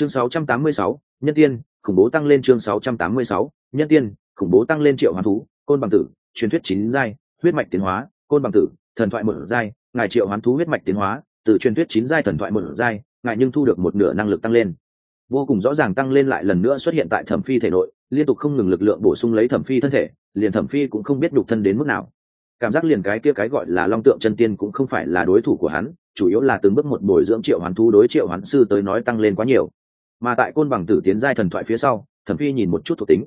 chương 686, nhân tiên khủng bố tăng lên chương 686, nhân tiên khủng bố tăng lên triệu hoán thú côn bằng tử truyền thuyết chín giai huyết mạch tiến hóa côn bằng tử thần thoại một giai ngài triệu hoán thú huyết mạch tiến hóa từ truyền thuyết chín giai thần thoại một giai ngài nhưng thu được một nửa năng lực tăng lên. Vô cùng rõ ràng tăng lên lại lần nữa xuất hiện tại thẩm phi thể nội liên tục không ngừng lực lượng bổ sung lấy thẩm phi thân thể liền thẩm phi cũng không biết nhục thân đến mức nào. Cảm giác liền cái kia cái gọi là long tượng chân tiên cũng không phải là đối thủ của hắn chủ yếu là từng bước một bồi dưỡng triệu hoán thú đối triệu hoán sư tới nói tăng lên quá nhiều mà tại côn bằng tử tiến giai thần thoại phía sau, thẩm phi nhìn một chút thuộc tính.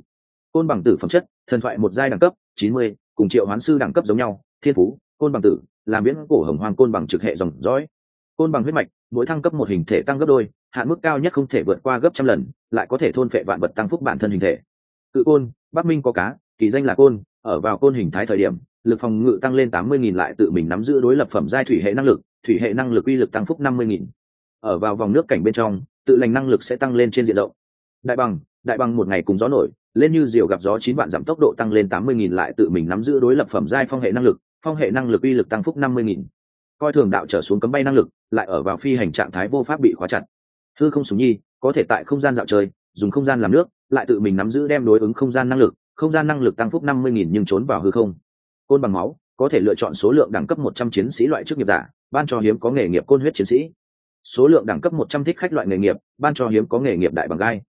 Côn bằng tử phẩm chất, thần thoại một giai đẳng cấp, chín mươi, cùng triệu hoán sư đẳng cấp giống nhau, thiên phú, côn bằng tử, làm biến cổ hồng hoàng côn bằng trực hệ dòng dõi. Côn bằng huyết mạch, mỗi thăng cấp một hình thể tăng gấp đôi, hạn mức cao nhất không thể vượt qua gấp trăm lần, lại có thể thôn phệ vạn vật tăng phúc bản thân hình thể. Cự côn, bắc minh có cá, kỳ danh là côn, ở vào côn hình thái thời điểm, lực phòng ngự tăng lên tám mươi nghìn lại tự mình nắm giữ đối lập phẩm giai thủy hệ năng lực, thủy hệ năng lực uy lực tăng phúc năm mươi nghìn. Ở vào vòng nước cảnh bên trong tự lành năng lực sẽ tăng lên trên diện rộng. Đại bằng đại bằng một ngày cùng gió nổi, lên như diều gặp gió chín vạn giảm tốc độ tăng lên tám mươi nghìn lại tự mình nắm giữ đối lập phẩm giai phong hệ năng lực, phong hệ năng lực uy lực tăng phúc năm mươi nghìn. Coi thường đạo trở xuống cấm bay năng lực, lại ở vào phi hành trạng thái vô pháp bị khóa chặt. Hư không súng nhi, có thể tại không gian dạo chơi, dùng không gian làm nước, lại tự mình nắm giữ đem đối ứng không gian năng lực, không gian năng lực tăng phúc năm mươi nghìn nhưng trốn vào hư không. Côn bằng máu, có thể lựa chọn số lượng đẳng cấp một trăm chiến sĩ loại chức nghiệp giả, ban cho hiếm có nghề nghiệp côn huyết chiến sĩ số lượng đẳng cấp một trăm thích khách loại nghề nghiệp ban cho hiếm có nghề nghiệp đại bằng gai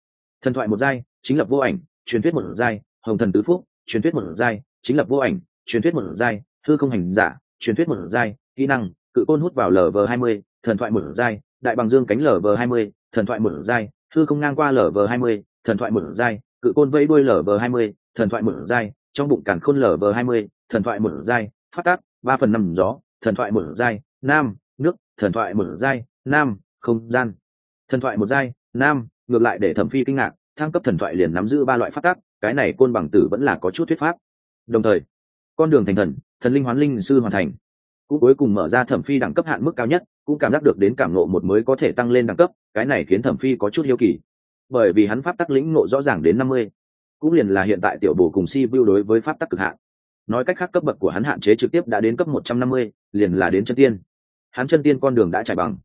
thần thoại một giai chính lập vô ảnh truyền thuyết một giai hồng thần tứ phúc truyền thuyết một giai chính lập vô ảnh truyền thuyết một giai hư không hành giả truyền thuyết một giai kỹ năng cự côn hút vào lv hai mươi thần thoại một giai đại bằng dương cánh lv hai mươi thần thoại một giai hư không ngang qua lv hai mươi thần thoại một giai cự côn vẫy đuôi lv hai mươi thần thoại một giai trong bụng cản khôn lv hai mươi thần thoại một giai phát tác ba phần năm gió thần thoại một giai nam nước thần thoại một giai nam, không gian. Thần thoại một giai, nam, ngược lại để thẩm phi kinh ngạc, thăng cấp thần thoại liền nắm giữ ba loại phát tác cái này côn bằng tử vẫn là có chút thuyết pháp. Đồng thời, con đường thành thần thần linh hoán linh sư hoàn thành. Cũng cuối cùng mở ra thẩm phi đẳng cấp hạn mức cao nhất, cũng cảm giác được đến cảm nộ một mới có thể tăng lên đẳng cấp, cái này khiến thẩm phi có chút hiếu kỳ. Bởi vì hắn pháp tắc lĩnh nộ rõ ràng đến năm mươi, cũng liền là hiện tại tiểu bổ cùng si view đối với pháp tắc cực hạn. Nói cách khác cấp bậc của hắn hạn chế trực tiếp đã đến cấp một trăm năm mươi, liền là đến chân tiên. Hắn chân tiên con đường đã trải bằng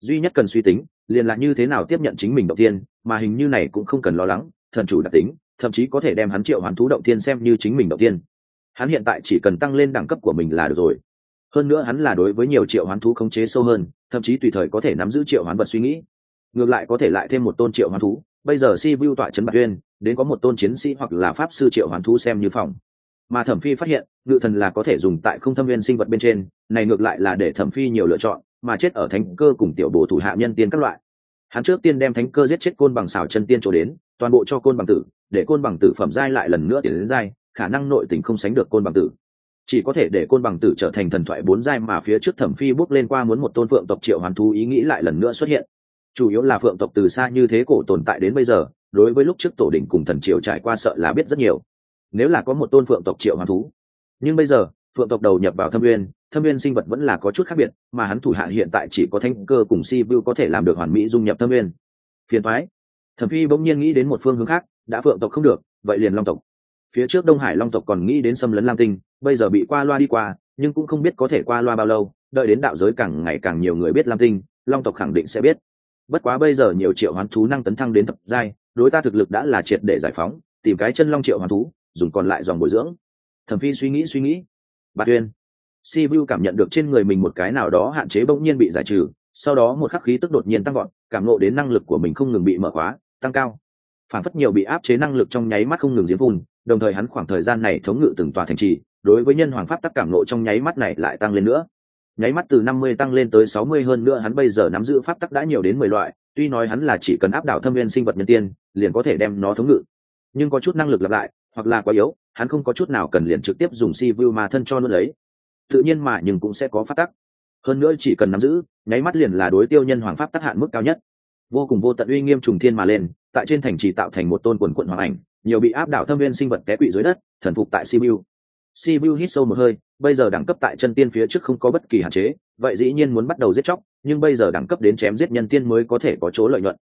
duy nhất cần suy tính, liền là như thế nào tiếp nhận chính mình động tiên mà hình như này cũng không cần lo lắng, thần chủ đặc tính, thậm chí có thể đem hắn triệu hoán thú động tiên xem như chính mình động tiên hắn hiện tại chỉ cần tăng lên đẳng cấp của mình là được rồi. Hơn nữa hắn là đối với nhiều triệu hoán thú khống chế sâu hơn, thậm chí tùy thời có thể nắm giữ triệu hoán vật suy nghĩ. Ngược lại có thể lại thêm một tôn triệu hoán thú, bây giờ si vu tọa trấn bạc uyên, đến có một tôn chiến sĩ hoặc là pháp sư triệu hoán thú xem như phòng mà thẩm phi phát hiện, ngự thần là có thể dùng tại không thâm viên sinh vật bên trên, này ngược lại là để thẩm phi nhiều lựa chọn, mà chết ở thánh cơ cùng tiểu bồ thủ hạ nhân tiên các loại. Hắn trước tiên đem thánh cơ giết chết côn bằng xào chân tiên chỗ đến, toàn bộ cho côn bằng tử, để côn bằng tử phẩm giai lại lần nữa tiến đến giai, khả năng nội tình không sánh được côn bằng tử. Chỉ có thể để côn bằng tử trở thành thần thoại bốn giai mà phía trước thẩm phi bước lên qua muốn một tôn phượng tộc triệu hoàn thú ý nghĩ lại lần nữa xuất hiện. Chủ yếu là phượng tộc từ xa như thế cổ tồn tại đến bây giờ, đối với lúc trước tổ đỉnh cùng thần triều trải qua sợ là biết rất nhiều nếu là có một tôn phượng tộc triệu hoàn thú. Nhưng bây giờ, phượng tộc đầu nhập vào thâm uyên thâm viên sinh vật vẫn là có chút khác biệt, mà hắn thủ hạ hiện tại chỉ có thanh cơ cùng si vu có thể làm được hoàn mỹ dung nhập thâm viên phiền thoái thẩm phi bỗng nhiên nghĩ đến một phương hướng khác, đã phượng tộc không được, vậy liền long tộc. Phía trước đông hải long tộc còn nghĩ đến xâm lấn lam tinh, bây giờ bị qua loa đi qua, nhưng cũng không biết có thể qua loa bao lâu, đợi đến đạo giới càng ngày càng nhiều người biết lam tinh, long tộc khẳng định sẽ biết. Bất quá bây giờ nhiều triệu hoán thú năng tấn thăng đến thập giai, đối ta thực lực đã là triệt để giải phóng, tìm cái chân long triệu hoán thú dùng còn lại dòng bồi dưỡng. Thẩm phi suy nghĩ suy nghĩ. Bà tuyên si vu cảm nhận được trên người mình một cái nào đó hạn chế bỗng nhiên bị giải trừ, sau đó một khắc khí tức đột nhiên tăng gọn cảm nộ đến năng lực của mình không ngừng bị mở khóa, tăng cao. Phản phất nhiều bị áp chế năng lực trong nháy mắt không ngừng diễn phun, đồng thời hắn khoảng thời gian này thống ngự từng tòa thành trì, đối với nhân hoàng pháp tắc cảm nộ trong nháy mắt này lại tăng lên nữa. Nháy mắt từ năm mươi tăng lên tới sáu mươi hơn nữa hắn bây giờ nắm giữ pháp tắc đã nhiều đến mười loại, tuy nói hắn là chỉ cần áp đảo thâm viên sinh vật nhân tiên, liền có thể đem nó thống ngự. Nhưng có chút năng lực lặp lại hoặc là quá yếu, hắn không có chút nào cần liền trực tiếp dùng si vu mà thân cho nó lấy. Tự nhiên mà nhưng cũng sẽ có phát tắc. Hơn nữa chỉ cần nắm giữ, nháy mắt liền là đối tiêu nhân hoàng pháp tắc hạn mức cao nhất. Vô cùng vô tận uy nghiêm trùng thiên mà lên, tại trên thành trì tạo thành một tôn quần quận hoàng ảnh, nhiều bị áp đảo thâm viên sinh vật té quỵ dưới đất, thần phục tại sibiu sibiu hít sâu một hơi, bây giờ đẳng cấp tại chân tiên phía trước không có bất kỳ hạn chế, vậy dĩ nhiên muốn bắt đầu giết chóc, nhưng bây giờ đẳng cấp đến chém giết nhân tiên mới có thể có chỗ lợi nhuận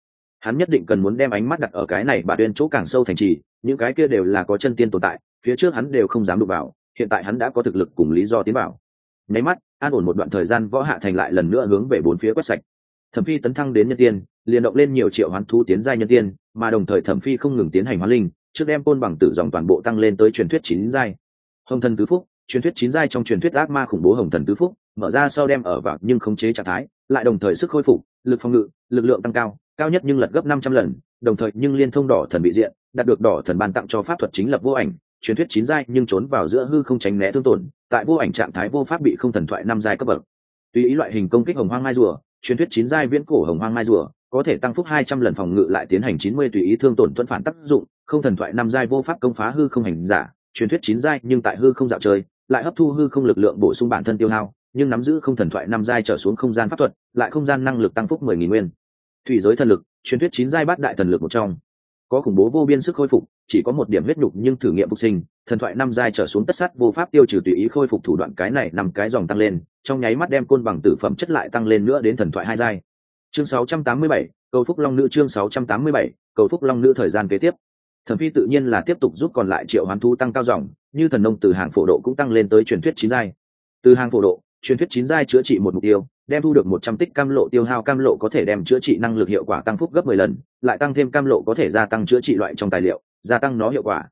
hắn nhất định cần muốn đem ánh mắt đặt ở cái này bà tuyên chỗ càng sâu thành trì, những cái kia đều là có chân tiên tồn tại, phía trước hắn đều không dám đụng vào, hiện tại hắn đã có thực lực cùng lý do tiến vào. Nháy mắt, an ổn một đoạn thời gian, võ hạ thành lại lần nữa hướng về bốn phía quét sạch. Thẩm phi tấn thăng đến nhân tiên, liền động lên nhiều triệu hoán thú tiến giai nhân tiên, mà đồng thời thẩm phi không ngừng tiến hành hóa linh, trước đem côn bằng tử dòng toàn bộ tăng lên tới truyền thuyết chín giai. Hồng thần tứ phúc, truyền thuyết chín giai trong truyền thuyết ác ma khủng bố hồng thần tứ phúc, mở ra sau đem ở vào nhưng khống chế trạng thái, lại đồng thời sức khôi phục, lực phòng ngự, lực lượng tăng cao cao nhất nhưng lật gấp năm trăm lần, đồng thời nhưng liên thông đỏ thần bị diện, đạt được đỏ thần ban tặng cho pháp thuật chính lập vô ảnh, truyền thuyết chín giai nhưng trốn vào giữa hư không tránh né thương tổn, tại vô ảnh trạng thái vô pháp bị không thần thoại năm giai cấp bậc. Tùy ý loại hình công kích hồng hoang mai rùa, truyền thuyết chín giai viễn cổ hồng hoang mai rùa, có thể tăng phúc hai trăm lần phòng ngự lại tiến hành chín mươi tùy ý thương tổn tuân phản tác dụng, không thần thoại năm giai vô pháp công phá hư không hành giả, truyền thuyết chín giai nhưng tại hư không dạo chơi, lại hấp thu hư không lực lượng bổ sung bản thân tiêu hao, nhưng nắm giữ không thần thoại năm giai trở xuống không gian pháp thuật, lại không gian năng lực tăng phúc mười nghìn nguyên thủy giới thần lực truyền thuyết chín giai bát đại thần lực một trong. Có khủng bố vô biên sức khôi phục chỉ có một điểm huyết nhục nhưng thử nghiệm phục sinh thần thoại năm giai trở xuống tất sát vô pháp tiêu trừ tùy ý khôi phục thủ đoạn cái này nằm cái dòng tăng lên trong nháy mắt đem côn bằng tử phẩm chất lại tăng lên nữa đến thần thoại hai giai. Chương 687, cầu phúc long nữ chương 687, cầu phúc long nữ thời gian kế tiếp. Thần phi tự nhiên là tiếp tục giúp còn lại triệu hoán thu tăng cao dòng như thần nông từ hàng phổ độ cũng tăng lên tới truyền thuyết chín giai. Từ hàng phổ độ truyền thuyết chín giai chữa trị một mục tiêu đem thu được một trăm tích cam lộ tiêu hao, cam lộ có thể đem chữa trị năng lực hiệu quả tăng phúc gấp mười lần, lại tăng thêm cam lộ có thể gia tăng chữa trị loại trong tài liệu, gia tăng nó hiệu quả.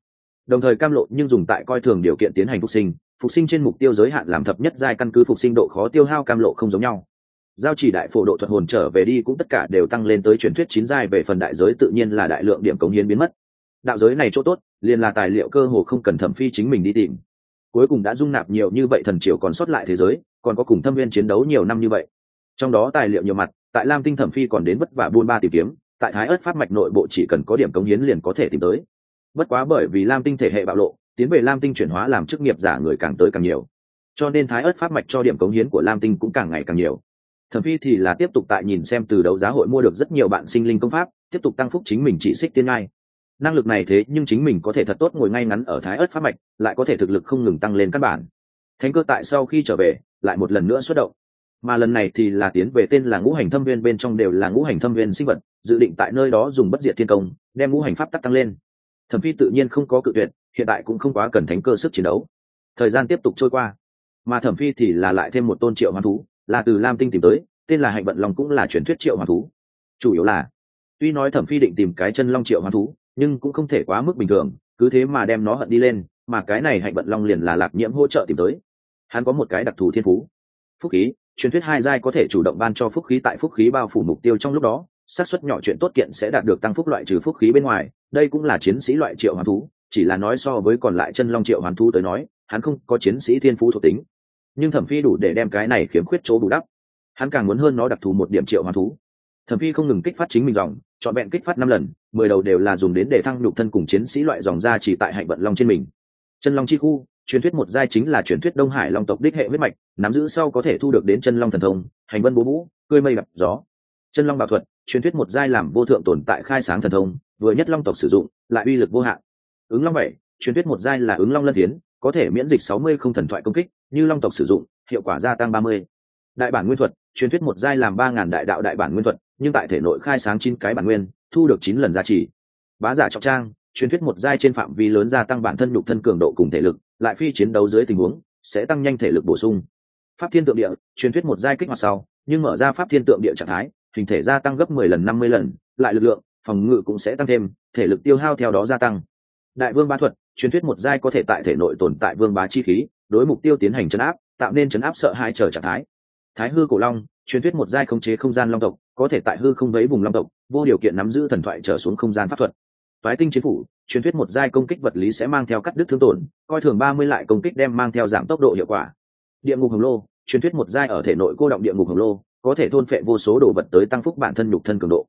Đồng thời cam lộ nhưng dùng tại coi thường điều kiện tiến hành phục sinh phục sinh trên mục tiêu giới hạn làm thập nhất giai căn cứ phục sinh độ khó tiêu hao, cam lộ không giống nhau. Giao chỉ đại phổ độ thuật hồn trở về đi cũng tất cả đều tăng lên tới truyền thuyết chín giai, về phần đại giới tự nhiên là đại lượng điểm cống hiến biến mất. Đạo giới này chỗ tốt, liền là tài liệu cơ hồ không cần thẩm phi chính mình đi tìm. Cuối cùng đã dung nạp nhiều như vậy thần triều còn sót lại thế giới còn có cùng thâm viên chiến đấu nhiều năm như vậy. Trong đó tài liệu nhiều mặt, tại lam tinh thẩm phi còn đến vất vả buôn ba tìm kiếm, tại thái ớt pháp mạch nội bộ chỉ cần có điểm cống hiến liền có thể tìm tới. Bất quá bởi vì lam tinh thể hệ bạo lộ, tiến về lam tinh chuyển hóa làm chức nghiệp giả người càng tới càng nhiều. Cho nên thái ớt pháp mạch cho điểm cống hiến của lam tinh cũng càng ngày càng nhiều. Thẩm phi thì là tiếp tục tại nhìn xem từ đấu giá hội mua được rất nhiều bạn sinh linh công pháp, tiếp tục tăng phúc chính mình trị xích tiên ngai. Năng lực này thế nhưng chính mình có thể thật tốt ngồi ngay ngắn ở thái ớt pháp mạch, lại có thể thực lực không ngừng tăng lên căn bản thánh cơ tại sau khi trở về, lại một lần nữa xuất động. Mà lần này thì là tiến về tên là ngũ hành thâm viên, bên trong đều là ngũ hành thâm viên sinh vật, dự định tại nơi đó dùng bất diệt thiên công, đem ngũ hành pháp tắc tăng lên. Thẩm phi tự nhiên không có cự tuyệt, hiện tại cũng không quá cần thánh cơ sức chiến đấu. Thời gian tiếp tục trôi qua, mà thẩm phi thì là lại thêm một tôn triệu hoàng thú, là từ lam tinh tìm tới, tên là hạnh vận long cũng là truyền thuyết triệu hoàng thú. Chủ yếu là, tuy nói thẩm phi định tìm cái chân long triệu hoàng thú, nhưng cũng không thể quá mức bình thường, cứ thế mà đem nó hận đi lên, mà cái này hạnh vận long liền là lạc nhiễm hỗ trợ tìm tới hắn có một cái đặc thù thiên phú. Phúc khí, truyền thuyết hai giai có thể chủ động ban cho phúc khí tại phúc khí bao phủ mục tiêu trong lúc đó, xác suất nhỏ chuyện tốt kiện sẽ đạt được tăng phúc loại trừ phúc khí bên ngoài, đây cũng là chiến sĩ loại triệu hoàn thú, chỉ là nói so với còn lại chân long triệu hoàn thú tới nói, hắn không có chiến sĩ thiên phú thuộc tính. Nhưng thẩm phi đủ để đem cái này khiếm khuyết chỗ bù đắp. Hắn càng muốn hơn nó đặc thù một điểm triệu hoàn thú. Thẩm phi không ngừng kích phát chính mình dòng, trọn vẹn kích phát năm lần, mười đầu đều là dùng đến để thăng nhục thân cùng chiến sĩ loại dòng ra chỉ tại hạnh vận long trên mình. Chân long chi khu truyền thuyết một giai chính là truyền thuyết đông hải long tộc đích hệ huyết mạch, nắm giữ sau có thể thu được đến chân long thần thông, hành vân bố vũ cơi mây gặp gió. Chân long bảo thuật, truyền thuyết một giai làm vô thượng tồn tại khai sáng thần thông, vừa nhất long tộc sử dụng, lại uy lực vô hạn. Ứng long bảy, truyền thuyết một giai là ứng long lân tiến có thể miễn dịch sáu mươi không thần thoại công kích, như long tộc sử dụng, hiệu quả gia tăng ba mươi. Đại bản nguyên thuật, truyền thuyết một giai làm ba ngàn đại đạo đại bản nguyên thuật, nhưng tại thể nội khai sáng chín cái bản nguyên, thu được chín lần giá trị. Bá giả trọng trang, truyền thuyết một giai trên phạm vi lớn gia tăng bản thân nhục thân cường độ cùng thể lực lại phi chiến đấu dưới tình huống, sẽ tăng nhanh thể lực bổ sung. Pháp thiên tượng địa, truyền thuyết một giai kích hoạt sau, nhưng mở ra pháp thiên tượng địa trạng thái, hình thể gia tăng gấp mười lần, năm mươi lần, lại lực lượng, phòng ngự cũng sẽ tăng thêm, thể lực tiêu hao theo đó gia tăng. Đại vương bá thuật, truyền thuyết một giai có thể tại thể nội tồn tại vương bá chi khí, đối mục tiêu tiến hành chấn áp, tạo nên chấn áp sợ hai trở trạng thái. Thái hư cổ long, truyền thuyết một giai khống chế không gian long tộc, có thể tại hư không vấy vùng long tộc, vô điều kiện nắm giữ thần thoại trở xuống không gian pháp thuật toái tinh chiến phủ truyền thuyết một giai công kích vật lý sẽ mang theo cắt đứt thương tổn coi thường ba mươi lại công kích đem mang theo giảm tốc độ hiệu quả địa ngục hồng lô truyền thuyết một giai ở thể nội cô động địa ngục hồng lô có thể thôn phệ vô số đồ vật tới tăng phúc bản thân nhục thân cường độ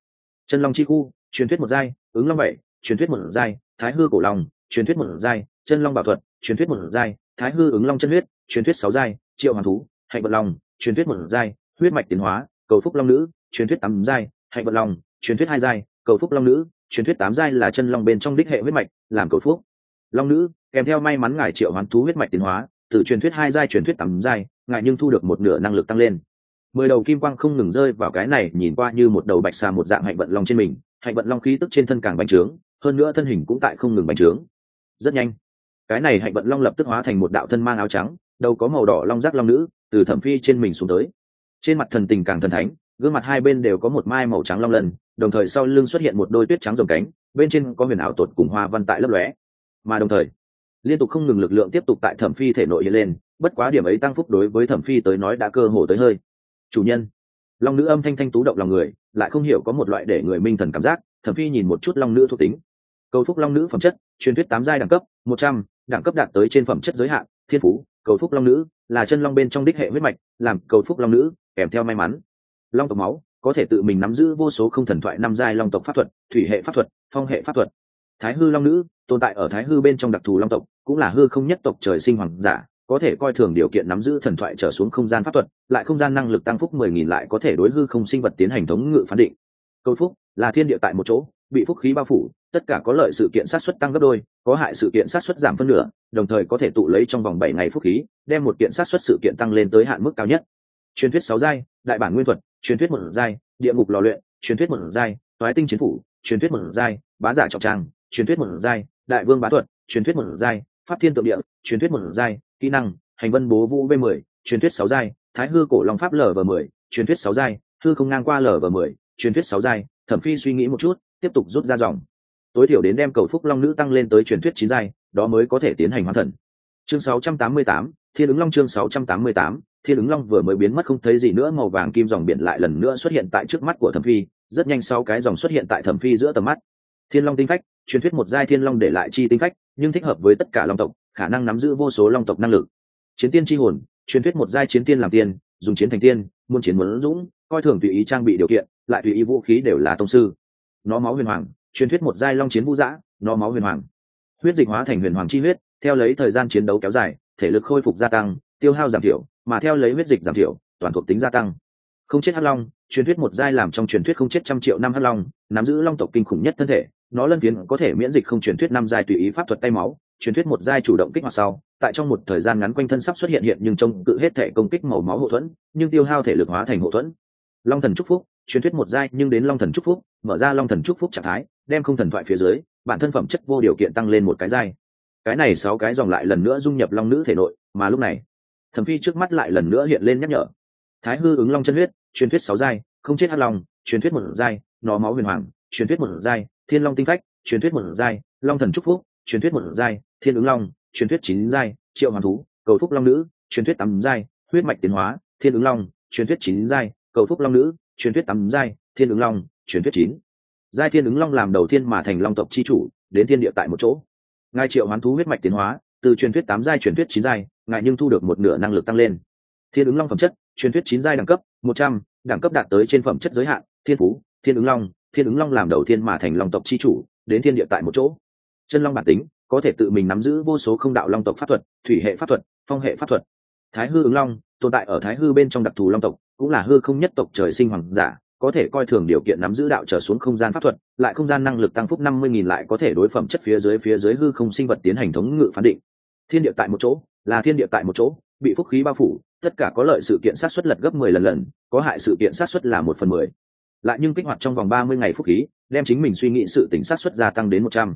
chân long chi khu truyền thuyết một giai ứng long bảy truyền thuyết một giai thái hư cổ long truyền thuyết một giai chân long bảo thuật truyền thuyết một giai thái hư ứng long chân huyết truyền thuyết sáu giai triệu hoàng thú hạnh vận long truyền thuyết một giai huyết mạch tiến hóa cầu phúc long nữ truyền thuyết tám giai hạnh vận long truyền thuyết hai giai cầu phúc long nữ truyền thuyết tám giai là chân long bên trong đích hệ huyết mạch, làm cầu phúc. Long nữ, kèm theo may mắn ngài triệu hoán thú huyết mạch tiến hóa, từ truyền thuyết hai giai truyền thuyết tám giai, ngài nhưng thu được một nửa năng lực tăng lên. Mười đầu kim quang không ngừng rơi vào cái này, nhìn qua như một đầu bạch xà một dạng hạnh vận long trên mình, hạnh vận long khí tức trên thân càng bành trướng, hơn nữa thân hình cũng tại không ngừng bành trướng. Rất nhanh, cái này hạnh vận long lập tức hóa thành một đạo thân mang áo trắng, đầu có màu đỏ long giác long nữ, từ thẩm phi trên mình xuống tới. Trên mặt thần tình càng thần thánh gương mặt hai bên đều có một mai màu trắng long lân, đồng thời sau lưng xuất hiện một đôi tuyết trắng rồng cánh, bên trên có huyền ảo tột cùng hoa văn tại lấp lóe. Mà đồng thời, liên tục không ngừng lực lượng tiếp tục tại thẩm phi thể nội hiện lên, bất quá điểm ấy tăng phúc đối với thẩm phi tới nói đã cơ hồ tới hơi. Chủ nhân, long nữ âm thanh thanh tú động lòng người, lại không hiểu có một loại để người minh thần cảm giác, thẩm phi nhìn một chút long nữ thuộc tính. Cầu phúc long nữ phẩm chất, truyền thuyết tám giai đẳng cấp, một trăm, đẳng cấp đạt tới trên phẩm chất giới hạn, thiên phú, cầu phúc long nữ là chân long bên trong đích hệ huyết mạch, làm cầu phúc long nữ, kèm theo may mắn long tộc máu, có thể tự mình nắm giữ vô số không thần thoại năm giai long tộc pháp thuật, thủy hệ pháp thuật, phong hệ pháp thuật. Thái hư long nữ, tồn tại ở thái hư bên trong đặc thù long tộc, cũng là hư không nhất tộc trời sinh hoàng giả, có thể coi thường điều kiện nắm giữ thần thoại trở xuống không gian pháp thuật, lại không gian năng lực tăng phúc mười nghìn lại có thể đối hư không sinh vật tiến hành thống ngự phán định. Câu phúc, là thiên địa tại một chỗ, bị phúc khí bao phủ, tất cả có lợi sự kiện sát xuất tăng gấp đôi, có hại sự kiện sát xuất giảm phân nửa, đồng thời có thể tụ lấy trong vòng bảy ngày phúc khí, đem một kiện sát xuất sự kiện tăng lên tới hạn mức cao nhất. Truyền thuyết sáu giai, đại bản nguyên thuật truyền thuyết một giai địa ngục lò luyện truyền thuyết một giai toái tinh chiến phủ truyền thuyết một giai bá giả trọng trang truyền thuyết một giai đại vương bá thuật truyền thuyết một giai pháp thiên tượng địa truyền thuyết một giai kỹ năng hành vân bố vũ v mười truyền thuyết sáu giai thái hư cổ long pháp lv mười truyền thuyết sáu giai hư không ngang qua lv mười truyền thuyết sáu giai thẩm phi suy nghĩ một chút tiếp tục rút ra dòng tối thiểu đến đem cầu phúc long nữ tăng lên tới truyền thuyết chín giai đó mới có thể tiến hành hoàn thần chương 688, thiên ứng long chương 688, thiên ứng long vừa mới biến mất không thấy gì nữa, màu vàng kim dòng biển lại lần nữa xuất hiện tại trước mắt của thẩm phi, rất nhanh sau cái dòng xuất hiện tại thẩm phi giữa tầm mắt. Thiên long tinh phách, truyền thuyết một giai thiên long để lại chi tinh phách, nhưng thích hợp với tất cả long tộc, khả năng nắm giữ vô số long tộc năng lực. Chiến tiên chi hồn, truyền thuyết một giai chiến tiên làm tiên, dùng chiến thành tiên, muôn chiến muốn dũng, coi thường tùy ý trang bị điều kiện, lại tùy ý vũ khí đều là tông sư. Nó máu huyền hoàng, truyền thuyết một giai long chiến vũ dã nó máu huyền hoàng. Huyết dịch hóa thành huyền hoàng chi huyết, theo lấy thời gian chiến đấu kéo dài, thể lực khôi phục gia tăng, tiêu hao giảm thiểu mà theo lấy huyết dịch giảm thiểu, toàn thuộc tính gia tăng. Không chết hắc long, truyền thuyết một giai làm trong truyền thuyết không chết trăm triệu năm hắc long, nắm giữ long tộc kinh khủng nhất thân thể, nó lân phiến có thể miễn dịch không truyền thuyết năm giai tùy ý pháp thuật tay máu, truyền thuyết một giai chủ động kích hoạt sau, tại trong một thời gian ngắn quanh thân sắp xuất hiện hiện nhưng trông cự hết thể công kích màu máu hậu thuẫn, nhưng tiêu hao thể lực hóa thành hậu thuẫn. Long thần trúc phúc, truyền thuyết một giai nhưng đến long thần trúc phúc, mở ra long thần trúc phúc trạng thái, đem không thần thoại phía dưới, bản thân phẩm chất vô điều kiện tăng lên một cái giai. Cái này sáu cái dòng lại lần nữa dung nhập long nữ thể nội, mà lúc này thẩm phi trước mắt lại lần nữa hiện lên nhắc nhở thái hư ứng long chân huyết truyền thuyết sáu giai không chết hắc long truyền thuyết một giai nó máu huyền hoàng truyền thuyết một giai thiên long tinh phách truyền thuyết một giai long thần trúc phúc truyền thuyết một giai thiên ứng long truyền thuyết chín giai triệu hoàng thú cầu phúc long nữ truyền thuyết tám giai huyết mạch tiến hóa thiên ứng long truyền thuyết chín giai cầu phúc long nữ truyền thuyết tám giai thiên ứng long truyền thuyết chín giai thiên ứng long làm đầu tiên mà thành long tộc chi chủ đến thiên địa tại một chỗ ngài triệu hoán thú huyết mạch tiến hóa từ truyền thuyết tám giai truyền thuyết chín giai ngài nhưng thu được một nửa năng lực tăng lên. Thiên ứng long phẩm chất, truyền thuyết chín giai đẳng cấp, một trăm, đẳng cấp đạt tới trên phẩm chất giới hạn, thiên phú, thiên ứng long, thiên ứng long làm đầu tiên mà thành long tộc chi chủ, đến thiên địa tại một chỗ. Chân long bản tính, có thể tự mình nắm giữ vô số không đạo long tộc pháp thuật, thủy hệ pháp thuật, phong hệ pháp thuật. Thái hư ứng long, tồn tại ở thái hư bên trong đặc thù long tộc, cũng là hư không nhất tộc trời sinh hoàng giả, có thể coi thường điều kiện nắm giữ đạo trở xuống không gian pháp thuật, lại không gian năng lực tăng phúc năm mươi nghìn lại có thể đối phẩm chất phía dưới phía dưới hư không sinh vật tiến hành thống ngự phán định. Thiên địa tại một chỗ là thiên địa tại một chỗ, bị phúc khí bao phủ, tất cả có lợi sự kiện sát xuất lật gấp mười lần lần, có hại sự kiện sát xuất là một phần mười. Lại nhưng kích hoạt trong vòng ba mươi ngày phúc khí, đem chính mình suy nghĩ sự tỉnh sát xuất gia tăng đến một trăm.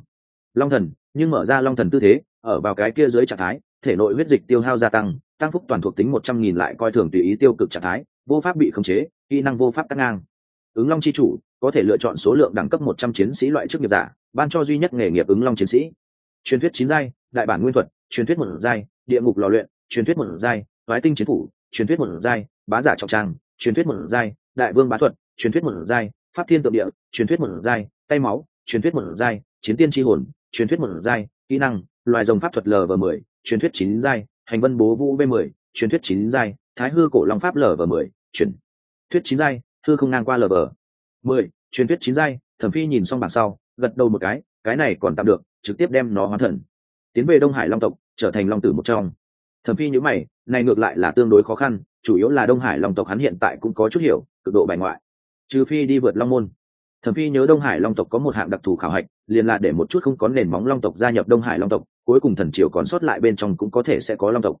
Long thần, nhưng mở ra long thần tư thế, ở vào cái kia dưới trạng thái, thể nội huyết dịch tiêu hao gia tăng tăng phúc toàn thuộc tính một trăm nghìn lại coi thường tùy ý tiêu cực trạng thái, vô pháp bị khống chế, kỹ năng vô pháp cắt ngang. Ứng long chi chủ, có thể lựa chọn số lượng đẳng cấp một trăm chiến sĩ loại chức nghiệp giả, ban cho duy nhất nghề nghiệp ứng long chiến sĩ. Truyền thuyết chín giai, đại bản nguyên thuật, truyền thuyết một giai địa ngục lò luyện truyền thuyết một giai thoái tinh chiến phủ truyền thuyết một giai bá giả trọng trang truyền thuyết một giai đại vương bá thuật truyền thuyết một giai pháp thiên tượng địa truyền thuyết một giai tay máu truyền thuyết một giai chiến tiên tri hồn truyền thuyết một giai kỹ năng loài rồng pháp thuật lv mười truyền thuyết chín giai hành vân bố vũ v mười truyền thuyết chín giai thái hư cổ long pháp lv mười truyền thuyết chín giai hư không ngang qua lv mười truyền thuyết chín giai thẩm phi nhìn xong bảng sau gật đầu một cái cái này còn tạm được trực tiếp đem nó hóa thần tiến về đông hải long tộc trở thành long tử một trong. Thẩm phi nhữ mày, này ngược lại là tương đối khó khăn, chủ yếu là đông hải long tộc hắn hiện tại cũng có chút hiểu, cực độ bài ngoại. Trừ phi đi vượt long môn. Thẩm phi nhớ đông hải long tộc có một hạng đặc thù khảo hạch, liền là để một chút không có nền móng long tộc gia nhập đông hải long tộc, cuối cùng thần triều còn sót lại bên trong cũng có thể sẽ có long tộc.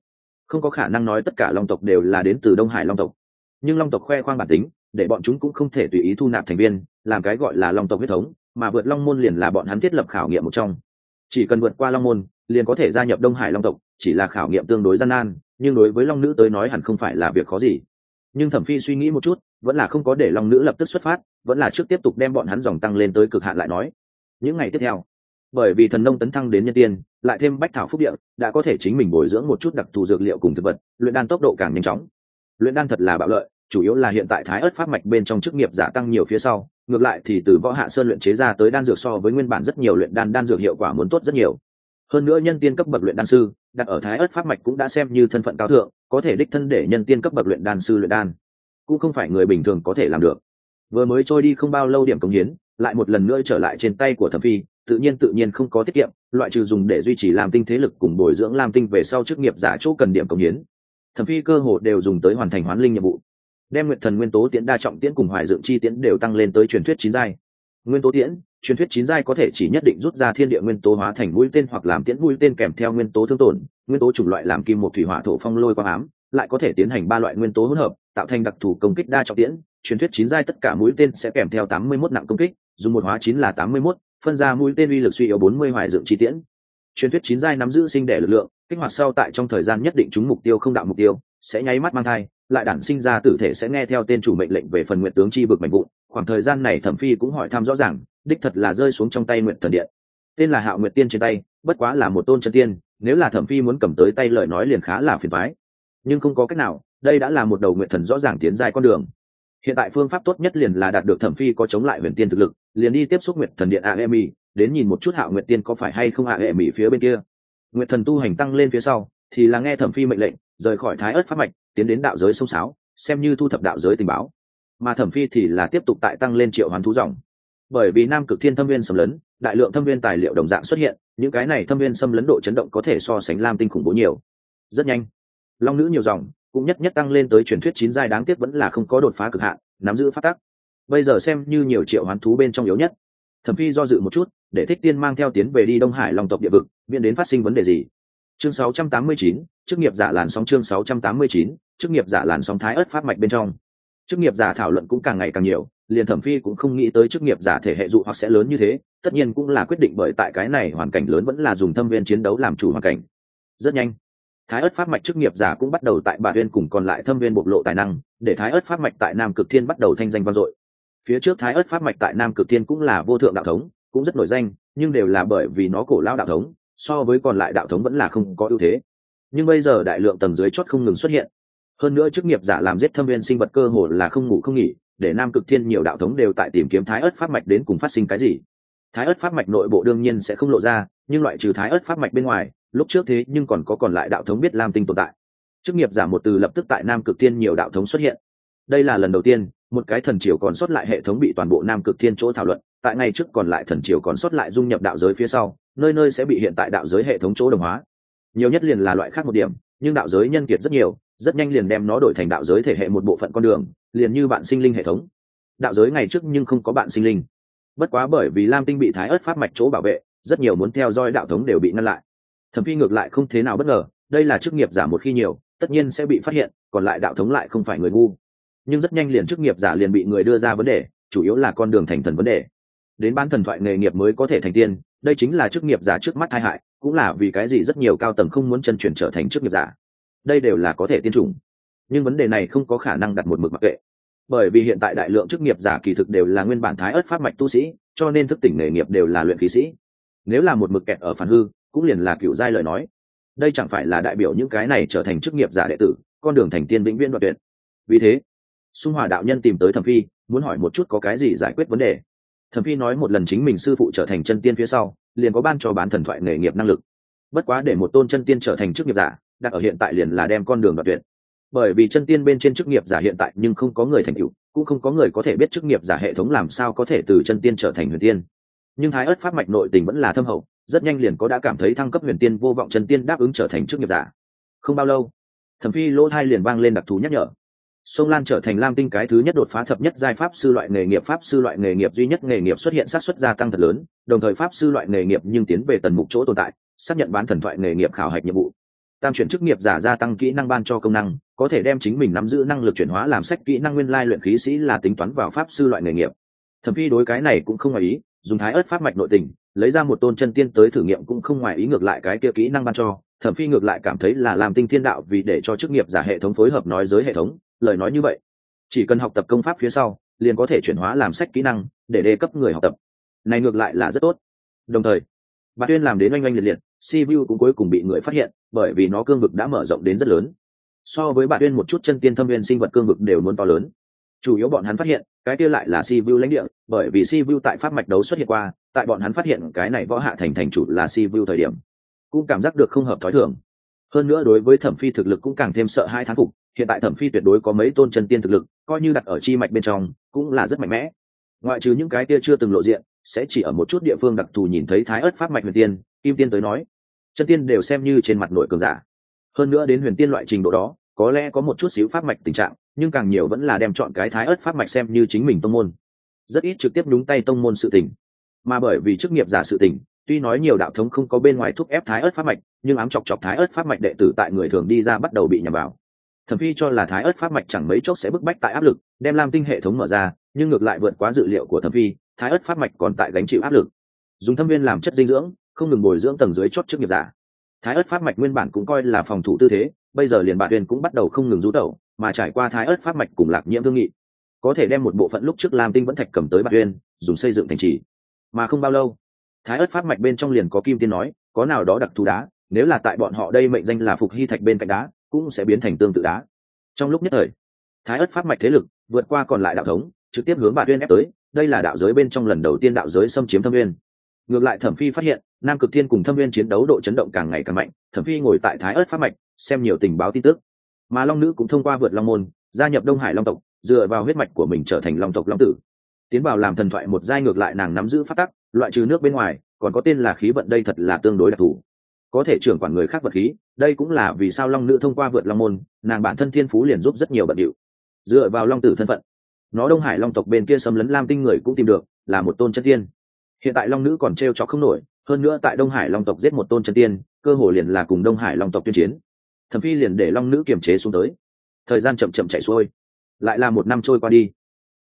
Không có khả năng nói tất cả long tộc đều là đến từ đông hải long tộc. Nhưng long tộc khoe khoang bản tính, để bọn chúng cũng không thể tùy ý thu nạp thành viên, làm cái gọi là long tộc huyết thống, mà vượt long môn liền là bọn hắn thiết lập khảo nghiệm một trong. Chỉ cần vượt qua long môn liền có thể gia nhập đông hải long tộc, chỉ là khảo nghiệm tương đối gian nan, nhưng đối với long nữ tới nói hẳn không phải là việc khó gì. Nhưng thẩm phi suy nghĩ một chút, vẫn là không có để long nữ lập tức xuất phát, vẫn là trước tiếp tục đem bọn hắn dòng tăng lên tới cực hạn lại nói. Những ngày tiếp theo, bởi vì thần nông tấn thăng đến nhân tiên, lại thêm bách thảo phúc địa, đã có thể chính mình bồi dưỡng một chút đặc thù dược liệu cùng thực vật, luyện đan tốc độ càng nhanh chóng. Luyện đan thật là bạo lợi, chủ yếu là hiện tại thái ớt pháp mạch bên trong chức nghiệp giả tăng nhiều phía sau, ngược lại thì từ võ hạ sơn luyện chế ra tới đan dược so với nguyên bản rất nhiều luyện đan đan dược hiệu quả muốn tốt rất nhiều hơn nữa nhân tiên cấp bậc luyện đan sư, đặt ở thái ớt pháp mạch cũng đã xem như thân phận cao thượng, có thể đích thân để nhân tiên cấp bậc luyện đan sư luyện đan. Cũng không phải người bình thường có thể làm được. Vừa mới trôi đi không bao lâu điểm công hiến, lại một lần nữa trở lại trên tay của thẩm phi, tự nhiên tự nhiên không có tiết kiệm, loại trừ dùng để duy trì làm tinh thế lực cùng bồi dưỡng làm tinh về sau chức nghiệp giả chỗ cần điểm công hiến. Thẩm phi cơ hồ đều dùng tới hoàn thành hoán linh nhiệm vụ. Đem nguyện thần nguyên tố tiễn đa trọng tiễn cùng hoài dựng chi tiễn đều tăng lên tới truyền thuyết chín giai. Nguyên tố tiễn truyền thuyết chín giai có thể chỉ nhất định rút ra thiên địa nguyên tố hóa thành mũi tên hoặc làm tiễn mũi tên kèm theo nguyên tố thương tổn nguyên tố chủng loại làm kim một thủy hỏa thổ phong lôi quang ám lại có thể tiến hành ba loại nguyên tố hỗn hợp tạo thành đặc thù công kích đa trọng tiễn. Truyền thuyết chín giai tất cả mũi tên sẽ kèm theo tám mươi 81 nặng công kích dùng một hóa chín là tám mươi 81, phân ra mũi tên uy lực suy yếu bốn mươi hoài dựng chi tiễn. Truyền thuyết chín giai nắm giữ sinh đẻ lực lượng kích hoạt sau tại trong thời gian nhất định chúng mục tiêu không đạo mục tiêu sẽ nháy mắt mang thai lại đản sinh ra tử thể sẽ nghe theo tên chủ mệnh lệnh về phần nguyện tướng chi vực mạnh vụn. Khoảng thời gian này thẩm phi cũng hỏi thăm rõ ràng đích thật là rơi xuống trong tay nguyện thần điện. Tên là hạo nguyệt tiên trên tay, bất quá là một tôn chân tiên, nếu là thẩm phi muốn cầm tới tay lời nói liền khá là phiền thoái nhưng không có cách nào, đây đã là một đầu nguyện thần rõ ràng tiến dài con đường. Hiện tại phương pháp tốt nhất liền là đạt được thẩm phi có chống lại huyền tiên thực lực, liền đi tiếp xúc nguyệt thần điện aemi đến nhìn một chút hạo nguyệt tiên có phải hay không aemi phía bên kia. Nguyệt thần tu hành tăng lên phía sau, thì là nghe thẩm phi mệnh lệnh, rời khỏi thái ớt pháp mạch, tiến đến đạo giới sông sáo, xem như thu thập đạo giới tình báo. Mà thẩm phi thì là tiếp tục tại tăng lên triệu hoàn thú dòng bởi vì nam cực thiên thâm viên xâm lấn đại lượng thâm viên tài liệu đồng dạng xuất hiện những cái này thâm viên xâm lấn độ chấn động có thể so sánh lam tinh khủng bố nhiều. Rất nhanh long nữ nhiều dòng cũng nhất nhất tăng lên tới truyền thuyết chín giai đáng tiếc vẫn là không có đột phá cực hạn nắm giữ phát tắc. Bây giờ xem như nhiều triệu hoán thú bên trong yếu nhất. Thẩm phi do dự một chút để thích tiên mang theo tiến về đi đông hải long tộc địa vực viện đến phát sinh vấn đề gì? Chương 689, chức nghiệp giả làn sóng chương 689, chức nghiệp giả làn sóng thái ớt phát mạch bên trong. Chức nghiệp giả thảo luận cũng càng ngày càng nhiều liền thẩm phi cũng không nghĩ tới chức nghiệp giả thể hệ dụ hoặc sẽ lớn như thế, tất nhiên cũng là quyết định bởi tại cái này hoàn cảnh lớn vẫn là dùng thâm viên chiến đấu làm chủ hoàn cảnh. Rất nhanh, thái ớt pháp mạch chức nghiệp giả cũng bắt đầu tại bà huyên cùng còn lại thâm viên bộc lộ tài năng, để thái ớt pháp mạch tại nam cực thiên bắt đầu thanh danh vang dội. Phía trước thái ớt pháp mạch tại nam cực thiên cũng là vô thượng đạo thống, cũng rất nổi danh, nhưng đều là bởi vì nó cổ lao đạo thống, so với còn lại đạo thống vẫn là không có ưu thế. Nhưng bây giờ đại lượng tầng dưới chót không ngừng xuất hiện. Hơn nữa chức nghiệp giả làm giết thâm viên sinh vật cơ hồ là không ngủ không nghỉ để nam cực thiên nhiều đạo thống đều tại tìm kiếm thái ớt pháp mạch đến cùng phát sinh cái gì. Thái ớt pháp mạch nội bộ đương nhiên sẽ không lộ ra, nhưng loại trừ thái ớt pháp mạch bên ngoài, lúc trước thế nhưng còn có còn lại đạo thống biết lam tinh tồn tại. Chức nghiệp giả một từ lập tức tại nam cực thiên nhiều đạo thống xuất hiện. Đây là lần đầu tiên, một cái thần triều còn sót lại hệ thống bị toàn bộ nam cực thiên chỗ thảo luận, tại ngày trước còn lại thần triều còn sót lại dung nhập đạo giới phía sau, nơi nơi sẽ bị hiện tại đạo giới hệ thống chỗ đồng hóa. Nhiều nhất liền là loại khác một điểm, nhưng đạo giới nhân kiệt rất nhiều, rất nhanh liền đem nó đổi thành đạo giới thể hệ một bộ phận con đường liền như bạn sinh linh hệ thống. Đạo giới ngày trước nhưng không có bạn sinh linh. Bất quá bởi vì lam tinh bị thái ớt pháp mạch chỗ bảo vệ, rất nhiều muốn theo dõi đạo thống đều bị ngăn lại. Thẩm phi ngược lại không thế nào bất ngờ, đây là chức nghiệp giả một khi nhiều, tất nhiên sẽ bị phát hiện, còn lại đạo thống lại không phải người ngu. Nhưng rất nhanh liền chức nghiệp giả liền bị người đưa ra vấn đề, chủ yếu là con đường thành thần vấn đề. Đến ban thần thoại nghề nghiệp mới có thể thành tiên, đây chính là chức nghiệp giả trước mắt tai hại, cũng là vì cái gì rất nhiều cao tầng không muốn chân chuyển trở thành chức nghiệp giả. Đây đều là có thể tiên chủng nhưng vấn đề này không có khả năng đặt một mực mặc kệ. Bởi vì hiện tại đại lượng chức nghiệp giả kỳ thực đều là nguyên bản thái ớt pháp mạch tu sĩ, cho nên thức tỉnh nghề nghiệp đều là luyện khí sĩ. Nếu là một mực kẹt ở phản hư, cũng liền là cựu giai lời nói. Đây chẳng phải là đại biểu những cái này trở thành chức nghiệp giả đệ tử, con đường thành tiên vĩnh viễn đoạn tuyệt. Vì thế xung hòa đạo nhân tìm tới thẩm phi, muốn hỏi một chút có cái gì giải quyết vấn đề. Thẩm phi nói một lần chính mình sư phụ trở thành chân tiên phía sau, liền có ban cho bán thần thoại nghề nghiệp năng lực. Bất quá để một tôn chân tiên trở thành chức nghiệp giả, đặt ở hiện tại liền là đem con đường đoạn tuyệt bởi vì chân tiên bên trên chức nghiệp giả hiện tại nhưng không có người thành tựu, cũng không có người có thể biết chức nghiệp giả hệ thống làm sao có thể từ chân tiên trở thành huyền tiên. Nhưng thái ớt pháp mạch nội tình vẫn là thâm hậu, rất nhanh liền có đã cảm thấy thăng cấp huyền tiên vô vọng chân tiên đáp ứng trở thành chức nghiệp giả. Không bao lâu, thẩm phi lỗ hai liền vang lên đặc thù nhắc nhở. Sông lan trở thành lam tinh cái thứ nhất đột phá thập nhất giai pháp sư loại nghề nghiệp, pháp sư loại nghề nghiệp duy nhất nghề nghiệp xuất hiện sát xuất gia tăng thật lớn, đồng thời pháp sư loại nghề nghiệp nhưng tiến về tần mục chỗ tồn tại, xác nhận bán thần thoại nghề nghiệp khảo hạch nhiệm vụ. Tam chuyển chức nghiệp giả gia tăng kỹ năng ban cho công năng có thể đem chính mình nắm giữ năng lực chuyển hóa làm sách kỹ năng nguyên lai luyện khí sĩ là tính toán vào pháp sư loại nghề nghiệp. Thẩm phi đối cái này cũng không ngoài ý, dùng thái ớt pháp mạch nội tình, lấy ra một tôn chân tiên tới thử nghiệm cũng không ngoài ý ngược lại cái kia kỹ năng ban cho. Thẩm phi ngược lại cảm thấy là làm tinh thiên đạo vì để cho chức nghiệp giả hệ thống phối hợp nói giới hệ thống, lời nói như vậy. Chỉ cần học tập công pháp phía sau, liền có thể chuyển hóa làm sách kỹ năng, để đề cấp người học tập. Này ngược lại là rất tốt. Đồng thời bà tuyên làm đến oanh oanh liệt liệt si vu cũng cuối cùng bị người phát hiện, bởi vì nó cương vực đã mở rộng đến rất lớn so với bản uyên một chút chân tiên thâm viên sinh vật cương vực đều muốn to lớn. Chủ yếu bọn hắn phát hiện, cái kia lại là si vu lãnh địa, bởi vì si vu tại pháp mạch đấu xuất hiện qua, tại bọn hắn phát hiện cái này võ hạ thành thành chủ là si vu thời điểm, cũng cảm giác được không hợp thói thường. Hơn nữa đối với thẩm phi thực lực cũng càng thêm sợ hai thán phục, hiện tại thẩm phi tuyệt đối có mấy tôn chân tiên thực lực, coi như đặt ở chi mạch bên trong, cũng là rất mạnh mẽ. Ngoại trừ những cái kia chưa từng lộ diện, sẽ chỉ ở một chút địa phương đặc thù nhìn thấy thái ớt pháp mạch huyền tiên, kim tiên tới nói, chân tiên đều xem như trên mặt nội cường giả hơn nữa đến huyền tiên loại trình độ đó, có lẽ có một chút xíu pháp mạch tình trạng, nhưng càng nhiều vẫn là đem chọn cái thái ớt pháp mạch xem như chính mình tông môn. Rất ít trực tiếp đúng tay tông môn sự tình. Mà bởi vì chức nghiệp giả sự tình, tuy nói nhiều đạo thống không có bên ngoài thúc ép thái ớt pháp mạch, nhưng ám chọc chọc thái ớt pháp mạch đệ tử tại người thường đi ra bắt đầu bị nhầm vào. Thẩm phi cho là thái ớt pháp mạch chẳng mấy chốc sẽ bức bách tại áp lực, đem lam tinh hệ thống mở ra, nhưng ngược lại vượt quá dự liệu của thẩm phi, thái ớt pháp mạch còn tại gánh chịu áp lực. Dùng thâm viên làm chất dinh dưỡng, không ngừng bồi dưỡng tầng dưới chót chức nghiệp giả thái ớt pháp mạch nguyên bản cũng coi là phòng thủ tư thế, bây giờ liền bạn huyền cũng bắt đầu không ngừng rú tẩu, mà trải qua thái ớt pháp mạch cùng lạc nhiễm thương nghị, có thể đem một bộ phận lúc trước lam tinh vẫn thạch cầm tới bạn huyền dùng xây dựng thành trì. Mà không bao lâu, thái ớt pháp mạch bên trong liền có kim tiên nói, có nào đó đặc thù đá, nếu là tại bọn họ đây mệnh danh là phục hy thạch bên cạnh đá, cũng sẽ biến thành tương tự đá. Trong lúc nhất thời, thái ớt pháp mạch thế lực vượt qua còn lại đạo thống, trực tiếp hướng bạn huyền ép tới, đây là đạo giới bên trong lần đầu tiên đạo giới xâm chiếm thâm uyên. Ngược lại thẩm phi phát hiện nam cực thiên cùng thâm viên chiến đấu độ chấn động càng ngày càng mạnh, thẩm phi ngồi tại thái ớt pháp mạch, xem nhiều tình báo tin tức. Mà long nữ cũng thông qua vượt long môn, gia nhập đông hải long tộc, dựa vào huyết mạch của mình trở thành long tộc long tử. Tiến vào làm thần thoại một giai ngược lại nàng nắm giữ phát tắc, loại trừ nước bên ngoài, còn có tên là khí vận đây thật là tương đối đặc thù. Có thể trưởng quản người khác vật khí, đây cũng là vì sao long nữ thông qua vượt long môn, nàng bản thân thiên phú liền giúp rất nhiều bận điệu. Dựa vào long tử thân phận, nó đông hải long tộc bên kia xâm lấn lam tinh người cũng tìm được, là một tôn chân tiên. Hiện tại long nữ còn t r e o không nổi hơn nữa tại đông hải long tộc giết một tôn chân tiên, cơ hồ liền là cùng đông hải long tộc tuyên chiến. Thẩm phi liền để long nữ kiềm chế xuống tới. Thời gian chậm chậm chạy xuôi. Lại là một năm trôi qua đi.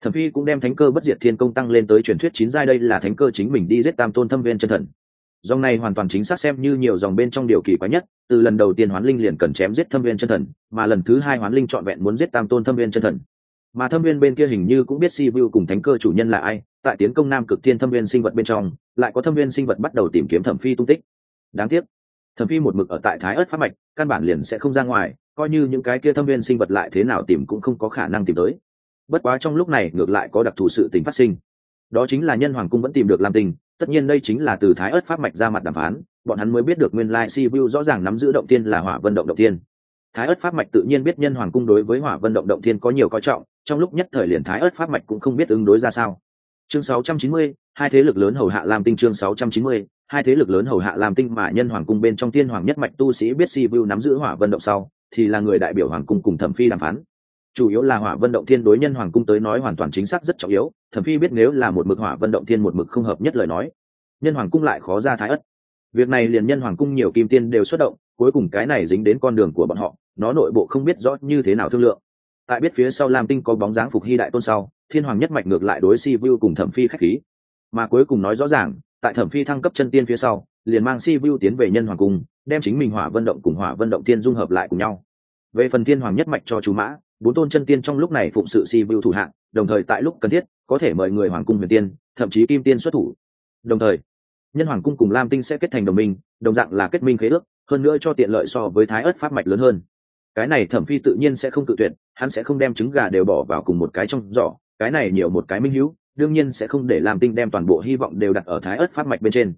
Thẩm phi cũng đem thánh cơ bất diệt thiên công tăng lên tới truyền thuyết chín giai, đây là thánh cơ chính mình đi giết tam tôn thâm viên chân thần. Dòng này hoàn toàn chính xác xem như nhiều dòng bên trong điều kỳ quái nhất, từ lần đầu tiên hoán linh liền cần chém giết thâm viên chân thần, mà lần thứ hai hoán linh trọn vẹn muốn giết tam tôn thâm viên chân thần. Mà thâm viên bên kia hình như cũng biết si vu cùng thánh cơ chủ nhân là ai, tại tiến công nam cực thiên thâm viên sinh vật bên trong lại có thâm viên sinh vật bắt đầu tìm kiếm thẩm phi tung tích. Đáng tiếc thẩm phi một mực ở tại thái ớt pháp mạch căn bản liền sẽ không ra ngoài coi như những cái kia thâm viên sinh vật lại thế nào tìm cũng không có khả năng tìm tới. Bất quá trong lúc này ngược lại có đặc thù sự tình phát sinh. Đó chính là nhân hoàng cung vẫn tìm được lam tình tất nhiên đây chính là từ thái ớt pháp mạch ra mặt đàm phán bọn hắn mới biết được nguyên lai si vu rõ ràng nắm giữ động tiên là hỏa vân động động tiên. Thái ớt pháp mạch tự nhiên biết nhân hoàng cung đối với hỏa vân động động tiên có nhiều coi trọng trong lúc nhất thời liền thái ớt pháp mạch cũng không biết ứng đối ra sao. Chương 690, hai thế lực lớn hầu hạ lam tinh chương 690, hai thế lực lớn hầu hạ lam tinh mà nhân hoàng cung bên trong tiên hoàng nhất mạch tu sĩ biết si vu nắm giữ hỏa vân động sau thì là người đại biểu hoàng cung cùng thẩm phi đàm phán. Chủ yếu là hỏa vân động thiên đối nhân hoàng cung tới nói hoàn toàn chính xác rất trọng yếu thẩm phi biết nếu là một mực hỏa vân động thiên một mực không hợp nhất lời nói nhân hoàng cung lại khó ra thái ất việc này liền nhân hoàng cung nhiều kim tiên đều xuất động cuối cùng cái này dính đến con đường của bọn họ nó nội bộ không biết rõ như thế nào thương lượng. Tại biết phía sau lam tinh có bóng dáng phục hy đại tôn sau thiên hoàng nhất mạch ngược lại đối si vu cùng thẩm phi khách khí mà cuối cùng nói rõ ràng, tại thẩm phi thăng cấp chân tiên phía sau, liền mang si vu tiến về nhân hoàng cung, đem chính mình hỏa vân động cùng hỏa vân động tiên dung hợp lại cùng nhau. Về phần thiên hoàng nhất mạch cho chú mã, bốn tôn chân tiên trong lúc này phụng sự si vu thủ hạng đồng thời tại lúc cần thiết, có thể mời người hoàng cung huyền tiên, thậm chí kim tiên xuất thủ. Đồng thời, nhân hoàng cung cùng lam tinh sẽ kết thành đồng minh, đồng dạng là kết minh khế ước, hơn nữa cho tiện lợi so với thái ớt pháp mạch lớn hơn. Cái này thẩm phi tự nhiên sẽ không tự tuyệt hắn sẽ không đem trứng gà đều bỏ vào cùng một cái trong giỏ, cái này nhiều một cái minh hữu đương nhiên sẽ không để làm tinh đem toàn bộ hy vọng đều đặt ở thái ớt pháp mạch bên trên.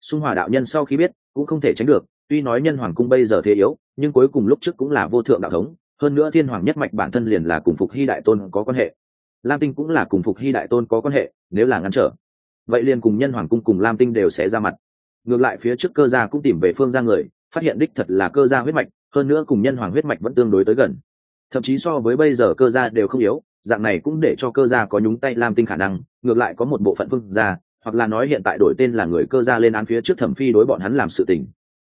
Xung hòa đạo nhân sau khi biết, cũng không thể tránh được, tuy nói nhân hoàng cung bây giờ thế yếu, nhưng cuối cùng lúc trước cũng là vô thượng đạo thống, hơn nữa thiên hoàng nhất mạch bản thân liền là cùng phục hy đại tôn có quan hệ. Lam tinh cũng là cùng phục hy đại tôn có quan hệ, nếu là ngăn trở, vậy liền cùng nhân hoàng cung cùng lam tinh đều sẽ ra mặt. Ngược lại phía trước cơ gia cũng tìm về phương ra người, phát hiện đích thật là cơ gia huyết mạch, hơn nữa cùng nhân hoàng huyết mạch vẫn tương đối tới gần. Thậm chí so với bây giờ cơ gia đều không yếu dạng này cũng để cho cơ gia có nhúng tay lam tinh khả năng, ngược lại có một bộ phận phương gia, hoặc là nói hiện tại đổi tên là người cơ gia lên án phía trước thẩm phi đối bọn hắn làm sự tình.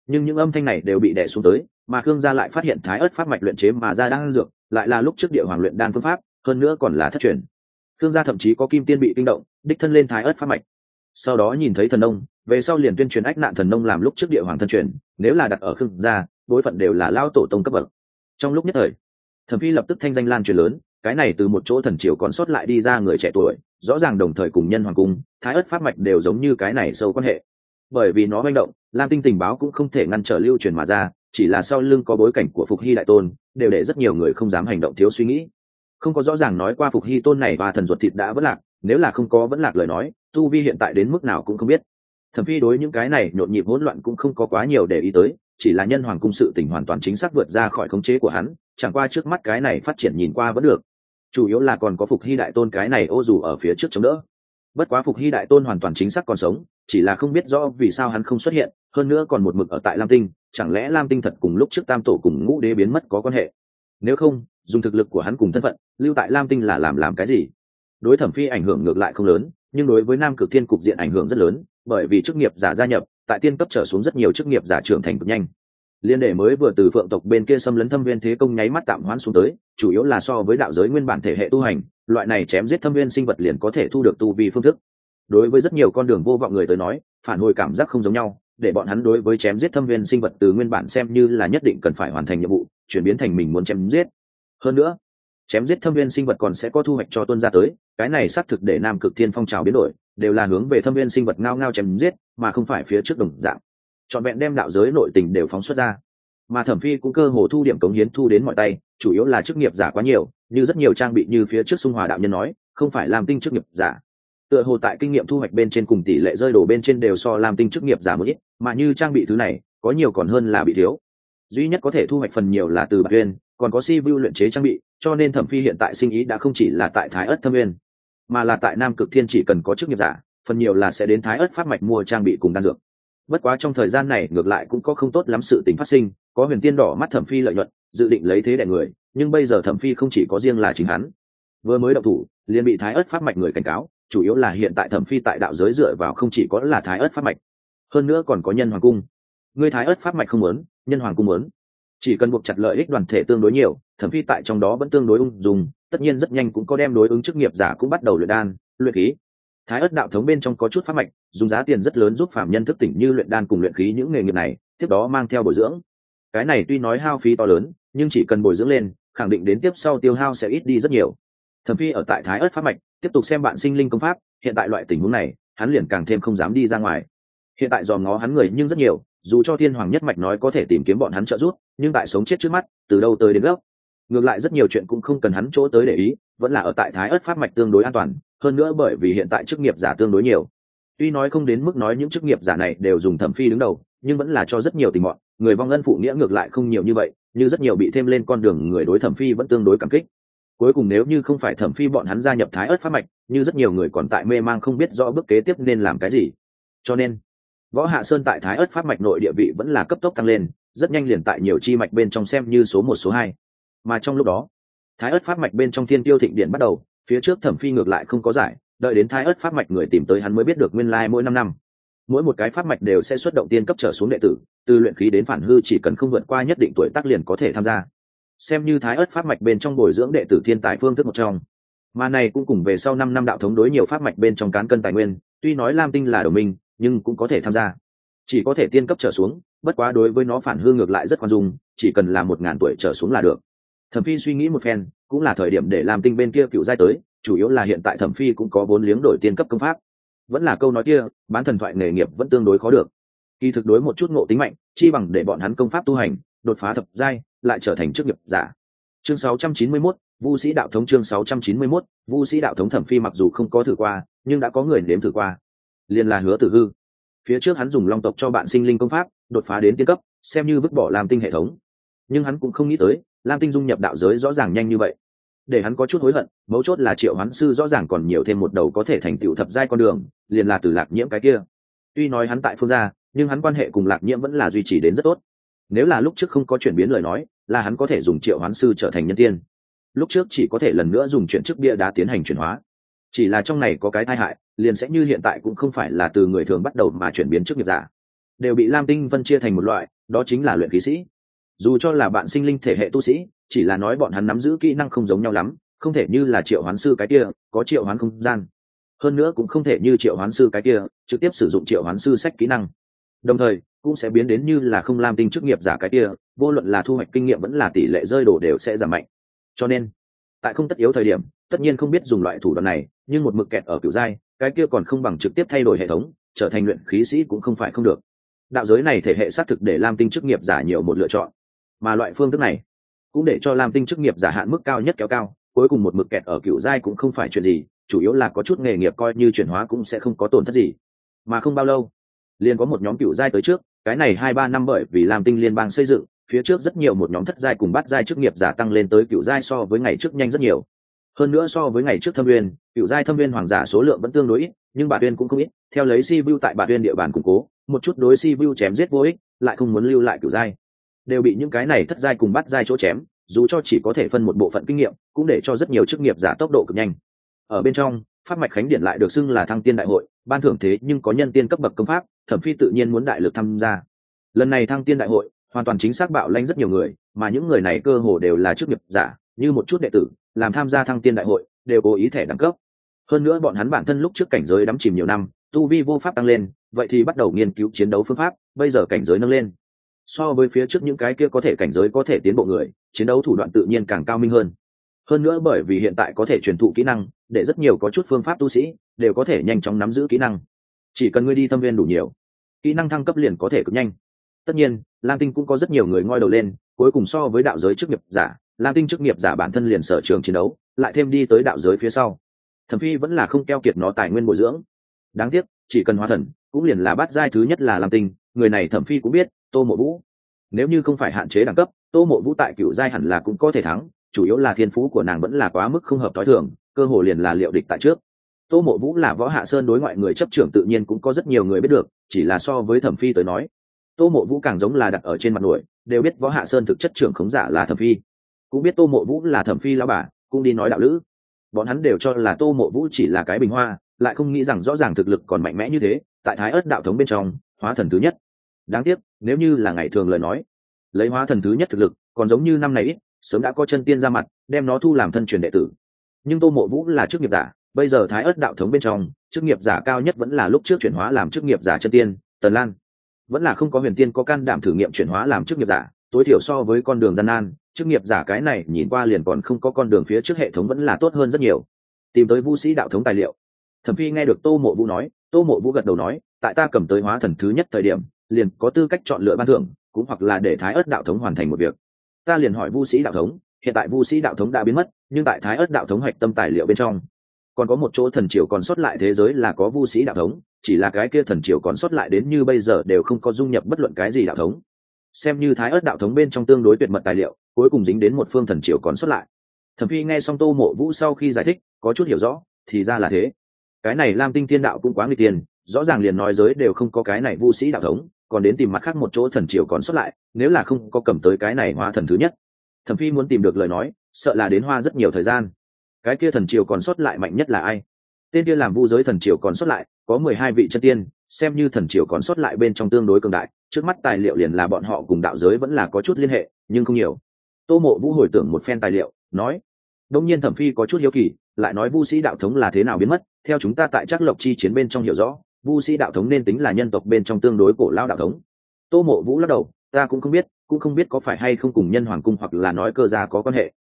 Nhưng những âm thanh này đều bị đè xuống tới, mà khương gia lại phát hiện thái ớt pháp mạch luyện chế mà ra đang dược, lại là lúc trước địa hoàng luyện đan phương pháp, hơn nữa còn là thất truyền. Khương gia thậm chí có kim tiên bị kinh động, đích thân lên thái ớt pháp mạch. Sau đó nhìn thấy thần nông, về sau liền tuyên truyền ách nạn thần nông làm lúc trước địa hoàng thân truyền, nếu là đặt ở khương gia bối phận đều là lao tổ tông cấp bậc. Trong lúc nhất thời, thẩm phi lập tức thanh danh lan truyền lớn cái này từ một chỗ thần triều còn sót lại đi ra người trẻ tuổi, rõ ràng đồng thời cùng nhân hoàng cung, thái ất pháp mạch đều giống như cái này sâu quan hệ. Bởi vì nó manh động, lam tinh tình báo cũng không thể ngăn trở lưu truyền mà ra, chỉ là sau lưng có bối cảnh của phục hy đại tôn, đều để rất nhiều người không dám hành động thiếu suy nghĩ. Không có rõ ràng nói qua phục hy tôn này và thần ruột thịt đã vẫn lạc, nếu là không có vẫn lạc lời nói, tu vi hiện tại đến mức nào cũng không biết. Thẩm phi đối những cái này nhộn nhịp hỗn loạn cũng không có quá nhiều để ý tới, chỉ là nhân hoàng cung sự tỉnh hoàn toàn chính xác vượt ra khỏi khống chế của hắn, chẳng qua trước mắt cái này phát triển nhìn qua vẫn được chủ yếu là còn có phục hy đại tôn cái này ô dù ở phía trước chống đỡ. Bất quá phục hy đại tôn hoàn toàn chính xác còn sống, chỉ là không biết rõ vì sao hắn không xuất hiện, hơn nữa còn một mực ở tại lam tinh, chẳng lẽ lam tinh thật cùng lúc trước tam tổ cùng ngũ đế biến mất có quan hệ? Nếu không, dùng thực lực của hắn cùng thân phận, lưu tại lam tinh là làm làm cái gì? Đối thẩm phi ảnh hưởng ngược lại không lớn, nhưng đối với nam cực thiên cục diện ảnh hưởng rất lớn, bởi vì chức nghiệp giả gia nhập, tại tiên cấp trở xuống rất nhiều chức nghiệp giả trưởng thành cực nhanh liên đệ mới vừa từ phượng tộc bên kia xâm lấn thâm viên thế công nháy mắt tạm hoãn xuống tới, chủ yếu là so với đạo giới nguyên bản thể hệ tu hành, loại này chém giết thâm viên sinh vật liền có thể thu được tu vi phương thức. Đối với rất nhiều con đường vô vọng người tới nói, phản hồi cảm giác không giống nhau, để bọn hắn đối với chém giết thâm viên sinh vật từ nguyên bản xem như là nhất định cần phải hoàn thành nhiệm vụ, chuyển biến thành mình muốn chém giết. Hơn nữa, chém giết thâm viên sinh vật còn sẽ có thu hoạch cho tuân gia tới, cái này xác thực để nam cực thiên phong trào biến đổi, đều là hướng về thâm viên sinh vật ngao ngao chém giết, mà không phải phía trước đồng dạng trọn vẹn đem đạo giới nội tình đều phóng xuất ra. Mà thẩm phi cũng cơ hồ thu điểm cống hiến thu đến mọi tay, chủ yếu là chức nghiệp giả quá nhiều, như rất nhiều trang bị như phía trước xung hòa đạo nhân nói, không phải làm tinh chức nghiệp giả. Tựa hồ tại kinh nghiệm thu hoạch bên trên cùng tỷ lệ rơi đổ bên trên đều so làm tinh chức nghiệp giả một ít, mà như trang bị thứ này, có nhiều còn hơn là bị thiếu. Duy nhất có thể thu hoạch phần nhiều là từ bạc uyên còn có si vu luyện chế trang bị, cho nên thẩm phi hiện tại sinh ý đã không chỉ là tại thái ất thâm uyên mà là tại nam cực thiên chỉ cần có chức nghiệp giả, phần nhiều là sẽ đến thái ất phát mạch mua trang bị cùng đan dược bất quá trong thời gian này ngược lại cũng có không tốt lắm sự tình phát sinh, có huyền tiên đỏ mắt thẩm phi lợi nhuận, dự định lấy thế đại người, nhưng bây giờ thẩm phi không chỉ có riêng là chính hắn. Vừa mới động thủ, liền bị thái ớt phát mạch người cảnh cáo, chủ yếu là hiện tại thẩm phi tại đạo giới dựa vào không chỉ có là thái ớt phát mạch, hơn nữa còn có nhân hoàng cung. Người thái ớt phát mạch không muốn, nhân hoàng cung muốn. Chỉ cần buộc chặt lợi ích đoàn thể tương đối nhiều, thẩm phi tại trong đó vẫn tương đối ung dùng tất nhiên rất nhanh cũng có đem đối ứng chức nghiệp giả cũng bắt đầu luyện đan, luyện khí. Thái ớt đạo thống bên trong có chút phát mạch dùng giá tiền rất lớn giúp phạm nhân thức tỉnh như luyện đan cùng luyện khí những nghề nghiệp này, tiếp đó mang theo bồi dưỡng. Cái này tuy nói hao phí to lớn, nhưng chỉ cần bồi dưỡng lên, khẳng định đến tiếp sau tiêu hao sẽ ít đi rất nhiều. Thẩm phi ở tại thái ớt pháp mạch, tiếp tục xem bạn sinh linh công pháp, hiện tại loại tình huống này, hắn liền càng thêm không dám đi ra ngoài. Hiện tại dòm ngó hắn người nhưng rất nhiều, dù cho thiên hoàng nhất mạch nói có thể tìm kiếm bọn hắn trợ giúp, nhưng tại sống chết trước mắt, từ đâu tới đến gốc? Ngược lại rất nhiều chuyện cũng không cần hắn chỗ tới để ý, vẫn là ở tại thái ớt pháp mạch tương đối an toàn, hơn nữa bởi vì hiện tại chức nghiệp giả tương đối nhiều tuy nói không đến mức nói những chức nghiệp giả này đều dùng thẩm phi đứng đầu, nhưng vẫn là cho rất nhiều tình mọn người vong ân phụ nghĩa ngược lại không nhiều như vậy, như rất nhiều bị thêm lên con đường người đối thẩm phi vẫn tương đối cảm kích. Cuối cùng nếu như không phải thẩm phi bọn hắn gia nhập thái ớt pháp mạch, như rất nhiều người còn tại mê mang không biết rõ bước kế tiếp nên làm cái gì. Cho nên, võ hạ sơn tại thái ớt pháp mạch nội địa vị vẫn là cấp tốc tăng lên, rất nhanh liền tại nhiều chi mạch bên trong xem như số một, số hai. Mà trong lúc đó, thái ớt pháp mạch bên trong thiên tiêu thịnh điện bắt đầu, phía trước thẩm phi ngược lại không có giải đợi đến thái ớt pháp mạch người tìm tới hắn mới biết được nguyên lai mỗi năm năm, mỗi một cái pháp mạch đều sẽ xuất động tiên cấp trở xuống đệ tử, từ luyện khí đến phản hư chỉ cần không vượt qua nhất định tuổi tác liền có thể tham gia. Xem như thái ớt pháp mạch bên trong bồi dưỡng đệ tử thiên tài phương thức một trong, mà này cũng cùng về sau năm năm đạo thống đối nhiều pháp mạch bên trong cán cân tài nguyên, tuy nói lam tinh là đồng minh, nhưng cũng có thể tham gia. Chỉ có thể tiên cấp trở xuống, bất quá đối với nó phản hư ngược lại rất khoan dung, chỉ cần là một ngàn tuổi trở xuống là được. Thẩm phi suy nghĩ một phen cũng là thời điểm để làm tinh bên kia cựu giai tới chủ yếu là hiện tại thẩm phi cũng có vốn liếng đổi tiên cấp công pháp. Vẫn là câu nói kia bán thần thoại nghề nghiệp vẫn tương đối khó được. Kỳ thực đối một chút ngộ tính mạnh chi bằng để bọn hắn công pháp tu hành đột phá thập giai lại trở thành chức nghiệp giả. Chương 691, vu sĩ đạo thống chương 691, vu sĩ đạo thống thẩm phi mặc dù không có thử qua nhưng đã có người nếm thử qua. Liền là hứa tử hư. Phía trước hắn dùng long tộc cho bạn sinh linh công pháp đột phá đến tiên cấp xem như vứt bỏ làm tinh hệ thống. Nhưng hắn cũng không nghĩ tới lam tinh dung nhập đạo giới rõ ràng nhanh như vậy. Để hắn có chút hối hận, mấu chốt là triệu hoán sư rõ ràng còn nhiều thêm một đầu có thể thành tựu thập giai con đường, liền là từ lạc nhiễm cái kia. Tuy nói hắn tại phương gia, nhưng hắn quan hệ cùng lạc nhiễm vẫn là duy trì đến rất tốt. Nếu là lúc trước không có chuyển biến lời nói, là hắn có thể dùng triệu hoán sư trở thành nhân tiên. Lúc trước chỉ có thể lần nữa dùng chuyện trước bia đá tiến hành chuyển hóa. Chỉ là trong này có cái tai hại, liền sẽ như hiện tại cũng không phải là từ người thường bắt đầu mà chuyển biến trước nghiệp giả. Đều bị lam tinh vân chia thành một loại, đó chính là luyện khí sĩ dù cho là bạn sinh linh thể hệ tu sĩ, chỉ là nói bọn hắn nắm giữ kỹ năng không giống nhau lắm, không thể như là triệu hoán sư cái kia, có triệu hoán không gian. Hơn nữa cũng không thể như triệu hoán sư cái kia, trực tiếp sử dụng triệu hoán sư sách kỹ năng. Đồng thời, cũng sẽ biến đến như là không làm tinh chức nghiệp giả cái kia, vô luận là thu hoạch kinh nghiệm vẫn là tỷ lệ rơi đổ đều sẽ giảm mạnh. Cho nên, tại không tất yếu thời điểm, tất nhiên không biết dùng loại thủ đoạn này, nhưng một mực kẹt ở cựu giai cái kia còn không bằng trực tiếp thay đổi hệ thống, trở thành luyện khí sĩ cũng không phải không được. Đạo giới này thể hệ xác thực để lam tinh chức nghiệp giả nhiều một lựa chọn mà loại phương thức này cũng để cho lam tinh chức nghiệp giả hạn mức cao nhất kéo cao, cuối cùng một mực kẹt ở cựu giai cũng không phải chuyện gì, chủ yếu là có chút nghề nghiệp coi như chuyển hóa cũng sẽ không có tổn thất gì. Mà không bao lâu, liền có một nhóm cựu giai tới trước, cái này hai ba năm bởi vì lam tinh liên bang xây dựng, phía trước rất nhiều một nhóm thất giai cùng bắt giai chức nghiệp giả tăng lên tới cựu giai so với ngày trước nhanh rất nhiều. Hơn nữa so với ngày trước thâm viên cựu giai thâm viên hoàng giả số lượng vẫn tương đối ít, nhưng bà tuyên cũng không ít, theo lấy si vu tại bà tuyên địa bàn củng cố, một chút đối si vu chém giết vô ích, lại không muốn lưu lại cựu giai đều bị những cái này thất giai cùng bắt giai chỗ chém, dù cho chỉ có thể phân một bộ phận kinh nghiệm, cũng để cho rất nhiều chức nghiệp giả tốc độ cực nhanh. Ở bên trong, pháp mạch khánh điện lại được xưng là thăng tiên đại hội, ban thưởng thế nhưng có nhân tiên cấp bậc công pháp thẩm phi tự nhiên muốn đại lực tham gia. Lần này thăng tiên đại hội, hoàn toàn chính xác bạo lanh rất nhiều người, mà những người này cơ hồ đều là chức nghiệp giả, như một chút đệ tử, làm tham gia thăng tiên đại hội, đều cố ý thẻ đẳng cấp. Hơn nữa bọn hắn bản thân lúc trước cảnh giới đắm chìm nhiều năm, tu vi vô pháp tăng lên, vậy thì bắt đầu nghiên cứu chiến đấu phương pháp, bây giờ cảnh giới nâng lên so với phía trước những cái kia có thể cảnh giới có thể tiến bộ người, chiến đấu thủ đoạn tự nhiên càng cao minh hơn. Hơn nữa bởi vì hiện tại có thể truyền thụ kỹ năng, để rất nhiều có chút phương pháp tu sĩ đều có thể nhanh chóng nắm giữ kỹ năng. Chỉ cần ngươi đi thâm viên đủ nhiều, kỹ năng thăng cấp liền có thể cực nhanh. Tất nhiên, lam tinh cũng có rất nhiều người ngoi đầu lên, cuối cùng so với đạo giới chức nghiệp giả, lam tinh chức nghiệp giả bản thân liền sở trường chiến đấu, lại thêm đi tới đạo giới phía sau. Thẩm phi vẫn là không keo kiệt nó tài nguyên bồi dưỡng. Đáng tiếc, chỉ cần hóa thần, cũng liền là bát giai thứ nhất là lam tinh người này thẩm phi cũng biết, tô mộ vũ. Nếu như không phải hạn chế đẳng cấp, tô mộ vũ tại cựu giai hẳn là cũng có thể thắng, chủ yếu là thiên phú của nàng vẫn là quá mức không hợp t h o i thường, cơ hồ liền là liệu địch tại trước. Tô mộ vũ là võ hạ sơn đối ngoại người chấp trưởng tự nhiên cũng có rất nhiều người biết được, chỉ là so với thẩm phi tới nói, tô mộ vũ càng giống là đặt ở trên mặt nổi, đều biết võ hạ sơn thực chất trưởng khống giả là thẩm phi. Cũng biết tô mộ vũ là thẩm phi lao bà, cũng đi nói đạo lữ. Bọn hắn đều cho là tô mộ vũ chỉ là cái bình hoa, lại không nghĩ rằng rõ ràng thực lực còn mạnh mẽ như thế, tại thái ớt đạo thống bên trong hóa thần thứ nhất. Đáng tiếc, nếu như là ngày thường lời nói, lấy hóa thần thứ nhất thực lực, còn giống như năm này ít, sớm đã có chân tiên ra mặt, đem nó thu làm thân truyền đệ tử. Nhưng tô mộ vũ là chức nghiệp giả, bây giờ thái ớt đạo thống bên trong, chức nghiệp giả cao nhất vẫn là lúc trước chuyển hóa làm chức nghiệp giả chân tiên, tần lan. Vẫn là không có huyền tiên có can đảm thử nghiệm chuyển hóa làm chức nghiệp giả, tối thiểu so với con đường gian nan, chức nghiệp giả cái này nhìn qua liền còn không có con đường phía trước hệ thống vẫn là tốt hơn rất nhiều. Tìm tới vũ sĩ đạo thống tài liệu. Thẩm phi nghe được tô mộ vũ nói, tô mộ vũ gật đầu nói tại ta cầm tới hóa thần thứ nhất thời điểm, liền có tư cách chọn lựa ban thưởng, cũng hoặc là để thái ớt đạo thống hoàn thành một việc. Ta liền hỏi vu sĩ đạo thống, hiện tại vu sĩ đạo thống đã biến mất, nhưng tại thái ớt đạo thống hạch tâm tài liệu bên trong, còn có một chỗ thần triều còn sót lại thế giới là có vu sĩ đạo thống, chỉ là cái kia thần triều còn sót lại đến như bây giờ đều không có dung nhập bất luận cái gì đạo thống. Xem như thái ớt đạo thống bên trong tương đối tuyệt mật tài liệu, cuối cùng dính đến một phương thần triều còn sót lại. Thẩm phi nghe xong tô mộ vũ sau khi giải thích, có chút hiểu rõ, thì ra là thế. Cái này lam tinh thiên đạo cũng quá nguy tiền rõ ràng liền nói giới đều không có cái này vu sĩ đạo thống, còn đến tìm mặt khác một chỗ thần triều còn xuất lại, nếu là không có cầm tới cái này hóa thần thứ nhất. Thẩm phi muốn tìm được lời nói, sợ là đến hoa rất nhiều thời gian. Cái kia thần triều còn xuất lại mạnh nhất là ai? Tên kia làm vu giới thần triều còn xuất lại, có mười hai vị chân tiên, xem như thần triều còn xuất lại bên trong tương đối cường đại, trước mắt tài liệu liền là bọn họ cùng đạo giới vẫn là có chút liên hệ, nhưng không nhiều. Tô mộ vũ hồi tưởng một phen tài liệu, nói, đông nhiên thẩm phi có chút hiếu kỳ, lại nói vu sĩ đạo thống là thế nào biến mất, theo chúng ta tại Trác lộc chi chiến bên trong hiểu rõ vu sĩ đạo thống nên tính là nhân tộc bên trong tương đối cổ lao đạo thống. Tô mộ vũ lắc đầu, ta cũng không biết, cũng không biết có phải hay không cùng nhân hoàng cung hoặc là nói cơ gia có quan hệ.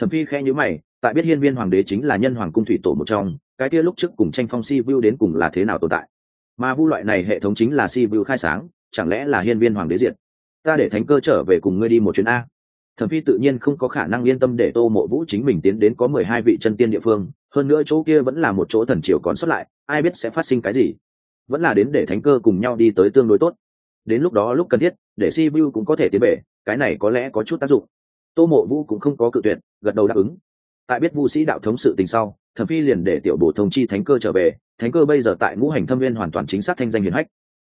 Thẩm phi khe nhữ mày, tại biết hiên viên hoàng đế chính là nhân hoàng cung thủy tổ một trong, cái kia lúc trước cùng tranh phong si vu đến cùng là thế nào tồn tại? Mà vu loại này hệ thống chính là si vu khai sáng, chẳng lẽ là hiên viên hoàng đế diệt? Ta để thánh cơ trở về cùng ngươi đi một chuyến a. Thẩm phi tự nhiên không có khả năng yên tâm để tô mộ vũ chính mình tiến đến có mười hai vị chân tiên địa phương, hơn nữa chỗ kia vẫn là một chỗ thần triều còn xuất lại, ai biết sẽ phát sinh cái gì vẫn là đến để thánh cơ cùng nhau đi tới tương đối tốt. Đến lúc đó lúc cần thiết, để si vu cũng có thể tiến bể cái này có lẽ có chút tác dụng. Tô mộ vũ cũng không có cự tuyệt, gật đầu đáp ứng. Tại biết vu sĩ đạo thống sự tình sau, thẩm phi liền để tiểu bổ thông chi thánh cơ trở về, thánh cơ bây giờ tại ngũ hành thâm viên hoàn toàn chính xác thanh danh hiền hách.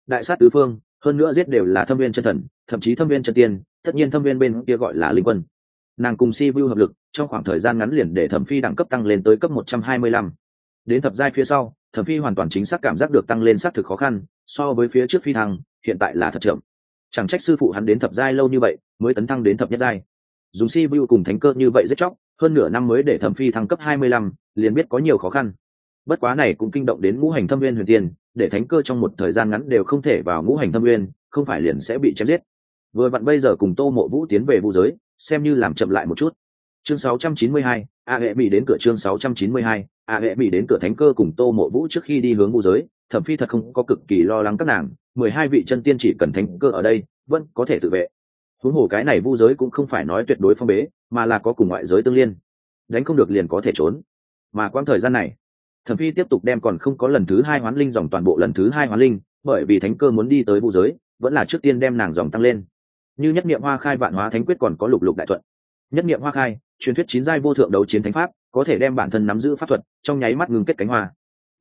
Đại sát tứ phương, hơn nữa giết đều là thâm viên chân thần, thậm chí thâm viên chân tiên, tất nhiên thâm viên bên kia gọi là linh quân. Nàng cùng si vu hợp lực, trong khoảng thời gian ngắn liền để thẩm phi đẳng cấp tăng lên tới cấp một trăm hai mươi lăm. Đến thập giai phía sau thẩm phi hoàn toàn chính xác cảm giác được tăng lên xác thực khó khăn so với phía trước phi thăng hiện tại là thật chậm. Chẳng trách sư phụ hắn đến thập giai lâu như vậy mới tấn thăng đến thập nhất giai. Dùng si vu cùng thánh cơ như vậy rất chóc hơn nửa năm mới để thẩm phi thăng cấp hai mươi lăm liền biết có nhiều khó khăn. Bất quá này cũng kinh động đến ngũ hành thâm viên huyền tiên để thánh cơ trong một thời gian ngắn đều không thể vào ngũ hành thâm viên không phải liền sẽ bị chém giết. Vừa vặn bây giờ cùng tô mộ vũ tiến về vũ giới xem như làm chậm lại một chút. Chương 692, a hệ mỹ đến cửa chương 692, a hệ mỹ đến cửa thánh cơ cùng tô mộ vũ trước khi đi hướng vũ giới thẩm phi thật không có cực kỳ lo lắng các nàng mười hai vị chân tiên chỉ cần thánh cơ ở đây vẫn có thể tự vệ. Huống hồ cái này vu giới cũng không phải nói tuyệt đối phong bế mà là có cùng ngoại giới tương liên. Đánh không được liền có thể trốn. Mà quãng thời gian này thẩm phi tiếp tục đem còn không có lần thứ hai hoán linh dòng toàn bộ lần thứ hai hoán linh bởi vì thánh cơ muốn đi tới vu giới vẫn là trước tiên đem nàng dòng tăng lên. Như nhất niệm hoa khai vạn hóa thánh quyết còn có lục lục đại thuận nhất niệm hoa khai, truyền thuyết chín giai vô thượng đấu chiến thánh pháp, có thể đem bản thân nắm giữ pháp thuật, trong nháy mắt ngưng kết cánh hoa.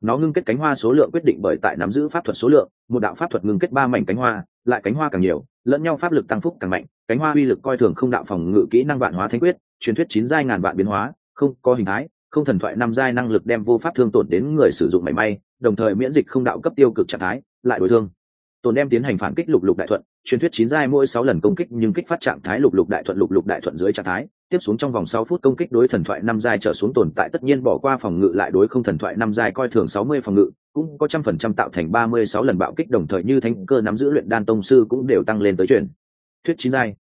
Nó ngưng kết cánh hoa số lượng quyết định bởi tại nắm giữ pháp thuật số lượng, một đạo pháp thuật ngưng kết ba mảnh cánh hoa, lại cánh hoa càng nhiều, lẫn nhau pháp lực tăng phúc càng mạnh, cánh hoa uy lực coi thường không đạo phòng ngự kỹ năng vạn hóa thánh quyết, truyền thuyết chín giai ngàn vạn biến hóa, không có hình thái, không thần thoại năm giai năng lực đem vô pháp thương tổn đến người sử dụng mảy may, đồng thời miễn dịch không đạo cấp tiêu cực trạng thái, lại đối thương tồn đem tiến hành phản kích lục lục đại thuận, truyền thuyết chín giai mỗi sáu lần công kích nhưng kích phát trạng thái lục lục đại thuận, lục lục đại thuận dưới trạng thái, tiếp xuống trong vòng sáu phút công kích đối thần thoại năm giai trở xuống tồn tại, tất nhiên bỏ qua phòng ngự lại đối không thần thoại năm giai coi thường sáu mươi phòng ngự, cũng có trăm phần trăm tạo thành ba mươi sáu lần bạo kích, đồng thời như thánh cơ nắm giữ luyện đan tông sư cũng đều tăng lên tới truyền thuyết chín giai.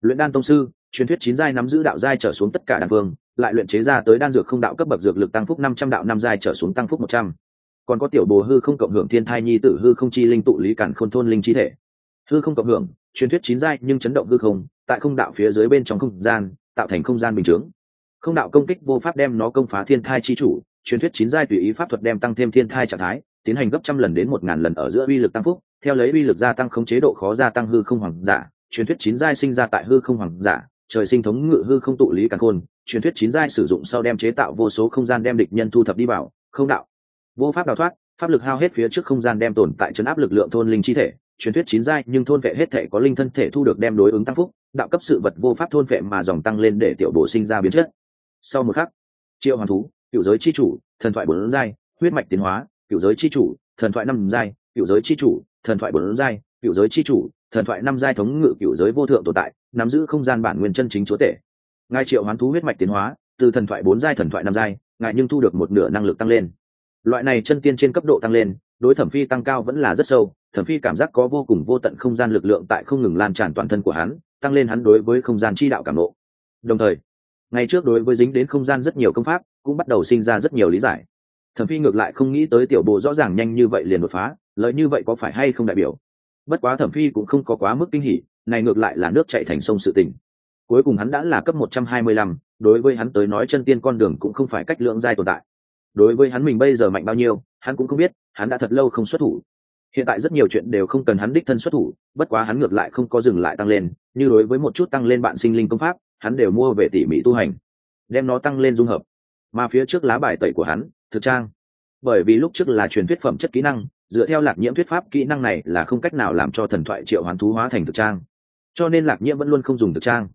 Luyện đan tông sư, truyền thuyết chín giai nắm giữ đạo giai trở xuống tất cả đan vương, lại luyện chế ra tới đan dược không đạo cấp bậc dược lực tăng phúc năm trăm đạo, năm giai trở xuống tăng phúc một trăm còn có tiểu bồ hư không cộng hưởng thiên thai nhi tử hư không chi linh tụ lý cản khôn thôn linh chi thể. Hư không cộng hưởng, truyền thuyết chín giai nhưng chấn động hư không, tại không đạo phía dưới bên trong không gian, tạo thành không gian bình chướng. Không đạo công kích vô pháp đem nó công phá thiên thai chi chủ, truyền thuyết chín giai tùy ý pháp thuật đem tăng thêm thiên thai trạng thái, tiến hành gấp trăm lần đến một ngàn lần ở giữa uy lực tăng phúc, theo lấy uy lực gia tăng không chế độ khó gia tăng hư không hoàng giả, truyền thuyết chín giai sinh ra tại hư không hoàng giả, trời sinh thống ngự hư không tụ lý càng khôn, truyền thuyết chín giai sử dụng sau đem chế tạo vô số không gian đem địch nhân thu thập đi vào, không đạo vô pháp đào thoát, pháp lực hao hết phía trước không gian đem tồn tại chấn áp lực lượng thôn linh chi thể, truyền thuyết chín giai, nhưng thôn vệ hết thể có linh thân thể thu được đem đối ứng tăng phúc, đạo cấp sự vật vô pháp thôn vệ mà dòng tăng lên để tiểu bổ sinh ra biến chất. Sau một khắc, triệu hoàn thú, cựu giới chi chủ, thần thoại bốn giai, huyết mạch tiến hóa, cựu giới chi chủ, thần thoại năm giai, cựu giới chi chủ, thần thoại bốn giai, cựu giới chi chủ, thần thoại năm giai thống ngự cựu giới vô thượng tồn tại, nắm giữ không gian bản nguyên chân chính chúa tể. Ngài triệu hoán thú huyết mạch tiến hóa, từ thần thoại bốn giai, thần thoại năm giai, ngài nhưng thu được một nửa năng lực tăng lên loại này chân tiên trên cấp độ tăng lên đối thẩm phi tăng cao vẫn là rất sâu thẩm phi cảm giác có vô cùng vô tận không gian lực lượng tại không ngừng lan tràn toàn thân của hắn tăng lên hắn đối với không gian chi đạo cảm nộ. Đồng thời ngày trước đối với dính đến không gian rất nhiều công pháp cũng bắt đầu sinh ra rất nhiều lý giải. Thẩm phi ngược lại không nghĩ tới tiểu bộ rõ ràng nhanh như vậy liền đột phá lợi như vậy có phải hay không đại biểu? Bất quá thẩm phi cũng không có quá mức kinh hỉ này ngược lại là nước chạy thành sông sự tình. Cuối cùng hắn đã là cấp một trăm hai mươi lăm, đối với hắn tới nói chân tiên con đường cũng không phải cách lượng giai tồn tại đối với hắn mình bây giờ mạnh bao nhiêu, hắn cũng không biết, hắn đã thật lâu không xuất thủ. Hiện tại rất nhiều chuyện đều không cần hắn đích thân xuất thủ, bất quá hắn ngược lại không có dừng lại tăng lên, như đối với một chút tăng lên bạn sinh linh công pháp, hắn đều mua về tỉ mỉ tu hành, đem nó tăng lên dung hợp. Mà phía trước lá bài tẩy của hắn, thực trang. Bởi vì lúc trước là truyền thuyết phẩm chất kỹ năng, dựa theo lạc nhiễm thuyết pháp, kỹ năng này là không cách nào làm cho thần thoại triệu hoán thú hóa thành thực trang. Cho nên lạc nhiễm vẫn luôn không dùng thực trang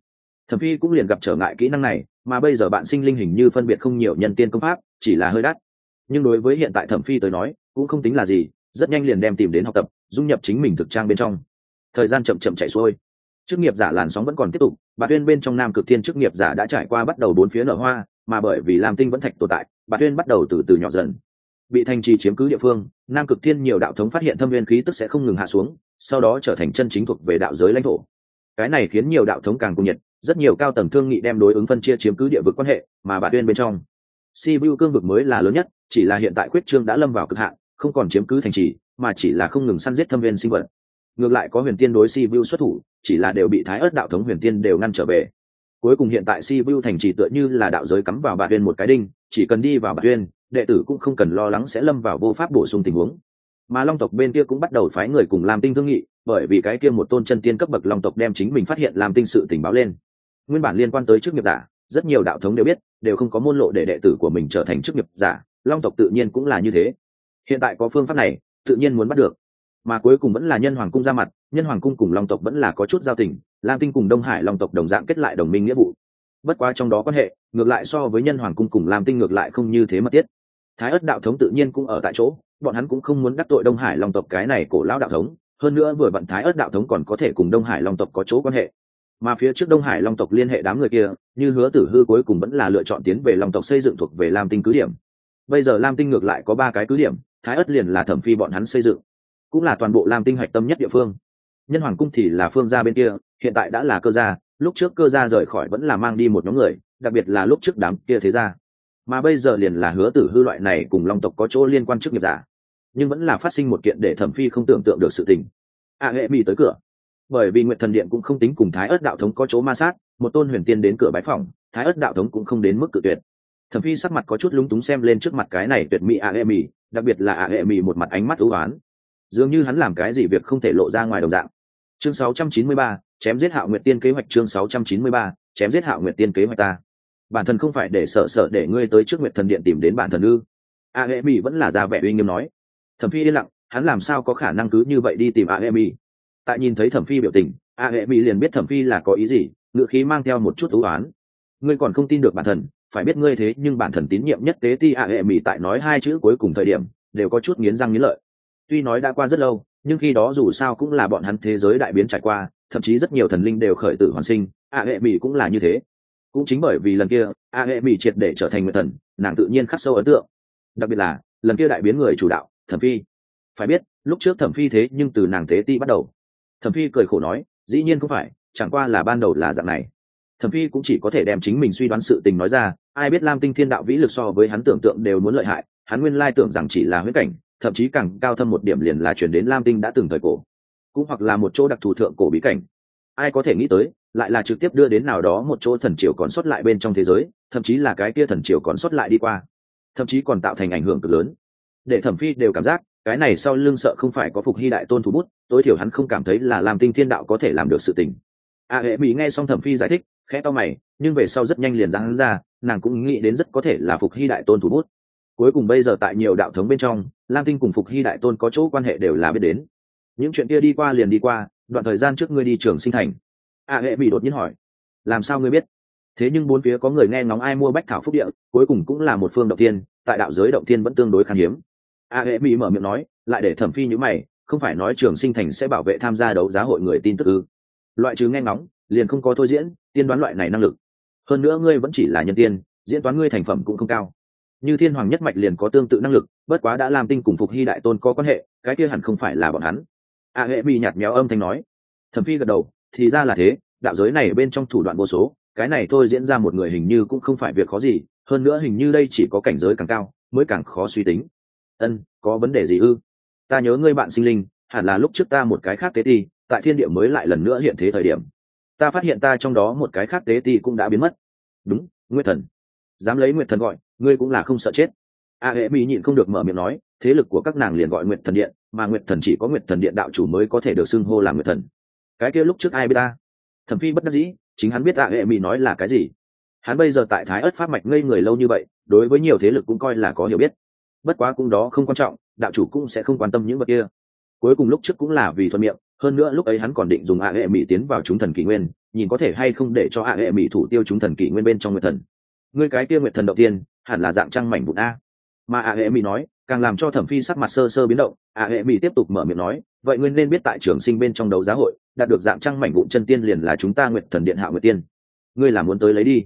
thẩm phi cũng liền gặp trở ngại kỹ năng này, mà bây giờ bạn sinh linh hình như phân biệt không nhiều nhân tiên công pháp, chỉ là hơi đắt. Nhưng đối với hiện tại thẩm phi tới nói, cũng không tính là gì, rất nhanh liền đem tìm đến học tập, dung nhập chính mình thực trang bên trong. Thời gian chậm chậm chạy xuôi. Chức nghiệp giả làn sóng vẫn còn tiếp tục bà tuyên bên trong nam cực thiên chức nghiệp giả đã trải qua bắt đầu bốn phía nở hoa, mà bởi vì làm tinh vẫn thạch tồn tại bà tuyên bắt đầu từ từ nhỏ dần. Bị thành trì chiếm cứ địa phương, nam cực thiên nhiều đạo thống phát hiện thâm viên khí tức sẽ không ngừng hạ xuống, sau đó trở thành chân chính thuộc về đạo giới lãnh thổ. Cái này khiến nhiều đạo thống càng cung nhiệt rất nhiều cao tầng thương nghị đem đối ứng phân chia chiếm cứ địa vực quan hệ, mà bà tuyên bên trong. Si vu cương vực mới là lớn nhất, chỉ là hiện tại quyết trương đã lâm vào cực hạn, không còn chiếm cứ thành trì, mà chỉ là không ngừng săn giết thâm viên sinh vật. Ngược lại có huyền tiên đối si vu xuất thủ, chỉ là đều bị thái ớt đạo thống huyền tiên đều ngăn trở về. Cuối cùng hiện tại si vu thành trì tựa như là đạo giới cắm vào bà tuyên một cái đinh, chỉ cần đi vào bà tuyên, đệ tử cũng không cần lo lắng sẽ lâm vào vô pháp bổ sung tình huống. Mà long tộc bên kia cũng bắt đầu phái người cùng làm tinh thương nghị, bởi vì cái kia một tôn chân tiên cấp bậc long tộc đem chính mình phát hiện làm tinh sự tình báo lên nguyên bản liên quan tới chức nghiệp giả, rất nhiều đạo thống đều biết, đều không có môn lộ để đệ tử của mình trở thành chức nghiệp giả, long tộc tự nhiên cũng là như thế. Hiện tại có phương pháp này, tự nhiên muốn bắt được. Mà cuối cùng vẫn là nhân hoàng cung ra mặt, nhân hoàng cung cùng long tộc vẫn là có chút giao tình, lam tinh cùng đông hải long tộc đồng dạng kết lại đồng minh nghĩa vụ. Bất quá trong đó quan hệ, ngược lại so với nhân hoàng cung cùng lam tinh ngược lại không như thế mật tiết. thái ất đạo thống tự nhiên cũng ở tại chỗ, bọn hắn cũng không muốn đắc tội đông hải long tộc cái này cổ lão đạo thống. Hơn nữa vừa vận thái ất đạo thống còn có thể cùng đông hải long tộc có chỗ quan hệ mà phía trước đông hải long tộc liên hệ đám người kia, như hứa tử hư cuối cùng vẫn là lựa chọn tiến về long tộc xây dựng thuộc về lam tinh cứ điểm. Bây giờ lam tinh ngược lại có ba cái cứ điểm, thái ất liền là thẩm phi bọn hắn xây dựng, cũng là toàn bộ lam tinh hạch tâm nhất địa phương. Nhân hoàng cung thì là phương gia bên kia, hiện tại đã là cơ gia, lúc trước cơ gia rời khỏi vẫn là mang đi một nhóm người, đặc biệt là lúc trước đám kia thế gia. mà bây giờ liền là hứa tử hư loại này cùng long tộc có chỗ liên quan chức nghiệp giả, nhưng vẫn là phát sinh một kiện để thẩm phi không tưởng tượng được sự tình. A hệ mỹ tới cửa bởi vì nguyện thần điện cũng không tính cùng thái ớt đạo thống có chỗ ma sát một tôn huyền tiên đến cửa bái phòng thái ớt đạo thống cũng không đến mức cự tuyệt. Thẩm phi sắc mặt có chút lúng túng xem lên trước mặt cái này tuyệt mỹ a hệ mỹ đặc biệt là a hệ mỹ một mặt ánh mắt ưu oán dường như hắn làm cái gì việc không thể lộ ra ngoài đồng dạng. Chương 693, chém giết hạo nguyệt tiên kế hoạch chương 693, chém giết hạo nguyệt tiên kế hoạch ta. Bản thân không phải để sợ sợ để ngươi tới trước nguyệt thần điện tìm đến bản thân ư? A hệ mỹ vẫn là ra vẻ uy nghiêm nói. Thẩm phi yên lặng hắn làm sao có khả năng cứ như vậy đi tìm a hệ mỹ tại nhìn thấy thẩm phi biểu tình a hệ mỹ liền biết thẩm phi là có ý gì ngựa khí mang theo một chút ưu oán. Ngươi còn không tin được bản thần, phải biết ngươi thế nhưng bản thần tín nhiệm nhất tế ti a hệ mỹ tại nói hai chữ cuối cùng thời điểm đều có chút nghiến răng nghiến lợi. Tuy nói đã qua rất lâu nhưng khi đó dù sao cũng là bọn hắn thế giới đại biến trải qua thậm chí rất nhiều thần linh đều khởi tử hoàn sinh a hệ mỹ cũng là như thế. Cũng chính bởi vì lần kia a hệ mỹ triệt để trở thành nguyện thần nàng tự nhiên khắc sâu ấn tượng. Đặc biệt là lần kia đại biến người chủ đạo thẩm phi. Phải biết lúc trước thẩm phi thế nhưng từ nàng tế ti bắt đầu thẩm phi cười khổ nói, dĩ nhiên không phải, chẳng qua là ban đầu là dạng này. Thẩm phi cũng chỉ có thể đem chính mình suy đoán sự tình nói ra, ai biết lam tinh thiên đạo vĩ lực so với hắn tưởng tượng đều muốn lợi hại, hắn nguyên lai tưởng rằng chỉ là huyết cảnh, thậm chí càng cao thâm một điểm liền là chuyển đến lam tinh đã từng thời cổ, cũng hoặc là một chỗ đặc thù thượng cổ bí cảnh. Ai có thể nghĩ tới, lại là trực tiếp đưa đến nào đó một chỗ thần triều còn sót lại bên trong thế giới, thậm chí là cái kia thần triều còn sót lại đi qua, thậm chí còn tạo thành ảnh hưởng cực lớn. Để thẩm phi đều cảm giác cái này sau lưng sợ không phải có phục hy đại tôn thủ bút, tối thiểu hắn không cảm thấy là làm tinh thiên đạo có thể làm được sự tình. A hệ mỹ nghe xong thẩm phi giải thích, khẽ to mày, nhưng về sau rất nhanh liền ra hắn ra, nàng cũng nghĩ đến rất có thể là phục hy đại tôn thủ bút. Cuối cùng bây giờ tại nhiều đạo thống bên trong, lam tinh cùng phục hy đại tôn có chỗ quan hệ đều là biết đến. Những chuyện kia đi qua liền đi qua, đoạn thời gian trước ngươi đi trường sinh thành. A hệ mỹ đột nhiên hỏi, làm sao ngươi biết? Thế nhưng bốn phía có người nghe ngóng ai mua bách thảo phúc địa, cuối cùng cũng là một phương động tiên tại đạo giới động tiên vẫn tương đối khan hiếm a hệ mỹ mở miệng nói, lại để thẩm phi nhữ mày, không phải nói trường sinh thành sẽ bảo vệ tham gia đấu giá hội người tin tức ư? Loại trừ nghe ngóng, liền không có thôi diễn, tiên đoán loại này năng lực. Hơn nữa ngươi vẫn chỉ là nhân tiên, diễn toán ngươi thành phẩm cũng không cao. Như thiên hoàng nhất mạch liền có tương tự năng lực, bất quá đã làm tinh cùng phục hy đại tôn có quan hệ, cái kia hẳn không phải là bọn hắn. A hệ mỹ nhạt méo âm thanh nói. Thẩm phi gật đầu, thì ra là thế, đạo giới này bên trong thủ đoạn vô số, cái này thôi diễn ra một người hình như cũng không phải việc khó gì, hơn nữa hình như đây chỉ có cảnh giới càng cao, mới càng khó suy tính ân, có vấn đề gì ư? Ta nhớ ngươi bạn sinh linh, hẳn là lúc trước ta một cái khác tế ti, tại thiên địa mới lại lần nữa hiện thế thời điểm. Ta phát hiện ta trong đó một cái khác tế ti cũng đã biến mất. Đúng, nguyệt thần. Dám lấy nguyệt thần gọi, ngươi cũng là không sợ chết. A hệ mỹ nhịn không được mở miệng nói, thế lực của các nàng liền gọi nguyệt thần điện, mà nguyệt thần chỉ có nguyệt thần điện đạo chủ mới có thể được xưng hô là nguyệt thần. Cái kia lúc trước ai biết ta? Thẩm phi bất đắc dĩ, chính hắn biết a hệ mỹ nói là cái gì. Hắn bây giờ tại thái ớt pháp mạch ngây người lâu như vậy, đối với nhiều thế lực cũng coi là có hiểu biết bất quá cũng đó không quan trọng, đạo chủ cũng sẽ không quan tâm những vật kia. Cuối cùng lúc trước cũng là vì thuận miệng, hơn nữa lúc ấy hắn còn định dùng a hệ mỹ tiến vào chúng thần kỷ nguyên, nhìn có thể hay không để cho a hệ mỹ thủ tiêu chúng thần kỷ nguyên bên trong nguyệt thần. Ngươi cái kia nguyệt thần đầu tiên, hẳn là dạng trăng mảnh vụn a. Mà a hệ mỹ nói, càng làm cho thẩm phi sắc mặt sơ sơ biến động, a hệ mỹ tiếp tục mở miệng nói, vậy ngươi nên biết tại trường sinh bên trong đấu giá hội, đạt được dạng trăng mảnh vụn chân tiên liền là chúng ta nguyệt thần điện hạ nguyệt tiên. Ngươi là muốn tới lấy đi.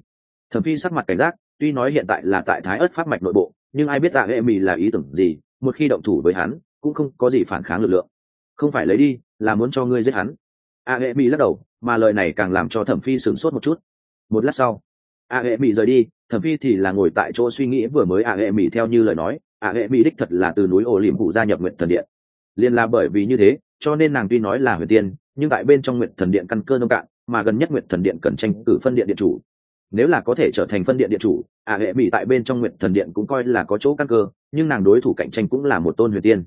Thẩm phi sắc mặt cảnh giác, tuy nói hiện tại là tại thái ớt pháp mạch nội bộ nhưng ai biết tạ hệ mỹ là ý tưởng gì, một khi động thủ với hắn, cũng không có gì phản kháng lực lượng. Không phải lấy đi, là muốn cho ngươi giết hắn. A hệ mỹ lắc đầu, mà lời này càng làm cho thẩm phi sửng sốt một chút. Một lát sau a hệ mỹ rời đi, thẩm phi thì là ngồi tại chỗ suy nghĩ vừa mới a hệ mỹ theo như lời nói a hệ mỹ đích thật là từ núi ổ liềm cụ gia nhập nguyện thần điện. Liên là bởi vì như thế, cho nên nàng tuy nói là huyền tiên, nhưng tại bên trong nguyện thần điện căn cơ nông cạn, mà gần nhất nguyện thần điện cần tranh cử phân điện điện chủ nếu là có thể trở thành phân điện điện chủ a hệ mỹ tại bên trong nguyện thần điện cũng coi là có chỗ căn cơ, nhưng nàng đối thủ cạnh tranh cũng là một tôn huyền tiên.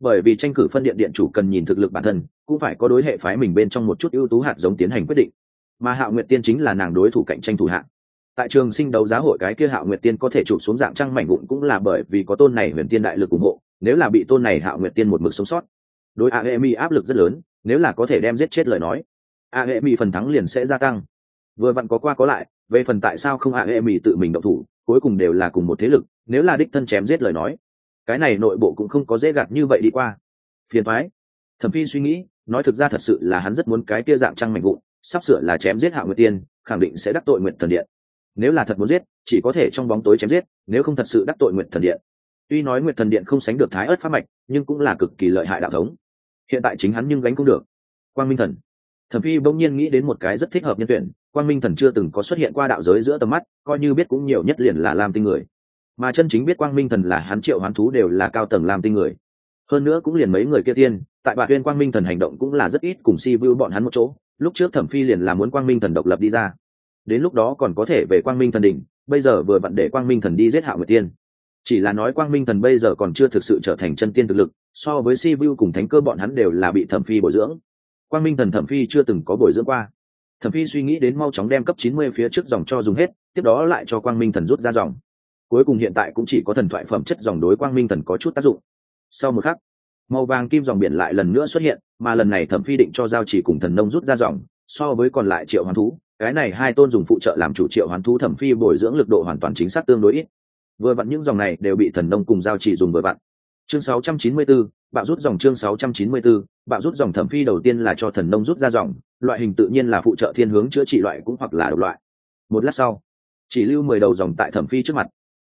Bởi vì tranh cử phân điện điện chủ cần nhìn thực lực bản thân, cũng phải có đối hệ phái mình bên trong một chút ưu tú hạt giống tiến hành quyết định. Mà hạo nguyệt tiên chính là nàng đối thủ cạnh tranh thủ hạng. Tại trường sinh đấu giá hội cái kia hạo nguyệt tiên có thể chụp xuống dạng trăng mảnh vụn cũng là bởi vì có tôn này huyền tiên đại lực ủng hộ, nếu là bị tôn này hạo nguyệt tiên một mực sống sót. Đối a e mi áp lực rất lớn, nếu là có thể đem giết chết lời nói a e mi phần thắng liền sẽ gia tăng. Vừa vặn có qua có lại về phần tại sao không hạ hệ mỹ tự mình động thủ, cuối cùng đều là cùng một thế lực, nếu là đích thân chém giết lời nói. Cái này nội bộ cũng không có dễ gạt như vậy đi qua. Phiền thoái thẩm phi suy nghĩ, nói thực ra thật sự là hắn rất muốn cái kia dạng trăng mạnh vụn, sắp sửa là chém giết hạ nguyệt tiên, khẳng định sẽ đắc tội nguyện thần điện. Nếu là thật muốn giết, chỉ có thể trong bóng tối chém giết, nếu không thật sự đắc tội nguyện thần điện. Tuy nói nguyện thần điện không sánh được thái ớt pháp mạch, nhưng cũng là cực kỳ lợi hại đạo thống. Hiện tại chính hắn nhưng gánh cũng được. Quang minh thần. Thẩm phi bỗng nhiên nghĩ đến một cái rất thích hợp nhân tuyển quang minh thần chưa từng có xuất hiện qua đạo giới giữa tầm mắt, coi như biết cũng nhiều nhất liền là lam tinh người. Mà chân chính biết quang minh thần là hắn triệu hoán thú đều là cao tầng lam tinh người. Hơn nữa cũng liền mấy người kia tiên, tại bạn tuyên quang minh thần hành động cũng là rất ít cùng si vu bọn hắn một chỗ, lúc trước thẩm phi liền là muốn quang minh thần độc lập đi ra. Đến lúc đó còn có thể về quang minh thần đỉnh, bây giờ vừa vặn để quang minh thần đi giết hạ nguyệt tiên. Chỉ là nói quang minh thần bây giờ còn chưa thực sự trở thành chân tiên thực lực, so với si vu cùng thánh cơ bọn hắn đều là bị thẩm phi bồi dưỡng. Quang minh thần thẩm phi chưa từng có bồi dưỡng qua thẩm phi suy nghĩ đến mau chóng đem cấp chín mươi phía trước dòng cho dùng hết tiếp đó lại cho quang minh thần rút ra dòng. Cuối cùng hiện tại cũng chỉ có thần thoại phẩm chất dòng đối quang minh thần có chút tác dụng. Sau một khắc màu vàng kim dòng biển lại lần nữa xuất hiện mà lần này thẩm phi định cho giao chỉ cùng thần nông rút ra dòng so với còn lại triệu hoán thú cái này hai tôn dùng phụ trợ làm chủ triệu hoán thú thẩm phi bồi dưỡng lực độ hoàn toàn chính xác tương đối ít. Vừa vặn những dòng này đều bị thần nông cùng giao chỉ dùng vừa vặn. Chương 694, bạo rút dòng chương 694, bạo rút dòng thẩm phi đầu tiên là cho thần nông rút ra dòng loại hình tự nhiên là phụ trợ thiên hướng chữa trị loại cũng hoặc là độc loại. Một lát sau, chỉ lưu mười đầu dòng tại thẩm phi trước mặt.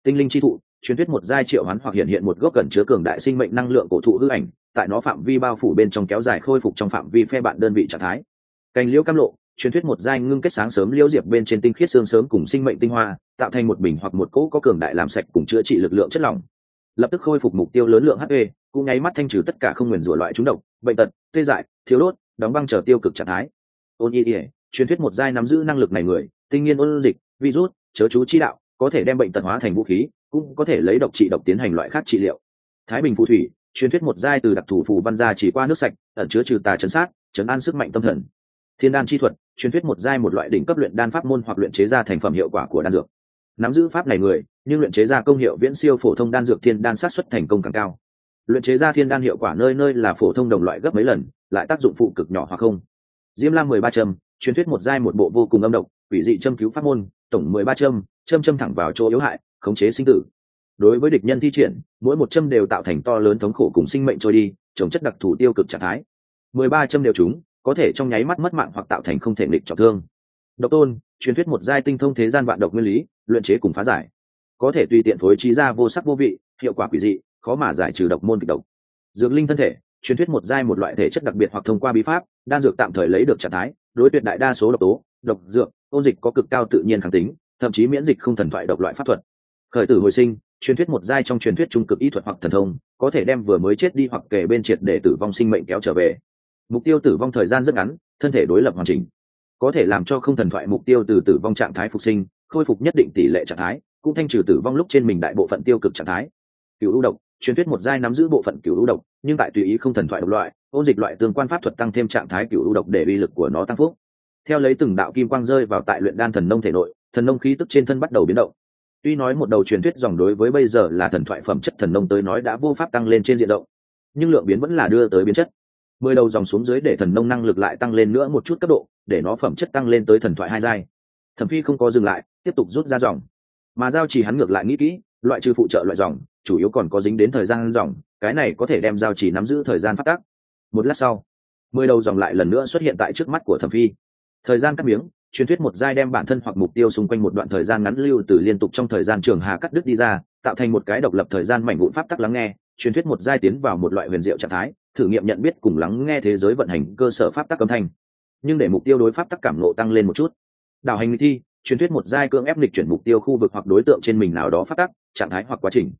Tinh linh chi thụ, truyền thuyết một giai triệu hoán hoặc hiện hiện một gốc gần chứa cường đại sinh mệnh năng lượng cổ thụ hư ảnh, tại nó phạm vi bao phủ bên trong kéo dài khôi phục trong phạm vi phe bạn đơn vị trạng thái. Cành liễu cam lộ, truyền thuyết một giai ngưng kết sáng sớm liễu diệp bên trên tinh khiết xương sớm cùng sinh mệnh tinh hoa, tạo thành một bình hoặc một cỗ có cường đại làm sạch cùng chữa trị lực lượng chất lỏng. Lập tức khôi phục mục tiêu lớn lượng hp cũng nháy mắt thanh trừ tất cả không nguyền rủa loại trúng độc, bệnh tật, tê dại, thiếu đốt đóng băng chờ tiêu cực trạng thái. Ôn y ỉa truyền thuyết một giai nắm giữ năng lực này người, tinh nhiên ôn dịch, virus, chớ chú chi đạo, có thể đem bệnh tật hóa thành vũ khí, cũng có thể lấy độc trị độc tiến hành loại khác trị liệu. Thái bình phù thủy, truyền thuyết một giai từ đặc thù phù văn gia chỉ qua nước sạch, ẩn chứa trừ tà chấn sát, chấn an sức mạnh tâm thần. Thiên đan chi thuật, truyền thuyết một giai một loại đỉnh cấp luyện đan pháp môn hoặc luyện chế ra thành phẩm hiệu quả của đan dược. Nắm giữ pháp này người, nhưng luyện chế ra công hiệu viễn siêu phổ thông đan dược thiên đan sát xuất thành công càng cao. Luyện chế ra thiên đan hiệu quả nơi nơi là phổ thông đồng loại gấp mấy lần lại tác dụng phụ cực nhỏ hoặc không. Diêm lam mười ba châm, truyền thuyết một giai một bộ vô cùng âm độc, quỷ dị châm cứu pháp môn, tổng mười ba châm châm châm thẳng vào chỗ yếu hại, khống chế sinh tử. Đối với địch nhân thi triển, mỗi một châm đều tạo thành to lớn thống khổ cùng sinh mệnh trôi đi, trồng chất đặc thù tiêu cực trạng thái. Mười ba châm đều chúng có thể trong nháy mắt mất mạng hoặc tạo thành không thể nghịch trọng thương. Độc tôn, truyền thuyết một giai tinh thông thế gian vạn độc nguyên lý, luyện chế cùng phá giải. Có thể tùy tiện phối trí ra vô sắc vô vị, hiệu quả quỷ dị, khó mà giải trừ độc môn kịch độc. Dược linh thân thể truyền thuyết một giai một loại thể chất đặc biệt hoặc thông qua bí pháp, đan dược tạm thời lấy được trạng thái, đối tuyệt đại đa số độc tố, độc dược, ôn dịch có cực cao tự nhiên kháng tính, thậm chí miễn dịch không thần thoại độc loại pháp thuật. Khởi tử hồi sinh, truyền thuyết một giai trong truyền thuyết trung cực y thuật hoặc thần thông, có thể đem vừa mới chết đi hoặc kể bên triệt để tử vong sinh mệnh kéo trở về. Mục tiêu tử vong thời gian rất ngắn, thân thể đối lập hoàn chỉnh. Có thể làm cho không thần thoại mục tiêu từ tử vong trạng thái phục sinh, khôi phục nhất định tỷ lệ trạng thái, cũng thanh trừ tử vong lúc trên mình đại bộ phận tiêu cực trạng thái. Cựu ưu độc truyền thuyết một giai nắm giữ bộ phận cửu ưu độc, nhưng tại tùy ý không thần thoại độc loại, ôn dịch loại tương quan pháp thuật tăng thêm trạng thái cửu ưu độc để uy lực của nó tăng phúc. Theo lấy từng đạo kim quang rơi vào tại luyện đan thần nông thể nội, thần nông khí tức trên thân bắt đầu biến động. Tuy nói một đầu truyền thuyết dòng đối với bây giờ là thần thoại phẩm chất thần nông tới nói đã vô pháp tăng lên trên diện rộng, nhưng lượng biến vẫn là đưa tới biến chất. Mười đầu dòng xuống dưới để thần nông năng lực lại tăng lên nữa một chút cấp độ, để nó phẩm chất tăng lên tới thần thoại hai giai. Thẩm phi không có dừng lại, tiếp tục rút ra dòng. Mà giao chỉ hắn ngược lại nghĩ kỹ, loại trừ phụ trợ loại dòng chủ yếu còn có dính đến thời gian dòng, cái này có thể đem giao chỉ nắm giữ thời gian phát tác. Một lát sau, mười đầu dòng lại lần nữa xuất hiện tại trước mắt của thẩm phi. Thời gian cắt miếng, truyền thuyết một giai đem bản thân hoặc mục tiêu xung quanh một đoạn thời gian ngắn lưu từ liên tục trong thời gian trường hà cắt đứt đi ra, tạo thành một cái độc lập thời gian mảnh vụn pháp tắc lắng nghe, truyền thuyết một giai tiến vào một loại huyền diệu trạng thái, thử nghiệm nhận biết cùng lắng nghe thế giới vận hành cơ sở pháp tắc âm thanh. Nhưng để mục tiêu đối pháp tắc cảm nộ tăng lên một chút. Đảo hành thi, truyền thuyết một giai cưỡng ép lịch chuyển mục tiêu khu vực hoặc đối tượng trên mình nào đó pháp tắc, trạng thái hoặc quá trình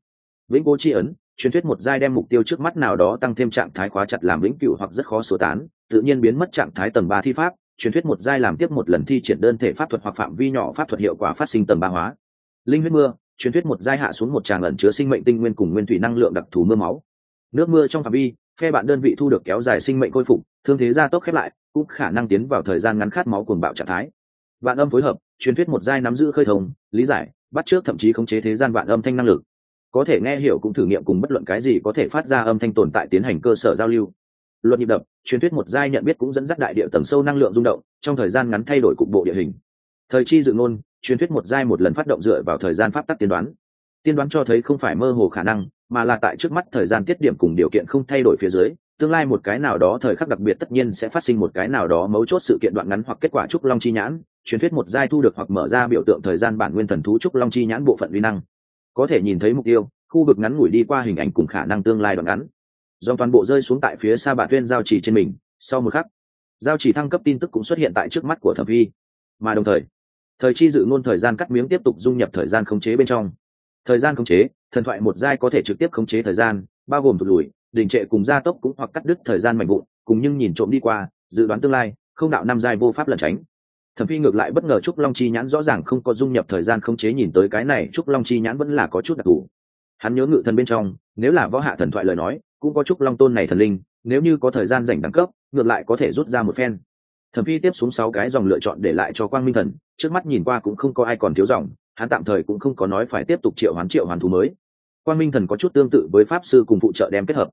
vĩnh cố chi ấn, truyền thuyết một giai đem mục tiêu trước mắt nào đó tăng thêm trạng thái khóa chặt làm vĩnh cửu hoặc rất khó sơ tán, tự nhiên biến mất trạng thái tầng ba thi pháp, truyền thuyết một giai làm tiếp một lần thi triển đơn thể pháp thuật hoặc phạm vi nhỏ pháp thuật hiệu quả phát sinh tầng ba hóa. Linh huyết mưa, truyền thuyết một giai hạ xuống một tràng ẩn chứa sinh mệnh tinh nguyên cùng nguyên thủy năng lượng đặc thù mưa máu. Nước mưa trong phạm vi, phe bạn đơn vị thu được kéo dài sinh mệnh khôi phục, thương thế gia tốc khép lại, cũng khả năng tiến vào thời gian ngắn khát máu cuồng bạo trạng thái. Vạn âm phối hợp, truyền thuyết một giai nắm giữ khơi thông, lý giải, bắt trước thậm chí khống chế thế gian vạn âm thanh năng lực có thể nghe hiểu cũng thử nghiệm cùng bất luận cái gì có thể phát ra âm thanh tồn tại tiến hành cơ sở giao lưu. Luật nhịp đập, truyền thuyết một giai nhận biết cũng dẫn dắt đại địa tầng sâu năng lượng rung động, trong thời gian ngắn thay đổi cục bộ địa hình. Thời chi dự ngôn, truyền thuyết một giai một lần phát động dựa vào thời gian pháp tắc tiên đoán. Tiên đoán cho thấy không phải mơ hồ khả năng, mà là tại trước mắt thời gian tiết điểm cùng điều kiện không thay đổi phía dưới, tương lai một cái nào đó thời khắc đặc biệt tất nhiên sẽ phát sinh một cái nào đó mấu chốt sự kiện đoạn ngắn hoặc kết quả trúc long chi nhãn. Truyền thuyết một giai thu được hoặc mở ra biểu tượng thời gian bản nguyên thần thú trúc long chi nhãn bộ phận vi năng có thể nhìn thấy mục tiêu, khu vực ngắn ngủi đi qua hình ảnh cùng khả năng tương lai đoạn ngắn. Do toàn bộ rơi xuống tại phía xa bản tuyên giao chỉ trên mình, sau một khắc, giao chỉ thăng cấp tin tức cũng xuất hiện tại trước mắt của thẩm vi mà đồng thời thời chi dự ngôn thời gian cắt miếng tiếp tục dung nhập thời gian khống chế bên trong. Thời gian khống chế, thần thoại một giai có thể trực tiếp khống chế thời gian, bao gồm thụt lùi, đình trệ cùng gia tốc cũng hoặc cắt đứt thời gian mạnh vụn, cùng nhưng nhìn trộm đi qua, dự đoán tương lai, không đạo năm giai vô pháp lẩn tránh thẩm phi ngược lại bất ngờ trúc long chi nhãn rõ ràng không có dung nhập thời gian không chế nhìn tới cái này, trúc long chi nhãn vẫn là có chút đặc thù. Hắn nhớ ngự thần bên trong, nếu là võ hạ thần thoại lời nói, cũng có trúc long tôn này thần linh, nếu như có thời gian dành đẳng cấp, ngược lại có thể rút ra một phen. Thẩm phi tiếp xuống sáu cái dòng lựa chọn để lại cho quang minh thần, trước mắt nhìn qua cũng không có ai còn thiếu dòng, hắn tạm thời cũng không có nói phải tiếp tục triệu hoán triệu hoàn thú mới. Quang minh thần có chút tương tự với pháp sư cùng phụ trợ đem kết hợp.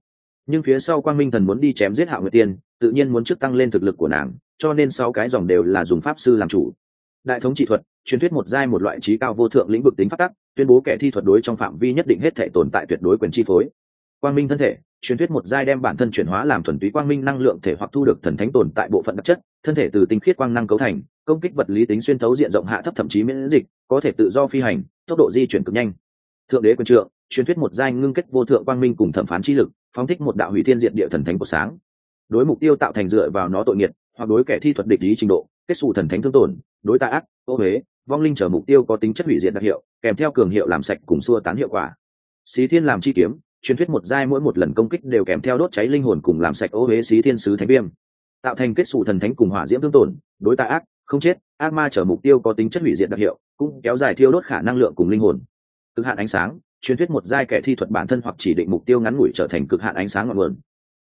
Nhưng phía sau quang minh thần muốn đi chém giết hạ nguyệt tiên, tự nhiên muốn trước tăng lên thực lực của nàng cho nên sáu cái dòng đều là dùng pháp sư làm chủ. Đại thống trị thuật, truyền thuyết một giai một loại trí cao vô thượng lĩnh vực tính phát tắc, tuyên bố kẻ thi thuật đối trong phạm vi nhất định hết thể tồn tại tuyệt đối quyền chi phối. Quang minh thân thể, truyền thuyết một giai đem bản thân chuyển hóa làm thuần túy quang minh năng lượng thể hoặc thu được thần thánh tồn tại bộ phận đặc chất, thân thể từ tinh khiết quang năng cấu thành, công kích vật lý tính xuyên thấu diện rộng hạ thấp thậm chí miễn dịch, có thể tự do phi hành, tốc độ di chuyển cực nhanh. Thượng đế quân trượng, truyền thuyết một giai ngưng kết vô thượng quang minh cùng thẩm phán chi lực, phóng thích một đạo hủy thiên diện địa thần thánh của sáng. Đối mục tiêu tạo thành dựa vào nó tội nghiệt hoặc đối kẻ thi thuật địch lý trình độ, kết xù thần thánh thương tổn, đối tạ ác, ô huế, vong linh chờ mục tiêu có tính chất hủy diệt đặc hiệu, kèm theo cường hiệu làm sạch cùng xua tán hiệu quả. Xí thiên làm chi kiếm, truyền thuyết một giai mỗi một lần công kích đều kèm theo đốt cháy linh hồn cùng làm sạch ô huế xí thiên sứ thánh viêm. Tạo thành kết xù thần thánh cùng hỏa diễm thương tổn, đối tạ ác, không chết, ác ma chở mục tiêu có tính chất hủy diệt đặc hiệu, cũng kéo dài thiêu đốt khả năng lượng cùng linh hồn. Cực hạn ánh sáng, truyền thuyết một giai kẻ thi thuật bản thân hoặc chỉ định mục tiêu ngắn ngủi trở thành cực hạn ánh sáng ngọn nguồn.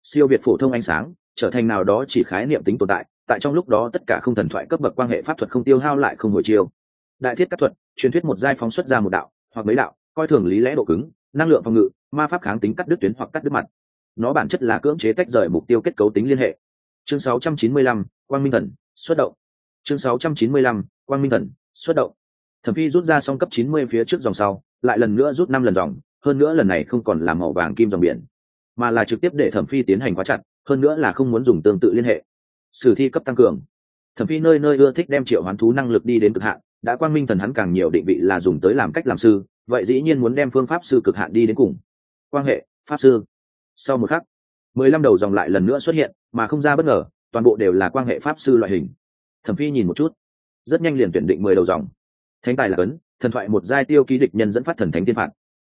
Siêu việt phổ thông ánh sáng trở thành nào đó chỉ khái niệm tính tồn tại tại trong lúc đó tất cả không thần thoại cấp bậc quan hệ pháp thuật không tiêu hao lại không hồi chiêu. Đại thiết các thuật truyền thuyết một giai phóng xuất ra một đạo hoặc mấy đạo coi thường lý lẽ độ cứng năng lượng phòng ngự ma pháp kháng tính cắt đứt tuyến hoặc cắt đứt mặt. Nó bản chất là cưỡng chế tách rời mục tiêu kết cấu tính liên hệ. Chương 695, quang minh thần xuất động. Chương 695, quang minh thần xuất động. Thẩm phi rút ra xong cấp 90 phía trước dòng sau lại lần nữa rút năm lần dòng hơn nữa lần này không còn là màu vàng kim dòng biển mà là trực tiếp để thẩm phi tiến hành quá chặt hơn nữa là không muốn dùng tương tự liên hệ. Sử thi cấp tăng cường. Thẩm phi nơi nơi ưa thích đem triệu hoán thú năng lực đi đến cực hạn, đã quang minh thần hắn càng nhiều định vị là dùng tới làm cách làm sư, vậy dĩ nhiên muốn đem phương pháp sư cực hạn đi đến cùng. Quan hệ, pháp sư. Sau một khắc, mười lăm đầu dòng lại lần nữa xuất hiện, mà không ra bất ngờ, toàn bộ đều là quan hệ pháp sư loại hình. Thẩm phi nhìn một chút, rất nhanh liền tuyển định mười đầu dòng. Thánh tài là cấn thần thoại một giai tiêu ký địch nhân dẫn phát thần thánh tiên phạt.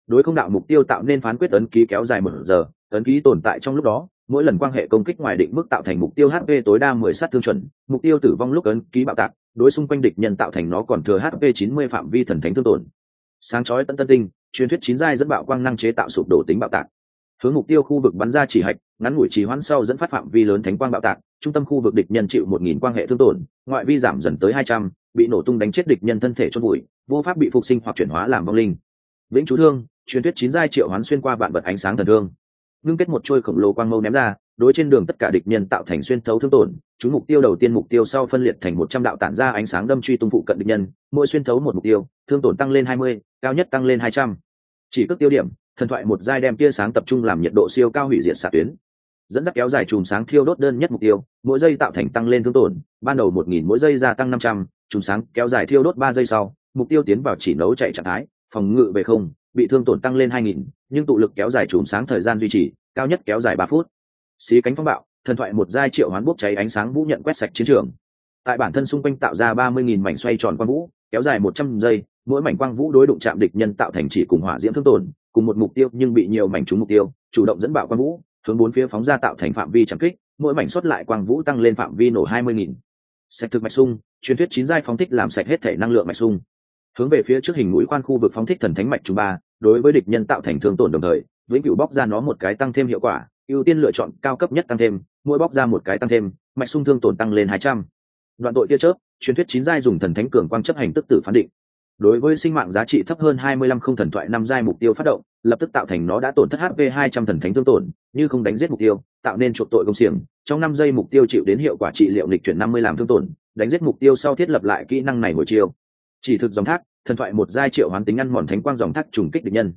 Đối không đạo mục tiêu tạo nên phán quyết ấn ký kéo dài một giờ, ấn ký tồn tại trong lúc đó mỗi lần quan hệ công kích ngoài định mức tạo thành mục tiêu hp tối đa mười sát thương chuẩn, mục tiêu tử vong lúc ấn ký bạo tạc, đối xung quanh địch nhân tạo thành nó còn thừa hp chín mươi phạm vi thần thánh thương tổn. Sáng chói tân tân tinh, truyền thuyết chín giai dẫn bạo quang năng chế tạo sụp đổ tính bạo tạc. Hướng mục tiêu khu vực bắn ra chỉ hạch, ngắn ngủi trì hoãn sau dẫn phát phạm vi lớn thánh quang bạo tạc, trung tâm khu vực địch nhân chịu một nghìn quan hệ thương tổn, ngoại vi giảm dần tới hai trăm, bị nổ tung đánh chết địch nhân thân thể chôn bụi vô pháp bị phục sinh hoặc chuyển hóa làm vong linh. Vĩnh chú thương, truyền thuyết chín giai triệu hoán xuyên qua vạn vật ánh sáng thần thương ngưng kết một chuôi khổng lồ quang mâu ném ra, đối trên đường tất cả địch nhân tạo thành xuyên thấu thương tổn, chúng mục tiêu đầu tiên mục tiêu sau phân liệt thành một trăm đạo tản ra ánh sáng đâm truy tung phụ cận địch nhân, mỗi xuyên thấu một mục tiêu, thương tổn tăng lên hai mươi, cao nhất tăng lên hai trăm. Chỉ cước tiêu điểm, thần thoại một giai đem tia sáng tập trung làm nhiệt độ siêu cao hủy diệt xạ tuyến. Dẫn dắt kéo dài chùm sáng thiêu đốt đơn nhất mục tiêu, mỗi giây tạo thành tăng lên thương tổn, ban đầu một nghìn mỗi giây gia tăng năm trăm, chùm sáng kéo dài thiêu đốt ba giây sau, mục tiêu tiến vào chỉ nấu chạy trạng thái, phòng ngự về không, bị thương tổn tăng lên hai nghìn nhưng tụ lực kéo dài chùm sáng thời gian duy trì, cao nhất kéo dài ba phút. Xí cánh phong bạo, thần thoại một giai triệu hoán bốc cháy ánh sáng vũ nhận quét sạch chiến trường. Tại bản thân xung quanh tạo ra ba mươi nghìn mảnh xoay tròn quang vũ, kéo dài một trăm giây, mỗi mảnh quang vũ đối đụng chạm địch nhân tạo thành chỉ cùng hỏa diễm thương tổn, cùng một mục tiêu nhưng bị nhiều mảnh trúng mục tiêu, chủ động dẫn bạo quang vũ, hướng bốn phía phóng ra tạo thành phạm vi trầm kích, mỗi mảnh xuất lại quang vũ tăng lên phạm vi nổ hai mươi nghìn. Sạch thực mạch sung truyền thuyết chín giai phóng thích làm sạch hết thể năng lượng mạch sung hướng về phía trước hình mũi khoan khu vực phóng thích thần thánh mạch trung ba đối với địch nhân tạo thành thương tổn đồng thời, vĩnh cửu bóc ra nó một cái tăng thêm hiệu quả, ưu tiên lựa chọn cao cấp nhất tăng thêm, mỗi bóc ra một cái tăng thêm, mạch sung thương tổn tăng lên hai trăm. Đoạn tội tia chớp, truyền thuyết chín giai dùng thần thánh cường quang chấp hành tức tử phán định. Đối với sinh mạng giá trị thấp hơn hai mươi lăm không thần thoại năm giai mục tiêu phát động, lập tức tạo thành nó đã tổn thất hp hai trăm thần thánh thương tổn, như không đánh giết mục tiêu, tạo nên chuộc tội công xiềng. Trong năm giây mục tiêu chịu đến hiệu quả trị liệu lịch chuyển năm mươi làm thương tổn, đánh giết mục tiêu sau thiết lập lại kỹ năng này hồi chiêu chỉ thực dòng thác thần thoại một giai triệu hoán tính ăn mòn thánh quang dòng thác trùng kích địch nhân.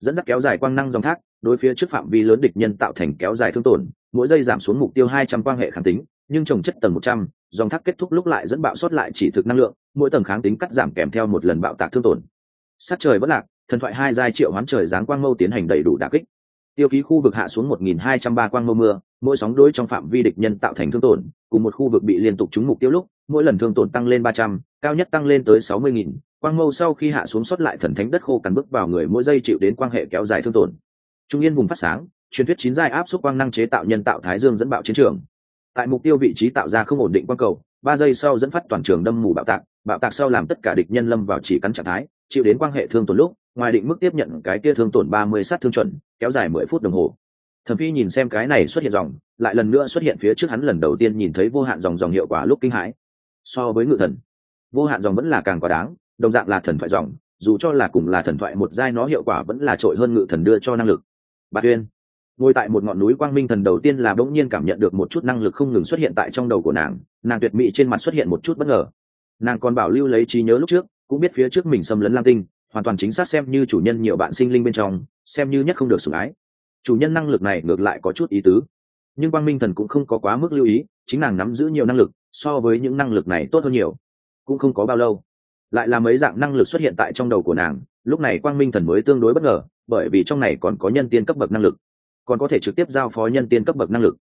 Dẫn dắt kéo dài quang năng dòng thác, đối phía trước phạm vi lớn địch nhân tạo thành kéo dài thương tổn, mỗi giây giảm xuống mục tiêu hai trăm quan hệ kháng tính, nhưng trồng chất tầng một trăm, dòng thác kết thúc lúc lại dẫn bạo sót lại chỉ thực năng lượng, mỗi tầng kháng tính cắt giảm kèm theo một lần bạo tạc thương tổn. Sát trời bất lạc, thần thoại hai giai triệu hoán trời giáng quang mâu tiến hành đầy đủ đà kích. Tiêu ký khu vực hạ xuống một nghìn hai trăm ba quang mâu mưa, mỗi sóng đối trong phạm vi địch nhân tạo thành thương tổn, cùng một khu vực bị liên tục trúng mục tiêu lúc, mỗi lần thương tổn tăng lên ba trăm, cao nhất tăng lên tới sáu mươi nghìn quang mâu sau khi hạ xuống xuất lại thần thánh đất khô cằn bước vào người mỗi giây chịu đến quan hệ kéo dài thương tổn. Trung yên vùng phát sáng, truyền thuyết chín giai áp suất quang năng chế tạo nhân tạo thái dương dẫn bạo chiến trường. Tại mục tiêu vị trí tạo ra không ổn định quang cầu, ba giây sau dẫn phát toàn trường đâm mù bạo tạc bạo tạc sau làm tất cả địch nhân lâm vào chỉ cắn trạng thái, chịu đến quan hệ thương tổn lúc, ngoài định mức tiếp nhận cái kia thương tổn ba mươi sát thương chuẩn, kéo dài mười phút đồng hồ. Thẩm phi nhìn xem cái này xuất hiện dòng, lại lần nữa xuất hiện phía trước hắn lần đầu tiên nhìn thấy vô hạn dòng dòng hiệu quả lúc kinh hãi. So với ngự thần, vô hạn dòng vẫn là càng quá đáng đồng dạng là thần thoại dòng, dù cho là cùng là thần thoại một giai nó hiệu quả vẫn là trội hơn ngự thần đưa cho năng lực. Bạc uyên, ngồi tại một ngọn núi quang minh thần đầu tiên là bỗng nhiên cảm nhận được một chút năng lực không ngừng xuất hiện tại trong đầu của nàng nàng tuyệt mỹ trên mặt xuất hiện một chút bất ngờ. Nàng còn bảo lưu lấy trí nhớ lúc trước, cũng biết phía trước mình xâm lấn lam tinh, hoàn toàn chính xác xem như chủ nhân nhiều bạn sinh linh bên trong, xem như nhất không được sủng ái. Chủ nhân năng lực này ngược lại có chút ý tứ. Nhưng quang minh thần cũng không có quá mức lưu ý, chính nàng nắm giữ nhiều năng lực, so với những năng lực này tốt hơn nhiều. Cũng không có bao lâu lại là mấy dạng năng lực xuất hiện tại trong đầu của nàng, lúc này quang minh thần mới tương đối bất ngờ, bởi vì trong này còn có nhân tiên cấp bậc năng lực, còn có thể trực tiếp giao phó nhân tiên cấp bậc năng lực.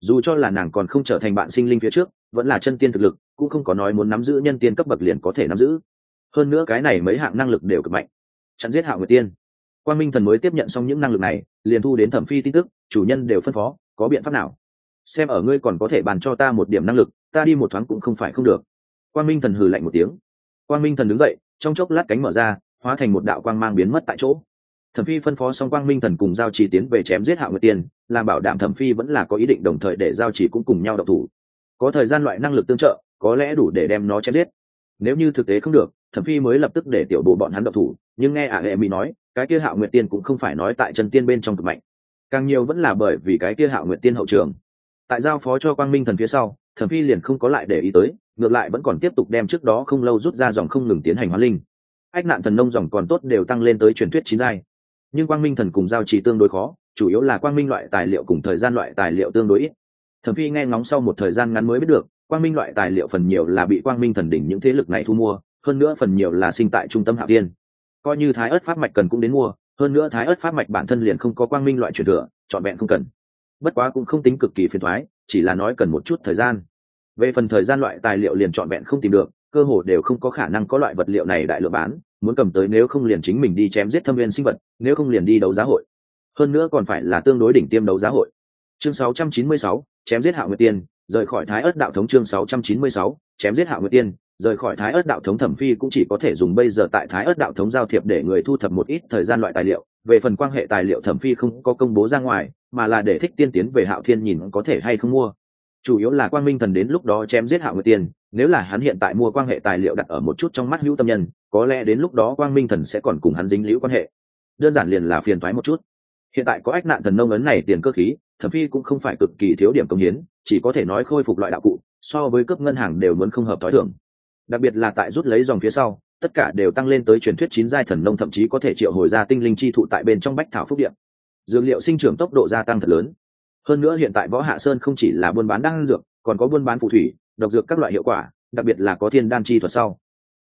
Dù cho là nàng còn không trở thành bạn sinh linh phía trước, vẫn là chân tiên thực lực, cũng không có nói muốn nắm giữ nhân tiên cấp bậc liền có thể nắm giữ. Hơn nữa cái này mấy hạng năng lực đều cực mạnh, chặn giết hạ người tiên. Quan minh thần mới tiếp nhận xong những năng lực này, liền thu đến thẩm phi tin tức, chủ nhân đều phân phó, có biện pháp nào? Xem ở ngươi còn có thể bàn cho ta một điểm năng lực, ta đi một thoáng cũng không phải không được. Quan minh thần hừ lạnh một tiếng. Quang minh thần đứng dậy, trong chốc lát cánh mở ra, hóa thành một đạo quang mang biến mất tại chỗ. Thẩm phi phân phó xong quang minh thần cùng giao chỉ tiến về chém giết hạo nguyệt tiên, làm bảo đảm thẩm phi vẫn là có ý định đồng thời để giao chỉ cũng cùng nhau độc thủ. Có thời gian loại năng lực tương trợ, có lẽ đủ để đem nó chém giết. Nếu như thực tế không được, thẩm phi mới lập tức để tiểu bộ bọn hắn độc thủ, nhưng nghe ả hệ mỹ nói, cái kia hạo nguyệt tiên cũng không phải nói tại chân tiên bên trong cực mạnh. Càng nhiều vẫn là bởi vì cái kia hạo nguyệt tiên hậu trường. Tại giao phó cho quang minh thần phía sau thẩm phi liền không có lại để ý tới, ngược lại vẫn còn tiếp tục đem trước đó không lâu rút ra dòng không ngừng tiến hành hóa linh. Ách nạn thần nông dòng còn tốt đều tăng lên tới truyền thuyết chín giai. Nhưng quang minh thần cùng giao trì tương đối khó, chủ yếu là quang minh loại tài liệu cùng thời gian loại tài liệu tương đối ít. Thẩm phi nghe ngóng sau một thời gian ngắn mới biết được, quang minh loại tài liệu phần nhiều là bị quang minh thần đỉnh những thế lực này thu mua, hơn nữa phần nhiều là sinh tại trung tâm hạ tiên. Coi như thái ớt pháp mạch cần cũng đến mua, hơn nữa thái ớt pháp mạch bản thân liền không có quang minh loại truyền thừa, trọn vẹn không cần bất quá cũng không tính cực kỳ phiền thoái chỉ là nói cần một chút thời gian. Về phần thời gian loại tài liệu liền trọn vẹn không tìm được cơ hồ đều không có khả năng có loại vật liệu này đại lượng bán muốn cầm tới nếu không liền chính mình đi chém giết thâm viên sinh vật nếu không liền đi đấu giá hội. Hơn nữa còn phải là tương đối đỉnh tiêm đấu giá hội. Chương 696, chém giết hạ nguyệt tiên rời khỏi thái ớt đạo thống chương 696, chém giết hạ nguyệt tiên rời khỏi thái ớt đạo thống thẩm phi cũng chỉ có thể dùng bây giờ tại thái ớt đạo thống giao thiệp để người thu thập một ít thời gian loại tài liệu về phần quan hệ tài liệu thẩm phi không có công bố ra ngoài, mà là để thích tiên tiến về hạo thiên nhìn có thể hay không mua. Chủ yếu là quang minh thần đến lúc đó chém giết hạo nguyệt tiên, nếu là hắn hiện tại mua quan hệ tài liệu đặt ở một chút trong mắt hữu tâm nhân, có lẽ đến lúc đó quang minh thần sẽ còn cùng hắn dính liễu quan hệ. Đơn giản liền là phiền thoái một chút. Hiện tại có ách nạn thần nông ấn này tiền cơ khí, thẩm phi cũng không phải cực kỳ thiếu điểm công hiến, chỉ có thể nói khôi phục loại đạo cụ, so với cấp ngân hàng đều muốn không hợp t h i thưởng đặc biệt là tại rút lấy dòng phía sau tất cả đều tăng lên tới truyền thuyết chín giai thần nông, thậm chí có thể triệu hồi ra tinh linh chi thụ tại bên trong bách thảo phúc điện dược liệu sinh trưởng tốc độ gia tăng thật lớn. Hơn nữa hiện tại võ hạ sơn không chỉ là buôn bán đan dược, còn có buôn bán phù thủy, độc dược các loại hiệu quả, đặc biệt là có thiên đan chi thuật sau.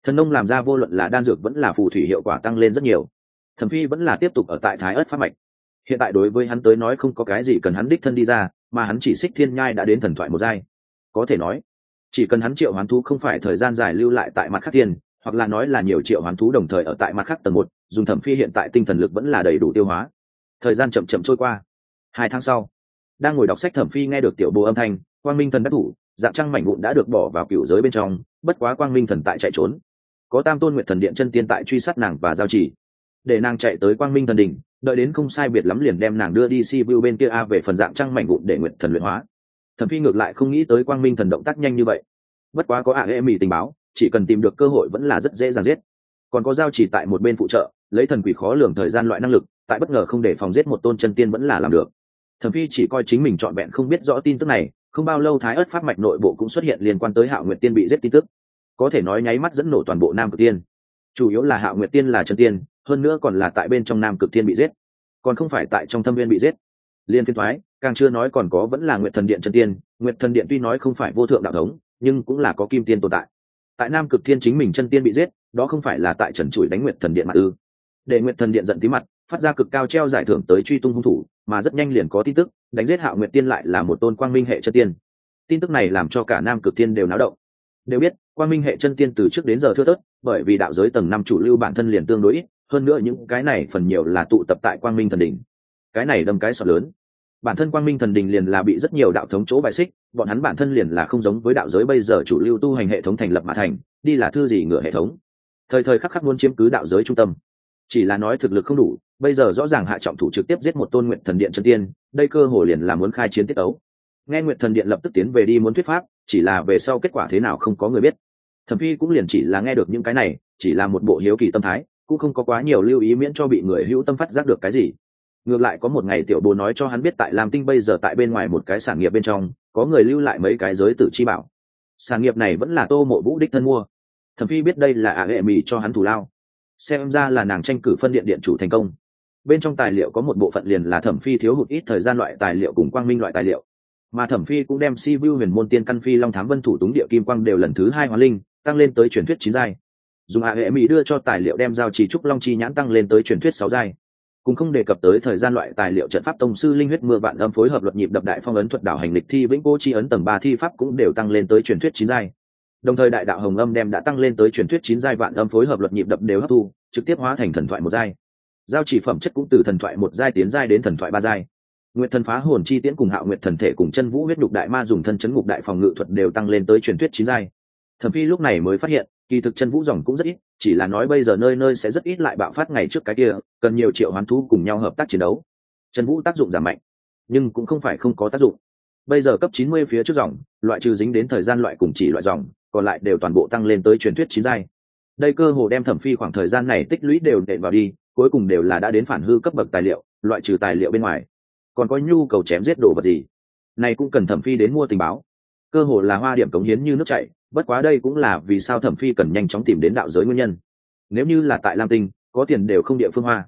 Thần nông làm ra vô luận là đan dược vẫn là phù thủy hiệu quả tăng lên rất nhiều. Thẩm phi vẫn là tiếp tục ở tại thái ớt pháp mạch. Hiện tại đối với hắn tới nói không có cái gì cần hắn đích thân đi ra, mà hắn chỉ xích thiên nhai đã đến thần thoại một giai. Có thể nói, chỉ cần hắn triệu hoán thú không phải thời gian dài lưu lại tại mặt khắc thiên hoặc là nói là nhiều triệu hoán thú đồng thời ở tại mặt khác tầng một, dùng thẩm phi hiện tại tinh thần lực vẫn là đầy đủ tiêu hóa. Thời gian chậm chậm trôi qua. Hai tháng sau, đang ngồi đọc sách thẩm phi nghe được tiểu bố âm thanh, quang minh thần đắc thủ, dạng trăng mảnh vụn đã được bỏ vào cựu giới bên trong, bất quá quang minh thần tại chạy trốn. Có tam tôn nguyện thần điện chân tiên tại truy sát nàng và giao chỉ. Để nàng chạy tới quang minh thần đỉnh, đợi đến không sai biệt lắm liền đem nàng đưa đi si vu bên kia a về phần dạng trăng mảnh vụn để nguyện thần luyện hóa. Thẩm phi ngược lại không nghĩ tới quang minh thần động tác nhanh như vậy. Bất quá có ạ hệ mỹ tình báo chỉ cần tìm được cơ hội vẫn là rất dễ dàng giết. Còn có giao chỉ tại một bên phụ trợ, lấy thần quỷ khó lường thời gian loại năng lực, tại bất ngờ không để phòng giết một tôn chân tiên vẫn là làm được. Thẩm phi chỉ coi chính mình trọn vẹn không biết rõ tin tức này, không bao lâu thái ớt pháp mạch nội bộ cũng xuất hiện liên quan tới hạo nguyệt tiên bị giết tin tức. Có thể nói nháy mắt dẫn nổ toàn bộ nam cực tiên. Chủ yếu là hạo nguyệt tiên là chân tiên, hơn nữa còn là tại bên trong nam cực tiên bị giết. Còn không phải tại trong thâm viên bị giết. Liên phiên thoái, càng chưa nói còn có vẫn là nguyệt thần điện chân tiên. Nguyệt thần điện tuy nói không phải vô thượng đạo thống, nhưng cũng là có kim tiên tồn tại tại nam cực thiên chính mình chân tiên bị giết, đó không phải là tại trần trụi đánh nguyệt thần điện mặt ư? Để nguyệt thần điện giận tí mặt, phát ra cực cao treo giải thưởng tới truy tung hung thủ, mà rất nhanh liền có tin tức, đánh giết hạo nguyệt tiên lại là một tôn quang minh hệ chân tiên. Tin tức này làm cho cả nam cực tiên đều náo động. Đều biết, quang minh hệ chân tiên từ trước đến giờ thưa tớt bởi vì đạo giới tầng năm chủ lưu bản thân liền tương đối ít, hơn nữa những cái này phần nhiều là tụ tập tại quang minh thần đỉnh. Cái này đâm cái sọt lớn. Bản thân quang minh thần đình liền là bị rất nhiều đạo thống chỗ bài xích bọn hắn bản thân liền là không giống với đạo giới bây giờ chủ lưu tu hành hệ thống thành lập mà thành, đi là thư gì ngựa hệ thống. Thời thời khắc khắc muốn chiếm cứ đạo giới trung tâm. Chỉ là nói thực lực không đủ, bây giờ rõ ràng hạ trọng thủ trực tiếp giết một tôn nguyện thần điện chân tiên, đây cơ hồ liền là muốn khai chiến tiết ấu nghe nguyện thần điện lập tức tiến về đi muốn thuyết pháp, chỉ là về sau kết quả thế nào không có người biết. Thẩm phi cũng liền chỉ là nghe được những cái này, chỉ là một bộ hiếu kỳ tâm thái, cũng không có quá nhiều lưu ý miễn cho bị người hữu tâm phát giác được cái gì ngược lại có một ngày tiểu bố nói cho hắn biết tại lam tinh bây giờ tại bên ngoài một cái sản nghiệp bên trong, có người lưu lại mấy cái giới tử chi bảo. Sản nghiệp này vẫn là tô mộ vũ đích thân mua. Thẩm phi biết đây là ả hệ mì cho hắn thủ lao. Xem ra là nàng tranh cử phân điện điện chủ thành công. Bên trong tài liệu có một bộ phận liền là thẩm phi thiếu hụt ít thời gian loại tài liệu cùng quang minh loại tài liệu. Mà thẩm phi cũng đem si vu huyền môn tiên căn phi long thám vân thủ túng địa kim quang đều lần thứ hai hóa linh, tăng lên tới truyền thuyết chín giai. Dùng ả hệ mỹ đưa cho tài liệu đem giao trì trúc long chi nhãn tăng lên tới truyền thuyết sáu giai cũng không đề cập tới thời gian loại tài liệu trận pháp tông sư linh huyết mưa vạn âm phối hợp luật nhịp đập đại phong ấn thuật đảo hành lịch thi vĩnh cố chi ấn tầng ba thi pháp cũng đều tăng lên tới truyền thuyết chín giai. Đồng thời đại đạo hồng âm đem đã tăng lên tới truyền thuyết chín giai vạn âm phối hợp luật nhịp đập đều hấp thu, trực tiếp hóa thành thần thoại một giai. Giao chỉ phẩm chất cũng từ thần thoại một giai tiến giai đến thần thoại ba giai. Nguyện thần phá hồn chi tiễn cùng hạo nguyện thần thể cùng chân vũ huyết đục đại ma dùng thân chấn ngục đại phòng ngự thuật đều tăng lên tới truyền thuyết chín giai. Thẩm phi lúc này mới phát hiện kỳ thực chân vũ dòng cũng rất ít, chỉ là nói bây giờ nơi nơi sẽ rất ít lại bạo phát ngày trước cái kia, cần nhiều triệu hoán thú cùng nhau hợp tác chiến đấu. Chân vũ tác dụng giảm mạnh, nhưng cũng không phải không có tác dụng. Bây giờ cấp chín mươi phía trước dòng, loại trừ dính đến thời gian loại cùng chỉ loại dòng, còn lại đều toàn bộ tăng lên tới truyền thuyết chín giai. Đây cơ hồ đem thẩm phi khoảng thời gian này tích lũy đều đệm vào đi, cuối cùng đều là đã đến phản hư cấp bậc tài liệu, loại trừ tài liệu bên ngoài. Còn có nhu cầu chém giết đồ vật gì? Này cũng cần thẩm phi đến mua tình báo. Cơ hồ là hoa điểm cống hiến như nước chảy bất quá đây cũng là vì sao thẩm phi cần nhanh chóng tìm đến đạo giới nguyên nhân. Nếu như là tại lam tinh, có tiền đều không địa phương hoa.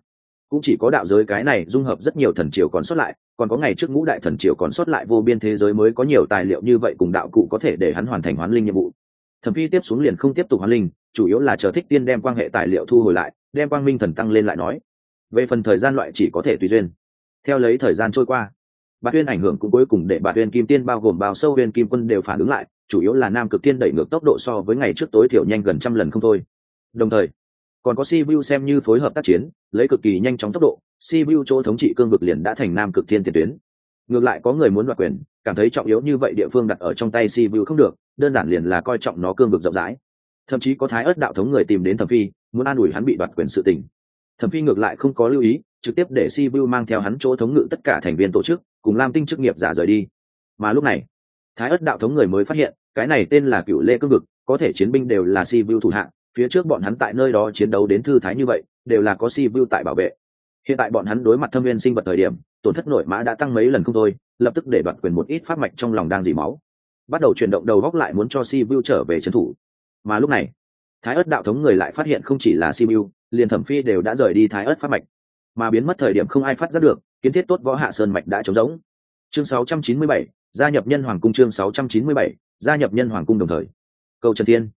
Cũng chỉ có đạo giới cái này dung hợp rất nhiều thần triều còn sót lại, còn có ngày trước ngũ đại thần triều còn sót lại vô biên thế giới mới có nhiều tài liệu như vậy cùng đạo cụ có thể để hắn hoàn thành hoán linh nhiệm vụ. Thẩm phi tiếp xuống liền không tiếp tục hoán linh, chủ yếu là chờ thích tiên đem quan hệ tài liệu thu hồi lại, đem quang minh thần tăng lên lại nói. Về phần thời gian loại chỉ có thể tùy duyên. Theo lấy thời gian trôi qua bà huyên ảnh hưởng cũng cuối cùng để bà huyên kim tiên bao gồm bao sâu huyên kim quân đều phản ứng lại chủ yếu là nam cực tiên đẩy ngược tốc độ so với ngày trước tối thiểu nhanh gần trăm lần không thôi. Đồng thời, còn có Sibiu xem như phối hợp tác chiến, lấy cực kỳ nhanh chóng tốc độ, Sibiu chỗ thống trị cương vực liền đã thành nam cực thiên tiền tuyến. Ngược lại có người muốn đoạt quyền, cảm thấy trọng yếu như vậy địa phương đặt ở trong tay Sibiu không được, đơn giản liền là coi trọng nó cương vực rộng rãi. Thậm chí có thái ớt đạo thống người tìm đến thẩm phi, muốn an ủi hắn bị đoạt quyền sự tình. Thẩm phi ngược lại không có lưu ý, trực tiếp để Sibiu mang theo hắn chỗ thống ngự tất cả thành viên tổ chức, cùng lam tinh chức nghiệp giả rời đi. Mà lúc này thái ất đạo thống người mới phát hiện cái này tên là cựu lê cương vực có thể chiến binh đều là si vu thủ hạng phía trước bọn hắn tại nơi đó chiến đấu đến thư thái như vậy đều là có si vu tại bảo vệ. Hiện tại bọn hắn đối mặt thâm viên sinh vật thời điểm tổn thất nội mã đã tăng mấy lần không thôi lập tức để đoạt quyền một ít phát mạch trong lòng đang dì máu. Bắt đầu chuyển động đầu góc lại muốn cho si vu trở về trấn thủ. Mà lúc này thái ớt đạo thống người lại phát hiện không chỉ là si vu liền thẩm phi đều đã rời đi thái ớt phát mạch. Mà biến mất thời điểm không ai phát giác được kiến thiết tốt võ hạ sơn mạch đã trống rỗng. Chương 697, gia nhập nhân hoàng cung chương 697, gia nhập nhân hoàng cung đồng thời. Cầu trần thiên.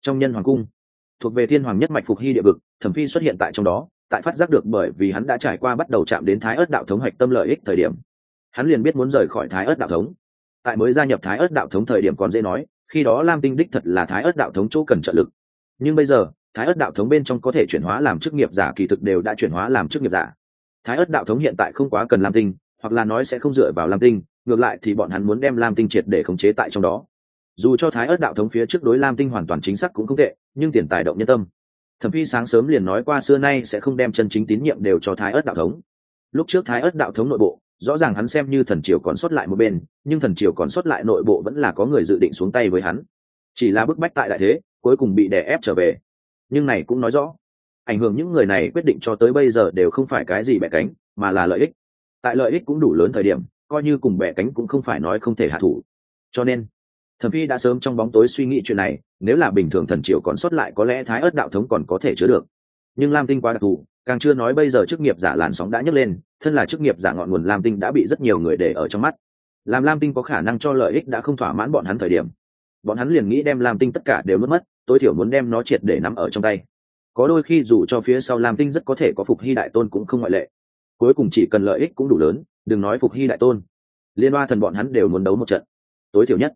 Trong nhân hoàng cung thuộc về thiên hoàng nhất mạch phục hy địa vực thẩm phi xuất hiện tại trong đó tại phát giác được bởi vì hắn đã trải qua bắt đầu chạm đến thái ớt đạo thống hoạch tâm lợi ích thời điểm. Hắn liền biết muốn rời khỏi thái ớt đạo thống. Tại mới gia nhập thái ớt đạo thống thời điểm còn dễ nói khi đó lam tinh đích thật là thái ớt đạo thống chỗ cần trợ lực. Nhưng bây giờ thái ớt đạo thống bên trong có thể chuyển hóa làm chức nghiệp giả kỳ thực đều đã chuyển hóa làm chức nghiệp giả. Thái ớt đạo thống hiện tại không quá cần lam tinh hoặc là nói sẽ không dựa vào lam tinh ngược lại thì bọn hắn muốn đem lam tinh triệt để khống chế tại trong đó. Dù cho thái ớt đạo thống phía trước đối lam tinh hoàn toàn chính xác cũng không tệ, nhưng tiền tài động nhân tâm. Thẩm phi sáng sớm liền nói qua xưa nay sẽ không đem chân chính tín nhiệm đều cho thái ớt đạo thống. Lúc trước thái ớt đạo thống nội bộ, rõ ràng hắn xem như thần triều còn xuất lại một bên, nhưng thần triều còn xuất lại nội bộ vẫn là có người dự định xuống tay với hắn. Chỉ là bức bách tại đại thế, cuối cùng bị đè ép trở về. Nhưng này cũng nói rõ, ảnh hưởng những người này quyết định cho tới bây giờ đều không phải cái gì bẻ cánh, mà là lợi ích. Tại lợi ích cũng đủ lớn thời điểm coi như cùng bẻ cánh cũng không phải nói không thể hạ thủ. Cho nên, thẩm phi đã sớm trong bóng tối suy nghĩ chuyện này, nếu là bình thường thần triều còn xuất lại có lẽ thái ớt đạo thống còn có thể chứa được. Nhưng lam tinh quá đặc thù, càng chưa nói bây giờ chức nghiệp giả làn sóng đã nhấc lên, thân là chức nghiệp giả ngọn nguồn lam tinh đã bị rất nhiều người để ở trong mắt. Làm lam tinh có khả năng cho lợi ích đã không thỏa mãn bọn hắn thời điểm, bọn hắn liền nghĩ đem lam tinh tất cả đều mất mất, tối thiểu muốn đem nó triệt để nắm ở trong tay. Có đôi khi dù cho phía sau lam tinh rất có thể có phục hy đại tôn cũng không ngoại lệ cuối cùng chỉ cần lợi ích cũng đủ lớn, đừng nói phục hy đại tôn. Liên hoa thần bọn hắn đều muốn đấu một trận. Tối thiểu nhất,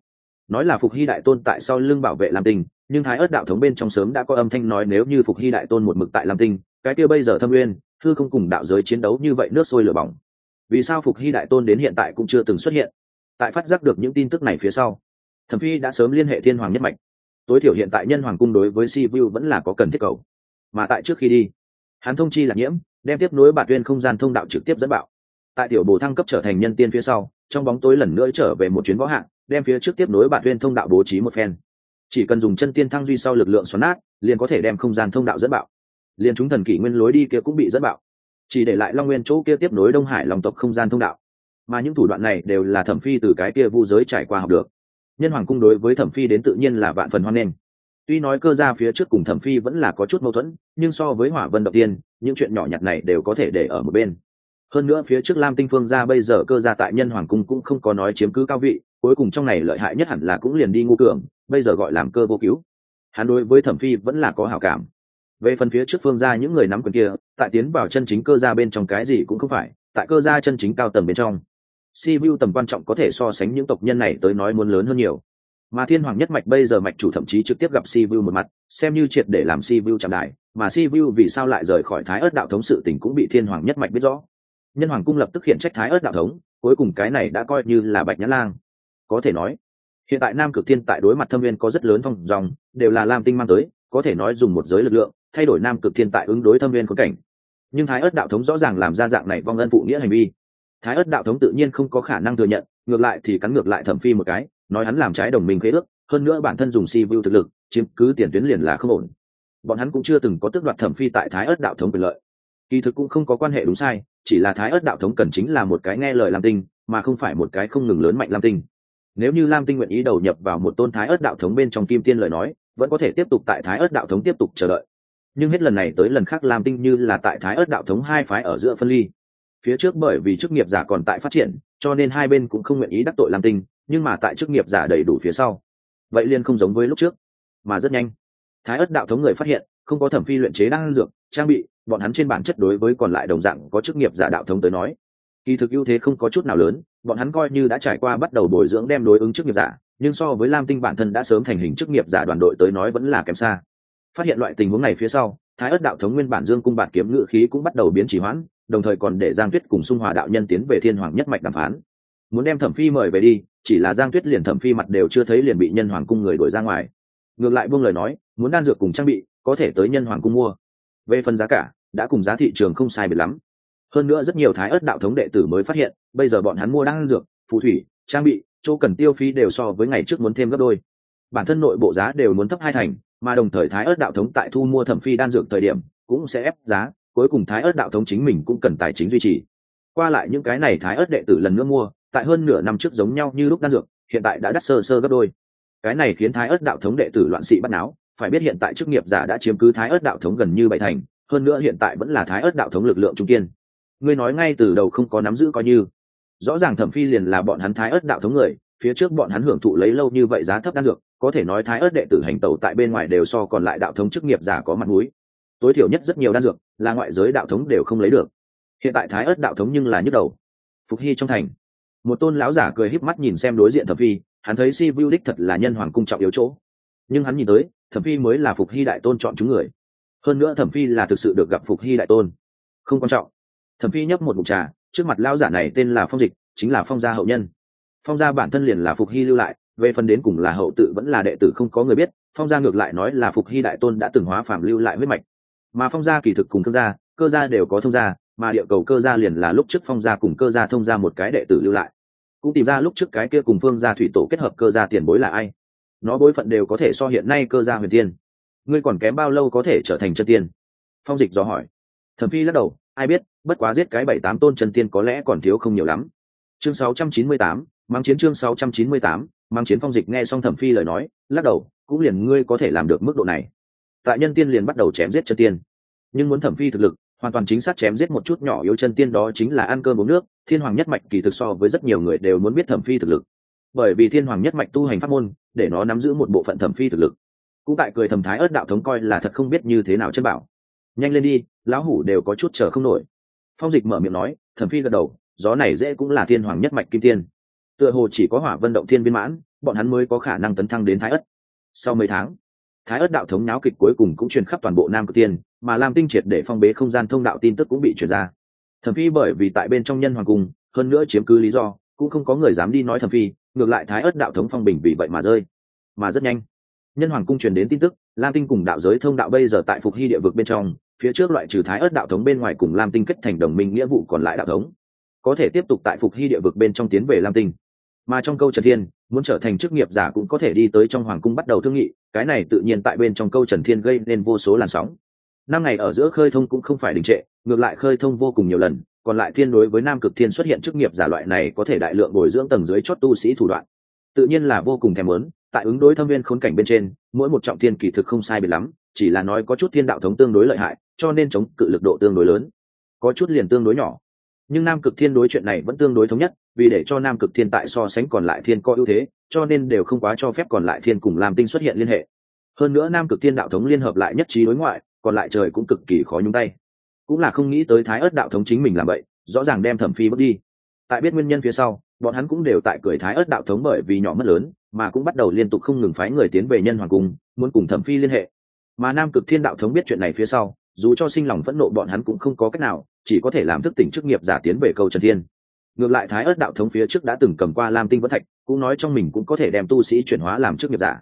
nói là phục hy đại tôn tại sau lưng bảo vệ lam tinh, nhưng thái ớt đạo thống bên trong sớm đã có âm thanh nói nếu như phục hy đại tôn một mực tại lam tinh, cái kia bây giờ thâm uyên thư không cùng đạo giới chiến đấu như vậy nước sôi lửa bỏng. Vì sao phục hy đại tôn đến hiện tại cũng chưa từng xuất hiện? Tại phát giác được những tin tức này phía sau, thẩm phi đã sớm liên hệ thiên hoàng nhất mạch. Tối thiểu hiện tại nhân hoàng cung đối với si vu vẫn là có cần thiết cầu. Mà tại trước khi đi hắn thông chi là nhiễm, đem tiếp nối bản tuyên không gian thông đạo trực tiếp dẫn bạo. Tại tiểu bồ thăng cấp trở thành nhân tiên phía sau, trong bóng tối lần nữa trở về một chuyến võ hạng, đem phía trước tiếp nối bản tuyên thông đạo bố trí một phen. Chỉ cần dùng chân tiên thăng duy sau lực lượng xoắn nát, liền có thể đem không gian thông đạo dẫn bạo. Liền chúng thần kỷ nguyên lối đi kia cũng bị dẫn bạo. Chỉ để lại long nguyên chỗ kia tiếp nối đông hải lòng tộc không gian thông đạo. Mà những thủ đoạn này đều là thẩm phi từ cái kia vu giới trải qua học được. Nhân hoàng cung đối với thẩm phi đến tự nhiên là vạn phần hoan nghênh tuy nói cơ gia phía trước cùng thẩm phi vẫn là có chút mâu thuẫn, nhưng so với hỏa vân đầu tiên, những chuyện nhỏ nhặt này đều có thể để ở một bên. Hơn nữa phía trước lam tinh phương ra bây giờ cơ gia tại nhân hoàng cung cũng không có nói chiếm cứ cao vị, cuối cùng trong này lợi hại nhất hẳn là cũng liền đi ngu cường, bây giờ gọi làm cơ vô cứu. Hắn đối với thẩm phi vẫn là có hảo cảm. Về phần phía trước phương ra những người nắm quyền kia, tại tiến vào chân chính cơ gia bên trong cái gì cũng không phải, tại cơ gia chân chính cao tầng bên trong. Si vu tầm quan trọng có thể so sánh những tộc nhân này tới nói muốn lớn hơn nhiều mà thiên hoàng nhất mạch bây giờ mạch chủ thậm chí trực tiếp gặp si vu một mặt, xem như triệt để làm si vu chạm đại mà si vu vì sao lại rời khỏi thái ớt đạo thống sự tình cũng bị thiên hoàng nhất mạch biết rõ. Nhân hoàng cung lập tức hiện trách thái ớt đạo thống, cuối cùng cái này đã coi như là bạch nhã lang. Có thể nói, hiện tại nam cực thiên tại đối mặt thâm viên có rất lớn phong dòng, đều là lam tinh mang tới, có thể nói dùng một giới lực lượng, thay đổi nam cực thiên tại ứng đối thâm viên khốn cảnh. Nhưng thái ớt đạo thống rõ ràng làm ra dạng này vong ân phụ nghĩa hành vi. Thái ớt đạo thống tự nhiên không có khả năng thừa nhận, ngược lại thì cắn ngược lại thẩm phi một cái nói hắn làm trái đồng minh khế ước, hơn nữa bản thân dùng si vu thực lực, chiếm cứ tiền tuyến liền là không ổn. Bọn hắn cũng chưa từng có tước đoạt thẩm phi tại thái ớt đạo thống quyền lợi. Kỳ thực cũng không có quan hệ đúng sai, chỉ là thái ớt đạo thống cần chính là một cái nghe lời lam tinh, mà không phải một cái không ngừng lớn mạnh lam tinh. Nếu như lam tinh nguyện ý đầu nhập vào một tôn thái ớt đạo thống bên trong kim tiên lời nói, vẫn có thể tiếp tục tại thái ớt đạo thống tiếp tục chờ đợi. Nhưng hết lần này tới lần khác lam tinh như là tại thái ớt đạo thống hai phái ở giữa phân ly. Phía trước bởi vì chức nghiệp giả còn tại phát triển, cho nên hai bên cũng không nguyện ý đắc tội lam tinh nhưng mà tại chức nghiệp giả đầy đủ phía sau, vậy liên không giống với lúc trước, mà rất nhanh. Thái ất đạo thống người phát hiện, không có thẩm phi luyện chế năng dược, trang bị, bọn hắn trên bản chất đối với còn lại đồng dạng có chức nghiệp giả đạo thống tới nói, kỳ thực ưu thế không có chút nào lớn, bọn hắn coi như đã trải qua bắt đầu bồi dưỡng đem đối ứng chức nghiệp giả, nhưng so với lam tinh bản thân đã sớm thành hình chức nghiệp giả đoàn đội tới nói vẫn là kém xa. Phát hiện loại tình huống này phía sau, thái ất đạo thống nguyên bản dương cung bản kiếm ngự khí cũng bắt đầu biến chỉ hoãn, đồng thời còn để giang tuyết cùng xung hòa đạo nhân tiến về thiên hoàng nhất mạch đàm phán muốn đem thẩm phi mời về đi, chỉ là giang tuyết liền thẩm phi mặt đều chưa thấy liền bị nhân hoàng cung người đuổi ra ngoài. Ngược lại buông lời nói, muốn đan dược cùng trang bị, có thể tới nhân hoàng cung mua. Về phần giá cả, đã cùng giá thị trường không sai biệt lắm. Hơn nữa rất nhiều thái ớt đạo thống đệ tử mới phát hiện, bây giờ bọn hắn mua đan dược, phù thủy, trang bị, chỗ cần tiêu phí đều so với ngày trước muốn thêm gấp đôi. Bản thân nội bộ giá đều muốn thấp hai thành, mà đồng thời thái ớt đạo thống tại thu mua thẩm phi đan dược thời điểm, cũng sẽ ép giá, cuối cùng thái ớt đạo thống chính mình cũng cần tài chính duy trì. Qua lại những cái này thái ớt đệ tử lần nữa mua tại hơn nửa năm trước giống nhau như lúc đan dược, hiện tại đã đắt sơ sơ gấp đôi. Cái này khiến thái ớt đạo thống đệ tử loạn sĩ bắt náo, phải biết hiện tại chức nghiệp giả đã chiếm cứ thái ớt đạo thống gần như bảy thành, hơn nữa hiện tại vẫn là thái ớt đạo thống lực lượng trung kiên. Ngươi nói ngay từ đầu không có nắm giữ coi như. Rõ ràng thẩm phi liền là bọn hắn thái ớt đạo thống người, phía trước bọn hắn hưởng thụ lấy lâu như vậy giá thấp đan dược, có thể nói thái ớt đệ tử hành tẩu tại bên ngoài đều so còn lại đạo thống chức nghiệp giả có mặt mũi. Tối thiểu nhất rất nhiều đan dược là ngoại giới đạo thống đều không lấy được. Hiện tại thái ớt đạo thống nhưng là nhức đầu. Phục hy trong thành một tôn lão giả cười híp mắt nhìn xem đối diện thẩm phi, hắn thấy si vu đích thật là nhân hoàng cung trọng yếu chỗ. Nhưng hắn nhìn tới, thẩm phi mới là phục hy đại tôn chọn chúng người. Hơn nữa thẩm phi là thực sự được gặp phục hy đại tôn. Không quan trọng. Thẩm phi nhấp một mục trà, trước mặt lão giả này tên là phong dịch, chính là phong gia hậu nhân. Phong gia bản thân liền là phục hy lưu lại, về phần đến cùng là hậu tự vẫn là đệ tử không có người biết, phong gia ngược lại nói là phục hy đại tôn đã từng hóa phạm lưu lại huyết mạch. Mà phong gia kỳ thực cùng cơ gia cơ gia đều có thông gia mà địa cầu cơ gia liền là lúc trước phong gia cùng cơ gia thông gia một cái đệ tử lưu lại. Cũng tìm ra lúc trước cái kia cùng phương gia thủy tổ kết hợp cơ gia tiền bối là ai. Nó bối phận đều có thể so hiện nay cơ gia huyền tiên. Ngươi còn kém bao lâu có thể trở thành chân tiên? Phong dịch do hỏi. Thẩm phi lắc đầu ai biết bất quá giết cái bảy tám tôn chân tiên có lẽ còn thiếu không nhiều lắm. Chương 698, mang chiến chương 698, mang chiến phong dịch nghe xong thẩm phi lời nói lắc đầu cũng liền ngươi có thể làm được mức độ này. Tại nhân tiên liền bắt đầu chém giết chân tiên. Nhưng muốn thẩm phi thực lực hoàn toàn chính xác chém giết một chút nhỏ yếu chân tiên đó chính là ăn cơm uống nước, thiên hoàng nhất mạch kỳ thực so với rất nhiều người đều muốn biết thẩm phi thực lực. Bởi vì thiên hoàng nhất mạch tu hành pháp môn, để nó nắm giữ một bộ phận thẩm phi thực lực. Cũng tại cười thầm thái ớt đạo thống coi là thật không biết như thế nào chân bảo. Nhanh lên đi, lão hủ đều có chút chờ không nổi. Phong dịch mở miệng nói, thẩm phi gật đầu, gió này dễ cũng là thiên hoàng nhất mạch kim tiên. Tựa hồ chỉ có hỏa vận động thiên viên mãn, bọn hắn mới có khả năng tấn thăng đến thái ất sau mấy tháng, thái ất đạo thống náo kịch cuối cùng cũng truyền khắp toàn bộ nam cực tiên mà lam tinh triệt để phong bế không gian thông đạo tin tức cũng bị truyền ra. Thẩm phi bởi vì tại bên trong nhân hoàng cung, hơn nữa chiếm cứ lý do, cũng không có người dám đi nói thẩm phi, ngược lại thái ớt đạo thống phong bình vì vậy mà rơi. Mà rất nhanh, nhân hoàng cung truyền đến tin tức, lam tinh cùng đạo giới thông đạo bây giờ tại phục hy địa vực bên trong, phía trước loại trừ thái ớt đạo thống bên ngoài cùng lam tinh kết thành đồng minh nghĩa vụ còn lại đạo thống. Có thể tiếp tục tại phục hy địa vực bên trong tiến về lam tinh. Mà trong câu trần thiên, muốn trở thành chức nghiệp giả cũng có thể đi tới trong hoàng cung bắt đầu thương nghị, cái này tự nhiên tại bên trong câu trần thiên gây nên vô số làn sóng năm ngày ở giữa khơi thông cũng không phải đình trệ, ngược lại khơi thông vô cùng nhiều lần, còn lại thiên đối với nam cực thiên xuất hiện chức nghiệp giả loại này có thể đại lượng bồi dưỡng tầng dưới chót tu sĩ thủ đoạn. Tự nhiên là vô cùng thèm lớn tại ứng đối thâm viên khốn cảnh bên trên, mỗi một trọng thiên kỳ thực không sai biệt lắm, chỉ là nói có chút thiên đạo thống tương đối lợi hại, cho nên chống cự lực độ tương đối lớn. Có chút liền tương đối nhỏ. Nhưng nam cực thiên đối chuyện này vẫn tương đối thống nhất, vì để cho nam cực thiên tại so sánh còn lại thiên có ưu thế, cho nên đều không quá cho phép còn lại thiên cùng làm tinh xuất hiện liên hệ. Hơn nữa nam cực thiên đạo thống liên hợp lại nhất trí đối ngoại còn lại trời cũng cực kỳ khó nhúng tay. Cũng là không nghĩ tới thái ớt đạo thống chính mình làm vậy, rõ ràng đem thẩm phi bước đi. Tại biết nguyên nhân phía sau, bọn hắn cũng đều tại cười thái ớt đạo thống bởi vì nhỏ mất lớn, mà cũng bắt đầu liên tục không ngừng phái người tiến về nhân hoàng cung, muốn cùng thẩm phi liên hệ. Mà nam cực thiên đạo thống biết chuyện này phía sau, dù cho sinh lòng phẫn nộ bọn hắn cũng không có cách nào, chỉ có thể làm thức tỉnh chức nghiệp giả tiến về cầu trần thiên. Ngược lại thái ớt đạo thống phía trước đã từng cầm qua lam tinh vẫn thạch, cũng nói trong mình cũng có thể đem tu sĩ chuyển hóa làm chức nghiệp giả.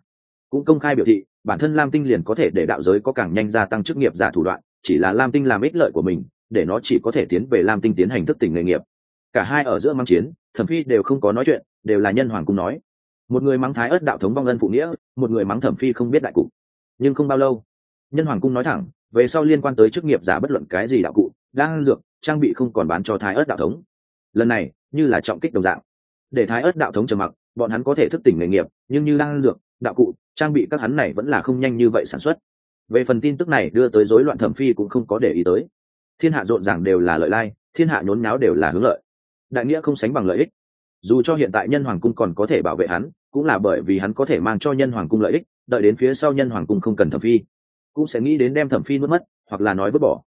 Cũng công khai biểu thị bản thân lam tinh liền có thể để đạo giới có càng nhanh gia tăng chức nghiệp giả thủ đoạn, chỉ là lam tinh làm ích lợi của mình, để nó chỉ có thể tiến về lam tinh tiến hành thức tỉnh nghề nghiệp. Cả hai ở giữa mang chiến, thẩm phi đều không có nói chuyện, đều là nhân hoàng cung nói. Một người mắng thái ớt đạo thống vong ân phụ nghĩa, một người mắng thẩm phi không biết đại cụ. Nhưng không bao lâu, nhân hoàng cung nói thẳng, về sau liên quan tới chức nghiệp giả bất luận cái gì đạo cụ, đang dược, trang bị không còn bán cho thái ớt đạo thống. Lần này, như là trọng kích đồng dạng. Để thái ớt đạo thống trầm mặc, bọn hắn có thể thức tỉnh nghề nghiệp, nhưng như đang dược đạo cụ, trang bị các hắn này vẫn là không nhanh như vậy sản xuất. Về phần tin tức này đưa tới rối loạn thẩm phi cũng không có để ý tới. Thiên hạ rộn ràng đều là lợi lai, thiên hạ nhốn nháo đều là hướng lợi. Đại nghĩa không sánh bằng lợi ích. Dù cho hiện tại nhân hoàng cung còn có thể bảo vệ hắn, cũng là bởi vì hắn có thể mang cho nhân hoàng cung lợi ích, đợi đến phía sau nhân hoàng cung không cần thẩm phi, cũng sẽ nghĩ đến đem thẩm phi nuốt mất, hoặc là nói vứt bỏ.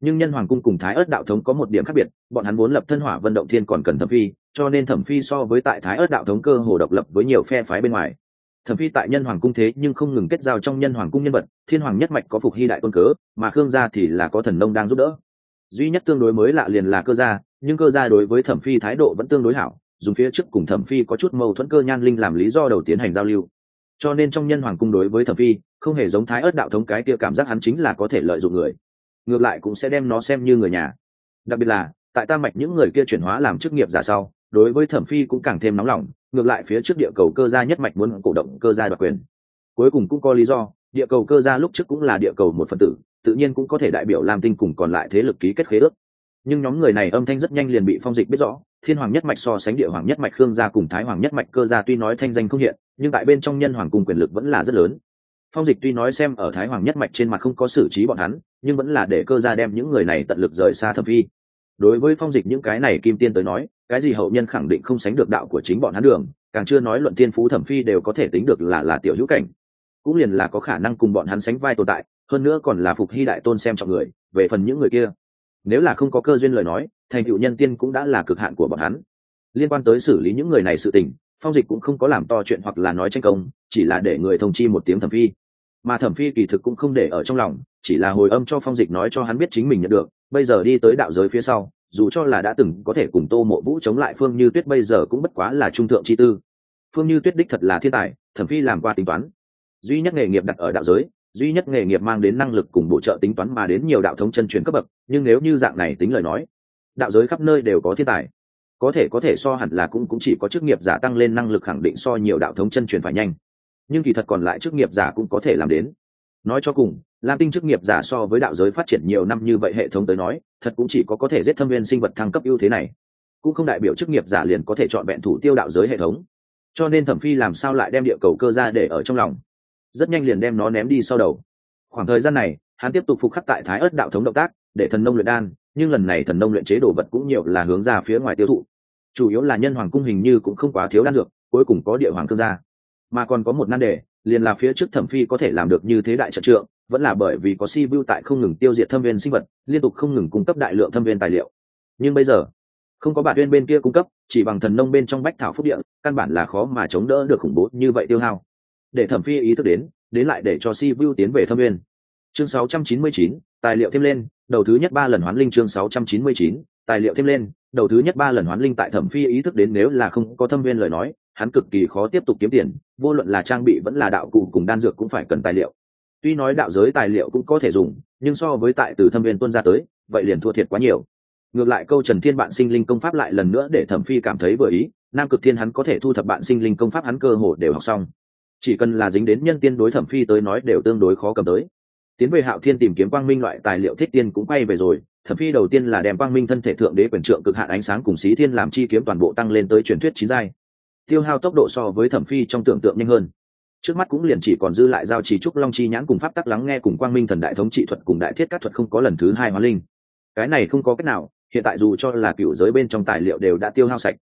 Nhưng nhân hoàng cung cùng thái ớt đạo thống có một điểm khác biệt, bọn hắn muốn lập thân hỏa vận động thiên còn cần thẩm phi, cho nên thẩm phi so với tại thái ớt đạo thống cơ hồ độc lập với nhiều phe phái bên ngoài thẩm phi tại nhân hoàng cung thế nhưng không ngừng kết giao trong nhân hoàng cung nhân vật, thiên hoàng nhất mạch có phục hy đại tôn cớ, mà khương gia thì là có thần nông đang giúp đỡ. Duy nhất tương đối mới lạ liền là cơ gia, nhưng cơ gia đối với thẩm phi thái độ vẫn tương đối hảo, dùng phía trước cùng thẩm phi có chút mâu thuẫn cơ nhan linh làm lý do đầu tiến hành giao lưu. Cho nên trong nhân hoàng cung đối với thẩm phi, không hề giống thái ớt đạo thống cái kia cảm giác hắn chính là có thể lợi dụng người. Ngược lại cũng sẽ đem nó xem như người nhà. Đặc biệt là, tại tam mạch những người kia chuyển hóa làm chức nghiệp giả sau, đối với thẩm phi cũng càng thêm nóng lòng ngược lại phía trước địa cầu cơ gia nhất mạch muốn cổ động cơ gia đoạt quyền. Cuối cùng cũng có lý do, địa cầu cơ gia lúc trước cũng là địa cầu một phần tử, tự nhiên cũng có thể đại biểu lam tinh cùng còn lại thế lực ký kết khế ước. Nhưng nhóm người này âm thanh rất nhanh liền bị phong dịch biết rõ, thiên hoàng nhất mạch so sánh địa hoàng nhất mạch khương gia cùng thái hoàng nhất mạch cơ gia tuy nói thanh danh không hiện, nhưng tại bên trong nhân hoàng cùng quyền lực vẫn là rất lớn. Phong dịch tuy nói xem ở thái hoàng nhất mạch trên mặt không có xử trí bọn hắn, nhưng vẫn là để cơ gia đem những người này tận lực rời xa thâm phi đối với phong dịch những cái này kim tiên tới nói, cái gì hậu nhân khẳng định không sánh được đạo của chính bọn hắn đường, càng chưa nói luận tiên phú thẩm phi đều có thể tính được là là tiểu hữu cảnh. Cũng liền là có khả năng cùng bọn hắn sánh vai tồn tại, hơn nữa còn là phục hy đại tôn xem trọng người, về phần những người kia. Nếu là không có cơ duyên lời nói, thành cựu nhân tiên cũng đã là cực hạn của bọn hắn. Liên quan tới xử lý những người này sự tình, phong dịch cũng không có làm to chuyện hoặc là nói tranh công, chỉ là để người thông chi một tiếng thẩm phi. Mà thẩm phi kỳ thực cũng không để ở trong lòng, chỉ là hồi âm cho phong dịch nói cho hắn biết chính mình nhận được bây giờ đi tới đạo giới phía sau, dù cho là đã từng có thể cùng tô mộ vũ chống lại phương như tuyết bây giờ cũng bất quá là trung thượng chi tư. Phương như tuyết đích thật là thiên tài, thẩm phi làm qua tính toán. Duy nhất nghề nghiệp đặt ở đạo giới, duy nhất nghề nghiệp mang đến năng lực cùng bổ trợ tính toán mà đến nhiều đạo thống chân truyền cấp bậc, nhưng nếu như dạng này tính lời nói, đạo giới khắp nơi đều có thiên tài. Có thể có thể so hẳn là cũng cũng chỉ có chức nghiệp giả tăng lên năng lực khẳng định so nhiều đạo thống chân truyền phải nhanh. Nhưng kỳ thật còn lại chức nghiệp giả cũng có thể làm đến. Nói cho cùng lam tinh chức nghiệp giả so với đạo giới phát triển nhiều năm như vậy hệ thống tới nói, thật cũng chỉ có có thể giết thâm viên sinh vật thăng cấp ưu thế này. Cũng không đại biểu chức nghiệp giả liền có thể chọn vẹn thủ tiêu đạo giới hệ thống. Cho nên thẩm phi làm sao lại đem địa cầu cơ ra để ở trong lòng? Rất nhanh liền đem nó ném đi sau đầu. Khoảng thời gian này, hắn tiếp tục phục khắc tại thái ớt đạo thống động tác, để thần nông luyện đan, nhưng lần này thần nông luyện chế đồ vật cũng nhiều là hướng ra phía ngoài tiêu thụ. Chủ yếu là nhân hoàng cung hình như cũng không quá thiếu đan dược, cuối cùng có địa hoàng thương gia. Mà còn có một nan đề, liền là phía trước thẩm phi có thể làm được như thế đại trận trượng vẫn là bởi vì có si vu tại không ngừng tiêu diệt thâm viên sinh vật liên tục không ngừng cung cấp đại lượng thâm viên tài liệu. Nhưng bây giờ không có bản viên bên kia cung cấp chỉ bằng thần nông bên trong bách thảo phúc địa căn bản là khó mà chống đỡ được khủng bố như vậy tiêu hao. Để thẩm phi ý thức đến đến lại để cho si vu tiến về thâm viên. Chương 699, tài liệu thêm lên đầu thứ nhất ba lần hoán linh chương 699, tài liệu thêm lên đầu thứ nhất ba lần hoán linh tại thẩm phi ý thức đến nếu là không có thâm viên lời nói hắn cực kỳ khó tiếp tục kiếm tiền vô luận là trang bị vẫn là đạo cụ cùng đan dược cũng phải cần tài liệu tuy nói đạo giới tài liệu cũng có thể dùng, nhưng so với tại từ thâm viên tuân ra tới, vậy liền thua thiệt quá nhiều. Ngược lại câu trần thiên bạn sinh linh công pháp lại lần nữa để thẩm phi cảm thấy vừa ý, nam cực thiên hắn có thể thu thập bạn sinh linh công pháp hắn cơ hồ đều học xong. Chỉ cần là dính đến nhân tiên đối thẩm phi tới nói đều tương đối khó cầm tới. Tiến về hạo thiên tìm kiếm quang minh loại tài liệu thiết tiên cũng quay về rồi, thẩm phi đầu tiên là đem quang minh thân thể thượng đế quyền trượng cực hạn ánh sáng cùng xí thiên làm chi kiếm toàn bộ tăng lên tới truyền thuyết chín giai. Tiêu hao tốc độ so với thẩm phi trong tưởng tượng nhanh hơn trước mắt cũng liền chỉ còn dư lại giao trì trúc long chi nhãn cùng pháp tắc lắng nghe cùng quang minh thần đại thống trị thuật cùng đại thiết các thuật không có lần thứ hai hóa linh. Cái này không có cách nào, hiện tại dù cho là cựu giới bên trong tài liệu đều đã tiêu hao sạch.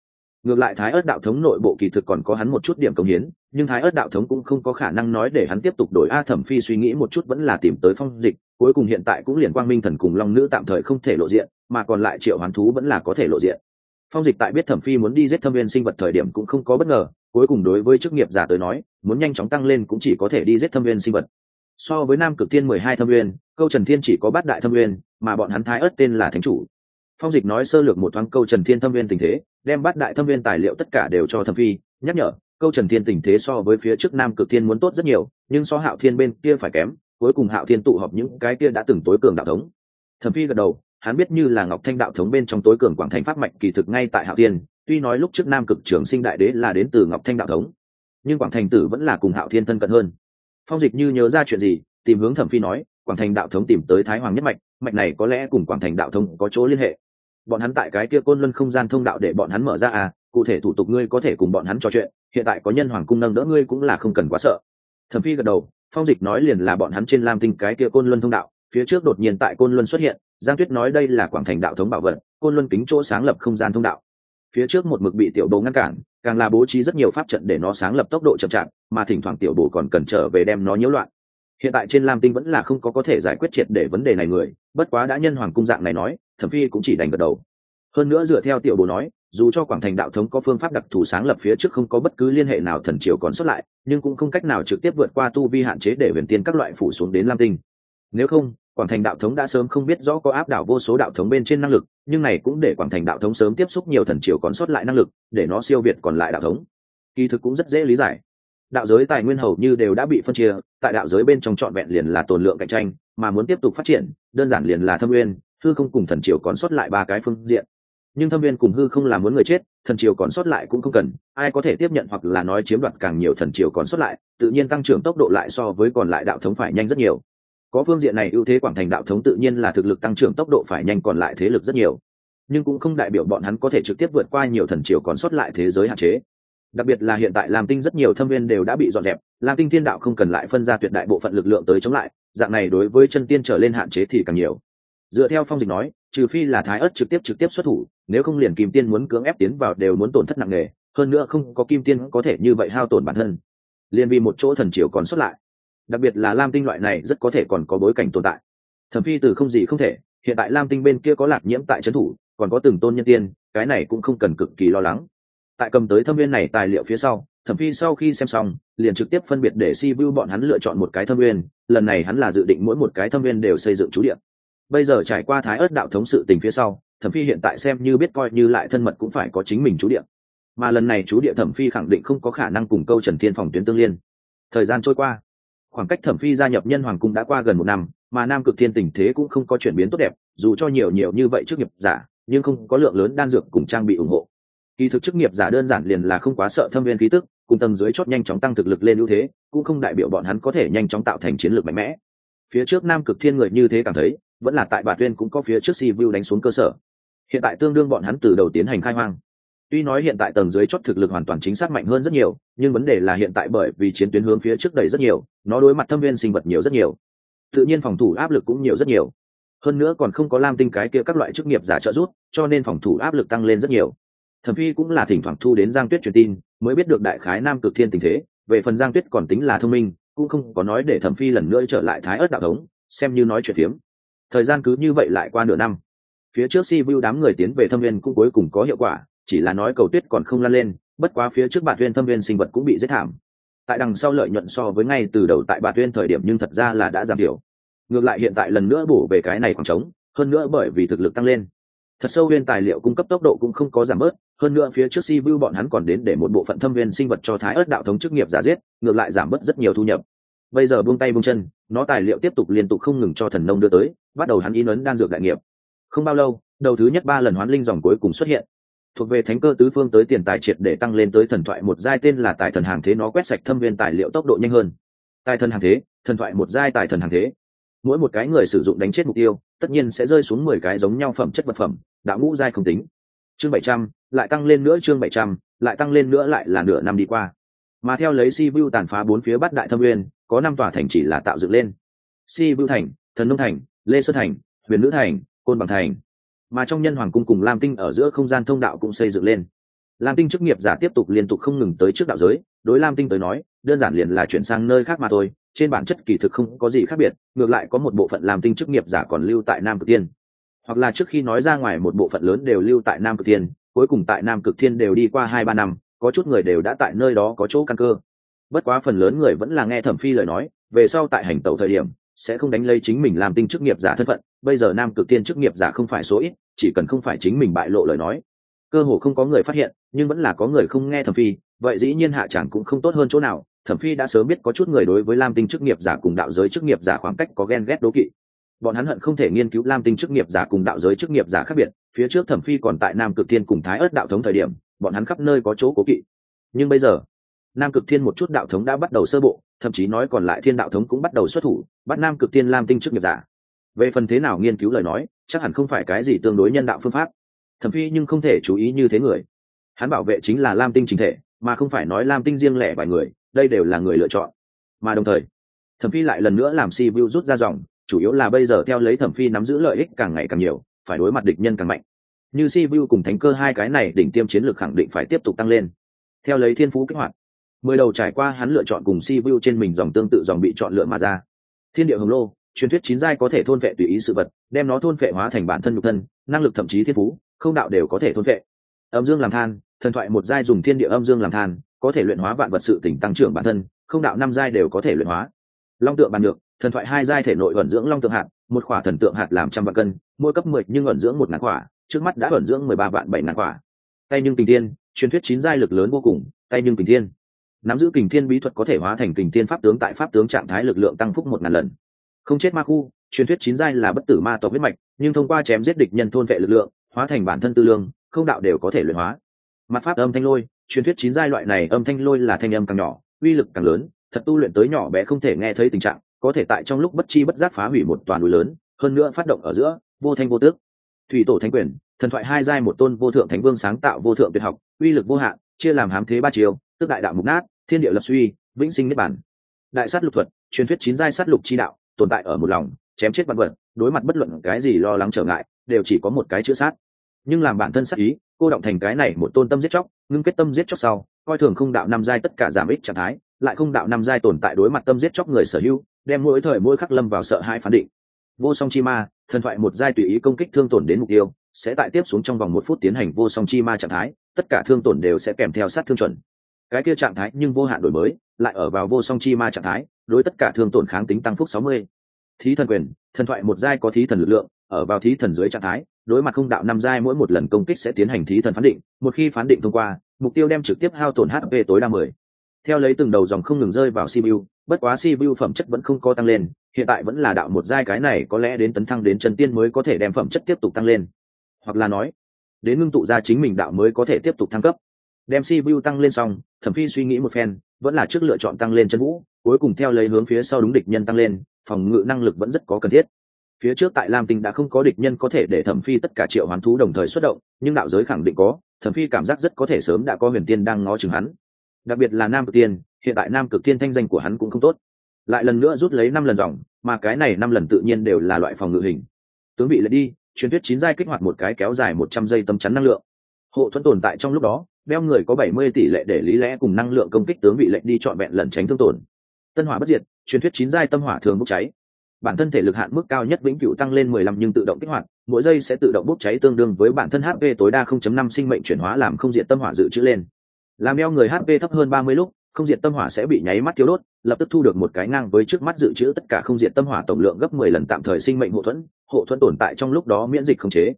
Ngược lại thái ớt đạo thống nội bộ kỳ thực còn có hắn một chút điểm công hiến, nhưng thái ớt đạo thống cũng không có khả năng nói để hắn tiếp tục đổi a thẩm phi suy nghĩ một chút vẫn là tìm tới phong dịch, cuối cùng hiện tại cũng liền quang minh thần cùng long nữ tạm thời không thể lộ diện, mà còn lại triệu hoàn thú vẫn là có thể lộ diện. Phong dịch tại biết thẩm phi muốn đi giết thâm viên sinh vật thời điểm cũng không có bất ngờ cuối cùng đối với chức nghiệp giả tới nói, muốn nhanh chóng tăng lên cũng chỉ có thể đi giết thâm viên sinh vật. So với nam cực thiên mười hai thâm viên, câu trần thiên chỉ có bát đại thâm viên, mà bọn hắn thái ớt tên là thánh chủ. Phong dịch nói sơ lược một thoáng câu trần thiên thâm viên tình thế, đem bát đại thâm viên tài liệu tất cả đều cho thâm phi, nhắc nhở, câu trần thiên tình thế so với phía trước nam cực thiên muốn tốt rất nhiều, nhưng so hạo thiên bên kia phải kém, cuối cùng hạo thiên tụ họp những cái kia đã từng tối cường đạo thống. Thẩm phi gật đầu hắn biết như là ngọc thanh đạo thống bên trong tối cường quảng thành pháp mạch kỳ thực ngay tại hạo thiên, tuy nói lúc trước nam cực trường sinh đại đế là đến từ ngọc thanh đạo thống, nhưng quảng thành tử vẫn là cùng hạo thiên thân cận hơn. Phong dịch như nhớ ra chuyện gì, tìm hướng thẩm phi nói, quảng thành đạo thống tìm tới thái hoàng nhất mạch mạch này có lẽ cùng quảng thành đạo thống có chỗ liên hệ. Bọn hắn tại cái kia côn luân không gian thông đạo để bọn hắn mở ra à cụ thể thủ tục ngươi có thể cùng bọn hắn trò chuyện, hiện tại có nhân hoàng cung nâng đỡ ngươi cũng là không cần quá sợ. Thẩm phi gật đầu, phong dịch nói liền là bọn hắn trên lam tinh cái kia côn luân thông đạo, phía trước đột nhiên tại côn luân xuất hiện giang tuyết nói đây là quảng thành đạo thống bảo vật, côn luân kính chỗ sáng lập không gian thông đạo. Phía trước một mực bị tiểu bồ ngăn cản, càng là bố trí rất nhiều pháp trận để nó sáng lập tốc độ chậm chạp, mà thỉnh thoảng tiểu bồ còn cần trở về đem nó nhiễu loạn. Hiện tại trên lam tinh vẫn là không có có thể giải quyết triệt để vấn đề này người, bất quá đã nhân hoàng cung dạng này nói, thẩm phi cũng chỉ đành gật đầu. Hơn nữa dựa theo tiểu bồ nói, dù cho quảng thành đạo thống có phương pháp đặc thù sáng lập phía trước không có bất cứ liên hệ nào thần triều còn xuất lại, nhưng cũng không cách nào trực tiếp vượt qua tu vi hạn chế để huyền tiên các loại phủ xuống đến lam tinh. Nếu không quảng thành đạo thống đã sớm không biết rõ có áp đảo vô số đạo thống bên trên năng lực, nhưng này cũng để quảng thành đạo thống sớm tiếp xúc nhiều thần triều còn sót lại năng lực, để nó siêu việt còn lại đạo thống. Kỳ thực cũng rất dễ lý giải. Đạo giới tài nguyên hầu như đều đã bị phân chia, tại đạo giới bên trong trọn vẹn liền là tồn lượng cạnh tranh, mà muốn tiếp tục phát triển, đơn giản liền là thâm nguyên hư không cùng thần triều còn sót lại ba cái phương diện. Nhưng thâm viên cùng hư không làm muốn người chết, thần triều còn sót lại cũng không cần, ai có thể tiếp nhận hoặc là nói chiếm đoạt càng nhiều thần triều còn sót lại, tự nhiên tăng trưởng tốc độ lại so với còn lại đạo thống phải nhanh rất nhiều có phương diện này ưu thế quảng thành đạo thống tự nhiên là thực lực tăng trưởng tốc độ phải nhanh còn lại thế lực rất nhiều. Nhưng cũng không đại biểu bọn hắn có thể trực tiếp vượt qua nhiều thần triều còn sót lại thế giới hạn chế. Đặc biệt là hiện tại lam tinh rất nhiều thâm viên đều đã bị dọn dẹp, lam tinh thiên đạo không cần lại phân ra tuyệt đại bộ phận lực lượng tới chống lại, dạng này đối với chân tiên trở lên hạn chế thì càng nhiều. Dựa theo phong dịch nói, trừ phi là thái ớt trực tiếp trực tiếp xuất thủ, nếu không liền kim tiên muốn cưỡng ép tiến vào đều muốn tổn thất nặng nề, hơn nữa không có kim tiên có thể như vậy hao tổn bản thân. Liền vì một chỗ thần triều còn xuất lại đặc biệt là lam tinh loại này rất có thể còn có bối cảnh tồn tại. Thẩm phi từ không gì không thể, hiện tại lam tinh bên kia có lạc nhiễm tại trấn thủ, còn có từng tôn nhân tiên, cái này cũng không cần cực kỳ lo lắng. Tại cầm tới thâm viên này tài liệu phía sau, thẩm phi sau khi xem xong, liền trực tiếp phân biệt để si vu bọn hắn lựa chọn một cái thâm viên, lần này hắn là dự định mỗi một cái thâm viên đều xây dựng chú điện bây giờ trải qua thái ớt đạo thống sự tình phía sau, thẩm phi hiện tại xem như biết coi như lại thân mật cũng phải có chính mình chú địa. Mà lần này chú địa thẩm phi khẳng định không có khả năng cùng câu trần thiên phòng tuyến tương liên. Thời gian trôi qua khoảng cách thẩm phi gia nhập nhân hoàng cung đã qua gần một năm, mà nam cực thiên tình thế cũng không có chuyển biến tốt đẹp, dù cho nhiều nhiều như vậy trước nghiệp giả, nhưng không có lượng lớn đan dược cùng trang bị ủng hộ. Kỳ thực chức nghiệp giả đơn giản liền là không quá sợ thâm viên khí tức, cùng tầng dưới chót nhanh chóng tăng thực lực lên ưu thế, cũng không đại biểu bọn hắn có thể nhanh chóng tạo thành chiến lược mạnh mẽ. Phía trước nam cực thiên người như thế cảm thấy, vẫn là tại bà tuyên cũng có phía trước si vu đánh xuống cơ sở. Hiện tại tương đương bọn hắn từ đầu tiến hành khai hoang tuy nói hiện tại tầng dưới chót thực lực hoàn toàn chính xác mạnh hơn rất nhiều, nhưng vấn đề là hiện tại bởi vì chiến tuyến hướng phía trước đầy rất nhiều, nó đối mặt thâm viên sinh vật nhiều rất nhiều. Tự nhiên phòng thủ áp lực cũng nhiều rất nhiều. Hơn nữa còn không có lam tinh cái kia các loại chức nghiệp giả trợ giúp, cho nên phòng thủ áp lực tăng lên rất nhiều. Thẩm phi cũng là thỉnh thoảng thu đến giang tuyết truyền tin, mới biết được đại khái nam cực thiên tình thế. Về phần giang tuyết còn tính là thông minh, cũng không có nói để thẩm phi lần nữa trở lại thái Ức đạo thống, xem như nói chuyện phiếm. Thời gian cứ như vậy lại qua nửa năm. Phía trước si vu đám người tiến về thâm viên cũng cuối cùng có hiệu quả chỉ là nói cầu tuyết còn không lan lên, bất quá phía trước bản tuyên thâm viên sinh vật cũng bị giết thảm. Tại đằng sau lợi nhuận so với ngay từ đầu tại bản tuyên thời điểm nhưng thật ra là đã giảm thiểu. Ngược lại hiện tại lần nữa bổ về cái này khoảng trống, hơn nữa bởi vì thực lực tăng lên. Thật sâu viên tài liệu cung cấp tốc độ cũng không có giảm bớt, hơn nữa phía trước si vu bọn hắn còn đến để một bộ phận thâm viên sinh vật cho thái ớt đạo thống chức nghiệp giả giết, ngược lại giảm bớt rất nhiều thu nhập. Bây giờ buông tay buông chân, nó tài liệu tiếp tục liên tục không ngừng cho thần nông đưa tới, bắt đầu hắn in ấn đan dược đại nghiệp. Không bao lâu, đầu thứ nhất ba lần hoán linh dòng cuối cùng xuất hiện thuộc về thánh cơ tứ phương tới tiền tài triệt để tăng lên tới thần thoại một giai tên là tài thần hàng thế, nó quét sạch thâm viên tài liệu tốc độ nhanh hơn. Tài thần hàng thế, thần thoại một giai tài thần hàng thế. Mỗi một cái người sử dụng đánh chết mục tiêu, tất nhiên sẽ rơi xuống mười cái giống nhau phẩm chất vật phẩm đạo ngũ giai không tính. Chương bảy trăm, lại tăng lên nữa chương bảy trăm, lại tăng lên nữa lại là nửa năm đi qua. Mà theo lấy si vu tàn phá bốn phía bát đại thâm uyên có năm tòa thành chỉ là tạo dựng lên. Si vu thành, thần nông thành, lê sơn thành, huyền nữ thành, côn bằng thành mà trong nhân hoàng cung cùng lam tinh ở giữa không gian thông đạo cũng xây dựng lên. Lam tinh chức nghiệp giả tiếp tục liên tục không ngừng tới trước đạo giới, đối lam tinh tới nói, đơn giản liền là chuyển sang nơi khác mà thôi, trên bản chất kỳ thực không có gì khác biệt, ngược lại có một bộ phận lam tinh chức nghiệp giả còn lưu tại nam cực tiên hoặc là trước khi nói ra ngoài một bộ phận lớn đều lưu tại nam cực tiên cuối cùng tại nam cực thiên đều đi qua hai ba năm, có chút người đều đã tại nơi đó có chỗ căn cơ. Bất quá phần lớn người vẫn là nghe thẩm phi lời nói, về sau tại hành tẩu thời điểm sẽ không đánh lấy chính mình làm tinh chức nghiệp giả thân phận, bây giờ nam cực tiên chức nghiệp giả không phải số ít, chỉ cần không phải chính mình bại lộ lời nói. Cơ hồ không có người phát hiện, nhưng vẫn là có người không nghe thẩm phi, vậy dĩ nhiên hạ chẳng cũng không tốt hơn chỗ nào, thẩm phi đã sớm biết có chút người đối với lam tinh chức nghiệp giả cùng đạo giới chức nghiệp giả khoảng cách có ghen ghét đố kỵ. Bọn hắn hận không thể nghiên cứu lam tinh chức nghiệp giả cùng đạo giới chức nghiệp giả khác biệt, phía trước thẩm phi còn tại nam cực tiên cùng thái ớt đạo thống thời điểm, bọn hắn khắp nơi có chỗ cố kỵ. Nhưng bây giờ nam cực thiên một chút đạo thống đã bắt đầu sơ bộ, thậm chí nói còn lại thiên đạo thống cũng bắt đầu xuất thủ, bắt nam cực thiên lam tinh chức nghiệp giả. Về phần thế nào nghiên cứu lời nói, chắc hẳn không phải cái gì tương đối nhân đạo phương pháp. Thẩm phi nhưng không thể chú ý như thế người. Hắn bảo vệ chính là lam tinh chính thể, mà không phải nói lam tinh riêng lẻ vài người, đây đều là người lựa chọn. Mà đồng thời, thẩm phi lại lần nữa làm si vu rút ra dòng, chủ yếu là bây giờ theo lấy thẩm phi nắm giữ lợi ích càng ngày càng nhiều, phải đối mặt địch nhân càng mạnh. Như si vu cùng thánh cơ hai cái này đỉnh tiêm chiến lược khẳng định phải tiếp tục tăng lên. Theo lấy thiên phú kích hoạt mười đầu trải qua hắn lựa chọn cùng si vu trên mình dòng tương tự dòng bị chọn lựa mà ra. Thiên địa hồng lô, truyền thuyết chín giai có thể thôn vệ tùy ý sự vật, đem nó thôn vệ hóa thành bản thân nhục thân, năng lực thậm chí thiên phú, không đạo đều có thể thôn vệ. Âm dương làm than, thần thoại một giai dùng thiên địa âm dương làm than, có thể luyện hóa vạn vật sự tỉnh tăng trưởng bản thân, không đạo năm giai đều có thể luyện hóa. Long tượng bàn được thần thoại hai giai thể nội ẩn dưỡng long tượng hạt, một khỏa thần tượng hạt làm trăm vạn cân, mỗi cấp mười nhưng ẩn dưỡng một ngàn quả trước mắt đã ẩn dưỡng mười ba vạn bảy ngàn quả tay nhưng tình tiên truyền thuyết chín giai lực lớn vô cùng, tay nhưng tình thiên nắm giữ kình thiên bí thuật có thể hóa thành kình thiên pháp tướng tại pháp tướng trạng thái lực lượng tăng phúc một ngàn lần. Không chết ma khu, truyền thuyết chín giai là bất tử ma tộc huyết mạch, nhưng thông qua chém giết địch nhân thôn vệ lực lượng, hóa thành bản thân tư lương, không đạo đều có thể luyện hóa. Mặt pháp âm thanh lôi, truyền thuyết chín giai loại này âm thanh lôi là thanh âm càng nhỏ, uy lực càng lớn, thật tu luyện tới nhỏ bé không thể nghe thấy tình trạng, có thể tại trong lúc bất chi bất giác phá hủy một toàn núi lớn, hơn nữa phát động ở giữa, vô thanh vô tước. Thủy tổ thánh quyền, thần thoại hai giai một tôn vô thượng thánh vương sáng tạo vô thượng tuyệt học, uy lực vô hạn, chia làm hám thế ba chiều tức đại đạo mục nát, thiên địa lập suy, vĩnh sinh niết bản đại sát lục thuật, truyền thuyết chín giai sát lục chi đạo, tồn tại ở một lòng, chém chết văn vật, đối mặt bất luận cái gì lo lắng trở ngại, đều chỉ có một cái chữ sát. Nhưng làm bản thân sát ý, cô động thành cái này một tôn tâm giết chóc, ngưng kết tâm giết chóc sau, coi thường không đạo năm giai tất cả giảm ích trạng thái, lại không đạo năm giai tồn tại đối mặt tâm giết chóc người sở hữu, đem mỗi thời mỗi khắc lâm vào sợ hãi phán định. Vô song chi ma, thần thoại một giai tùy ý công kích thương tổn đến mục tiêu, sẽ tại tiếp xuống trong vòng một phút tiến hành vô song chi ma trạng thái, tất cả thương tổn đều sẽ kèm theo sát thương chuẩn cái kia trạng thái nhưng vô hạn đổi mới, lại ở vào vô song chi ma trạng thái, đối tất cả thương tổn kháng tính tăng phúc sáu mươi. Thí thần quyền, thần thoại một giai có thí thần lực lượng, ở vào thí thần dưới trạng thái, đối mặt không đạo năm giai mỗi một lần công kích sẽ tiến hành thí thần phán định, một khi phán định thông qua, mục tiêu đem trực tiếp hao tổn hp tối đa mười. Theo lấy từng đầu dòng không ngừng rơi vào cpu bất quá cpu phẩm chất vẫn không có tăng lên, hiện tại vẫn là đạo một giai cái này có lẽ đến tấn thăng đến chân tiên mới có thể đem phẩm chất tiếp tục tăng lên. Hoặc là nói, đến ngưng tụ ra chính mình đạo mới có thể tiếp tục thăng cấp. Đem cpu tăng lên xong thẩm phi suy nghĩ một phen, vẫn là trước lựa chọn tăng lên chân vũ, cuối cùng theo lấy hướng phía sau đúng địch nhân tăng lên, phòng ngự năng lực vẫn rất có cần thiết. Phía trước tại lam tinh đã không có địch nhân có thể để thẩm phi tất cả triệu hoán thú đồng thời xuất động, nhưng đạo giới khẳng định có, thẩm phi cảm giác rất có thể sớm đã có huyền tiên đang ngó chừng hắn. Đặc biệt là nam cực tiên, hiện tại nam cực tiên thanh danh của hắn cũng không tốt. Lại lần nữa rút lấy năm lần dòng, mà cái này năm lần tự nhiên đều là loại phòng ngự hình. Tướng bị lại đi, truyền thuyết chín giai kích hoạt một cái kéo dài một trăm giây tâm chắn năng lượng. Hộ thuẫn tồn tại trong lúc đó đeo người có bảy mươi tỷ lệ để lý lẽ cùng năng lượng công kích tướng bị lệnh đi chọn vẹn lẩn tránh thương tổn. Tân hỏa bất diệt, truyền thuyết chín giai tâm hỏa thường bốc cháy. Bản thân thể lực hạn mức cao nhất vĩnh cửu tăng lên mười lăm nhưng tự động kích hoạt, mỗi giây sẽ tự động bốc cháy tương đương với bản thân hp tối đa 0.5 sinh mệnh chuyển hóa làm không diệt tâm hỏa dự trữ lên. Làm eo người hp thấp hơn 30 lúc, không diệt tâm hỏa sẽ bị nháy mắt thiếu đốt, lập tức thu được một cái ngang với trước mắt dự trữ tất cả không diệt tâm hỏa tổng lượng gấp 10 lần tạm thời sinh mệnh hộ thuẫn hộ thuẫn tồn tại trong lúc đó miễn dịch không chế.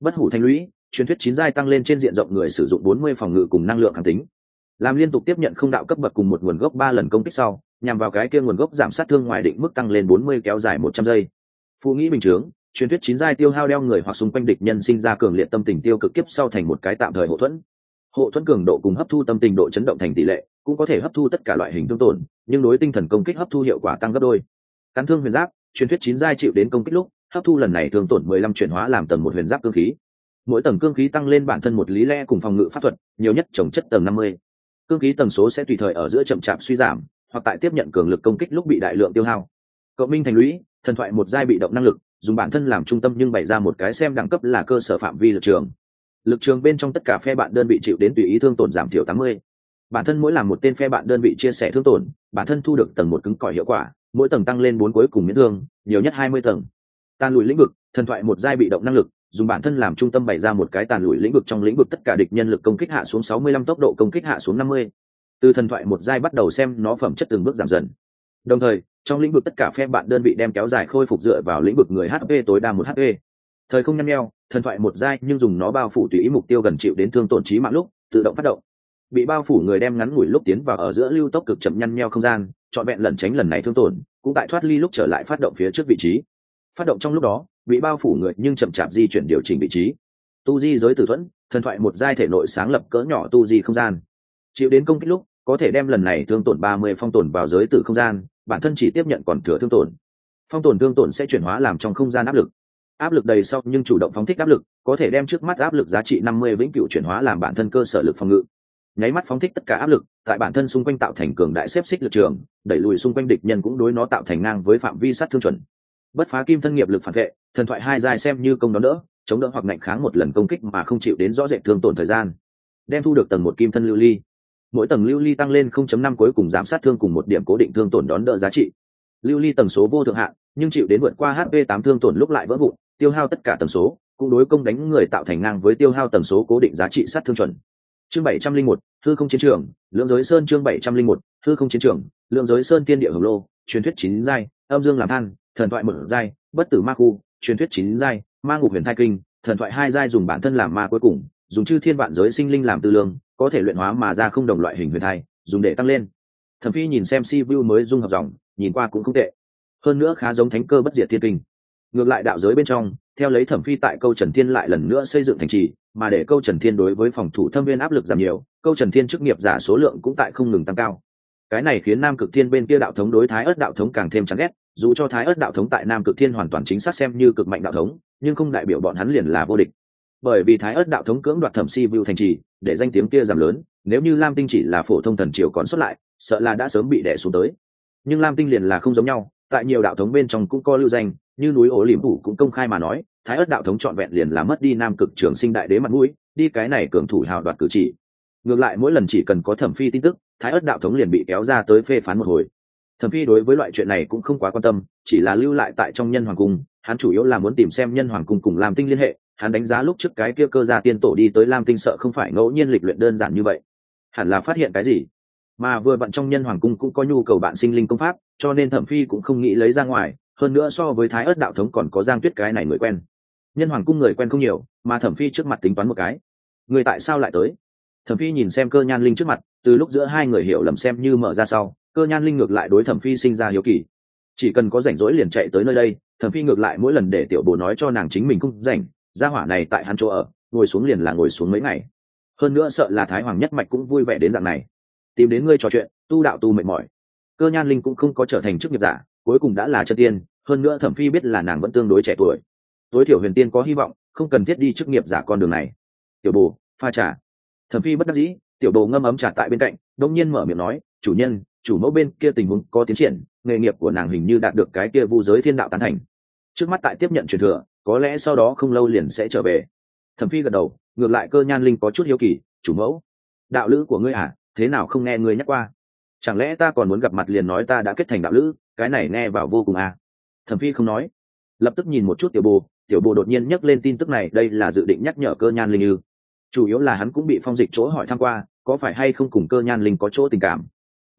Bất hủ thanh lũy truyền thuyết chín giai tăng lên trên diện rộng người sử dụng 40 phòng ngự cùng năng lượng kháng tính. Làm liên tục tiếp nhận không đạo cấp bậc cùng một nguồn gốc ba lần công kích sau, nhằm vào cái kia nguồn gốc giảm sát thương ngoài định mức tăng lên 40 kéo dài 100 giây. Phụ nghĩ bình thường truyền thuyết chín giai tiêu hao đeo người hoặc xung quanh địch nhân sinh ra cường liệt tâm tình tiêu cực kiếp sau thành một cái tạm thời hộ thuẫn. Hộ thuẫn cường độ cùng hấp thu tâm tình độ chấn động thành tỷ lệ, cũng có thể hấp thu tất cả loại hình thương tổn, nhưng đối tinh thần công kích hấp thu hiệu quả tăng gấp đôi. Cắn thương huyền giáp, truyền thuyết chín giai chịu đến công kích lúc, hấp thu lần này thương tổn mười lăm chuyển hóa làm tầng một huyền giáp cương khí mỗi tầng cương khí tăng lên bản thân một lý lẽ cùng phòng ngự pháp thuật, nhiều nhất trồng chất tầng năm mươi. Cương khí tầng số sẽ tùy thời ở giữa chậm chạp suy giảm, hoặc tại tiếp nhận cường lực công kích lúc bị đại lượng tiêu hao. Cộng minh thành lũy, thần thoại một giai bị động năng lực, dùng bản thân làm trung tâm nhưng bày ra một cái xem đẳng cấp là cơ sở phạm vi lực trường. Lực trường bên trong tất cả phe bạn đơn vị chịu đến tùy ý thương tổn giảm thiểu tám mươi. Bản thân mỗi làm một tên phe bạn đơn vị chia sẻ thương tổn, bản thân thu được tầng một cứng cỏi hiệu quả, mỗi tầng tăng lên bốn cuối cùng miễn thương, nhiều nhất hai mươi tầng. Tan lùi lĩnh vực, thần thoại một giai bị động năng lực dùng bản thân làm trung tâm bày ra một cái tàn lụi lĩnh vực trong lĩnh vực tất cả địch nhân lực công kích hạ xuống sáu mươi lăm tốc độ công kích hạ xuống năm mươi. Từ thần thoại một giai bắt đầu xem nó phẩm chất từng bước giảm dần. Đồng thời, trong lĩnh vực tất cả phe bạn đơn vị đem kéo dài khôi phục dựa vào lĩnh vực người hp tối đa một hp thời không nhăn nheo, thần thoại một giai nhưng dùng nó bao phủ tùy ý mục tiêu gần chịu đến thương tổn chí mạng lúc, tự động phát động. Bị bao phủ người đem ngắn ngủi lúc tiến vào ở giữa lưu tốc cực chậm nhăn nheo không gian chọn vẹn lần tránh lần này thương tổn, cũng tại thoát ly lúc trở lại phát động phía trước vị trí. Phát động trong lúc đó bị bao phủ người nhưng chậm chạp di chuyển điều chỉnh vị trí. Tu di giới tử thuẫn, thần thoại một giai thể nội sáng lập cỡ nhỏ tu di không gian. Chịu đến công kích lúc, có thể đem lần này thương tổn ba mươi phong tổn vào giới tử không gian, bản thân chỉ tiếp nhận còn thừa thương tổn. Phong tổn thương tổn sẽ chuyển hóa làm trong không gian áp lực. Áp lực đầy sau nhưng chủ động phóng thích áp lực, có thể đem trước mắt áp lực giá trị năm mươi vĩnh cửu chuyển hóa làm bản thân cơ sở lực phòng ngự. Nháy mắt phóng thích tất cả áp lực, tại bản thân xung quanh tạo thành cường đại xếp xích lực trường, đẩy lùi xung quanh địch nhân cũng đối nó tạo thành ngang với phạm vi sát thương chuẩn bất phá kim thân nghiệp lực phản vệ thần thoại hai dài xem như công đón đỡ chống đỡ hoặc ngạnh kháng một lần công kích mà không chịu đến rõ rệt thương tổn thời gian. Đem thu được tầng một kim thân lưu ly. Mỗi tầng lưu ly tăng lên 0.5 cuối cùng giảm sát thương cùng một điểm cố định thương tổn đón đỡ giá trị. Lưu ly tầng số vô thượng hạn nhưng chịu đến vượt qua hp 8 thương tổn lúc lại vỡ vụn tiêu hao tất cả tầng số cũng đối công đánh người tạo thành ngang với tiêu hao tần số cố định giá trị sát thương chuẩn. Chương 701, hư không chiến trường lượng giới sơn chương 701, hư không chiến trường lượng giới sơn tiên địa hồng lô truyền thuyết chín giai âm dương làm than thần thoại một giai, bất tử ma khu, truyền thuyết chín giai, ma ngục huyền thai kinh, thần thoại hai giai dùng bản thân làm ma cuối cùng, dùng chư thiên vạn giới sinh linh làm tư lương, có thể luyện hóa mà ra không đồng loại hình huyền thai, dùng để tăng lên. Thẩm phi nhìn xem si vu mới dung hợp dòng, nhìn qua cũng không tệ. Hơn nữa khá giống thánh cơ bất diệt thiên kinh. Ngược lại đạo giới bên trong, theo lấy thẩm phi tại câu trần thiên lại lần nữa xây dựng thành trì, mà để câu trần thiên đối với phòng thủ thâm viên áp lực giảm nhiều, câu trần thiên chức nghiệp giả số lượng cũng tại không ngừng tăng cao. Cái này khiến nam cực thiên bên kia đạo thống đối thái ớt đạo thống càng thêm chán ghét dù cho thái ớt đạo thống tại nam cực thiên hoàn toàn chính xác xem như cực mạnh đạo thống, nhưng không đại biểu bọn hắn liền là vô địch. Bởi vì thái ớt đạo thống cưỡng đoạt thẩm si vưu thành trì, để danh tiếng kia giảm lớn, nếu như lam tinh chỉ là phổ thông thần triều còn xuất lại, sợ là đã sớm bị đẻ xuống tới. Nhưng lam tinh liền là không giống nhau, tại nhiều đạo thống bên trong cũng có lưu danh, như núi ổ liềm thủ cũng công khai mà nói, thái ớt đạo thống trọn vẹn liền là mất đi nam cực trường sinh đại đế mặt mũi, đi cái này cường thủ hào đoạt cử chỉ. Ngược lại mỗi lần chỉ cần có thẩm phi tin tức, thái ớt đạo thống liền bị kéo ra tới phê phán một hồi thẩm phi đối với loại chuyện này cũng không quá quan tâm, chỉ là lưu lại tại trong nhân hoàng cung, hắn chủ yếu là muốn tìm xem nhân hoàng cung cùng làm tinh liên hệ, hắn đánh giá lúc trước cái kia cơ gia tiên tổ đi tới lam tinh sợ không phải ngẫu nhiên lịch luyện đơn giản như vậy. Hẳn là phát hiện cái gì? Mà vừa bận trong nhân hoàng cung cũng có nhu cầu bạn sinh linh công pháp, cho nên thẩm phi cũng không nghĩ lấy ra ngoài, hơn nữa so với thái ớt đạo thống còn có giang tuyết cái này người quen. Nhân hoàng cung người quen không nhiều, mà thẩm phi trước mặt tính toán một cái. Người tại sao lại tới? Thẩm phi nhìn xem cơ nhan linh trước mặt, từ lúc giữa hai người hiểu lầm xem như mở ra sau cơ nhan linh ngược lại đối thẩm phi sinh ra hiếu kỳ. Chỉ cần có rảnh rỗi liền chạy tới nơi đây, thẩm phi ngược lại mỗi lần để tiểu bồ nói cho nàng chính mình không rảnh, gia hỏa này tại hắn chỗ ở, ngồi xuống liền là ngồi xuống mấy ngày. Hơn nữa sợ là thái hoàng nhất mạch cũng vui vẻ đến dạng này. Tìm đến ngươi trò chuyện, tu đạo tu mệt mỏi. Cơ nhan linh cũng không có trở thành chức nghiệp giả, cuối cùng đã là chân tiên, hơn nữa thẩm phi biết là nàng vẫn tương đối trẻ tuổi. Tối thiểu huyền tiên có hy vọng, không cần thiết đi chức nghiệp giả con đường này. Tiểu bồ, pha trà. Thẩm phi bất đắc dĩ, tiểu bồ ngâm ấm trà tại bên cạnh đông nhiên mở miệng nói chủ nhân, chủ mẫu bên kia tình huống có tiến triển, nghề nghiệp của nàng hình như đạt được cái kia vu giới thiên đạo tán thành. Trước mắt tại tiếp nhận truyền thừa, có lẽ sau đó không lâu liền sẽ trở về. Thẩm phi gật đầu, ngược lại cơ nhan linh có chút hiếu kỳ, chủ mẫu, đạo lữ của ngươi à thế nào không nghe ngươi nhắc qua? Chẳng lẽ ta còn muốn gặp mặt liền nói ta đã kết thành đạo lữ, cái này nghe vào vô cùng à? Thẩm phi không nói, lập tức nhìn một chút tiểu bồ tiểu bồ đột nhiên nhắc lên tin tức này, đây là dự định nhắc nhở cơ nhan linh ư. Chủ yếu là hắn cũng bị phong dịch chỗ hỏi tham q u a có phải hay không cùng cơ nhan linh có chỗ tình cảm?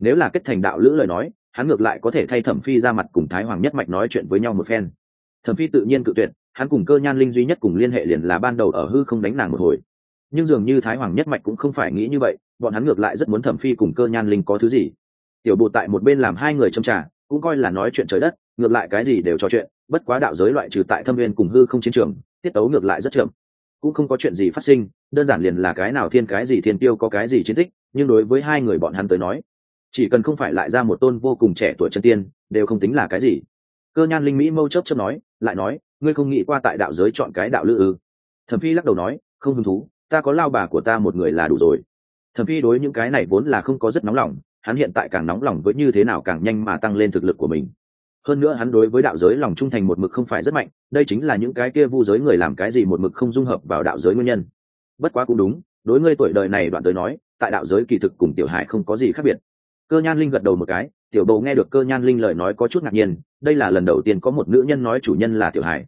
Nếu là kết thành đạo lữ lời nói, hắn ngược lại có thể thay thẩm phi ra mặt cùng thái hoàng nhất mạch nói chuyện với nhau một phen. Thẩm phi tự nhiên cự tuyệt, hắn cùng cơ nhan linh duy nhất cùng liên hệ liền là ban đầu ở hư không đánh nàng một hồi. Nhưng dường như thái hoàng nhất mạch cũng không phải nghĩ như vậy, bọn hắn ngược lại rất muốn thẩm phi cùng cơ nhan linh có thứ gì. Tiểu bộ tại một bên làm hai người châm trả cũng coi là nói chuyện trời đất, ngược lại cái gì đều trò chuyện, bất quá đạo giới loại trừ tại thâm viên cùng hư không chiến trường, tiết tấu ngược lại rất chậm. Cũng không có chuyện gì phát sinh, đơn giản liền là cái nào thiên cái gì thiên tiêu có cái gì chiến tích, nhưng đối với hai người bọn hắn tới nói chỉ cần không phải lại ra một tôn vô cùng trẻ tuổi chân tiên, đều không tính là cái gì. Cơ nhan linh mỹ mâu chớp chớp nói, lại nói, ngươi không nghĩ qua tại đạo giới chọn cái đạo lữ ư? Thẩm phi lắc đầu nói, không hứng thú, ta có lao bà của ta một người là đủ rồi. Thẩm phi đối những cái này vốn là không có rất nóng lòng, hắn hiện tại càng nóng lòng với như thế nào càng nhanh mà tăng lên thực lực của mình. Hơn nữa hắn đối với đạo giới lòng trung thành một mực không phải rất mạnh, đây chính là những cái kia vu giới người làm cái gì một mực không dung hợp vào đạo giới nguyên nhân. Bất quá cũng đúng, đối ngươi tuổi đời này đoạn tới nói, tại đạo giới kỳ thực cùng tiểu hải không có gì khác biệt cơ nhan linh gật đầu một cái, tiểu bầu nghe được cơ nhan linh lời nói có chút ngạc nhiên, đây là lần đầu tiên có một nữ nhân nói chủ nhân là tiểu hải.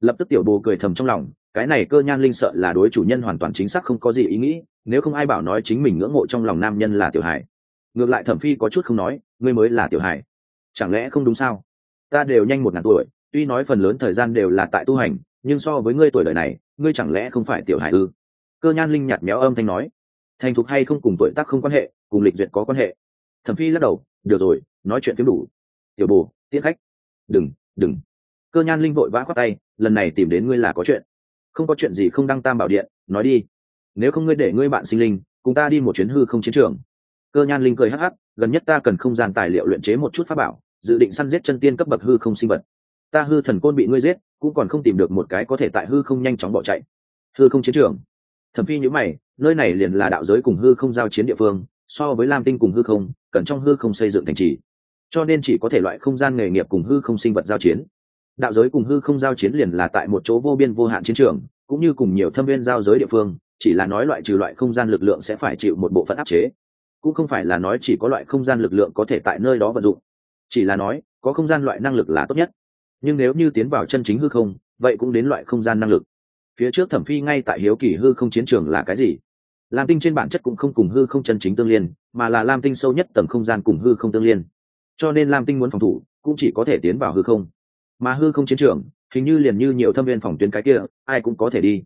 Lập tức tiểu bồ cười thầm trong lòng, cái này cơ nhan linh sợ là đối chủ nhân hoàn toàn chính xác không có gì ý nghĩ, nếu không ai bảo nói chính mình ngưỡng mộ trong lòng nam nhân là tiểu hải. Ngược lại thẩm phi có chút không nói, ngươi mới là tiểu hải. Chẳng lẽ không đúng sao? Ta đều nhanh một ngàn tuổi, tuy nói phần lớn thời gian đều là tại tu hành, nhưng so với ngươi tuổi đời này, ngươi chẳng lẽ không phải tiểu hải ư? Cơ nhan linh nhạt méo âm thanh nói, thành thục hay không cùng tuổi tác không quan hệ, cùng lịch duyệt có quan hệ thẩm phi lắc đầu, được rồi, nói chuyện tiếng đủ. Tiểu bồ, tiễn khách. Đừng đừng. Cơ nhan linh vội vã khoác tay, lần này tìm đến ngươi là có chuyện. Không có chuyện gì không đăng tam bảo điện, nói đi. Nếu không ngươi để ngươi bạn sinh linh, cùng ta đi một chuyến hư không chiến trường. Cơ nhan linh cười hắc hắc, gần nhất ta cần không gian tài liệu luyện chế một chút pháp bảo, dự định săn giết chân tiên cấp bậc hư không sinh vật. Ta hư thần côn bị ngươi giết, cũng còn không tìm được một cái có thể tại hư không nhanh chóng bỏ chạy. Hư không chiến trường? Thẩm phi nhữ mày, nơi này liền là đạo giới cùng hư không giao chiến địa phương so với lam tinh cùng hư không, cần trong hư không xây dựng thành trì. Cho nên chỉ có thể loại không gian nghề nghiệp cùng hư không sinh vật giao chiến. Đạo giới cùng hư không giao chiến liền là tại một chỗ vô biên vô hạn chiến trường, cũng như cùng nhiều thâm viên giao giới địa phương, chỉ là nói loại trừ loại không gian lực lượng sẽ phải chịu một bộ phận áp chế. Cũng không phải là nói chỉ có loại không gian lực lượng có thể tại nơi đó vận dụng. Chỉ là nói, có không gian loại năng lực là tốt nhất. Nhưng nếu như tiến vào chân chính hư không, vậy cũng đến loại không gian năng lực. Phía trước thẩm phi ngay tại hiếu kỳ hư không chiến trường là cái gì? Lam tinh trên bản chất cũng không cùng hư không chân chính tương liên, mà là lam tinh sâu nhất tầng không gian cùng hư không tương liên. Cho nên lam tinh muốn phòng thủ, cũng chỉ có thể tiến vào hư không. Mà hư không chiến trường, hình như liền như nhiều thâm viên phòng tuyến cái kia, ai cũng có thể đi.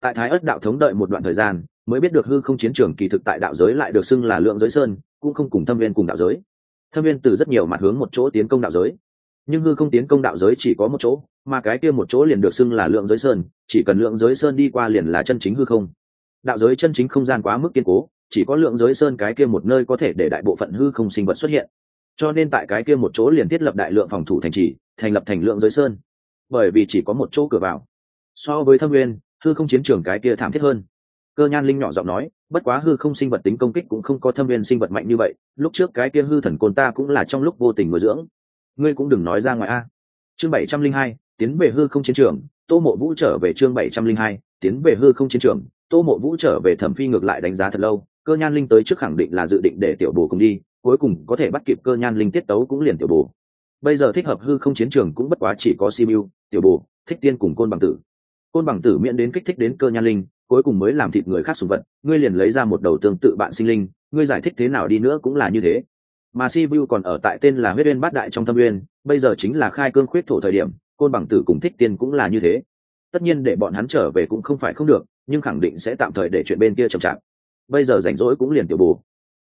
Tại thái ất đạo thống đợi một đoạn thời gian, mới biết được hư không chiến trường kỳ thực tại đạo giới lại được xưng là lượng giới sơn, cũng không cùng thâm viên cùng đạo giới. Thâm viên từ rất nhiều mặt hướng một chỗ tiến công đạo giới. Nhưng hư không tiến công đạo giới chỉ có một chỗ, mà cái kia một chỗ liền được xưng là lượng giới sơn, chỉ cần lượng giới sơn đi qua liền là chân chính hư không đạo giới chân chính không gian quá mức kiên cố, chỉ có lượng giới sơn cái kia một nơi có thể để đại bộ phận hư không sinh vật xuất hiện. Cho nên tại cái kia một chỗ liền thiết lập đại lượng phòng thủ thành trì, thành lập thành lượng giới sơn. Bởi vì chỉ có một chỗ cửa vào. So với thâm nguyên, hư không chiến trường cái kia thảm thiết hơn. Cơ nhan linh nhỏ giọng nói, bất quá hư không sinh vật tính công kích cũng không có thâm viên sinh vật mạnh như vậy, lúc trước cái kia hư thần côn ta cũng là trong lúc vô tình nuôi dưỡng. Ngươi cũng đừng nói ra ngoài a. Chương bảy trăm linh hai, tiến về hư không chiến trường, tô mộ vũ trở về chương bảy trăm linh hai, tiến về hư không chiến trường tô mộ vũ trở về thẩm phi ngược lại đánh giá thật lâu, cơ nhan linh tới trước khẳng định là dự định để tiểu bồ cùng đi, cuối cùng có thể bắt kịp cơ nhan linh tiết tấu cũng liền tiểu bồ. Bây giờ thích hợp hư không chiến trường cũng bất quá chỉ có simu, tiểu bồ, thích tiên cùng côn bằng tử. Côn bằng tử miễn đến kích thích đến cơ nhan linh, cuối cùng mới làm thịt người khác sùng vật, ngươi liền lấy ra một đầu tương tự bạn sinh linh, ngươi giải thích thế nào đi nữa cũng là như thế. Mà simu còn ở tại tên là huyết uyên bát đại trong thâm uyên, bây giờ chính là khai cương khuyết thổ thời điểm, côn bằng tử cùng thích tiên cũng là như thế tất nhiên để bọn hắn trở về cũng không phải không được, nhưng khẳng định sẽ tạm thời để chuyện bên kia chậm chạp. Bây giờ rảnh rỗi cũng liền tiểu bù.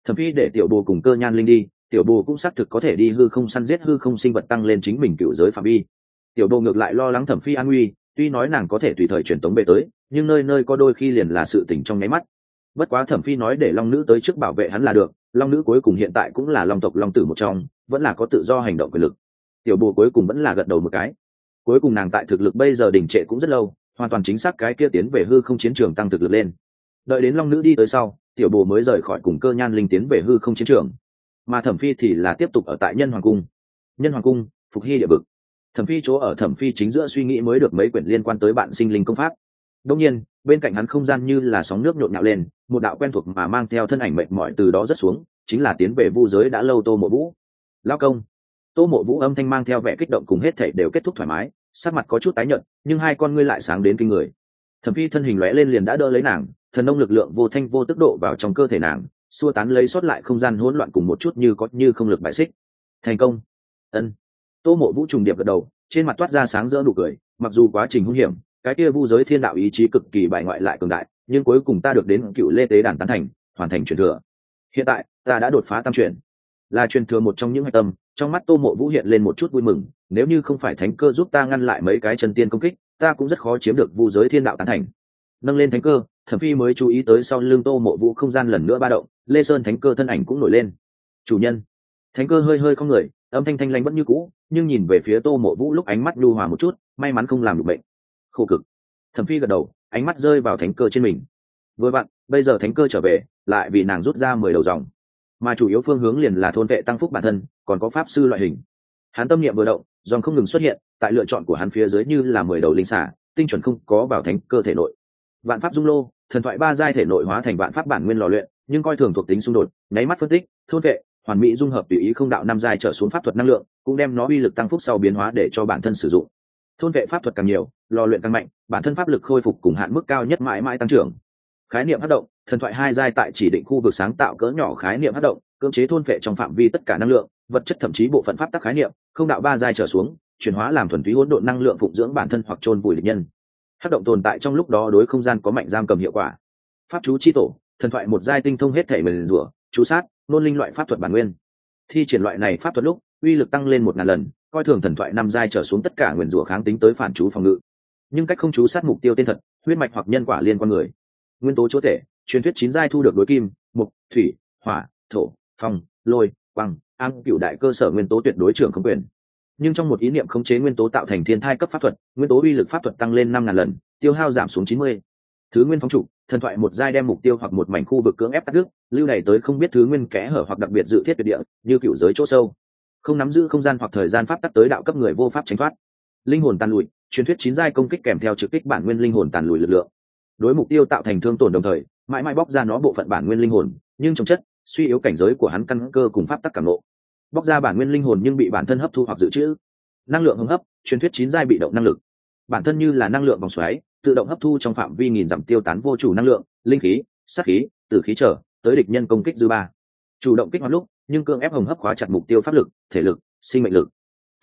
Thẩm phi để tiểu bù cùng cơ nhan linh đi, tiểu bù cũng xác thực có thể đi hư không săn giết hư không sinh vật tăng lên chính mình cựu giới phạm vi. Tiểu bù ngược lại lo lắng thẩm phi an nguy, tuy nói nàng có thể tùy thời truyền tống về tới, nhưng nơi nơi có đôi khi liền là sự tình trong nháy mắt. Bất quá thẩm phi nói để long nữ tới trước bảo vệ hắn là được, long nữ cuối cùng hiện tại cũng là long tộc long tử một trong, vẫn là có tự do hành động quyền lực. Tiểu bù cuối cùng vẫn là gật đầu một cái cuối cùng nàng tại thực lực bây giờ đình trệ cũng rất lâu, hoàn toàn chính xác cái kia tiến về hư không chiến trường tăng thực lực lên. Đợi đến long nữ đi tới sau, tiểu bồ mới rời khỏi cùng cơ nhan linh tiến về hư không chiến trường. Mà thẩm phi thì là tiếp tục ở tại nhân hoàng cung. Nhân hoàng cung, phục hy địa vực. Thẩm phi chỗ ở thẩm phi chính giữa suy nghĩ mới được mấy quyển liên quan tới bạn sinh linh công pháp. Đông nhiên, bên cạnh hắn không gian như là sóng nước nhộn nhạo lên, một đạo quen thuộc mà mang theo thân ảnh mệt mỏi từ đó rất xuống, chính là tiến về vu giới đã lâu tô mộ vũ. Lao công. Tô mộ vũ âm thanh mang theo vẻ kích động cùng hết thảy đều kết thúc thoải mái sắc mặt có chút tái nhợt, nhưng hai con ngươi lại sáng đến kinh người. Thẩm phi thân hình lóe lên liền đã đỡ lấy nàng, thần nông lực lượng vô thanh vô tức độ vào trong cơ thể nàng, xua tán lấy sót lại không gian hỗn loạn cùng một chút như có như không lực bại xích. Thành công. Ân. Tô mộ vũ trùng điệp gật đầu, trên mặt toát ra sáng rỡ nụ cười, mặc dù quá trình hung hiểm, cái kia vu giới thiên đạo ý chí cực kỳ bại ngoại lại cường đại, nhưng cuối cùng ta được đến cựu lê tế đàn tán thành, hoàn thành truyền thừa. Hiện tại, ta đã đột phá tam truyền là truyền thừa một trong những hạch tâm, trong mắt tô mộ vũ hiện lên một chút vui mừng, nếu như không phải thánh cơ giúp ta ngăn lại mấy cái chân tiên công kích, ta cũng rất khó chiếm được vu giới thiên đạo tán thành. Nâng lên thánh cơ, thẩm phi mới chú ý tới sau lưng tô mộ vũ không gian lần nữa ba động, lê sơn thánh cơ thân ảnh cũng nổi lên. Chủ nhân. Thánh cơ hơi hơi không người, âm thanh thanh lanh vẫn như cũ, nhưng nhìn về phía tô mộ vũ lúc ánh mắt lưu hòa một chút, may mắn không làm được bệnh. Khổ cực. Thẩm phi gật đầu, ánh mắt rơi vào thánh cơ trên mình. Vừa vặn, bây giờ thánh cơ trở về, lại vì nàng rút ra mười đầu dòng mà chủ yếu phương hướng liền là thôn vệ tăng phúc bản thân, còn có pháp sư loại hình. Hắn tâm niệm vừa động, dòng không ngừng xuất hiện, tại lựa chọn của hắn phía dưới như là mười đầu linh xả tinh chuẩn không có vào thánh cơ thể nội. Vạn pháp dung lô, thần thoại ba giai thể nội hóa thành vạn pháp bản nguyên lò luyện, nhưng coi thường thuộc tính xung đột, nháy mắt phân tích, thôn vệ, hoàn mỹ dung hợp tùy ý không đạo năm giai trở xuống pháp thuật năng lượng, cũng đem nó uy lực tăng phúc sau biến hóa để cho bản thân sử dụng. Thôn vệ pháp thuật càng nhiều, lò luyện càng mạnh, bản thân pháp lực khôi phục cùng hạn mức cao nhất mãi mãi tăng trưởng khái niệm hát động, thần thoại hai giai tại chỉ định khu vực sáng tạo cỡ nhỏ khái niệm hát động, cưỡng chế thôn vệ trong phạm vi tất cả năng lượng, vật chất thậm chí bộ phận pháp tắc khái niệm, không đạo ba giai trở xuống, chuyển hóa làm thuần túy hỗn độn năng lượng phụng dưỡng bản thân hoặc trôn vùi địch nhân. Hát động tồn tại trong lúc đó đối không gian có mạnh giam cầm hiệu quả. Pháp chú chi tổ, thần thoại một giai tinh thông hết thể mềm rủa, chú sát, nôn linh loại pháp thuật bản nguyên. Thi triển loại này pháp thuật lúc, uy lực tăng lên một ngàn lần, coi thường thần thoại năm giai trở xuống tất cả nguyền rủa kháng tính tới phản chú phòng ngự. Nhưng cách không chú sát mục tiêu tên thật, huyết mạch hoặc nhân quả liên quan người nguyên tố chúa thể truyền thuyết chín giai thu được đối kim mục thủy hỏa thổ phong lôi quăng ăn cựu đại cơ sở nguyên tố tuyệt đối trưởng không quyền. Nhưng trong một ý niệm khống chế nguyên tố tạo thành thiên thai cấp pháp thuật nguyên tố uy lực pháp thuật tăng lên năm ngàn lần tiêu hao giảm xuống chín mươi. Thứ nguyên phóng trụ thần thoại một giai đem mục tiêu hoặc một mảnh khu vực cưỡng ép cắt đứt lưu này tới không biết thứ nguyên kẽ hở hoặc đặc biệt dự thiết tuyệt địa như cựu giới chỗ sâu. Không nắm giữ không gian hoặc thời gian pháp tắc tới đạo cấp người vô pháp tránh thoát. Linh hồn tàn lụi, truyền thuyết chín giai công kích kèm theo trực kích bản nguyên linh hồn tàn lụi lực lượng đối mục tiêu tạo thành thương tổn đồng thời, mãi mãi bóc ra nó bộ phận bản nguyên linh hồn, nhưng trong chất, suy yếu cảnh giới của hắn căn cơ cùng pháp tắc cảm lộ bóc ra bản nguyên linh hồn nhưng bị bản thân hấp thu hoặc dự trữ. Năng lượng hưng hấp, truyền thuyết chín giai bị động năng lực. Bản thân như là năng lượng vòng xoáy, tự động hấp thu trong phạm vi nghìn dặm tiêu tán vô chủ năng lượng, linh khí, sát khí, tử khí trở, tới địch nhân công kích dư ba. Chủ động kích hoạt lúc, nhưng cương ép hồng hấp khóa chặt mục tiêu pháp lực, thể lực, sinh mệnh lực.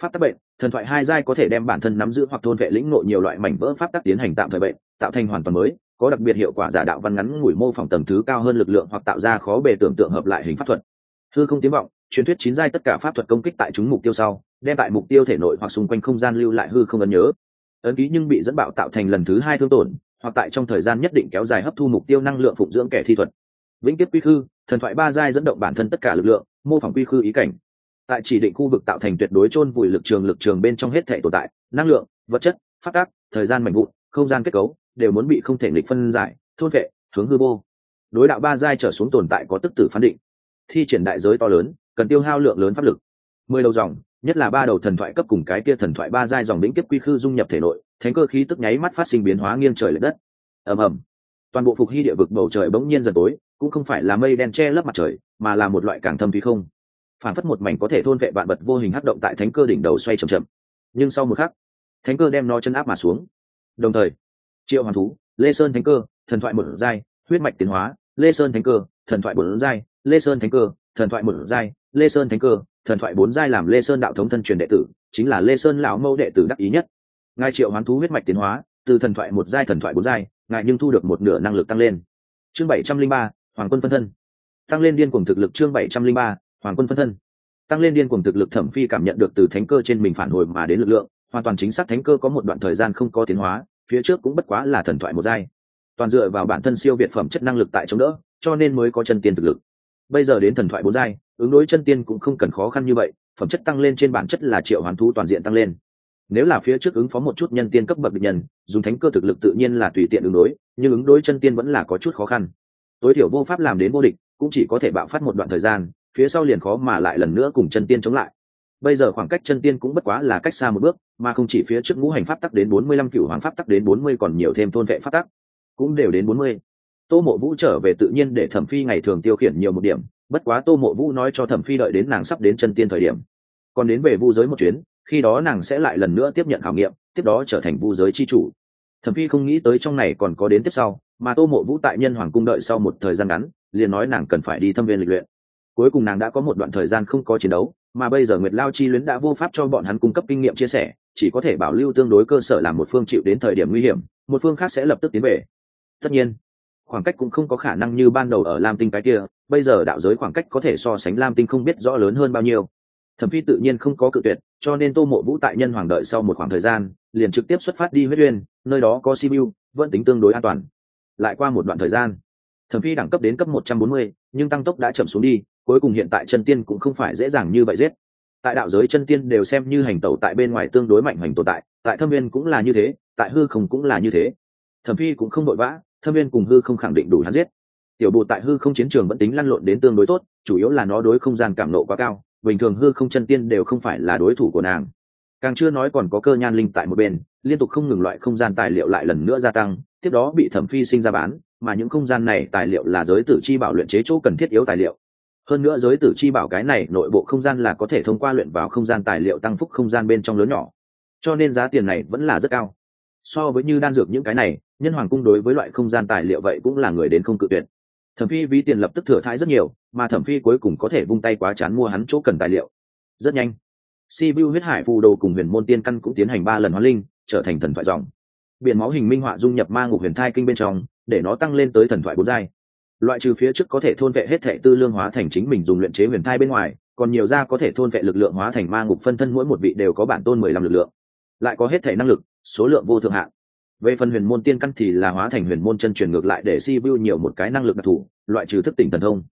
Pháp tắc bệnh, thần thoại hai giai có thể đem bản thân nắm giữ hoặc thôn vệ lĩnh nội nhiều loại mảnh vỡ pháp tắc tiến hành tạm thời bệnh, tạo thành hoàn toàn mới có đặc biệt hiệu quả giả đạo văn ngắn ngủi mô phỏng tầm thứ cao hơn lực lượng hoặc tạo ra khó bề tưởng tượng hợp lại hình pháp thuật. Hư không tiếng vọng, truyền thuyết chín giai tất cả pháp thuật công kích tại chúng mục tiêu sau, đem tại mục tiêu thể nội hoặc xung quanh không gian lưu lại hư không ấn nhớ. Ấn ký nhưng bị dẫn bạo tạo thành lần thứ hai thương tổn, hoặc tại trong thời gian nhất định kéo dài hấp thu mục tiêu năng lượng phụng dưỡng kẻ thi thuật. Vĩnh tiếp quy khư, thần thoại ba giai dẫn động bản thân tất cả lực lượng, mô phỏng quy khư ý cảnh. Tại chỉ định khu vực tạo thành tuyệt đối chôn vùi lực trường lực trường bên trong hết thể tồn tại, năng lượng, vật chất, phát tác, thời gian mạnh vụn, không gian kết cấu đều muốn bị không thể nghịch phân giải, thôn vệ, hướng hư vô. Đối đạo ba giai trở xuống tồn tại có tức tử phán định. Thi triển đại giới to lớn, cần tiêu hao lượng lớn pháp lực. Mười đầu dòng, nhất là ba đầu thần thoại cấp cùng cái kia thần thoại ba giai dòng lĩnh kiếp quy khư dung nhập thể nội, thánh cơ khí tức nháy mắt phát sinh biến hóa nghiêng trời lệch đất. Ầm ầm. Toàn bộ phục hy địa vực bầu trời bỗng nhiên dần tối, cũng không phải là mây đen che lấp mặt trời, mà là một loại càng thâm thúy không. Phản phất một mảnh có thể thôn vệ vạn vật vô hình hắc động tại thánh cơ đỉnh đầu xoay chậm chậm. Nhưng sau một khắc, thánh cơ đem nó chân áp mà xuống. Đồng thời triệu hoàn thú, lê sơn thánh cơ, thần thoại một giai, huyết mạch tiến hóa, lê sơn thánh cơ, thần thoại bốn giai, lê sơn thánh cơ, thần thoại một giai, lê sơn thánh cơ, thần thoại bốn giai làm lê sơn đạo thống thân truyền đệ tử, chính là lê sơn lão mẫu đệ tử đắc ý nhất. Ngài triệu hoán thú huyết mạch tiến hóa, từ thần thoại một giai, thần thoại bốn giai, ngài nhưng thu được một nửa năng lực tăng lên. Chương bảy trăm linh ba, hoàng quân phân thân. Tăng lên điên cuồng thực lực chương bảy trăm linh ba, hoàng quân phân thân. Tăng lên điên cuồng thực lực thẩm phi cảm nhận được từ thánh cơ trên mình phản hồi mà đến lực lượng, hoàn toàn chính xác thánh cơ có một đoạn thời gian không có tiến hóa phía trước cũng bất quá là thần thoại một giai. Toàn dựa vào bản thân siêu việt phẩm chất năng lực tại chống đỡ, cho nên mới có chân tiên thực lực. Bây giờ đến thần thoại bốn giai, ứng đối chân tiên cũng không cần khó khăn như vậy, phẩm chất tăng lên trên bản chất là triệu hoàn thú toàn diện tăng lên. Nếu là phía trước ứng phó một chút nhân tiên cấp bậc địch nhân, dùng thánh cơ thực lực tự nhiên là tùy tiện ứng đối, nhưng ứng đối chân tiên vẫn là có chút khó khăn. Tối thiểu vô pháp làm đến vô địch, cũng chỉ có thể bạo phát một đoạn thời gian, phía sau liền khó mà lại lần nữa cùng chân tiên chống lại bây giờ khoảng cách chân tiên cũng bất quá là cách xa một bước, mà không chỉ phía trước ngũ hành pháp tắc đến bốn mươi lăm cửu hoàng pháp tắc đến bốn mươi còn nhiều thêm thôn vệ pháp tắc. Cũng đều đến bốn mươi. Tô mộ vũ trở về tự nhiên để thẩm phi ngày thường tiêu khiển nhiều một điểm, bất quá tô mộ vũ nói cho thẩm phi đợi đến nàng sắp đến chân tiên thời điểm. Còn đến về vu giới một chuyến, khi đó nàng sẽ lại lần nữa tiếp nhận khảo nghiệm, tiếp đó trở thành vu giới chi chủ. Thẩm phi không nghĩ tới trong này còn có đến tiếp sau, mà tô mộ vũ tại nhân hoàng cung đợi sau một thời gian ngắn, liền nói nàng cần phải đi thâm viên lịch luyện. Cuối cùng nàng đã có một đoạn thời gian không có chiến đấu mà bây giờ nguyệt lao chi luyến đã vô pháp cho bọn hắn cung cấp kinh nghiệm chia sẻ chỉ có thể bảo lưu tương đối cơ sở làm một phương chịu đến thời điểm nguy hiểm một phương khác sẽ lập tức tiến về. Tất nhiên khoảng cách cũng không có khả năng như ban đầu ở lam tinh cái kia bây giờ đạo giới khoảng cách có thể so sánh lam tinh không biết rõ lớn hơn bao nhiêu. Thẩm phi tự nhiên không có cự tuyệt cho nên tô mộ vũ tại nhân hoàng đợi sau một khoảng thời gian liền trực tiếp xuất phát đi huyết uyên nơi đó có simu vẫn tính tương đối an toàn. Lại qua một đoạn thời gian thẩm phi đẳng cấp đến cấp 140, nhưng tăng tốc đã chậm xuống đi cuối cùng hiện tại chân tiên cũng không phải dễ dàng như vậy giết. Tại đạo giới chân tiên đều xem như hành tẩu tại bên ngoài tương đối mạnh hành tồn tại tại thâm viên cũng là như thế, tại hư không cũng là như thế. Thẩm phi cũng không vội vã, thâm viên cùng hư không khẳng định đủ hắn giết. Tiểu bộ tại hư không chiến trường vẫn tính lăn lộn đến tương đối tốt, chủ yếu là nó đối không gian cảm nộ quá cao, bình thường hư không chân tiên đều không phải là đối thủ của nàng. Càng chưa nói còn có cơ nhan linh tại một bên, liên tục không ngừng loại không gian tài liệu lại lần nữa gia tăng, tiếp đó bị thẩm phi sinh ra bán, mà những không gian này tài liệu là giới tử chi bảo luyện chế chỗ cần thiết yếu tài liệu hơn nữa giới tử chi bảo cái này nội bộ không gian là có thể thông qua luyện vào không gian tài liệu tăng phúc không gian bên trong lớn nhỏ. Cho nên giá tiền này vẫn là rất cao. So với như đan dược những cái này, nhân hoàng cung đối với loại không gian tài liệu vậy cũng là người đến không cự tuyệt. Thẩm phi ví tiền lập tức thừa thãi rất nhiều, mà thẩm phi cuối cùng có thể vung tay quá chán mua hắn chỗ cần tài liệu. Rất nhanh si vu huyết hải phù đồ cùng huyền môn tiên căn cũng tiến hành ba lần hóa linh, trở thành thần thoại dòng. Biển máu hình minh họa dung nhập ma ngục huyền thai kinh bên trong, để nó tăng lên tới thần thoại bốn giai loại trừ phía trước có thể thôn vệ hết thệ tư lương hóa thành chính mình dùng luyện chế huyền thai bên ngoài, còn nhiều ra có thể thôn vệ lực lượng hóa thành ma ngục phân thân mỗi một vị đều có bản tôn mười lăm lực lượng. Lại có hết thể năng lực, số lượng vô thượng hạn về phần huyền môn tiên căn thì là hóa thành huyền môn chân truyền ngược lại để si vu nhiều một cái năng lực đặc thù, loại trừ thức tỉnh thần thông.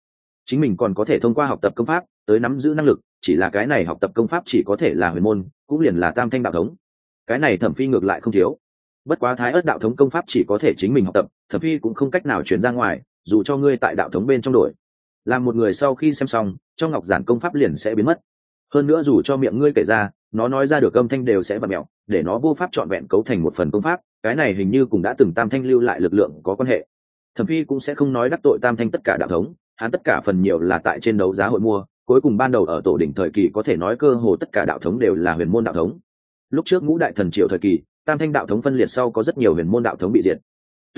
Chính mình còn có thể thông qua học tập công pháp tới nắm giữ năng lực, chỉ là cái này học tập công pháp chỉ có thể là huyền môn, cũng liền là tam thanh đạo thống. Cái này thẩm phi ngược lại không thiếu. Bất quá thái ớt đạo thống công pháp chỉ có thể chính mình học tập, thẩm phi cũng không cách nào chuyển ra ngoài dù cho ngươi tại đạo thống bên trong đổi, làm một người sau khi xem xong, trong ngọc giản công pháp liền sẽ biến mất. Hơn nữa dù cho miệng ngươi kể ra, nó nói ra được âm thanh đều sẽ bật mẹo, để nó vô pháp trọn vẹn cấu thành một phần công pháp, cái này hình như cũng đã từng tam thanh lưu lại lực lượng có quan hệ. Thẩm phi cũng sẽ không nói đắc tội tam thanh tất cả đạo thống, hắn tất cả phần nhiều là tại trên đấu giá hội mua, cuối cùng ban đầu ở tổ đỉnh thời kỳ có thể nói cơ hồ tất cả đạo thống đều là huyền môn đạo thống. Lúc trước ngũ đại thần triều thời kỳ, tam thanh đạo thống phân liệt sau có rất nhiều huyền môn đạo thống bị diệt.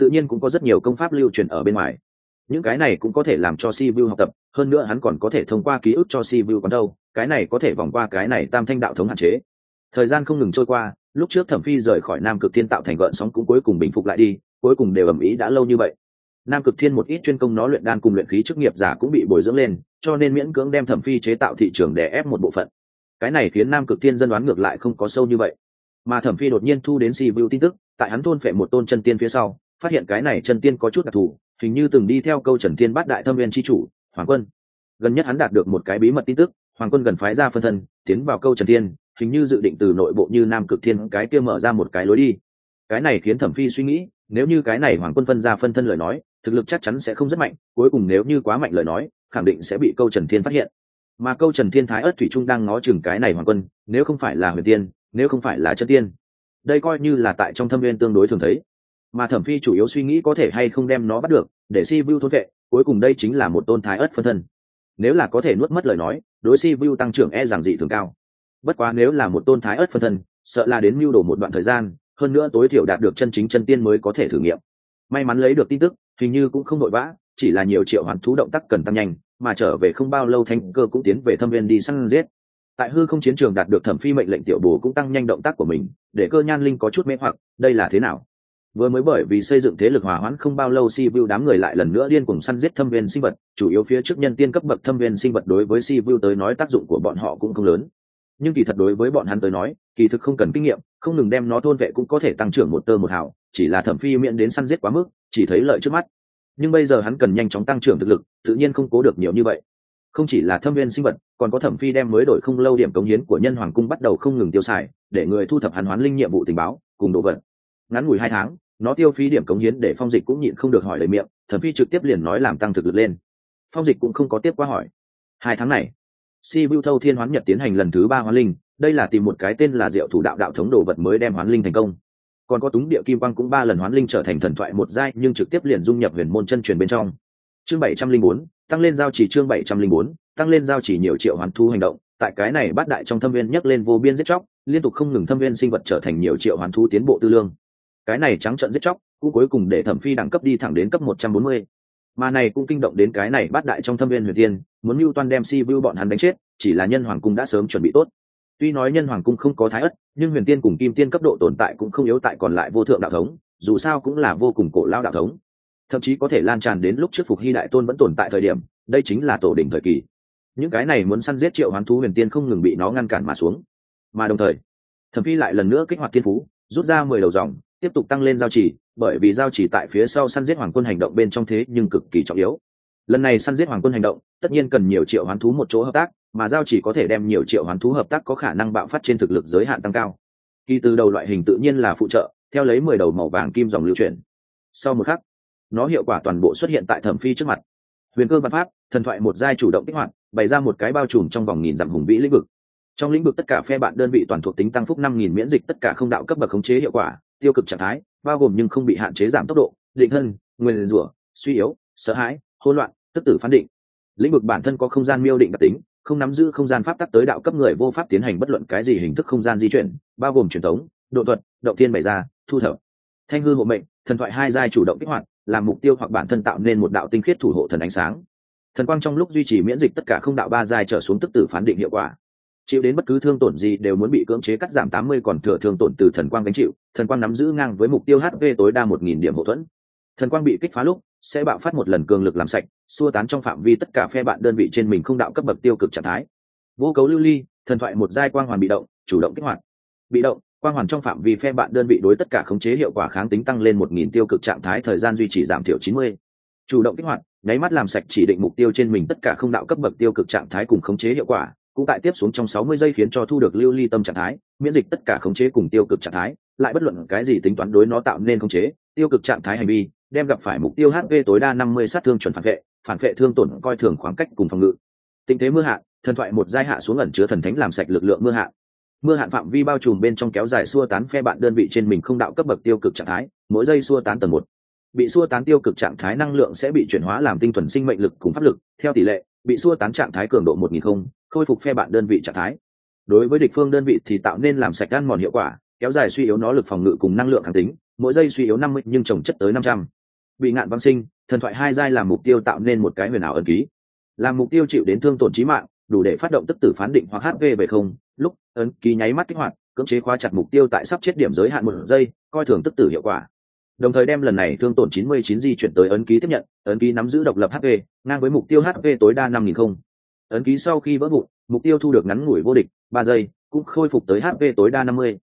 Tự nhiên cũng có rất nhiều công pháp lưu truyền ở bên ngoài những cái này cũng có thể làm cho si vu học tập, hơn nữa hắn còn có thể thông qua ký ức cho si vu còn đâu, cái này có thể vòng qua cái này tam thanh đạo thống hạn chế. Thời gian không ngừng trôi qua, lúc trước thẩm phi rời khỏi nam cực thiên tạo thành gợn sóng cũng cuối cùng bình phục lại đi, cuối cùng đều ầm ĩ đã lâu như vậy. Nam cực thiên một ít chuyên công nó luyện đan cùng luyện khí chức nghiệp giả cũng bị bồi dưỡng lên, cho nên miễn cưỡng đem thẩm phi chế tạo thị trường để ép một bộ phận. Cái này khiến nam cực thiên dân đoán ngược lại không có sâu như vậy. Mà thẩm phi đột nhiên thu đến si vu tin tức, tại hắn thôn phệ một tôn chân tiên phía sau, phát hiện cái này chân tiên có chút đặc thù hình như từng đi theo câu trần Thiên bát đại thâm viên tri chủ hoàng quân. Gần nhất hắn đạt được một cái bí mật tin tức hoàng quân gần phái ra phân thân tiến vào câu trần Thiên, hình như dự định từ nội bộ như nam cực thiên cái kia mở ra một cái lối đi. Cái này khiến thẩm phi suy nghĩ nếu như cái này hoàng quân phân ra phân thân lời nói thực lực chắc chắn sẽ không rất mạnh cuối cùng nếu như quá mạnh lời nói khẳng định sẽ bị câu trần thiên phát hiện. Mà câu trần thiên thái ớt thủy trung đang ngó chừng cái này hoàng quân nếu không phải là huyền tiên nếu không phải là chân tiên đây coi như là tại trong thâm viên tương đối thường thấy mà thẩm phi chủ yếu suy nghĩ có thể hay không đem nó bắt được, để si vu thôn vệ, cuối cùng đây chính là một tôn thái ất phân thân. Nếu là có thể nuốt mất lời nói, đối si vu tăng trưởng e rằng dị thường cao. Bất quá nếu là một tôn thái ất phân thân, sợ là đến mưu đồ một đoạn thời gian, hơn nữa tối thiểu đạt được chân chính chân tiên mới có thể thử nghiệm. May mắn lấy được tin tức hình như cũng không vội vã, chỉ là nhiều triệu hoàn thú động tác cần tăng nhanh, mà trở về không bao lâu thanh cơ cũng tiến về thâm viên đi săn giết. Tại hư không chiến trường đạt được thẩm phi mệnh lệnh tiểu bồ cũng tăng nhanh động tác của mình, để cơ nhan linh có chút mê hoặc, đây là thế nào? Vừa mới bởi vì xây dựng thế lực hòa hoãn không bao lâu si vu đám người lại lần nữa điên cùng săn giết thâm viên sinh vật, chủ yếu phía trước nhân tiên cấp bậc thâm viên sinh vật đối với si vu tới nói tác dụng của bọn họ cũng không lớn. Nhưng kỳ thật đối với bọn hắn tới nói, kỳ thực không cần kinh nghiệm, không ngừng đem nó thôn vệ cũng có thể tăng trưởng một tơ một hào, chỉ là thẩm phi miễn đến săn giết quá mức, chỉ thấy lợi trước mắt. Nhưng bây giờ hắn cần nhanh chóng tăng trưởng thực lực, tự nhiên không cố được nhiều như vậy. Không chỉ là thâm viên sinh vật, còn có thẩm phi đem mới đổi không lâu điểm cống hiến của nhân hoàng cung bắt đầu không ngừng tiêu xài, để người thu thập hắn hoán linh nhiệm vụ tình báo, cùng đồ vật. Ngắn ngủi hai tháng nó tiêu phí điểm cống hiến để phong dịch cũng nhịn không được hỏi lời miệng, thẩm phi trực tiếp liền nói làm tăng thực lực lên. Phong dịch cũng không có tiếp qua hỏi. Hai tháng này, si bưu thâu thiên hoán nhật tiến hành lần thứ ba hoán linh, đây là tìm một cái tên là diệu thủ đạo đạo thống đồ vật mới đem hoán linh thành công. Còn có túng địa kim quang cũng ba lần hoán linh trở thành thần thoại một giai, nhưng trực tiếp liền dung nhập huyền môn chân truyền bên trong. Chương bảy trăm linh bốn, tăng lên giao chỉ chương bảy trăm linh bốn, tăng lên giao chỉ nhiều triệu hoàn thu hành động. Tại cái này bát đại trong thâm viên nhấc lên vô biên giết chóc, liên tục không ngừng thâm viên sinh vật trở thành nhiều triệu hoàn thu tiến bộ tư lương cái này trắng trận giết chóc, cũng cuối cùng để thẩm phi đẳng cấp đi thẳng đến cấp một trăm bốn mươi. Mà này cũng kinh động đến cái này bát đại trong thâm viên huyền tiên muốn mưu toan đem si vu bọn hắn đánh chết, chỉ là nhân hoàng cung đã sớm chuẩn bị tốt. Tuy nói nhân hoàng cung không có thái ất, nhưng huyền tiên cùng kim tiên cấp độ tồn tại cũng không yếu tại còn lại vô thượng đạo thống, dù sao cũng là vô cùng cổ lao đạo thống. Thậm chí có thể lan tràn đến lúc trước phục hy đại tôn vẫn tồn tại thời điểm, đây chính là tổ đỉnh thời kỳ. Những cái này muốn săn giết triệu hoán thú huyền tiên không ngừng bị nó ngăn cản mà xuống. Mà đồng thời, thẩm phi lại lần nữa kích hoạt thiên phú, rút ra mười đầu dòng tiếp tục tăng lên giao chỉ, bởi vì giao chỉ tại phía sau săn giết hoàng quân hành động bên trong thế nhưng cực kỳ trọng yếu. Lần này săn giết hoàng quân hành động, tất nhiên cần nhiều triệu hoán thú một chỗ hợp tác, mà giao chỉ có thể đem nhiều triệu hoán thú hợp tác có khả năng bạo phát trên thực lực giới hạn tăng cao. Kỳ từ đầu loại hình tự nhiên là phụ trợ, theo lấy mười đầu màu vàng kim dòng lưu chuyển. Sau một khắc, nó hiệu quả toàn bộ xuất hiện tại thẩm phi trước mặt. Huyền cơ văn pháp, thần thoại một giai chủ động kích hoạt, bày ra một cái bao trùm trong vòng nghìn dặm hùng vĩ lĩnh vực. Trong lĩnh vực tất cả phe bạn đơn vị toàn thuộc tính tăng phúc năm nghìn miễn dịch, tất cả không đạo cấp bậc khống chế hiệu quả tiêu cực trạng thái, bao gồm nhưng không bị hạn chế giảm tốc độ, định thân, nguyên rủa, suy yếu, sợ hãi, hỗn loạn, tức tử phán định. Lĩnh vực bản thân có không gian miêu định đặc tính, không nắm giữ không gian pháp tắc tới đạo cấp người vô pháp tiến hành bất luận cái gì hình thức không gian di chuyển, bao gồm truyền thống, độ thuật, động thiên bày ra, thu thập. Thanh hư hộ mệnh, thần thoại hai giai chủ động kích hoạt, làm mục tiêu hoặc bản thân tạo nên một đạo tinh khiết thủ hộ thần ánh sáng. Thần quang trong lúc duy trì miễn dịch tất cả không đạo ba giai trở xuống tức tử phán định hiệu quả chịu đến bất cứ thương tổn gì đều muốn bị cưỡng chế cắt giảm tám mươi còn thừa thương tổn từ thần quang gánh chịu. Thần quang nắm giữ ngang với mục tiêu hp tối đa một nghìn điểm hậu thuẫn. Thần quang bị kích phá lúc, sẽ bạo phát một lần cường lực làm sạch, xua tán trong phạm vi tất cả phe bạn đơn vị trên mình không đạo cấp bậc tiêu cực trạng thái. Vô cấu lưu ly, thần thoại một giai quang hoàn bị động, chủ động kích hoạt. Bị động, quang hoàn trong phạm vi phe bạn đơn vị đối tất cả khống chế hiệu quả kháng tính tăng lên một nghìn tiêu cực trạng thái, thời gian duy trì giảm thiểu chín mươi. Chủ động kích hoạt, nháy mắt làm sạch chỉ định mục tiêu trên mình tất cả không đạo cấp bậc tiêu cực trạng thái cùng khống chế hiệu quả cũng tại tiếp xuống trong sáu mươi giây khiến cho thu được lưu ly tâm trạng thái miễn dịch tất cả khống chế cùng tiêu cực trạng thái lại bất luận cái gì tính toán đối nó tạo nên khống chế tiêu cực trạng thái hành vi đem gặp phải mục tiêu hp tối đa năm mươi sát thương chuẩn phản vệ phản vệ thương tổn coi thường khoảng cách cùng phòng ngự. Tình thế mưa hạ, thần thoại một giai hạ xuống ẩn chứa thần thánh làm sạch lực lượng mưa hạ, mưa hạn phạm vi bao trùm bên trong kéo dài xua tán phe bạn đơn vị trên mình không đạo cấp bậc tiêu cực trạng thái mỗi giây xua tán tầng một. Bị xua tán tiêu cực trạng thái năng lượng sẽ bị chuyển hóa làm tinh thuần sinh mệnh lực cùng pháp lực theo tỷ lệ bị xua tán trạng thái cường độ một nghìn không khôi phục phe bạn đơn vị trạng thái. Đối với địch phương đơn vị thì tạo nên làm sạch ăn mòn hiệu quả, kéo dài suy yếu nó lực phòng ngự cùng năng lượng kháng tính, mỗi giây suy yếu năm mươi nhưng trồng chất tới năm trăm. Bị ngạn văn sinh, thần thoại hai giai làm mục tiêu tạo nên một cái huyền ảo ẩn ký. Làm mục tiêu chịu đến thương tổn trí mạng, đủ để phát động tức tử phán định hoặc hp về không. Lúc ấn ký nháy mắt kích hoạt, cưỡng chế khóa chặt mục tiêu tại sắp chết điểm giới hạn một giây, coi thường tức tử hiệu quả. Đồng thời đem lần này thương tổn 99 di chuyển tới ấn ký tiếp nhận, ấn ký nắm giữ độc lập hp ngang với mục tiêu hp tối đa năm nghìn không ấn ký sau khi vỡ vụn, mục tiêu thu được ngắn ngủi vô địch, ba giây, cũng khôi phục tới hp tối đa năm mươi.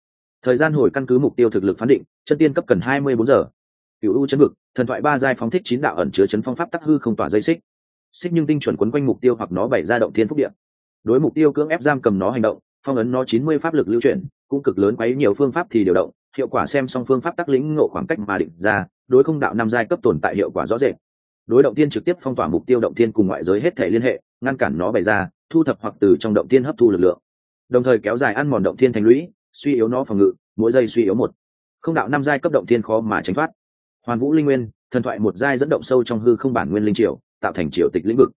Thời gian hồi căn cứ mục tiêu thực lực phán định, chân tiên cấp cần hai mươi bốn giờ. Cựu u chấn vực, thần thoại ba giai phóng thích chín đạo ẩn chứa chấn phong pháp tắc hư không tỏa dây xích. Xích nhưng tinh chuẩn quấn quanh mục tiêu hoặc nó bày ra động thiên phúc điện đối mục tiêu cưỡng ép giam cầm nó hành động, phong ấn nó chín mươi pháp lực lưu chuyển, cũng cực lớn quấy nhiều phương pháp thì điều động, hiệu quả xem song phương pháp tắc lĩnh ngộ khoảng cách mà định ra, đối không đạo năm giai cấp tồn tại hiệu quả rõ rệt. Đối động tiên trực tiếp phong tỏa mục tiêu động tiên cùng ngoại giới hết thể liên hệ ngăn cản nó bày ra, thu thập hoặc từ trong động tiên hấp thu lực lượng. Đồng thời kéo dài ăn mòn động thiên thành lũy, suy yếu nó phòng ngự, mỗi giây suy yếu một. Không đạo năm giai cấp động thiên khó mà tránh thoát. Hoàn vũ linh nguyên, thần thoại một giai dẫn động sâu trong hư không bản nguyên linh triều, tạo thành triều tịch lĩnh vực.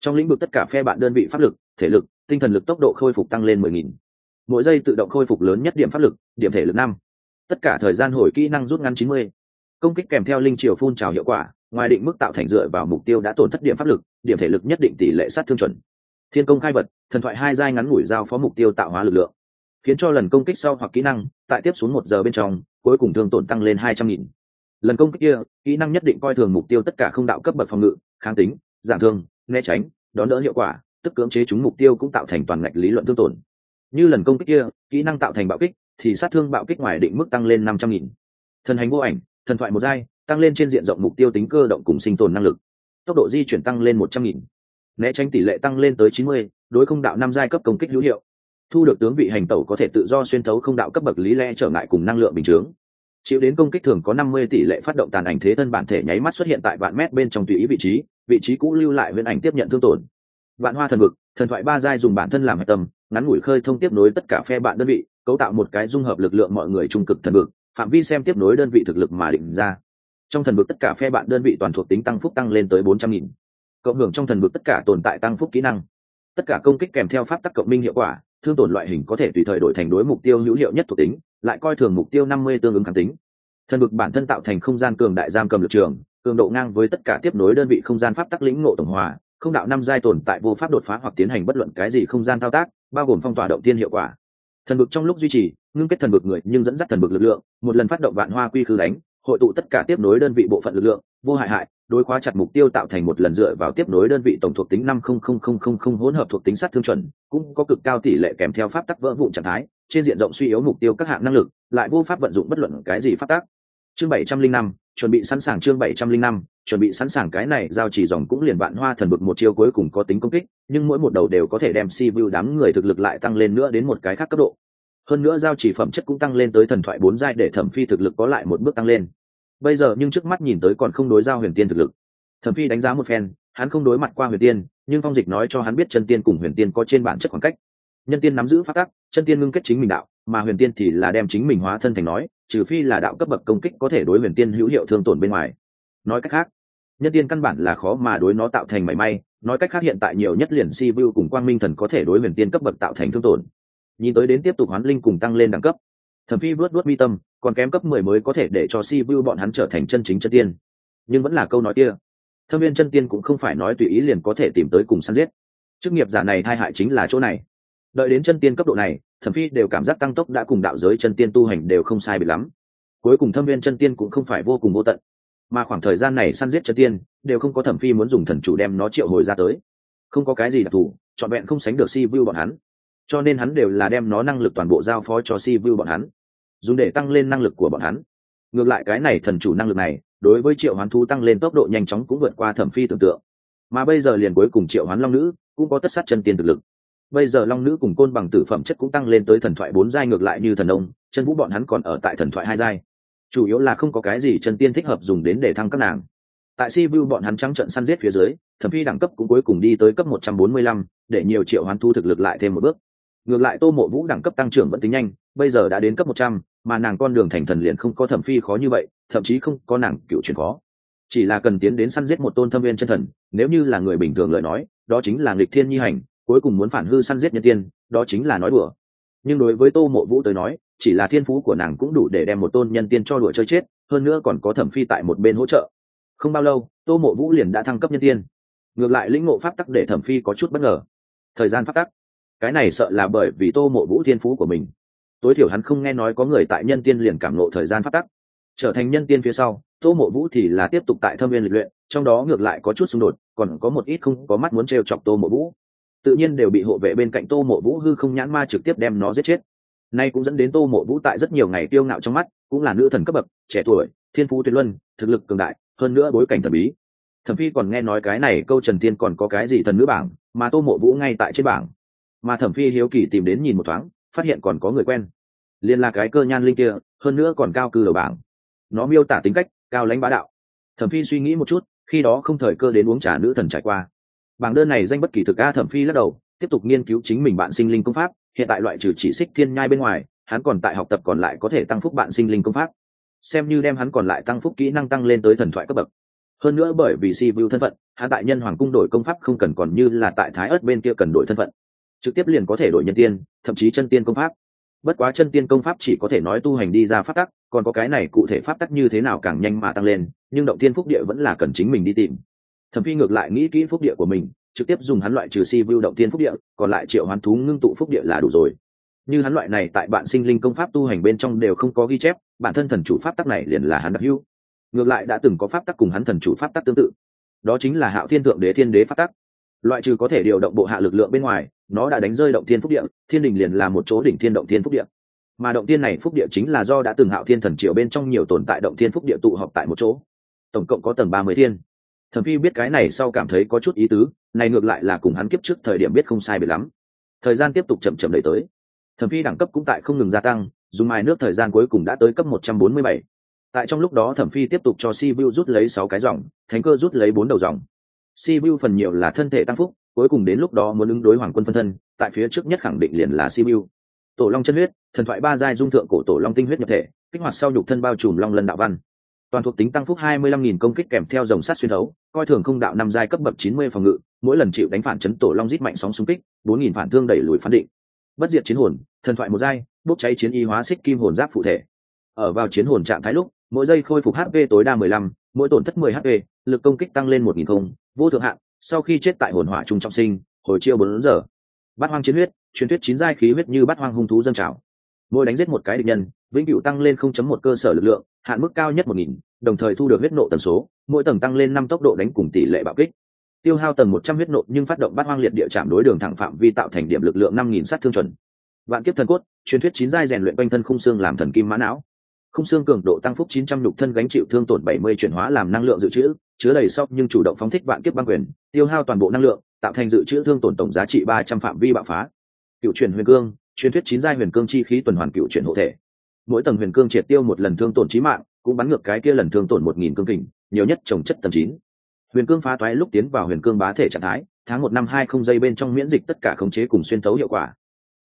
Trong lĩnh vực tất cả phe bạn đơn vị pháp lực, thể lực, tinh thần lực tốc độ khôi phục tăng lên mười nghìn. Mỗi giây tự động khôi phục lớn nhất điểm pháp lực, điểm thể lực năm. Tất cả thời gian hồi kỹ năng rút ngắn chín mươi. Công kích kèm theo linh triều phun trào hiệu quả, ngoài định mức tạo thành dựa vào mục tiêu đã tổn thất điểm pháp lực điểm thể lực nhất định tỷ lệ sát thương chuẩn. Thiên công khai vật, thần thoại hai giai ngắn ngủi giao phó mục tiêu tạo hóa lực lượng. Khiến cho lần công kích sau hoặc kỹ năng, tại tiếp xuống một giờ bên trong, cuối cùng thương tổn tăng lên hai trăm nghìn. Lần công kích kia, kỹ năng nhất định coi thường mục tiêu tất cả không đạo cấp bậc phòng ngự, kháng tính, giảm thương, né tránh, đón đỡ hiệu quả, tức cưỡng chế chúng mục tiêu cũng tạo thành toàn ngạch lý luận thương tổn. Như lần công kích kia, kỹ năng tạo thành bạo kích, thì sát thương bạo kích ngoài định mức tăng lên năm trăm nghìn. Thần hành vô ảnh, thần thoại một giai, tăng lên trên diện rộng mục tiêu tính cơ động cùng sinh tồn năng lực tốc độ di chuyển tăng lên một trăm nghìn. Né tránh tỷ lệ tăng lên tới chín mươi, đối không đạo năm giai cấp công kích hữu hiệu. Thu được tướng vị hành tẩu có thể tự do xuyên thấu không đạo cấp bậc lý lẽ trở ngại cùng năng lượng bình chướng. Chịu đến công kích thường có năm mươi tỷ lệ phát động tàn ảnh thế thân bản thể nháy mắt xuất hiện tại vạn mét bên trong tùy ý vị trí vị trí cũ lưu lại huyễn ảnh tiếp nhận thương tổn. Vạn hoa thần vực, thần thoại ba giai dùng bản thân làm hạch tâm, ngắn ngủi khơi thông tiếp nối tất cả phe bạn đơn vị, cấu tạo một cái dung hợp lực lượng mọi người trung cực thần vực. Phạm vi xem tiếp nối đơn vị thực lực mà định ra trong thần vực tất cả phe bạn đơn vị toàn thuộc tính tăng phúc tăng lên tới bốn trăm nghìn. Cộng hưởng trong thần vực tất cả tồn tại tăng phúc kỹ năng. Tất cả công kích kèm theo pháp tắc cộng minh hiệu quả, thương tổn loại hình có thể tùy thời đổi thành đối mục tiêu hữu hiệu nhất thuộc tính, lại coi thường mục tiêu năm mươi tương ứng kháng tính. Thần vực bản thân tạo thành không gian cường đại giam cầm lực trường, cường độ ngang với tất cả tiếp nối đơn vị không gian pháp tắc lĩnh ngộ tổng hòa, không đạo năm giai tồn tại vô pháp đột phá hoặc tiến hành bất luận cái gì không gian thao tác, bao gồm phong tỏa động tiên hiệu quả. Thần vực trong lúc duy trì, ngưng kết thần vực người nhưng dẫn dắt thần vực lực lượng, một lần phát động vạn hoa quy khư đánh hội tụ tất cả tiếp nối đơn vị bộ phận lực lượng, vô hại hại, đối khóa chặt mục tiêu tạo thành một lần dựa vào tiếp nối đơn vị tổng thuộc tính năm không không không không không hỗn hợp thuộc tính sát thương chuẩn, cũng có cực cao tỷ lệ kèm theo pháp tắc vỡ vụn trạng thái, trên diện rộng suy yếu mục tiêu các hạng năng lực, lại vô pháp vận dụng bất luận cái gì pháp tắc. Chương bảy trăm linh năm, chuẩn bị sẵn sàng chương bảy trăm linh năm, chuẩn bị sẵn sàng cái này, giao chỉ dòng cũng liền vạn hoa thần vực một chiêu cuối cùng có tính công kích, nhưng mỗi một đầu đều có thể đem si vu đám người thực lực lại tăng lên nữa đến một cái khác cấp độ. Hơn nữa giao chỉ phẩm chất cũng tăng lên tới thần thoại bốn giai để thẩm phi thực lực có lại một bước tăng lên bây giờ nhưng trước mắt nhìn tới còn không đối giao huyền tiên thực lực. Thẩm phi đánh giá một phen, hắn không đối mặt qua huyền tiên, nhưng phong dịch nói cho hắn biết chân tiên cùng huyền tiên có trên bản chất khoảng cách. Nhân tiên nắm giữ phát tắc, chân tiên ngưng kết chính mình đạo, mà huyền tiên thì là đem chính mình hóa thân thành nói, trừ phi là đạo cấp bậc công kích có thể đối huyền tiên hữu hiệu thương tổn bên ngoài. Nói cách khác, nhân tiên căn bản là khó mà đối nó tạo thành mảy may, nói cách khác hiện tại nhiều nhất liền si vu cùng quang minh thần có thể đối huyền tiên cấp bậc tạo thành thương tổn. Nhìn tới đến tiếp tục hoán linh cùng tăng lên đẳng cấp thẩm phi vớt vớt mi tâm, còn kém cấp mười mới có thể để cho si vu bọn hắn trở thành chân chính chân tiên. Nhưng vẫn là câu nói kia. Thâm viên chân tiên cũng không phải nói tùy ý liền có thể tìm tới cùng săn giết. Chức nghiệp giả này hai hại chính là chỗ này. Đợi đến chân tiên cấp độ này, thẩm phi đều cảm giác tăng tốc đã cùng đạo giới chân tiên tu hành đều không sai bị lắm. Cuối cùng thâm viên chân tiên cũng không phải vô cùng vô tận. Mà khoảng thời gian này săn giết chân tiên, đều không có thẩm phi muốn dùng thần chủ đem nó triệu hồi ra tới. Không có cái gì đặc thù, trọn vẹn không sánh được si vu bọn hắn. Cho nên hắn đều là đem nó năng lực toàn bộ giao phó cho si vu bọn hắn dùng để tăng lên năng lực của bọn hắn. Ngược lại cái này thần chủ năng lực này, đối với triệu hoán thú tăng lên tốc độ nhanh chóng cũng vượt qua thẩm phi tưởng tượng. Mà bây giờ liền cuối cùng triệu hoán long nữ cũng có tất sát chân tiên thực lực. Bây giờ long nữ cùng côn bằng tử phẩm chất cũng tăng lên tới thần thoại bốn giai ngược lại như thần ông, chân vũ bọn hắn còn ở tại thần thoại hai giai. Chủ yếu là không có cái gì chân tiên thích hợp dùng đến để thăng các nàng. Tại si vu bọn hắn trắng trận săn giết phía dưới, thẩm phi đẳng cấp cũng cuối cùng đi tới cấp một trăm bốn mươi lăm, để nhiều triệu hoán thu thực lực lại thêm một bước. Ngược lại tô mộ vũ đẳng cấp tăng trưởng vẫn tính nhanh, bây giờ đã đến cấp một trăm mà nàng con đường thành thần liền không có thẩm phi khó như vậy, thậm chí không có nàng cựu truyền khó. Chỉ là cần tiến đến săn giết một tôn thâm viên chân thần, nếu như là người bình thường lời nói, đó chính là nghịch thiên nhi hành, cuối cùng muốn phản hư săn giết nhân tiên, đó chính là nói đùa. Nhưng đối với tô mộ vũ tới nói, chỉ là thiên phú của nàng cũng đủ để đem một tôn nhân tiên cho đùa chơi chết, hơn nữa còn có thẩm phi tại một bên hỗ trợ. Không bao lâu, tô mộ vũ liền đã thăng cấp nhân tiên. Ngược lại lĩnh ngộ pháp tắc để thẩm phi có chút bất ngờ. Thời gian pháp tắc. Cái này sợ là bởi vì tô mộ vũ thiên phú của mình tối thiểu hắn không nghe nói có người tại nhân tiên liền cảm nộ thời gian phát tắc. Trở thành nhân tiên phía sau, tô mộ vũ thì là tiếp tục tại thâm viên lịch luyện, trong đó ngược lại có chút xung đột, còn có một ít không có mắt muốn t chọc tô mộ vũ. Tự nhiên đều bị hộ vệ bên cạnh tô mộ vũ hư không nhãn ma trực tiếp đem nó giết chết. Nay cũng dẫn đến tô mộ vũ tại rất nhiều ngày tiêu ngạo trong mắt, cũng là nữ thần cấp bậc, trẻ tuổi, thiên phú tuyệt luân, thực lực cường đại, hơn nữa bối cảnh thần bí. Thẩm phi còn nghe nói cái này câu trần tiên còn có cái gì thần nữ bảng, mà tô mộ vũ ngay tại trên bảng. Mà thẩm phi hiếu kỳ tìm đến nhìn một thoáng phát hiện còn có người quen. Liên là cái cơ nhan linh kia, hơn nữa còn cao cư đầu bảng. Nó miêu tả tính cách, cao lãnh bá đạo. Thẩm phi suy nghĩ một chút, khi đó không thời cơ đến uống trà nữ thần trải qua. Bảng đơn này danh bất kỳ thực a thẩm phi lắc đầu, tiếp tục nghiên cứu chính mình bạn sinh linh công pháp, hiện tại loại trừ chỉ xích thiên nhai bên ngoài, hắn còn tại học tập còn lại có thể tăng phúc bạn sinh linh công pháp. Xem như đem hắn còn lại tăng phúc kỹ năng tăng lên tới thần thoại cấp bậc. Hơn nữa bởi vì si vu thân phận, hắn tại nhân hoàng cung đổi công pháp không cần còn như là tại thái ớt bên kia cần đổi thân phận trực tiếp liền có thể đổi nhân tiên, thậm chí chân tiên công pháp. Bất quá chân tiên công pháp chỉ có thể nói tu hành đi ra pháp tắc, còn có cái này cụ thể pháp tắc như thế nào càng nhanh mà tăng lên, nhưng động tiên phúc địa vẫn là cần chính mình đi tìm. Thẩm phi ngược lại nghĩ kỹ phúc địa của mình, trực tiếp dùng hắn loại trừ si vưu động tiên phúc địa, còn lại triệu hoán thú ngưng tụ phúc địa là đủ rồi. Như hắn loại này tại bạn sinh linh công pháp tu hành bên trong đều không có ghi chép, bản thân thần chủ pháp tắc này liền là hắn đặc hưu ngược lại đã từng có pháp tắc cùng hắn thần chủ pháp tắc tương tự. Đó chính là hạo thiên thượng đế thiên đế pháp tắc loại trừ có thể điều động bộ hạ lực lượng bên ngoài, nó đã đánh rơi động thiên phúc địa, thiên đình liền là một chỗ đỉnh thiên động thiên phúc địa. Mà động thiên này phúc địa chính là do đã từng hạo thiên thần triều bên trong nhiều tồn tại động thiên phúc địa tụ họp tại một chỗ. Tổng cộng có tầng ba mươi thiên. Thẩm phi biết cái này sau cảm thấy có chút ý tứ, này ngược lại là cùng hắn kiếp trước thời điểm biết không sai biệt lắm. Thời gian tiếp tục chậm chậm đẩy tới. Thẩm phi đẳng cấp cũng tại không ngừng gia tăng, dùng mài nước thời gian cuối cùng đã tới cấp một trăm bốn mươi bảy. Tại trong lúc đó thẩm phi tiếp tục cho si vu rút lấy sáu cái dòng, thánh cơ rút lấy bốn đầu dòng si vu phần nhiều là thân thể tăng phúc cuối cùng đến lúc đó muốn ứng đối hoàng quân phân thân tại phía trước nhất khẳng định liền là si vu tổ long chân huyết thần thoại ba giai dung thượng cổ tổ long tinh huyết nhập thể kích hoạt sau nhục thân bao trùm long lân đạo văn. Toàn thuộc tính tăng phúc 25.000 công kích kèm theo dòng sát xuyên thấu coi thường không đạo năm giai cấp bậc 90 phòng ngự mỗi lần chịu đánh phản chấn tổ long rít mạnh sóng xung kích 4.000 phản thương đẩy lùi phán định. Bất diệt chiến hồn thần thoại một giai bốc cháy chiến y hóa xích kim hồn giáp phụ thể. Ở vào chiến hồn trạng thái lúc mỗi giây khôi phục hp tối đa 15, mỗi tổn thất 10 hp lực công kích tăng lên 1.000 không vô thượng hạn sau khi chết tại hồn hỏa trung trọng sinh hồi chiêu bốn giờ. Bát hoang chiến huyết truyền thuyết chín giai khí huyết như bát hoang hung thú dân trào. Mỗi đánh giết một cái địch nhân vĩnh cửu tăng lên 0.1 cơ sở lực lượng hạn mức cao nhất 1.000, đồng thời thu được huyết nộ tần số mỗi tầng tăng lên năm tốc độ đánh cùng tỷ lệ bạo kích. Tiêu hao tầng 100 huyết nộ nhưng phát động bát hoang liệt địa chạm đối đường thẳng phạm vi tạo thành điểm lực lượng 5.000 sát thương chuẩn. Vạn kiếp thần cốt truyền thuyết chín giai rèn luyện quanh thân khung xương làm thần kim mã não khung xương cường độ tăng phúc 900 nhục thân gánh chịu thương tổn 70 chuyển hóa làm năng lượng dự trữ, chứa đầy sóc nhưng chủ động phóng thích vạn kiếp băng quyền, tiêu hao toàn bộ năng lượng, tạo thành dự trữ thương tổn tổng giá trị 300 phạm vi bạo phá. Cựu truyền huyền cương, truyền thuyết chín giai huyền cương chi khí tuần hoàn cựu truyền hộ thể. Mỗi tầng huyền cương triệt tiêu một lần thương tổn chí mạng, cũng bắn ngược cái kia lần thương tổn một nghìn cương kình, nhiều nhất trồng chất tầng chín. Huyền cương phá toái lúc tiến vào huyền cương bá thể trạng thái, tháng một năm hai không giây bên trong miễn dịch tất cả khống chế cùng xuyên thấu hiệu quả.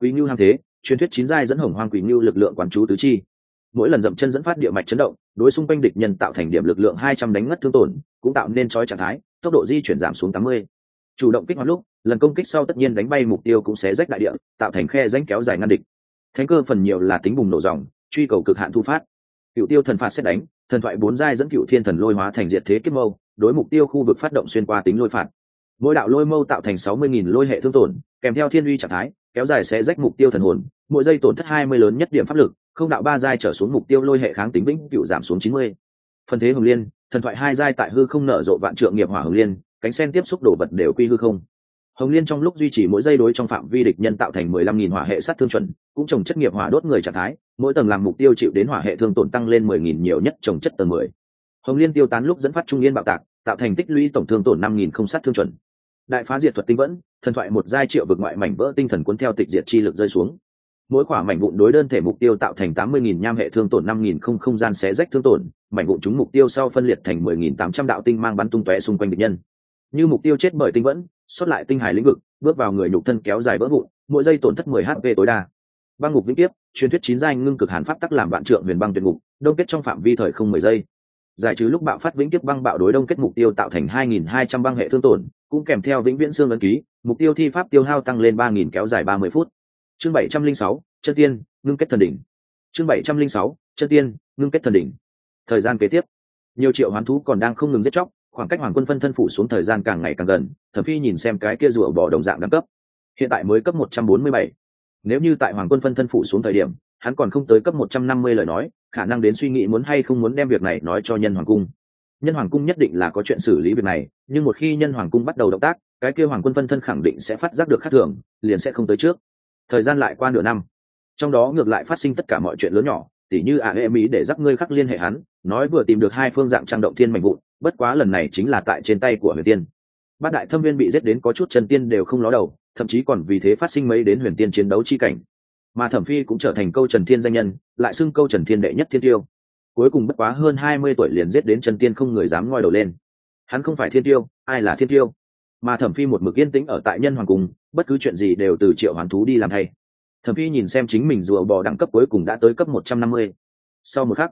Quý Nưu hàng thế, truyền thuyết chín giai dẫn hồng hoang quý nưu lực lượng quán chú tứ chi mỗi lần dậm chân dẫn phát địa mạch chấn động, đối xung quanh địch nhân tạo thành điểm lực lượng hai trăm đánh ngất thương tổn, cũng tạo nên trói trạng thái, tốc độ di chuyển giảm xuống tám mươi. Chủ động kích hoạt lúc, lần công kích sau tất nhiên đánh bay mục tiêu cũng sẽ rách đại địa, tạo thành khe rãnh kéo dài ngăn địch. Thánh cơ phần nhiều là tính bùng nổ dòng, truy cầu cực hạn thu phát. Cựu tiêu thần phạt xét đánh, thần thoại bốn giai dẫn cựu thiên thần lôi hóa thành diệt thế kiếp mâu, đối mục tiêu khu vực phát động xuyên qua tính lôi phạt. Mỗi đạo lôi mâu tạo thành sáu mươi nghìn lôi hệ thương tổn, kèm theo thiên uy trạng thái, kéo dài sẽ rách mục tiêu thần hồn, mỗi giây tổn thất hai mươi lớn nhất điểm pháp lực không đạo ba giai trở xuống mục tiêu lôi hệ kháng tính vĩnh cựu giảm xuống chín mươi. Phần thế hồng liên, thần thoại hai giai tại hư không nở rộ vạn trượng nghiệp hỏa hồng liên, cánh sen tiếp xúc đổ vật đều quy hư không. Hồng liên trong lúc duy trì mỗi giây đối trong phạm vi địch nhân tạo thành mười lăm nghìn hỏa hệ sát thương chuẩn, cũng trồng chất nghiệp hỏa đốt người trạng thái, mỗi tầng làm mục tiêu chịu đến hỏa hệ thương tổn tăng lên mười nghìn nhiều nhất trồng chất tầng mười. Hồng liên tiêu tán lúc dẫn phát trung yên bạo tạc, tạo thành tích lũy tổng thương tổn năm nghìn không sát thương chuẩn. Đại phá diệt thuật tinh vẫn, thần thoại một giai triệu vực ngoại mảnh vỡ tinh thần cuốn theo tịch diệt chi lực rơi xuống mỗi khỏa mảnh vụn đối đơn thể mục tiêu tạo thành tám mươi nghìn nham hệ thương tổn năm nghìn không không gian xé rách thương tổn, mảnh vụn chúng mục tiêu sau phân liệt thành mười nghìn tám trăm đạo tinh mang bắn tung tóe xung quanh địch nhân. Như mục tiêu chết bởi tinh vẫn xuất lại tinh hải lĩnh vực, bước vào người nhục thân kéo dài vỡ vụn, mỗi giây tổn thất mười hp tối đa. Băng ngục vĩnh tiếp, truyền thuyết chín giai ngưng cực hàn pháp tắc làm vạn trượng huyền băng tuyệt ngục, đông kết trong phạm vi thời không mười giây. Giải trừ lúc bạo phát vĩnh kiếp băng bạo đối đông kết mục tiêu tạo thành hai nghìn hai trăm băng hệ thương tổn, cũng kèm theo vĩnh viễn xương ấn ký, mục tiêu thi pháp tiêu hao tăng lên 3 nghìn kéo dài ba mươi phút chương bảy trăm linh sáu, chân tiên, ngưng kết thần đỉnh. Chương bảy trăm linh sáu, chân tiên, ngưng kết thần đỉnh. Thời gian kế tiếp. Nhiều triệu hoán thú còn đang không ngừng giết chóc, khoảng cách hoàng quân phân thân phủ xuống thời gian càng ngày càng gần, thẩm phi nhìn xem cái kia rùa bỏ đồng dạng đẳng cấp. Hiện tại mới cấp một trăm bốn mươi bảy. Nếu như tại hoàng quân phân thân phủ xuống thời điểm, hắn còn không tới cấp một trăm năm mươi lời nói, khả năng đến suy nghĩ muốn hay không muốn đem việc này nói cho nhân hoàng cung. Nhân hoàng cung nhất định là có chuyện xử lý việc này, nhưng một khi nhân hoàng cung bắt đầu động tác, cái kia hoàng quân phân thân khẳng định sẽ phát giác được khác thường, liền sẽ không tới trước thời gian lại qua nửa năm. Trong đó ngược lại phát sinh tất cả mọi chuyện lớn nhỏ, tỉ như ả hệ mỹ để dắt ngươi khắc liên hệ hắn, nói vừa tìm được hai phương dạng trang động thiên mạnh vụn, bất quá lần này chính là tại trên tay của huyền tiên. Bát đại thâm viên bị giết đến có chút chân tiên đều không ló đầu, thậm chí còn vì thế phát sinh mấy đến huyền tiên chiến đấu chi cảnh. Mà thẩm phi cũng trở thành câu trần thiên danh nhân, lại xưng câu trần thiên đệ nhất thiên tiêu. Cuối cùng bất quá hơn hai mươi tuổi liền giết đến chân tiên không người dám ngoi đầu lên. Hắn không phải thiên tiêu, ai là thiên tiêu? Mà thẩm phi một mực yên tĩnh ở tại nhân hoàng cung bất cứ chuyện gì đều từ triệu hoán thú đi làm thay. Thẩm phi nhìn xem chính mình rùa bò đẳng cấp cuối cùng đã tới cấp một trăm năm mươi. Sau một khắc,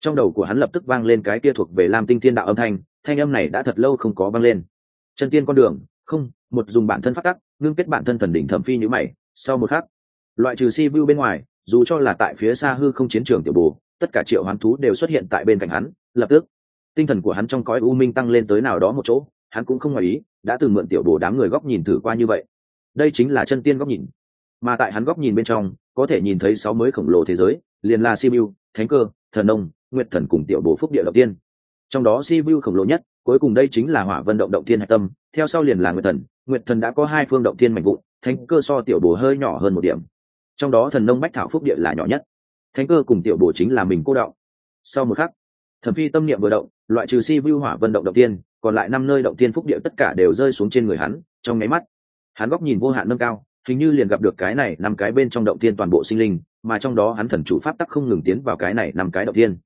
trong đầu của hắn lập tức vang lên cái kia thuộc về lam tinh thiên đạo âm thanh thanh âm này đã thật lâu không có vang lên. Chân tiên con đường, không, một dùng bản thân phát tắc, ngưng kết bản thân thần đỉnh thẩm phi như mày. Sau một khắc, loại trừ si vu bên ngoài, dù cho là tại phía xa hư không chiến trường tiểu bù tất cả triệu hoán thú đều xuất hiện tại bên cạnh hắn, lập tức, tinh thần của hắn trong cõi u minh tăng lên tới nào đó một chỗ, hắn cũng không ngoài ý, đã từng mượn tiểu bồ đám người góc nhìn thử qua như vậy đây chính là chân tiên góc nhìn. Mà tại hắn góc nhìn bên trong, có thể nhìn thấy sáu mới khổng lồ thế giới, liền là simu, thánh cơ, thần nông, nguyệt thần cùng tiểu bồ phúc địa đầu tiên. Trong đó simu khổng lồ nhất, cuối cùng đây chính là hỏa vân động động thiên hạch tâm, theo sau liền là nguyệt thần. Nguyệt thần đã có hai phương động thiên mạnh vụn, thánh cơ so tiểu bồ hơi nhỏ hơn một điểm. Trong đó thần nông bách thảo phúc địa là nhỏ nhất. Thánh cơ cùng tiểu bồ chính là mình cô động sau một khắc, thẩm phi tâm niệm vừa động, loại trừ si hỏa vận động động tiên, còn lại năm nơi động tiên phúc địa tất cả đều rơi xuống trên người hắn, trong nháy mắt hắn góc nhìn vô hạn nâng cao, hình như liền gặp được cái này năm cái bên trong động tiên toàn bộ sinh linh, mà trong đó hắn thần chủ pháp tắc không ngừng tiến vào cái này năm cái động tiên.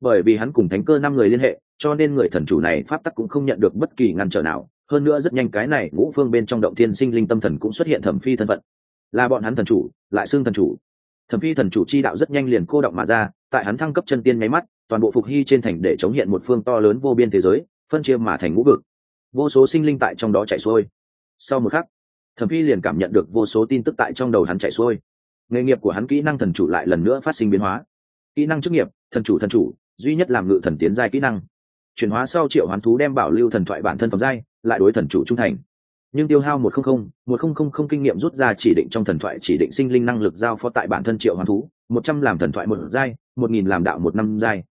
Bởi vì hắn cùng thánh cơ năm người liên hệ, cho nên người thần chủ này pháp tắc cũng không nhận được bất kỳ ngăn trở nào. Hơn nữa rất nhanh cái này ngũ phương bên trong động tiên sinh linh tâm thần cũng xuất hiện thẩm phi thân phận. Là bọn hắn thần chủ, lại xương thần chủ. Thẩm phi thần chủ chi đạo rất nhanh liền cô động mà ra, tại hắn thăng cấp chân tiên nháy mắt, toàn bộ phục hy trên thành để chống hiện một phương to lớn vô biên thế giới, phân chia mà thành ngũ vực. Vô số sinh linh tại trong đó chạy xuôi. Sau một khắc thẩm phi liền cảm nhận được vô số tin tức tại trong đầu hắn chạy xuôi. Nghề nghiệp của hắn kỹ năng thần chủ lại lần nữa phát sinh biến hóa. Kỹ năng chức nghiệp, thần chủ thần chủ, duy nhất làm ngự thần tiến giai kỹ năng. Chuyển hóa sau triệu hoán thú đem bảo lưu thần thoại bản thân phẩm giai, lại đối thần chủ trung thành. Nhưng tiêu hao một không không, một không không không kinh nghiệm rút ra chỉ định trong thần thoại chỉ định sinh linh năng lực giao phó tại bản thân triệu hoán thú, một trăm làm thần thoại một giai, một nghìn làm đạo một năm giai.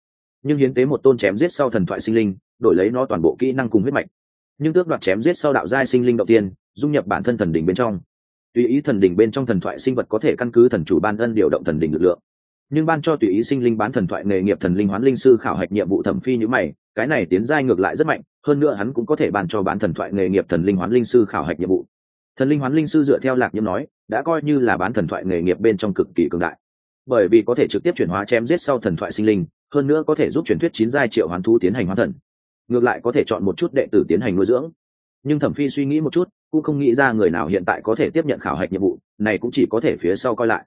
Nhưng hiến tế một tôn chém giết sau thần thoại sinh linh, đổi lấy nó toàn bộ kỹ năng cùng huyết mạch nhưng tước đoạt chém giết sau đạo giai sinh linh đầu tiên, dung nhập bản thân thần đỉnh bên trong. Tùy ý thần đỉnh bên trong thần thoại sinh vật có thể căn cứ thần chủ ban ân điều động thần đỉnh lực lượng. Nhưng ban cho tùy ý sinh linh bán thần thoại nghề nghiệp thần linh hoán linh sư khảo hạch nhiệm vụ thẩm phi như mày, cái này tiến giai ngược lại rất mạnh, hơn nữa hắn cũng có thể ban cho bán thần thoại nghề nghiệp thần linh hoán linh sư khảo hạch nhiệm vụ. Thần linh hoán linh sư dựa theo lạc nhiễm nói, đã coi như là bán thần thoại nghề nghiệp bên trong cực kỳ cường đại. Bởi vì có thể trực tiếp chuyển hóa chém giết sau thần thoại sinh linh, hơn nữa có thể giúp truyền thuyết chín giai triệu hoán thú tiến hành hoán thần ngược lại có thể chọn một chút đệ tử tiến hành nuôi dưỡng. Nhưng thẩm phi suy nghĩ một chút, cũng không nghĩ ra người nào hiện tại có thể tiếp nhận khảo hạch nhiệm vụ, này cũng chỉ có thể phía sau coi lại.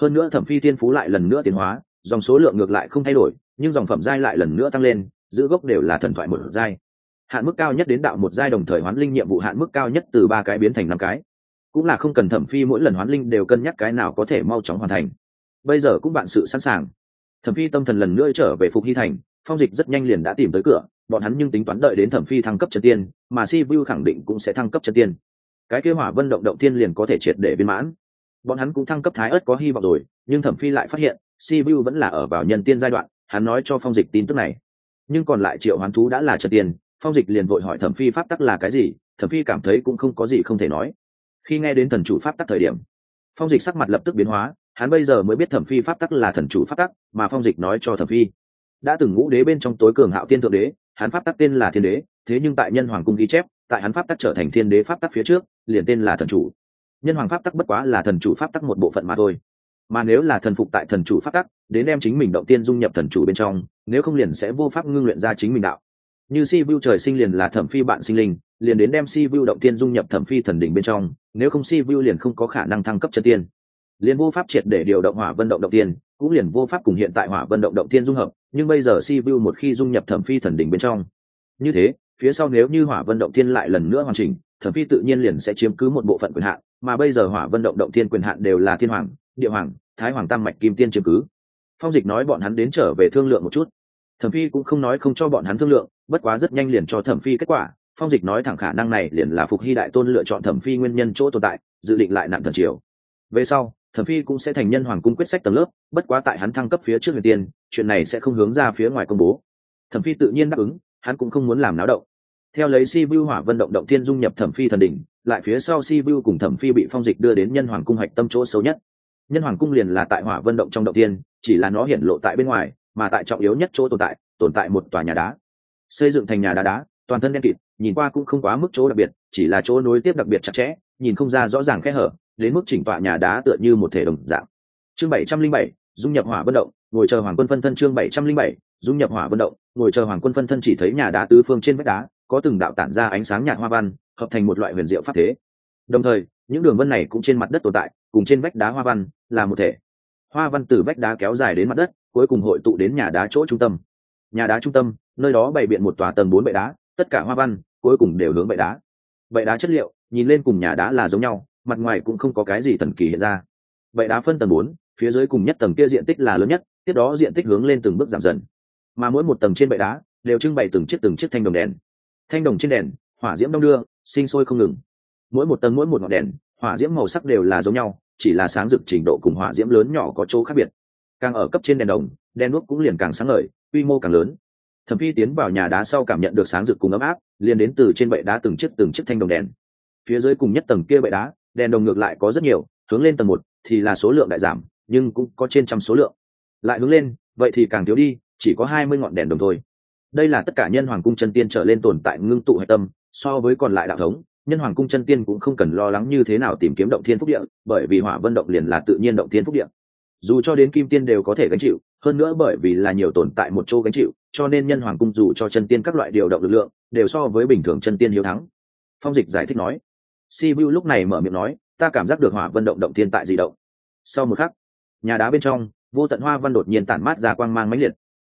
Hơn nữa thẩm phi tiên phú lại lần nữa tiến hóa, dòng số lượng ngược lại không thay đổi, nhưng dòng phẩm giai lại lần nữa tăng lên, giữ gốc đều là thần thoại một giai. Hạn mức cao nhất đến đạo một giai đồng thời hoán linh nhiệm vụ hạn mức cao nhất từ ba cái biến thành năm cái. Cũng là không cần thẩm phi mỗi lần hoán linh đều cân nhắc cái nào có thể mau chóng hoàn thành. Bây giờ cũng bạn sự sẵn sàng. Thẩm phi tâm thần lần nữa trở về phục hy thành, phong dịch rất nhanh liền đã tìm tới cửa bọn hắn nhưng tính toán đợi đến thẩm phi thăng cấp chân tiên, mà si vu khẳng định cũng sẽ thăng cấp chân tiên. Cái kế hỏa vân động động tiên liền có thể triệt để viên mãn. Bọn hắn cũng thăng cấp thái ớt có hy vọng rồi, nhưng thẩm phi lại phát hiện, si vu vẫn là ở vào nhân tiên giai đoạn, hắn nói cho phong dịch tin tức này. Nhưng còn lại triệu hoán thú đã là chân tiên, phong dịch liền vội hỏi thẩm phi pháp tắc là cái gì, thẩm phi cảm thấy cũng không có gì không thể nói. Khi nghe đến thần chủ pháp tắc thời điểm, phong dịch sắc mặt lập tức biến hóa, hắn bây giờ mới biết thẩm phi pháp tắc là thần chủ pháp tắc, mà phong dịch nói cho thẩm phi, đã từng ngũ đế bên trong tối cường hạo tiên thượng đế hắn pháp tắc tên là thiên đế, thế nhưng tại nhân hoàng cung ghi chép, tại hắn pháp tắc trở thành thiên đế pháp tắc phía trước, liền tên là thần chủ. Nhân hoàng pháp tắc bất quá là thần chủ pháp tắc một bộ phận mà thôi. Mà nếu là thần phục tại thần chủ pháp tắc, đến đem chính mình động tiên dung nhập thần chủ bên trong, nếu không liền sẽ vô pháp ngưng luyện ra chính mình đạo. Như si vu trời sinh liền là thẩm phi bạn sinh linh, liền đến đem si vu động tiên dung nhập thẩm phi thần đỉnh bên trong, nếu không si vu liền không có khả năng thăng cấp chân tiên. Liền vô pháp triệt để điều động hỏa vân động động tiên cũng liền vô pháp cùng hiện tại hỏa vân động động thiên dung hợp, nhưng bây giờ si vu một khi dung nhập thẩm phi thần đỉnh bên trong. Như thế, phía sau nếu như hỏa vân động thiên lại lần nữa hoàn chỉnh, thẩm phi tự nhiên liền sẽ chiếm cứ một bộ phận quyền hạn, mà bây giờ hỏa vân động động thiên quyền hạn đều là thiên hoàng, địa hoàng, thái hoàng tam mạch kim tiên chiếm cứ. Phong dịch nói bọn hắn đến trở về thương lượng một chút. Thẩm phi cũng không nói không cho bọn hắn thương lượng, bất quá rất nhanh liền cho thẩm phi kết quả. Phong dịch nói thẳng khả năng này liền là phục hy đại tôn lựa chọn thẩm phi nguyên nhân chỗ tồn tại, dự định lại nạn thần triều. Về sau thẩm phi cũng sẽ thành nhân hoàng cung quyết sách tầng lớp, bất quá tại hắn thăng cấp phía trước huyền tiên, chuyện này sẽ không hướng ra phía ngoài công bố. Thẩm phi tự nhiên đáp ứng, hắn cũng không muốn làm náo động. Theo lấy si vu hỏa vân động động thiên dung nhập thẩm phi thần đỉnh, lại phía sau si vu cùng thẩm phi bị phong dịch đưa đến nhân hoàng cung hạch tâm chỗ xấu nhất. Nhân hoàng cung liền là tại hỏa vân động trong động tiên chỉ là nó hiển lộ tại bên ngoài, mà tại trọng yếu nhất chỗ tồn tại tồn tại một tòa nhà đá. Xây dựng thành nhà đá đá, toàn thân đen kịt, nhìn qua cũng không quá mức chỗ đặc biệt, chỉ là chỗ nối tiếp đặc biệt chặt chẽ, nhìn không ra rõ ràng kẽ hở đến mức chỉnh tọa nhà đá tựa như một thể đồng dạng. Chương bảy trăm linh bảy, dung nhập hỏa vận động, ngồi chờ hoàng quân phân thân chương bảy trăm linh bảy, dung nhập hỏa vận động, ngồi chờ hoàng quân phân thân chỉ thấy nhà đá tứ phương trên vách đá, có từng đạo tản ra ánh sáng nhạt hoa văn, hợp thành một loại huyền diệu pháp thế. Đồng thời, những đường vân này cũng trên mặt đất tồn tại, cùng trên vách đá hoa văn là một thể. Hoa văn từ vách đá kéo dài đến mặt đất, cuối cùng hội tụ đến nhà đá chỗ trung tâm. Nhà đá trung tâm, nơi đó bày biện một tòa tầng bốn bệ đá, tất cả hoa văn cuối cùng đều hướng bệ đá. Bệ đá chất liệu, nhìn lên cùng nhà đá là giống nhau mặt ngoài cũng không có cái gì thần kỳ hiện ra. Bệ đá phân tầng bốn, phía dưới cùng nhất tầng kia diện tích là lớn nhất, tiếp đó diện tích hướng lên từng bước giảm dần. Mà mỗi một tầng trên bệ đá đều trưng bày từng chiếc từng chiếc thanh đồng đèn. Thanh đồng trên đèn, hỏa diễm đông đưa, sinh sôi không ngừng. Mỗi một tầng mỗi một ngọn đèn, hỏa diễm màu sắc đều là giống nhau, chỉ là sáng rực trình độ cùng hỏa diễm lớn nhỏ có chỗ khác biệt. Càng ở cấp trên đèn đồng, đèn đuốc cũng liền càng sáng ngời, quy mô càng lớn. Thẩm phi tiến vào nhà đá sau cảm nhận được sáng rực cùng ấm áp, liền đến từ trên bệ đá từng chiếc từng chiếc thanh đồng đèn. Phía dưới cùng nhất tầng kia bệ đá đèn đồng ngược lại có rất nhiều, hướng lên tầng một thì là số lượng đại giảm, nhưng cũng có trên trăm số lượng. Lại hướng lên, vậy thì càng thiếu đi, chỉ có hai mươi ngọn đèn đồng thôi. Đây là tất cả nhân hoàng cung chân tiên trở lên tồn tại ngưng tụ hạch tâm, so với còn lại đạo thống, nhân hoàng cung chân tiên cũng không cần lo lắng như thế nào tìm kiếm động thiên phúc địa, bởi vì hỏa vân động liền là tự nhiên động thiên phúc địa. Dù cho đến kim tiên đều có thể gánh chịu, hơn nữa bởi vì là nhiều tồn tại một chỗ gánh chịu, cho nên nhân hoàng cung dù cho chân tiên các loại điều động lực lượng, đều so với bình thường chân tiên hiếu thắng. Phong dịch giải thích nói si vu lúc này mở miệng nói, ta cảm giác được hỏa vân động động thiên tại di động. Sau một khắc, nhà đá bên trong, vô tận hoa văn đột nhiên tản mát ra quang mang mãnh liệt.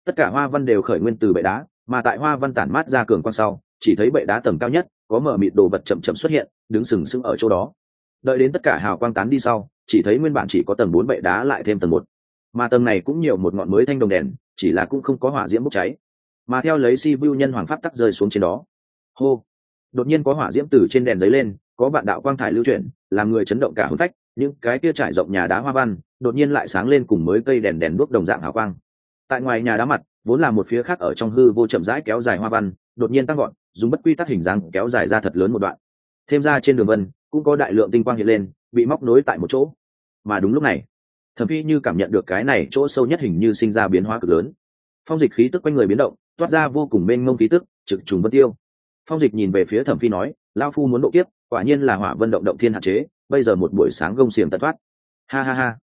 Tất cả hoa văn đều khởi nguyên từ bệ đá, mà tại hoa văn tản mát ra cường quang sau, chỉ thấy bệ đá tầng cao nhất, có mở mịt đồ vật chậm chậm xuất hiện, đứng sừng sững ở chỗ đó. Đợi đến tất cả hào quang tán đi sau, chỉ thấy nguyên bản chỉ có tầng bốn bệ đá lại thêm tầng một. Mà tầng này cũng nhiều một ngọn mới thanh đồng đèn, chỉ là cũng không có hỏa diễm bốc cháy. Mà theo lấy si vu nhân hoàng pháp tắc rơi xuống trên đó. Hô! Đột nhiên có hỏa diễm từ trên đèn giấy lên có vạn đạo quang thải lưu chuyển, làm người chấn động cả hôn phách, những cái kia trải rộng nhà đá hoa văn, đột nhiên lại sáng lên cùng mới cây đèn đèn đuốc đồng dạng hào quang. Tại ngoài nhà đá mặt, vốn là một phía khác ở trong hư vô chậm rãi kéo dài hoa văn, đột nhiên tăng gọn dùng bất quy tắc hình dáng kéo dài ra thật lớn một đoạn. Thêm ra trên đường vân, cũng có đại lượng tinh quang hiện lên, bị móc nối tại một chỗ. Mà đúng lúc này, thẩm phi như cảm nhận được cái này chỗ sâu nhất hình như sinh ra biến hóa cực lớn. Phong dịch khí tức quanh người biến động, toát ra vô cùng mênh mông khí tức, trực trùng vân tiêu. Phong dịch nhìn về phía thẩm phi nói lao phu muốn độ kiếp, quả nhiên là hỏa vân động động thiên hạn chế, bây giờ một buổi sáng gông xiềng tật thoát. Ha ha ha.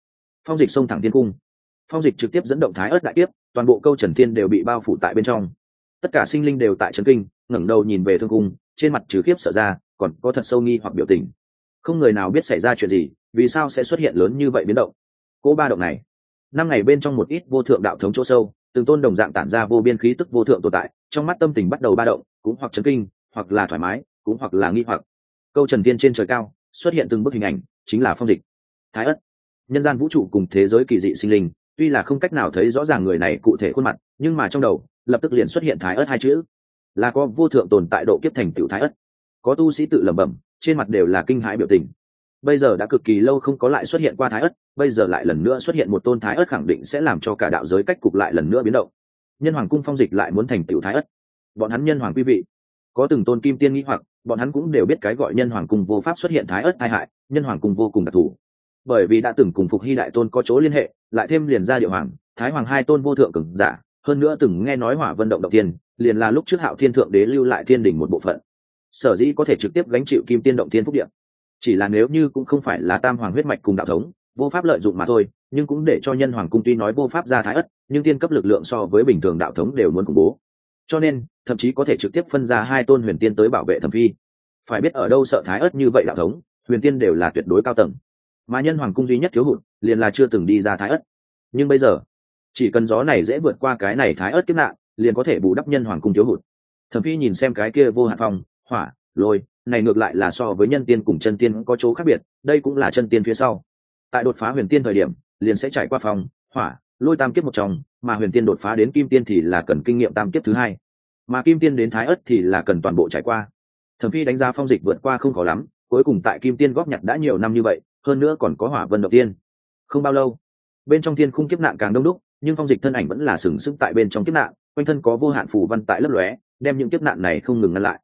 Phong dịch xông thẳng thiên cung. Phong dịch trực tiếp dẫn động thái ớt đại tiếp toàn bộ câu trần thiên đều bị bao phủ tại bên trong. Tất cả sinh linh đều tại trấn kinh, ngẩng đầu nhìn về thương cung, trên mặt trừ khiếp sợ ra, còn có thật sâu nghi hoặc biểu tình. Không người nào biết xảy ra chuyện gì, vì sao sẽ xuất hiện lớn như vậy biến động? Cỗ ba động này. Năm ngày bên trong một ít vô thượng đạo thống chỗ sâu, từng tôn đồng dạng tản ra vô biên khí tức vô thượng tồn tại, trong mắt tâm tình bắt đầu ba động, cũng hoặc chấn kinh, hoặc là thoải mái cũng hoặc là nghi hoặc. Câu trần tiên trên trời cao, xuất hiện từng bức hình ảnh, chính là phong dịch. Thái ất. Nhân gian vũ trụ cùng thế giới kỳ dị sinh linh, tuy là không cách nào thấy rõ ràng người này cụ thể khuôn mặt, nhưng mà trong đầu, lập tức liền xuất hiện thái ất hai chữ. Là có vô thượng tồn tại độ kiếp thành tựu thái ất. Có tu sĩ tự lẩm bẩm, trên mặt đều là kinh hãi biểu tình. Bây giờ đã cực kỳ lâu không có lại xuất hiện qua thái ất, bây giờ lại lần nữa xuất hiện một tôn thái ất khẳng định sẽ làm cho cả đạo giới cách cục lại lần nữa biến động. Nhân hoàng cung phong dịch lại muốn thành tựu thái ất. Bọn hắn nhân hoàng quý vị có từng tôn kim tiên nghĩ hoặc, bọn hắn cũng đều biết cái gọi nhân hoàng cung vô pháp xuất hiện thái ất tai hại, nhân hoàng cung vô cùng đặc thù. Bởi vì đã từng cùng phục hy đại tôn có chỗ liên hệ, lại thêm liền gia địa hoàng, thái hoàng hai tôn vô thượng cường giả, hơn nữa từng nghe nói hỏa vận động đầu tiên, liền là lúc trước hạo thiên thượng đế lưu lại thiên đình một bộ phận. Sở dĩ có thể trực tiếp gánh chịu kim tiên động thiên phúc điện chỉ là nếu như cũng không phải là tam hoàng huyết mạch cùng đạo thống, vô pháp lợi dụng mà thôi, nhưng cũng để cho nhân hoàng cung tuy nói vô pháp ra thái ất nhưng tiên cấp lực lượng so với bình thường đạo thống đều muốn khủng bố cho nên, thậm chí có thể trực tiếp phân ra hai tôn huyền tiên tới bảo vệ thẩm phi. Phải biết ở đâu sợ thái ất như vậy đạo thống, huyền tiên đều là tuyệt đối cao tầng. Mà nhân hoàng cung duy nhất thiếu hụt, liền là chưa từng đi ra thái ất nhưng bây giờ, chỉ cần gió này dễ vượt qua cái này thái ất kiếp nạn, liền có thể bù đắp nhân hoàng cung thiếu hụt. Thẩm phi nhìn xem cái kia vô hạn phong hỏa, lôi, này ngược lại là so với nhân tiên cùng chân tiên có chỗ khác biệt, đây cũng là chân tiên phía sau. Tại đột phá huyền tiên thời điểm, liền sẽ trải qua phòng, hỏa lôi tam kiếp một trong, mà huyền tiên đột phá đến kim tiên thì là cần kinh nghiệm tam kiếp thứ hai. Mà kim tiên đến thái ất thì là cần toàn bộ trải qua. Thẩm phi đánh giá phong dịch vượt qua không khó lắm, cuối cùng tại kim tiên góp nhặt đã nhiều năm như vậy, hơn nữa còn có hỏa vân đầu tiên. Không bao lâu, bên trong thiên khung kiếp nạn càng đông đúc, nhưng phong dịch thân ảnh vẫn là sừng sững tại bên trong kiếp nạn, quanh thân có vô hạn phù văn tại lấp lóe, đem những kiếp nạn này không ngừng ngăn lại.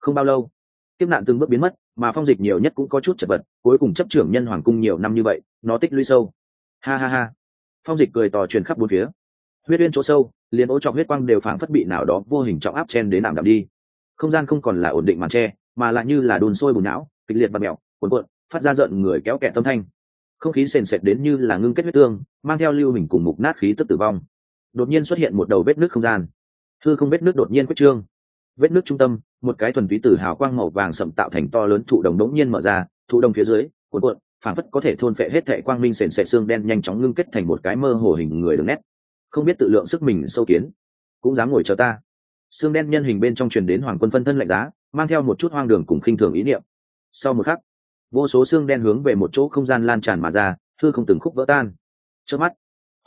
Không bao lâu, kiếp nạn từng bước biến mất, mà phong dịch nhiều nhất cũng có chút chật vật, cuối cùng chấp trưởng nhân hoàng cung nhiều năm như vậy, nó tích lũy sâu. Ha ha ha phong dịch cười tò truyền khắp bốn phía. Huyết uyên chỗ sâu, liền ô trọng huyết quang đều phảng phất bị nào đó vô hình trọng áp chen đến ảm đạm đi. Không gian không còn là ổn định màn tre mà lại như là đồn sôi bùn não, kịch liệt và mèo, cuộn cuộn, phát ra giận người kéo kẹt tâm thanh. Không khí sền sệt đến như là ngưng kết huyết tương, mang theo lưu hình cùng mục nát khí tức tử vong. Đột nhiên xuất hiện một đầu vết nước không gian. Thư không vết nước đột nhiên quyết trương. Vết nước trung tâm, một cái thuần túy tử hào quang màu vàng sậm tạo thành to lớn thụ đồng đống nhiên mở ra, thụ đồng phía dưới, cuộn cuộn phản phất có thể thôn phệ hết thệ quang minh sền sệt xương đen nhanh chóng ngưng kết thành một cái mơ hồ hình người đường nét. Không biết tự lượng sức mình sâu kiến, cũng dám ngồi chờ ta. Xương đen nhân hình bên trong truyền đến hoàng quân phân thân lạnh giá, mang theo một chút hoang đường cùng khinh thường ý niệm. Sau một khắc, vô số xương đen hướng về một chỗ không gian lan tràn mà ra thư không từng khúc vỡ tan. Trước mắt,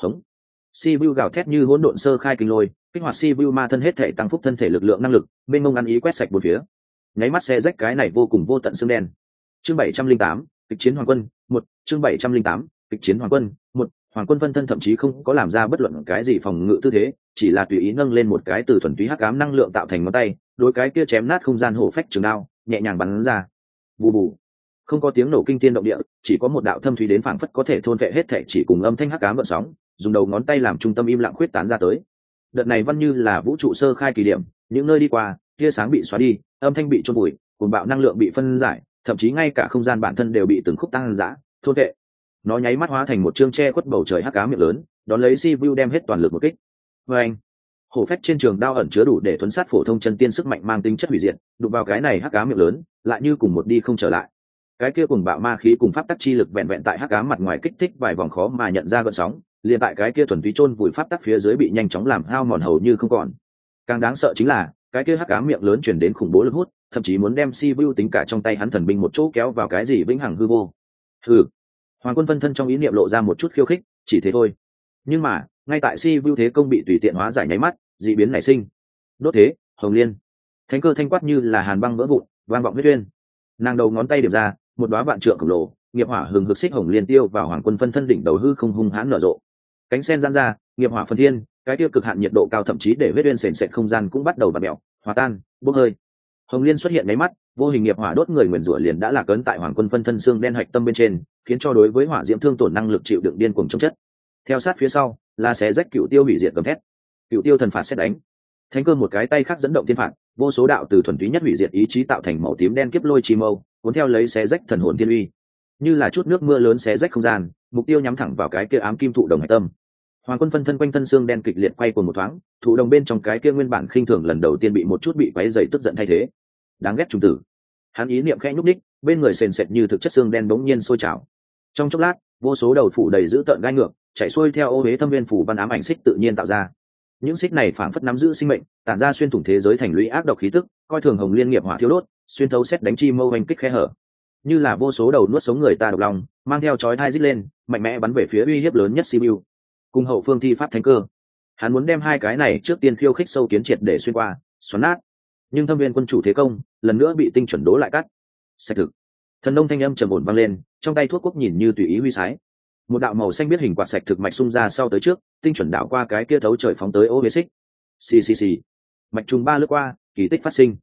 hống. Si vu gào thét như hỗn độn sơ khai kinh lôi, kích hoạt si vu ma thân hết thể tăng phúc thân thể lực lượng năng lực, bên mông ăn ý quét sạch một phía. Nháy mắt xe rách cái này vô cùng vô tận xương đen. Chương bảy trăm linh tám kịch chiến hoàng quân, một, chương bảy trăm linh tám, kịch chiến hoàng quân, một, hoàng quân phân thân thậm chí không có làm ra bất luận cái gì phòng ngự tư thế, chỉ là tùy ý nâng lên một cái từ thuần túy hắc ám năng lượng tạo thành ngón tay đôi cái kia chém nát không gian hổ phách trường đao, nhẹ nhàng bắn ra. Bù bù. Không có tiếng nổ kinh tiên động địa, chỉ có một đạo thâm thúy đến phảng phất có thể thôn vệ hết thể chỉ cùng âm thanh hắc ám vận sóng, dùng đầu ngón tay làm trung tâm im lặng khuyết tán ra tới. Đợt này văn như là vũ trụ sơ khai kỳ điểm, những nơi đi qua, tia sáng bị xóa đi, âm thanh bị trôn bụi cùng bạo năng lượng bị phân giải thậm chí ngay cả không gian bản thân đều bị từng khúc tăng giã, thôn vệ. Nó nháy mắt hóa thành một chương tre khuất bầu trời hắc cá miệng lớn, đón lấy si vu đem hết toàn lực một kích. Vê anh, hổ phách trên trường đao ẩn chứa đủ để thuấn sát phổ thông chân tiên sức mạnh mang tính chất hủy diệt, đụng vào cái này hắc cá miệng lớn, lại như cùng một đi không trở lại. Cái kia cùng bạo ma khí cùng pháp tắc chi lực vẹn vẹn tại hắc ám mặt ngoài kích thích vài vòng khó mà nhận ra gợn sóng, liền tại cái kia thuần túy chôn vùi pháp tắc phía dưới bị nhanh chóng làm hao mòn hầu như không còn. Càng đáng sợ chính là, cái kia hắc ám miệng lớn chuyển đến khủng bố lực hút thậm chí muốn đem si vu tính cả trong tay hắn thần binh một chỗ kéo vào cái gì vĩnh hằng hư vô. Ừ. hoàng quân phân thân trong ý niệm lộ ra một chút khiêu khích, chỉ thế thôi. Nhưng mà, ngay tại si vu thế công bị tùy tiện hóa giải nháy mắt d ị biến nảy sinh. Đốt thế, hồng liên. Thánh cơ thanh quát như là hàn băng vỡ vụn, vang vọng huyết uyên nàng đầu ngón tay điểm ra, một đoá vạn trượng khổng lồ, nghiệp hỏa hừng hực xích hồng liên tiêu vào hoàng quân phân thân đỉnh đầu hư không hung hãn nở rộ. Cánh sen gian ra, nghiệp hỏa phân thiên, cái tiêu cực hạn nhiệt độ cao thậm chí để huyết uyên sền sệt không gian cũng bắt đầu bạt mẹo hòa tan, bốc hơi hồng liên xuất hiện máy mắt, vô hình nghiệp hỏa đốt người nguyền rủa liền đã là cấn tại hoàng quân phân thân xương đen hạch tâm bên trên, khiến cho đối với hỏa diễm thương tổn năng lực chịu đựng điên cuồng chống chất. Theo sát phía sau, là xé rách cựu tiêu hủy diệt cầm thét. Cựu tiêu thần phạt xét đánh. Thánh cơ một cái tay khác dẫn động thiên phạt, vô số đạo từ thuần túy nhất hủy diệt ý chí tạo thành màu tím đen kiếp lôi chi mâu, cuốn theo lấy xé rách thần hồn thiên uy. Như là chút nước mưa lớn xé rách không gian, mục tiêu nhắm thẳng vào cái kia ám kim thụ đồng hạch tâm. Hoàng quân phân thân quanh thân xương đen kịch liệt quay cuồng một thoáng, thụ đồng bên trong cái kia nguyên bản khinh thường lần đầu tiên bị một chút bị quấy dày tức giận thay thế đáng ghét trùng tử. Hắn ý niệm khẽ nhúc đích bên người sền sệt như thực chất xương đen bỗng nhiên sôi trào. Trong chốc lát, vô số đầu phủ đầy dữ tợn gai ngược, chạy xuôi theo ô huế thâm viên phủ văn ám ảnh xích tự nhiên tạo ra. Những xích này phảng phất nắm giữ sinh mệnh, tản ra xuyên thủng thế giới thành lũy ác độc khí tức, coi thường hồng liên nghiệp hỏa thiếu đốt, xuyên thấu xét đánh chi mâu hành kích khe hở. Như là vô số đầu nuốt sống người ta độc lòng, mang theo chói thai dít lên, mạnh mẽ bắn về phía uy hiếp lớn nhất sibiu. Cùng hậu phương thi pháp thánh cơ. Hắn muốn đem hai cái này trước tiên khiêu khích sâu kiến triệt để xuyên qua, xoắn nát nhưng thâm viên quân chủ thế công lần nữa bị tinh chuẩn đố lại cắt. Sạch thực. Thần nông thanh âm trầm ổn vang lên, trong tay thuốc quốc nhìn như tùy ý huy sái. Một đạo màu xanh biết hình quạt sạch thực mạch xung ra sau tới trước, tinh chuẩn đạo qua cái kia thấu trời phóng tới ô bế xích. Xì xì xì. Mạch trùng ba lướt qua, kỳ tích phát sinh.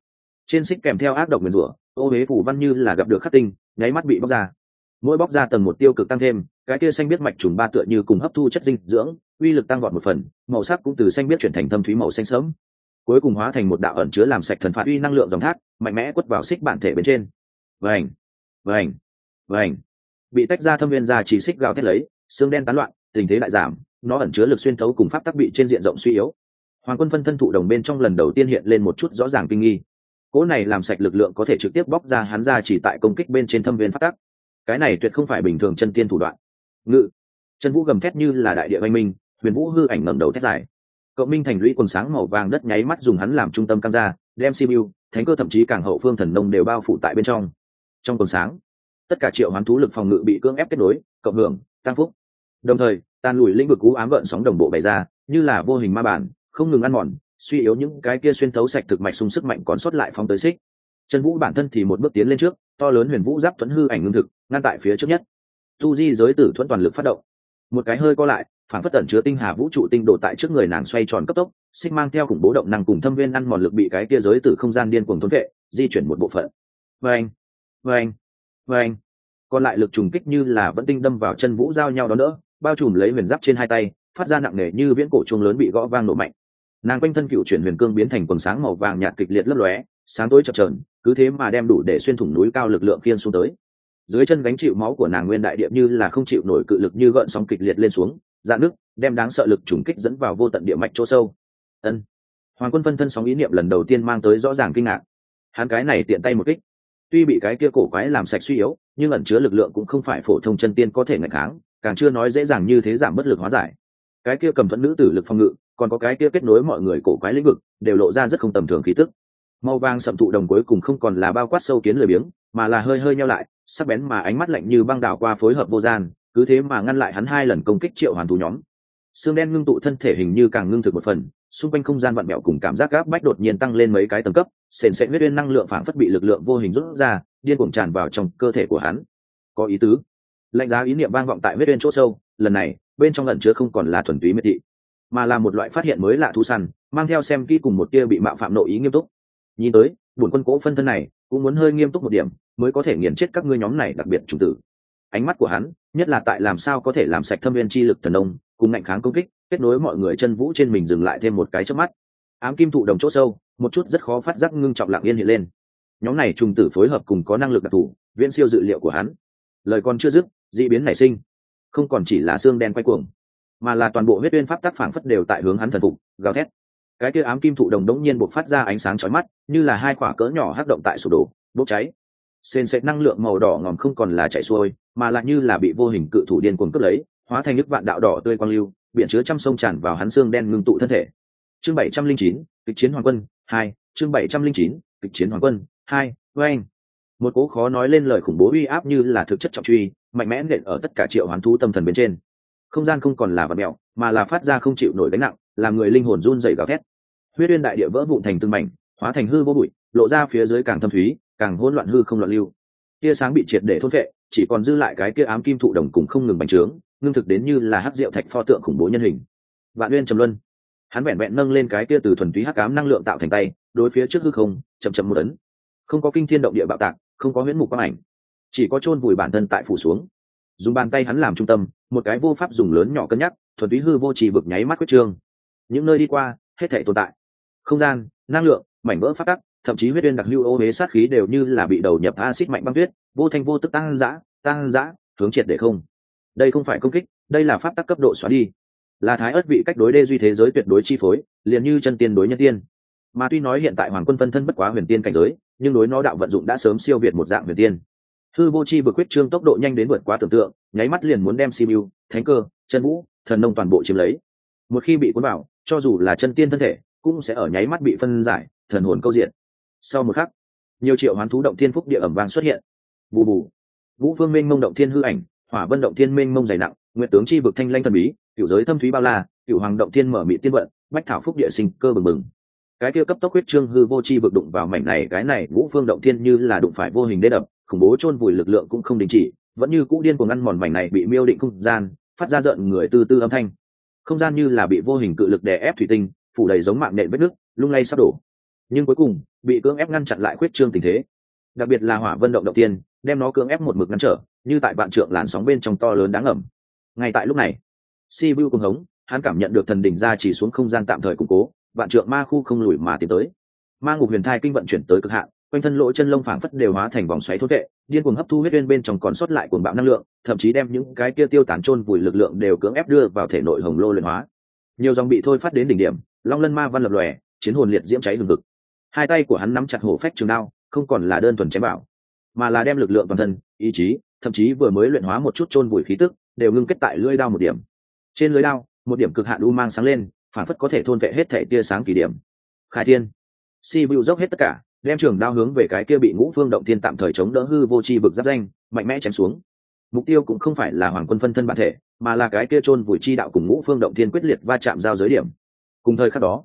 Trên xích kèm theo ác độc nguyền rủa, ô huế phủ văn như là gặp được khắc tinh, nháy mắt bị bóc ra. Mỗi bóc ra tầng một tiêu cực tăng thêm, cái kia xanh biết mạch trùng ba tựa như cùng hấp thu chất dinh dưỡng, uy lực tăng vọt một phần, màu sắc cũng từ xanh biết chuyển thành thâm thúy màu xanh sớm cuối cùng hóa thành một đạo ẩn chứa làm sạch thần phạt uy năng lượng dòng thác, mạnh mẽ quất vào xích bản thể bên trên. Vành vành vành. Bị tách ra thâm viên ra chỉ xích gào thét lấy, xương đen tán loạn, tình thế lại giảm, nó ẩn chứa lực xuyên thấu cùng pháp tắc bị trên diện rộng suy yếu. Hoàng quân phân thân thụ đồng bên trong lần đầu tiên hiện lên một chút rõ ràng kinh nghi. Cỗ này làm sạch lực lượng có thể trực tiếp bóc ra hắn ra chỉ tại công kích bên trên thâm viên pháp tắc. Cái này tuyệt không phải bình thường chân tiên thủ đoạn. Ngự. Chân vũ gầm thét như là đại địa oanh minh, huyền vũ hư ảnh ngẩng đầu thét dài. Cậu minh thành lũy quần sáng màu vàng đất nháy mắt dùng hắn làm trung tâm căng ra, đem simu, thánh cơ thậm chí càng hậu phương thần nông đều bao phủ tại bên trong. Trong quần sáng, tất cả triệu hoán thú lực phòng ngự bị cưỡng ép kết nối, cộng hưởng, tăng phúc. Đồng thời, tàn lùi lĩnh vực cú ám gợn sóng đồng bộ bày ra, như là vô hình ma bản, không ngừng ăn mòn, suy yếu những cái kia xuyên thấu sạch thực mạch sung sức mạnh còn sót lại phóng tới xích. Chân vũ bản thân thì một bước tiến lên trước, to lớn huyền vũ giáp thuẫn hư ảnh ngưng thực, ngăn tại phía trước nhất. Tu di giới tử thuẫn toàn lực phát động một cái hơi co lại, phản phất tẩn chứa tinh hà vũ trụ tinh đồ tại trước người nàng xoay tròn cấp tốc, xích mang theo khủng bố động năng cùng thâm viên ăn mòn lực bị cái kia giới tử không gian điên cuồng thốn vệ, di chuyển một bộ phận. Vâng vâng vâng. Còn lại lực trùng kích như là vẫn tinh đâm vào chân vũ giao nhau đó nữa, bao trùm lấy huyền giáp trên hai tay, phát ra nặng nề như viễn cổ chuông lớn bị gõ vang nổ mạnh. Nàng quanh thân cựu chuyển huyền cương biến thành quần sáng màu vàng nhạt kịch liệt lấp lóe, sáng tối chập trờn cứ thế mà đem đủ để xuyên thủng núi cao lực lượng khiên xuống tới dưới chân gánh chịu máu của nàng nguyên đại điệp như là không chịu nổi cự lực như gợn sóng kịch liệt lên xuống dạ nước đem đáng sợ lực trùng kích dẫn vào vô tận địa mạch chỗ sâu. Ân. Hoàng quân phân thân sóng ý niệm lần đầu tiên mang tới rõ ràng kinh ngạc. Hắn cái này tiện tay một kích. Tuy bị cái kia cổ quái làm sạch suy yếu, nhưng ẩn chứa lực lượng cũng không phải phổ thông chân tiên có thể ngạch kháng, càng chưa nói dễ dàng như thế giảm bất lực hóa giải. Cái kia cầm thuẫn nữ tử lực phòng ngự, còn có cái kia kết nối mọi người cổ quái lĩnh vực, đều lộ ra rất không tầm thường khí tức. Màu vàng sậm thụ đồng cuối cùng không còn là bao quát sâu kiến lười biếng, mà là hơi hơi nhau lại sắc bén mà ánh mắt lạnh như băng đảo qua phối hợp vô gian, cứ thế mà ngăn lại hắn hai lần công kích triệu hoàn thú nhóm. Xương đen ngưng tụ thân thể hình như càng ngưng thực một phần, xung quanh không gian vặn mẹo cùng cảm giác gáp bách đột nhiên tăng lên mấy cái tầng cấp, sền sệ huyết uyên năng lượng phản phất bị lực lượng vô hình rút ra, điên cuồng tràn vào trong cơ thể của hắn. Có ý tứ. Lạnh giá ý niệm vang vọng tại huyết uyên chỗ sâu, lần này, bên trong lần chứa không còn là thuần túy miệt thị, mà là một loại phát hiện mới lạ thu săn, mang theo xem kỹ cùng một kia bị mạo phạm nội ý nghiêm túc. Nhìn tới, bổn quân cố phân thân này, cũng muốn hơi nghiêm túc một điểm mới có thể nghiền chết các ngươi nhóm này đặc biệt chủng tử. Ánh mắt của hắn, nhất là tại làm sao có thể làm sạch thâm viên chi lực thần ông cùng ngạnh kháng công kích, kết nối mọi người chân vũ trên mình dừng lại thêm một cái trước mắt. Ám kim thụ đồng chỗ sâu, một chút rất khó phát giác ngưng trọng lặng yên hiện lên. Nhóm này trùng tử phối hợp cùng có năng lực đặc thù, viễn siêu dự liệu của hắn. Lời còn chưa dứt d ị biến nảy sinh. Không còn chỉ là xương đen quay cuồng, mà là toàn bộ huyết uyên pháp tác phản phất đều tại hướng hắn thần phục, gào thét. Cái kia ám kim thụ đồng đống nhiên buộc phát ra ánh sáng chói mắt, như là hai quả cỡ nhỏ hắc động tại sụp đổ, bốc cháy sền sệt năng lượng màu đỏ ngòm không còn là chảy xuôi, mà lại như là bị vô hình cự thủ điên cuồng cướp lấy, hóa thành nước vạn đạo đỏ tươi quang lưu, biển chứa trăm sông tràn vào hắn xương đen ngưng tụ thân thể. Chương bảy trăm linh chín, kịch chiến hoàng quân, hai, chương bảy trăm linh chín, kịch chiến hoàng quân, hai với anh một cố khó nói lên lời khủng bố uy áp như là thực chất trọng truy, mạnh mẽ nện ở tất cả triệu hoán thú tâm thần bên trên. Không gian không còn là vật mẹo mà là phát ra không chịu nổi gánh nặng, làm người linh hồn run dày gào thét. Huyết uyên đại địa vỡ vụn thành từng mảnh, hóa thành hư vô bụi, lộ ra phía dưới càng thâm thúy càng hỗn loạn hư không loạn lưu. Tia sáng bị triệt để thôn vệ chỉ còn dư lại cái kia ám kim thụ đồng cùng không ngừng bành trướng, ngưng thực đến như là hắc rượu thạch pho tượng khủng bố nhân hình. Vạn uyên trầm luân. Hắn vẹn vẹn nâng lên cái kia từ thuần túy hắc ám năng lượng tạo thành tay, đối phía trước hư không, chậm chậm một ấn không có kinh thiên động địa bạo tạc, không có huyễn mục quang ảnh, chỉ có chôn vùi bản thân tại phủ xuống. Dùng bàn tay hắn làm trung tâm, một cái vô pháp dùng lớn nhỏ cân nhắc, thuần túy hư vô trì vực nháy mắt quyết trương. Những nơi đi qua, hết thể tồn tại. Không gian, năng lượng, mảnh vỡ phát tắc thậm chí huyết uyên đặc lưu ô huế sát khí đều như là bị đầu nhập acid mạnh băng tuyết, vô thanh vô tức tăng dã tăng dã, hướng triệt để không. Đây không phải công kích, đây là pháp tắc cấp độ xóa đi. Là thái ớt vị cách đối đê duy thế giới tuyệt đối chi phối, liền như chân tiên đối nhân tiên. Mà tuy nói hiện tại hoàng quân phân thân bất quá huyền tiên cảnh giới, nhưng đối nó đạo vận dụng đã sớm siêu việt một dạng huyền tiên. Hư vô chi vừa quyết trương tốc độ nhanh đến vượt quá tưởng tượng, nháy mắt liền muốn đem simu thánh cơ, chân vũ, thần nông toàn bộ chiếm lấy. Một khi bị cuốn vào, cho dù là chân tiên thân thể, cũng sẽ ở nháy mắt bị phân giải, thần hồn câu diện sau một khắc, nhiều triệu hoán thú động thiên phúc địa ẩm vàng xuất hiện. Bù bù. Vũ phương minh mông động thiên hư ảnh, hỏa vân động thiên minh mông dày nặng nguyện tướng chi vực thanh lanh thần bí cựu giới thâm thúy bao la cựu hoàng động thiên mở mị tiên vận, bách thảo phúc địa sinh cơ bừng bừng. Cái kia cấp tốc huyết trương hư vô chi vực đụng vào mảnh này, cái này vũ phương động thiên như là đụng phải vô hình đê đập, khủng bố chôn vùi lực lượng cũng không đình chỉ, vẫn như cũ điên cuồng ngăn mòn mảnh này bị miêu định không gian, phát ra giận người từ tư âm thanh. Không gian như là bị vô hình cự lực đè ép thủy tinh, phủ đầy giống mạng nện vết nước lung lay sắp đổ nhưng cuối cùng, bị cưỡng ép ngăn chặn lại khuyết trương tình thế. Đặc biệt là hỏa vân động đầu tiên, đem nó cưỡng ép một mực ngăn trở, như tại vạn trượng làn sóng bên trong to lớn đáng ẩm ngay tại lúc này, si vu cùng hống, hắn cảm nhận được thần đỉnh ra chỉ xuống không gian tạm thời củng cố, vạn trượng ma khu không lùi mà tiến tới. Ma ngục huyền thai kinh vận chuyển tới cực hạn, quanh thân lỗ chân lông phảng phất đều hóa thành vòng xoáy thốt vệ, điên cuồng hấp thu huyết bên bên trong còn sót lại cuồng bạo năng lượng, thậm chí đem những cái kia tiêu tán trôn vùi lực lượng đều cưỡng ép đưa vào thể nội hồng lô luyện hóa. Nhiều dòng bị thôi phát đến đỉnh điểm, long lân ma văn lập lòe, chiến hồn liệt diễm cháy lừng lực hai tay của hắn nắm chặt hổ phách trường đao, không còn là đơn thuần chém bảo mà là đem lực lượng toàn thân, ý chí, thậm chí vừa mới luyện hóa một chút chôn vùi khí tức, đều ngưng kết tại lưỡi đao một điểm. Trên lưỡi đao, một điểm cực hạn u mang sáng lên, phản phất có thể thôn vệ hết thể tia sáng kỳ điểm. Khai thiên, si bưu dốc hết tất cả, đem trường đao hướng về cái kia bị ngũ phương động thiên tạm thời chống đỡ hư vô chi vực giáp danh, mạnh mẽ chém xuống. Mục tiêu cũng không phải là hoàng quân phân thân bản thể, mà là cái kia chôn vùi chi đạo cùng ngũ phương động thiên quyết liệt va chạm giao giới điểm. Cùng thời khắc đó,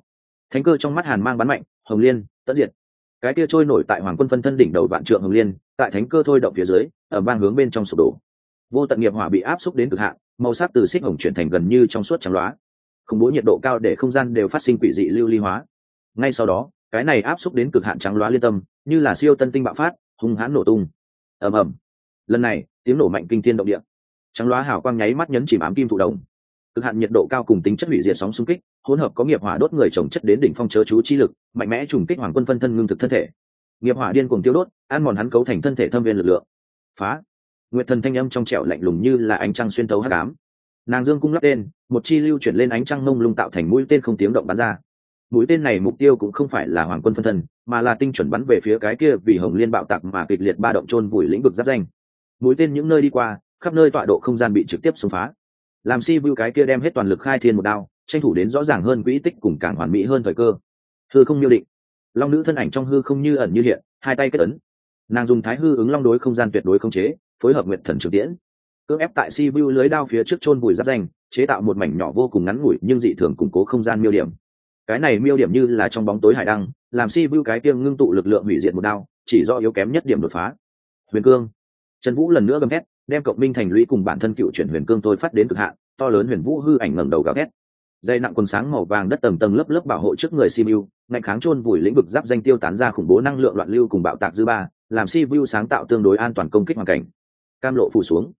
thánh cơ trong mắt hàn mang bắn mạnh, hồng liên tất diệt. Cái kia trôi nổi tại hoàng quân phân thân đỉnh đầu vạn trượng hồng liên, tại thánh cơ thôi động phía dưới, ở bang hướng bên trong sụp đổ. Vô tận nghiệp hỏa bị áp xúc đến cực hạn, màu sắc từ xích hồng chuyển thành gần như trong suốt trắng loá. Khủng bố nhiệt độ cao để không gian đều phát sinh quỷ dị lưu ly hóa. Ngay sau đó, cái này áp xúc đến cực hạn trắng loá liên tâm, như là siêu tân tinh bạo phát, hung hãn nổ tung. Ầm ầm. Lần này, tiếng nổ mạnh kinh thiên động địa. Trắng loá hào quang nháy mắt nhấn chìm ám kim thụ đồng cực hạn nhiệt độ cao cùng tính chất hủy diệt sóng xung kích, hỗn hợp có nghiệp hỏa đốt người trồng chất đến đỉnh phong chớ chú chi lực, mạnh mẽ trùng kích hoàng quân phân thân ngưng thực thân thể. Nghiệp hỏa điên cuồng tiêu đốt, ăn mòn hắn cấu thành thân thể thâm viên lực lượng. Phá. Nguyệt thần thanh âm trong trẻo lạnh lùng như là ánh trăng xuyên tấu hắc ám. Nàng dương cung lắp tên, một chi lưu chuyển lên ánh trăng mông lung tạo thành mũi tên không tiếng động bắn ra. Mũi tên này mục tiêu cũng không phải là hoàng quân phân thân, mà là tinh chuẩn bắn về phía cái kia vì hồng liên bạo tạc mà kịch liệt ba động trôn vùi lĩnh vực giáp danh. Mũi tên những nơi đi qua, khắp nơi tọa độ không gian bị trực tiếp xung phá làm si vu cái kia đem hết toàn lực khai thiên một đao, tranh thủ đến rõ ràng hơn quỹ tích cùng càng hoàn mỹ hơn thời cơ. Hư không miêu định. Long nữ thân ảnh trong hư không như ẩn như hiện, hai tay kết ấn. Nàng dùng thái hư ứng long đối không gian tuyệt đối không chế, phối hợp nguyện thần trực tiễn. Cưỡng ép tại si vu lưới đao phía trước chôn vùi giáp danh, chế tạo một mảnh nhỏ vô cùng ngắn ngủi nhưng dị thường củng cố không gian miêu điểm. Cái này miêu điểm như là trong bóng tối hải đăng, làm si vu cái tiêng ngưng tụ lực lượng hủy diệt một đao, chỉ do yếu kém nhất điểm đột phá. Huyền cương. Trần vũ lần nữa gầm hét đem cộng minh thành lũy cùng bản thân cựu chuyển huyền cương tôi phát đến cực hạn, to lớn huyền vũ hư ảnh ngẩng đầu gào thét. Dây nặng quần sáng màu vàng đất tầng tầng lớp lớp bảo hộ trước người simu, ngạnh kháng chôn vùi lĩnh vực giáp danh tiêu tán ra khủng bố năng lượng loạn lưu cùng bạo tạc dư ba, làm simu sáng tạo tương đối an toàn công kích hoàn cảnh. Cam lộ phủ xuống.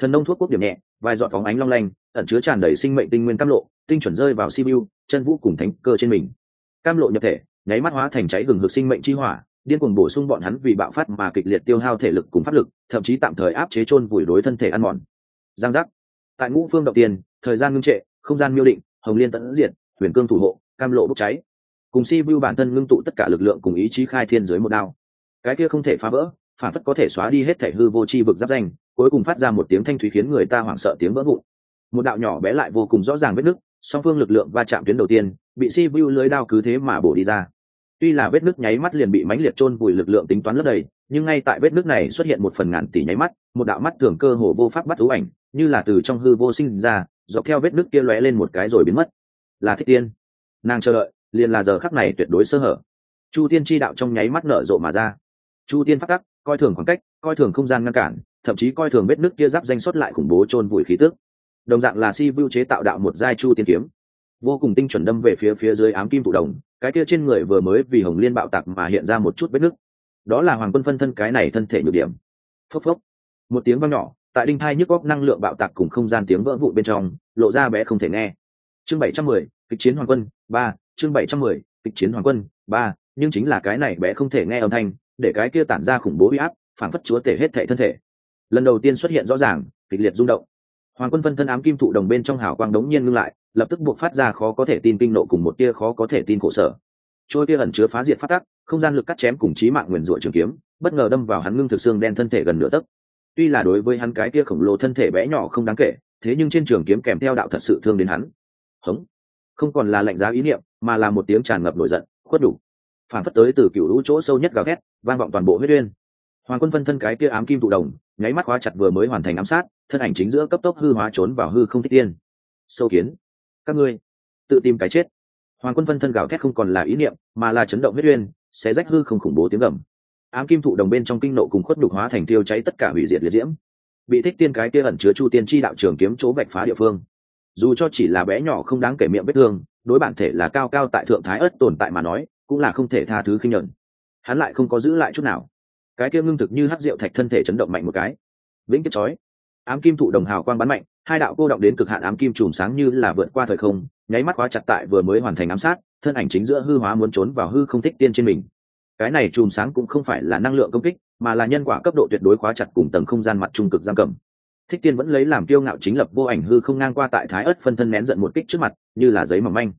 Thần nông thuốc quốc điểm nhẹ, vài giọt phóng ánh long lanh, ẩn chứa tràn đầy sinh mệnh tinh nguyên cam lộ, tinh chuẩn rơi vào simu, chân vũ cùng thánh cơ trên mình. Cam lộ nhập thể, nháy mắt hóa thành cháy gừng hực sinh mệnh chi hỏa điên cuồng bổ sung bọn hắn vì bạo phát mà kịch liệt tiêu hao thể lực cùng pháp lực, thậm chí tạm thời áp chế chôn vùi đối thân thể ăn mòn. Giang giác. Tại ngũ phương đầu tiên, thời gian ngưng trệ, không gian miêu định, hồng liên tận diệt, huyền cương thủ hộ, cam lộ bốc cháy. Cùng si vu bản thân ngưng tụ tất cả lực lượng cùng ý chí khai thiên dưới một đao. Cái kia không thể phá vỡ, phản phất có thể xóa đi hết thể hư vô chi vực giáp danh, cuối cùng phát ra một tiếng thanh thúy khiến người ta hoảng sợ tiếng vỡ vụn. Một đạo nhỏ bé lại vô cùng rõ ràng vết nứt, song phương lực lượng va chạm tuyến đầu tiên, bị si vu lưới đao cứ thế mà bổ đi ra tuy là vết nước nháy mắt liền bị mãnh liệt chôn vùi lực lượng tính toán lấp đầy, nhưng ngay tại vết nước này xuất hiện một phần ngàn tỷ nháy mắt, một đạo mắt thường cơ hồ vô pháp bắt thú ảnh, như là từ trong hư vô sinh ra, dọc theo vết nước kia lóe lên một cái rồi biến mất. Là thích tiên. Nàng chờ đợi, liền là giờ khắc này tuyệt đối sơ hở. Chu tiên chi đạo trong nháy mắt nở rộ mà ra. Chu tiên phát tắc, coi thường khoảng cách, coi thường không gian ngăn cản, thậm chí coi thường vết nước kia giáp danh xuất lại khủng bố chôn vùi khí tức. Đồng dạng là si vưu chế tạo đạo một giai chu tiên kiếm. Vô cùng tinh chuẩn đâm về phía phía dưới ám kim tụ đồng cái kia trên người vừa mới vì hồng liên bạo tạc mà hiện ra một chút vết nứt. Đó là hoàng quân phân thân cái này thân thể nhược điểm. Phốc phốc. Một tiếng vang nhỏ, tại đinh thai nhức góc năng lượng bạo tạc cùng không gian tiếng vỡ vụn bên trong, lộ ra bé không thể nghe. Chương bảy trăm mười, kịch chiến hoàng quân, ba, chương bảy trăm mười, kịch chiến hoàng quân, ba, nhưng chính là cái này bé không thể nghe âm thanh, để cái kia tản ra khủng bố huy áp phản phất chúa tể hết thể thân thể. Lần đầu tiên xuất hiện rõ ràng, kịch liệt rung động. Hoàng quân phân thân ám kim thụ đồng bên trong hào quang đống nhiên ngưng lại lập tức buộc phát ra khó có thể tin kinh nộ cùng một tia khó có thể tin khổ sở. Trôi tia ẩn chứa phá diệt phát tắc, không gian lực cắt chém cùng trí mạng nguyền rủa trường kiếm, bất ngờ đâm vào hắn ngưng thực xương đen thân thể gần nửa tấc. Tuy là đối với hắn cái tia khổng lồ thân thể bé nhỏ không đáng kể, thế nhưng trên trường kiếm kèm theo đạo thật sự thương đến hắn. Hống. Không còn là lạnh giá ý niệm, mà là một tiếng tràn ngập nổi giận, khuất đủ. Phản phất tới từ cựu lũ chỗ sâu nhất gào thét, vang vọng toàn bộ huyết uyên. Hoàng quân phân thân cái kia ám kim tụ đồng, nháy mắt khóa chặt vừa mới hoàn thành ám sát, thân ảnh chính giữa cấp tốc hư hóa trốn vào hư không thích tiên. Sâu kiến các ngươi, tự tìm cái chết. Hoàng quân phân thân gào thét không còn là ý niệm, mà là chấn động huyết uyên sẽ rách hư không khủng bố tiếng gầm. Ám kim thụ đồng bên trong kinh nộ cùng khuất đục hóa thành tiêu cháy tất cả hủy diệt liệt diễm. Bị thích tiên cái kia ẩn chứa chu tiên chi đạo trường kiếm chỗ vạch phá địa phương. Dù cho chỉ là bé nhỏ không đáng kể miệng vết thương, đối bản thể là cao cao tại thượng thái ất tồn tại mà nói, cũng là không thể tha thứ khinh nhẫn. Hắn lại không có giữ lại chút nào. Cái kia ngưng thực như hắc rượu thạch thân thể chấn động mạnh một cái. Vĩnh kiếp chói ám kim thụ đồng hào quang bắn mạnh, hai đạo cô động đến cực hạn ám kim chùm sáng như là vượt qua thời không, nháy mắt khóa chặt tại vừa mới hoàn thành ám sát, thân ảnh chính giữa hư hóa muốn trốn vào hư không thích tiên trên mình. Cái này chùm sáng cũng không phải là năng lượng công kích, mà là nhân quả cấp độ tuyệt đối khóa chặt cùng tầng không gian mặt trung cực giam cầm. Thích tiên vẫn lấy làm kiêu ngạo chính lập vô ảnh hư không ngang qua tại thái ớt phân thân nén giận một kích trước mặt, như là giấy mỏng manh.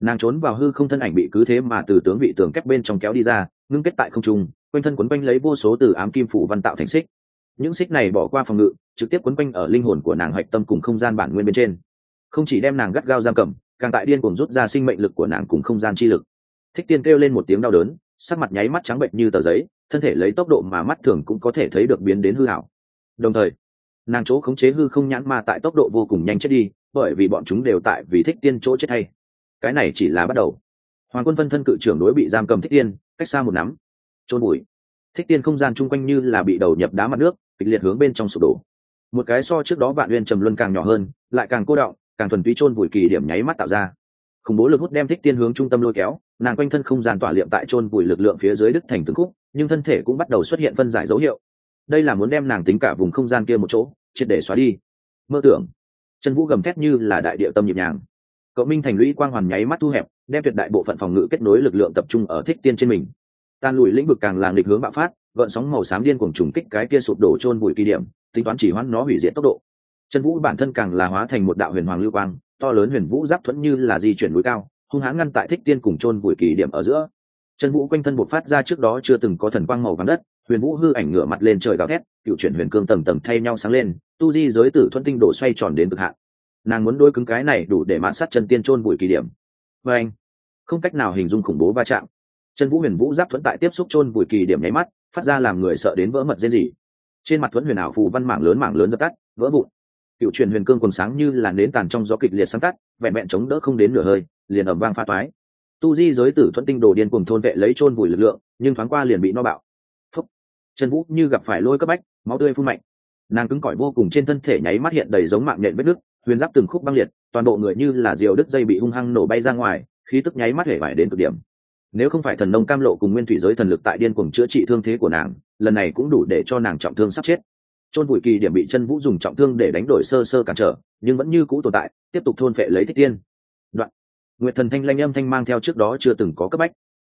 Nàng trốn vào hư không thân ảnh bị cứ thế mà từ tướng vị tường kép bên trong kéo đi ra, ngưng kết tại không trung, quanh thân quấn quanh lấy vô số từ ám kim phủ văn tạo thành xích những xích này bỏ qua phòng ngự, trực tiếp quấn quanh ở linh hồn của nàng hạch tâm cùng không gian bản nguyên bên trên. Không chỉ đem nàng gắt gao giam cầm, càng tại điên cuồng rút ra sinh mệnh lực của nàng cùng không gian chi lực. Thích tiên kêu lên một tiếng đau đớn, sắc mặt nháy mắt trắng bệnh như tờ giấy, thân thể lấy tốc độ mà mắt thường cũng có thể thấy được biến đến hư hảo đồng thời, nàng chỗ khống chế hư không nhãn ma tại tốc độ vô cùng nhanh chết đi, bởi vì bọn chúng đều tại vì thích tiên chỗ chết hay. Cái này chỉ là bắt đầu. Hoàng quân phân thân cự trưởng đối bị giam cầm thích tiên, cách xa một nắm. Trôn bụi. Thích tiên không gian chung quanh như là bị đầu nhập đá mặt nước kịch liệt hướng bên trong sụp đổ. Một cái so trước đó vạn uyên trầm luân càng nhỏ hơn, lại càng cô động càng thuần túy chôn vùi kỳ điểm nháy mắt tạo ra. Khủng bố lực hút đem thích tiên hướng trung tâm lôi kéo, nàng quanh thân không gian tỏa liệm tại chôn vùi lực lượng phía dưới đứt thành từng khúc, nhưng thân thể cũng bắt đầu xuất hiện phân giải dấu hiệu. Đây là muốn đem nàng tính cả vùng không gian kia một chỗ, triệt để xóa đi. Mơ tưởng. Chân vũ gầm thét như là đại địa tâm nhịp nhàng. Cậu minh thành lũy quang hoàn nháy mắt thu hẹp, đem tuyệt đại bộ phận phòng ngự kết nối lực lượng tập trung ở thích tiên trên mình. Tan lùi lĩnh vực càng làng địch hướng bạo phát gợn sóng màu xám điên cuồng trùng kích cái kia sụp đổ chôn bụi kỳ điểm, tính toán chỉ hoãn nó hủy diệt tốc độ. Chân vũ bản thân càng là hóa thành một đạo huyền hoàng lưu quang, to lớn huyền vũ giáp thuẫn như là di chuyển núi cao, hung hãn ngăn tại thích tiên cùng chôn bụi kỳ điểm ở giữa. Chân vũ quanh thân bộc phát ra trước đó chưa từng có thần quang màu vàng đất, huyền vũ hư ảnh ngửa mặt lên trời gào thét, cựu chuyển huyền cương tầng tầng thay nhau sáng lên, tu di giới tử thuần tinh đổ xoay tròn đến cực hạn. Nàng muốn đôi cứng cái này đủ để mạn sát chân tiên chôn bụi kỳ điểm. Và anh không cách nào hình dung khủng bố va chạm. Chân vũ huyền vũ giáp thuẫn tại tiếp xúc chôn bụi kỳ điểm nháy mắt phát ra làm người sợ đến vỡ mật dễ gì trên mặt thuẫn huyền ảo phù văn mảng lớn mảng lớn dập tắt, vỡ vụn. Cựu truyền huyền cương còn sáng như là nến tàn trong gió kịch liệt sáng tắt, vẹn vẹn chống đỡ không đến nửa hơi, liền ẩm vang pha toái. Tu di giới tử thuẫn tinh đồ điên cùng thôn vệ lấy chôn vùi lực lượng, nhưng thoáng qua liền bị no bạo. Phúc. Trần vũ như gặp phải lôi cấp bách, máu tươi phun mạnh. Nàng cứng cỏi vô cùng trên thân thể nháy mắt hiện đầy giống mạng nhện vết nứt, huyền giáp từng khúc băng liệt, toàn bộ người như là diều đứt dây bị hung hăng nổ bay ra ngoài, khí tức nháy mắt hể vải đến cực điểm nếu không phải thần nông cam lộ cùng nguyên thủy giới thần lực tại điên cuồng chữa trị thương thế của nàng, lần này cũng đủ để cho nàng trọng thương sắp chết. Chôn bụi kỳ điểm bị chân vũ dùng trọng thương để đánh đổi sơ sơ cản trở, nhưng vẫn như cũ tồn tại, tiếp tục thôn phệ lấy thích tiên. Đoạn. Nguyệt thần thanh lanh âm thanh mang theo trước đó chưa từng có cấp bách.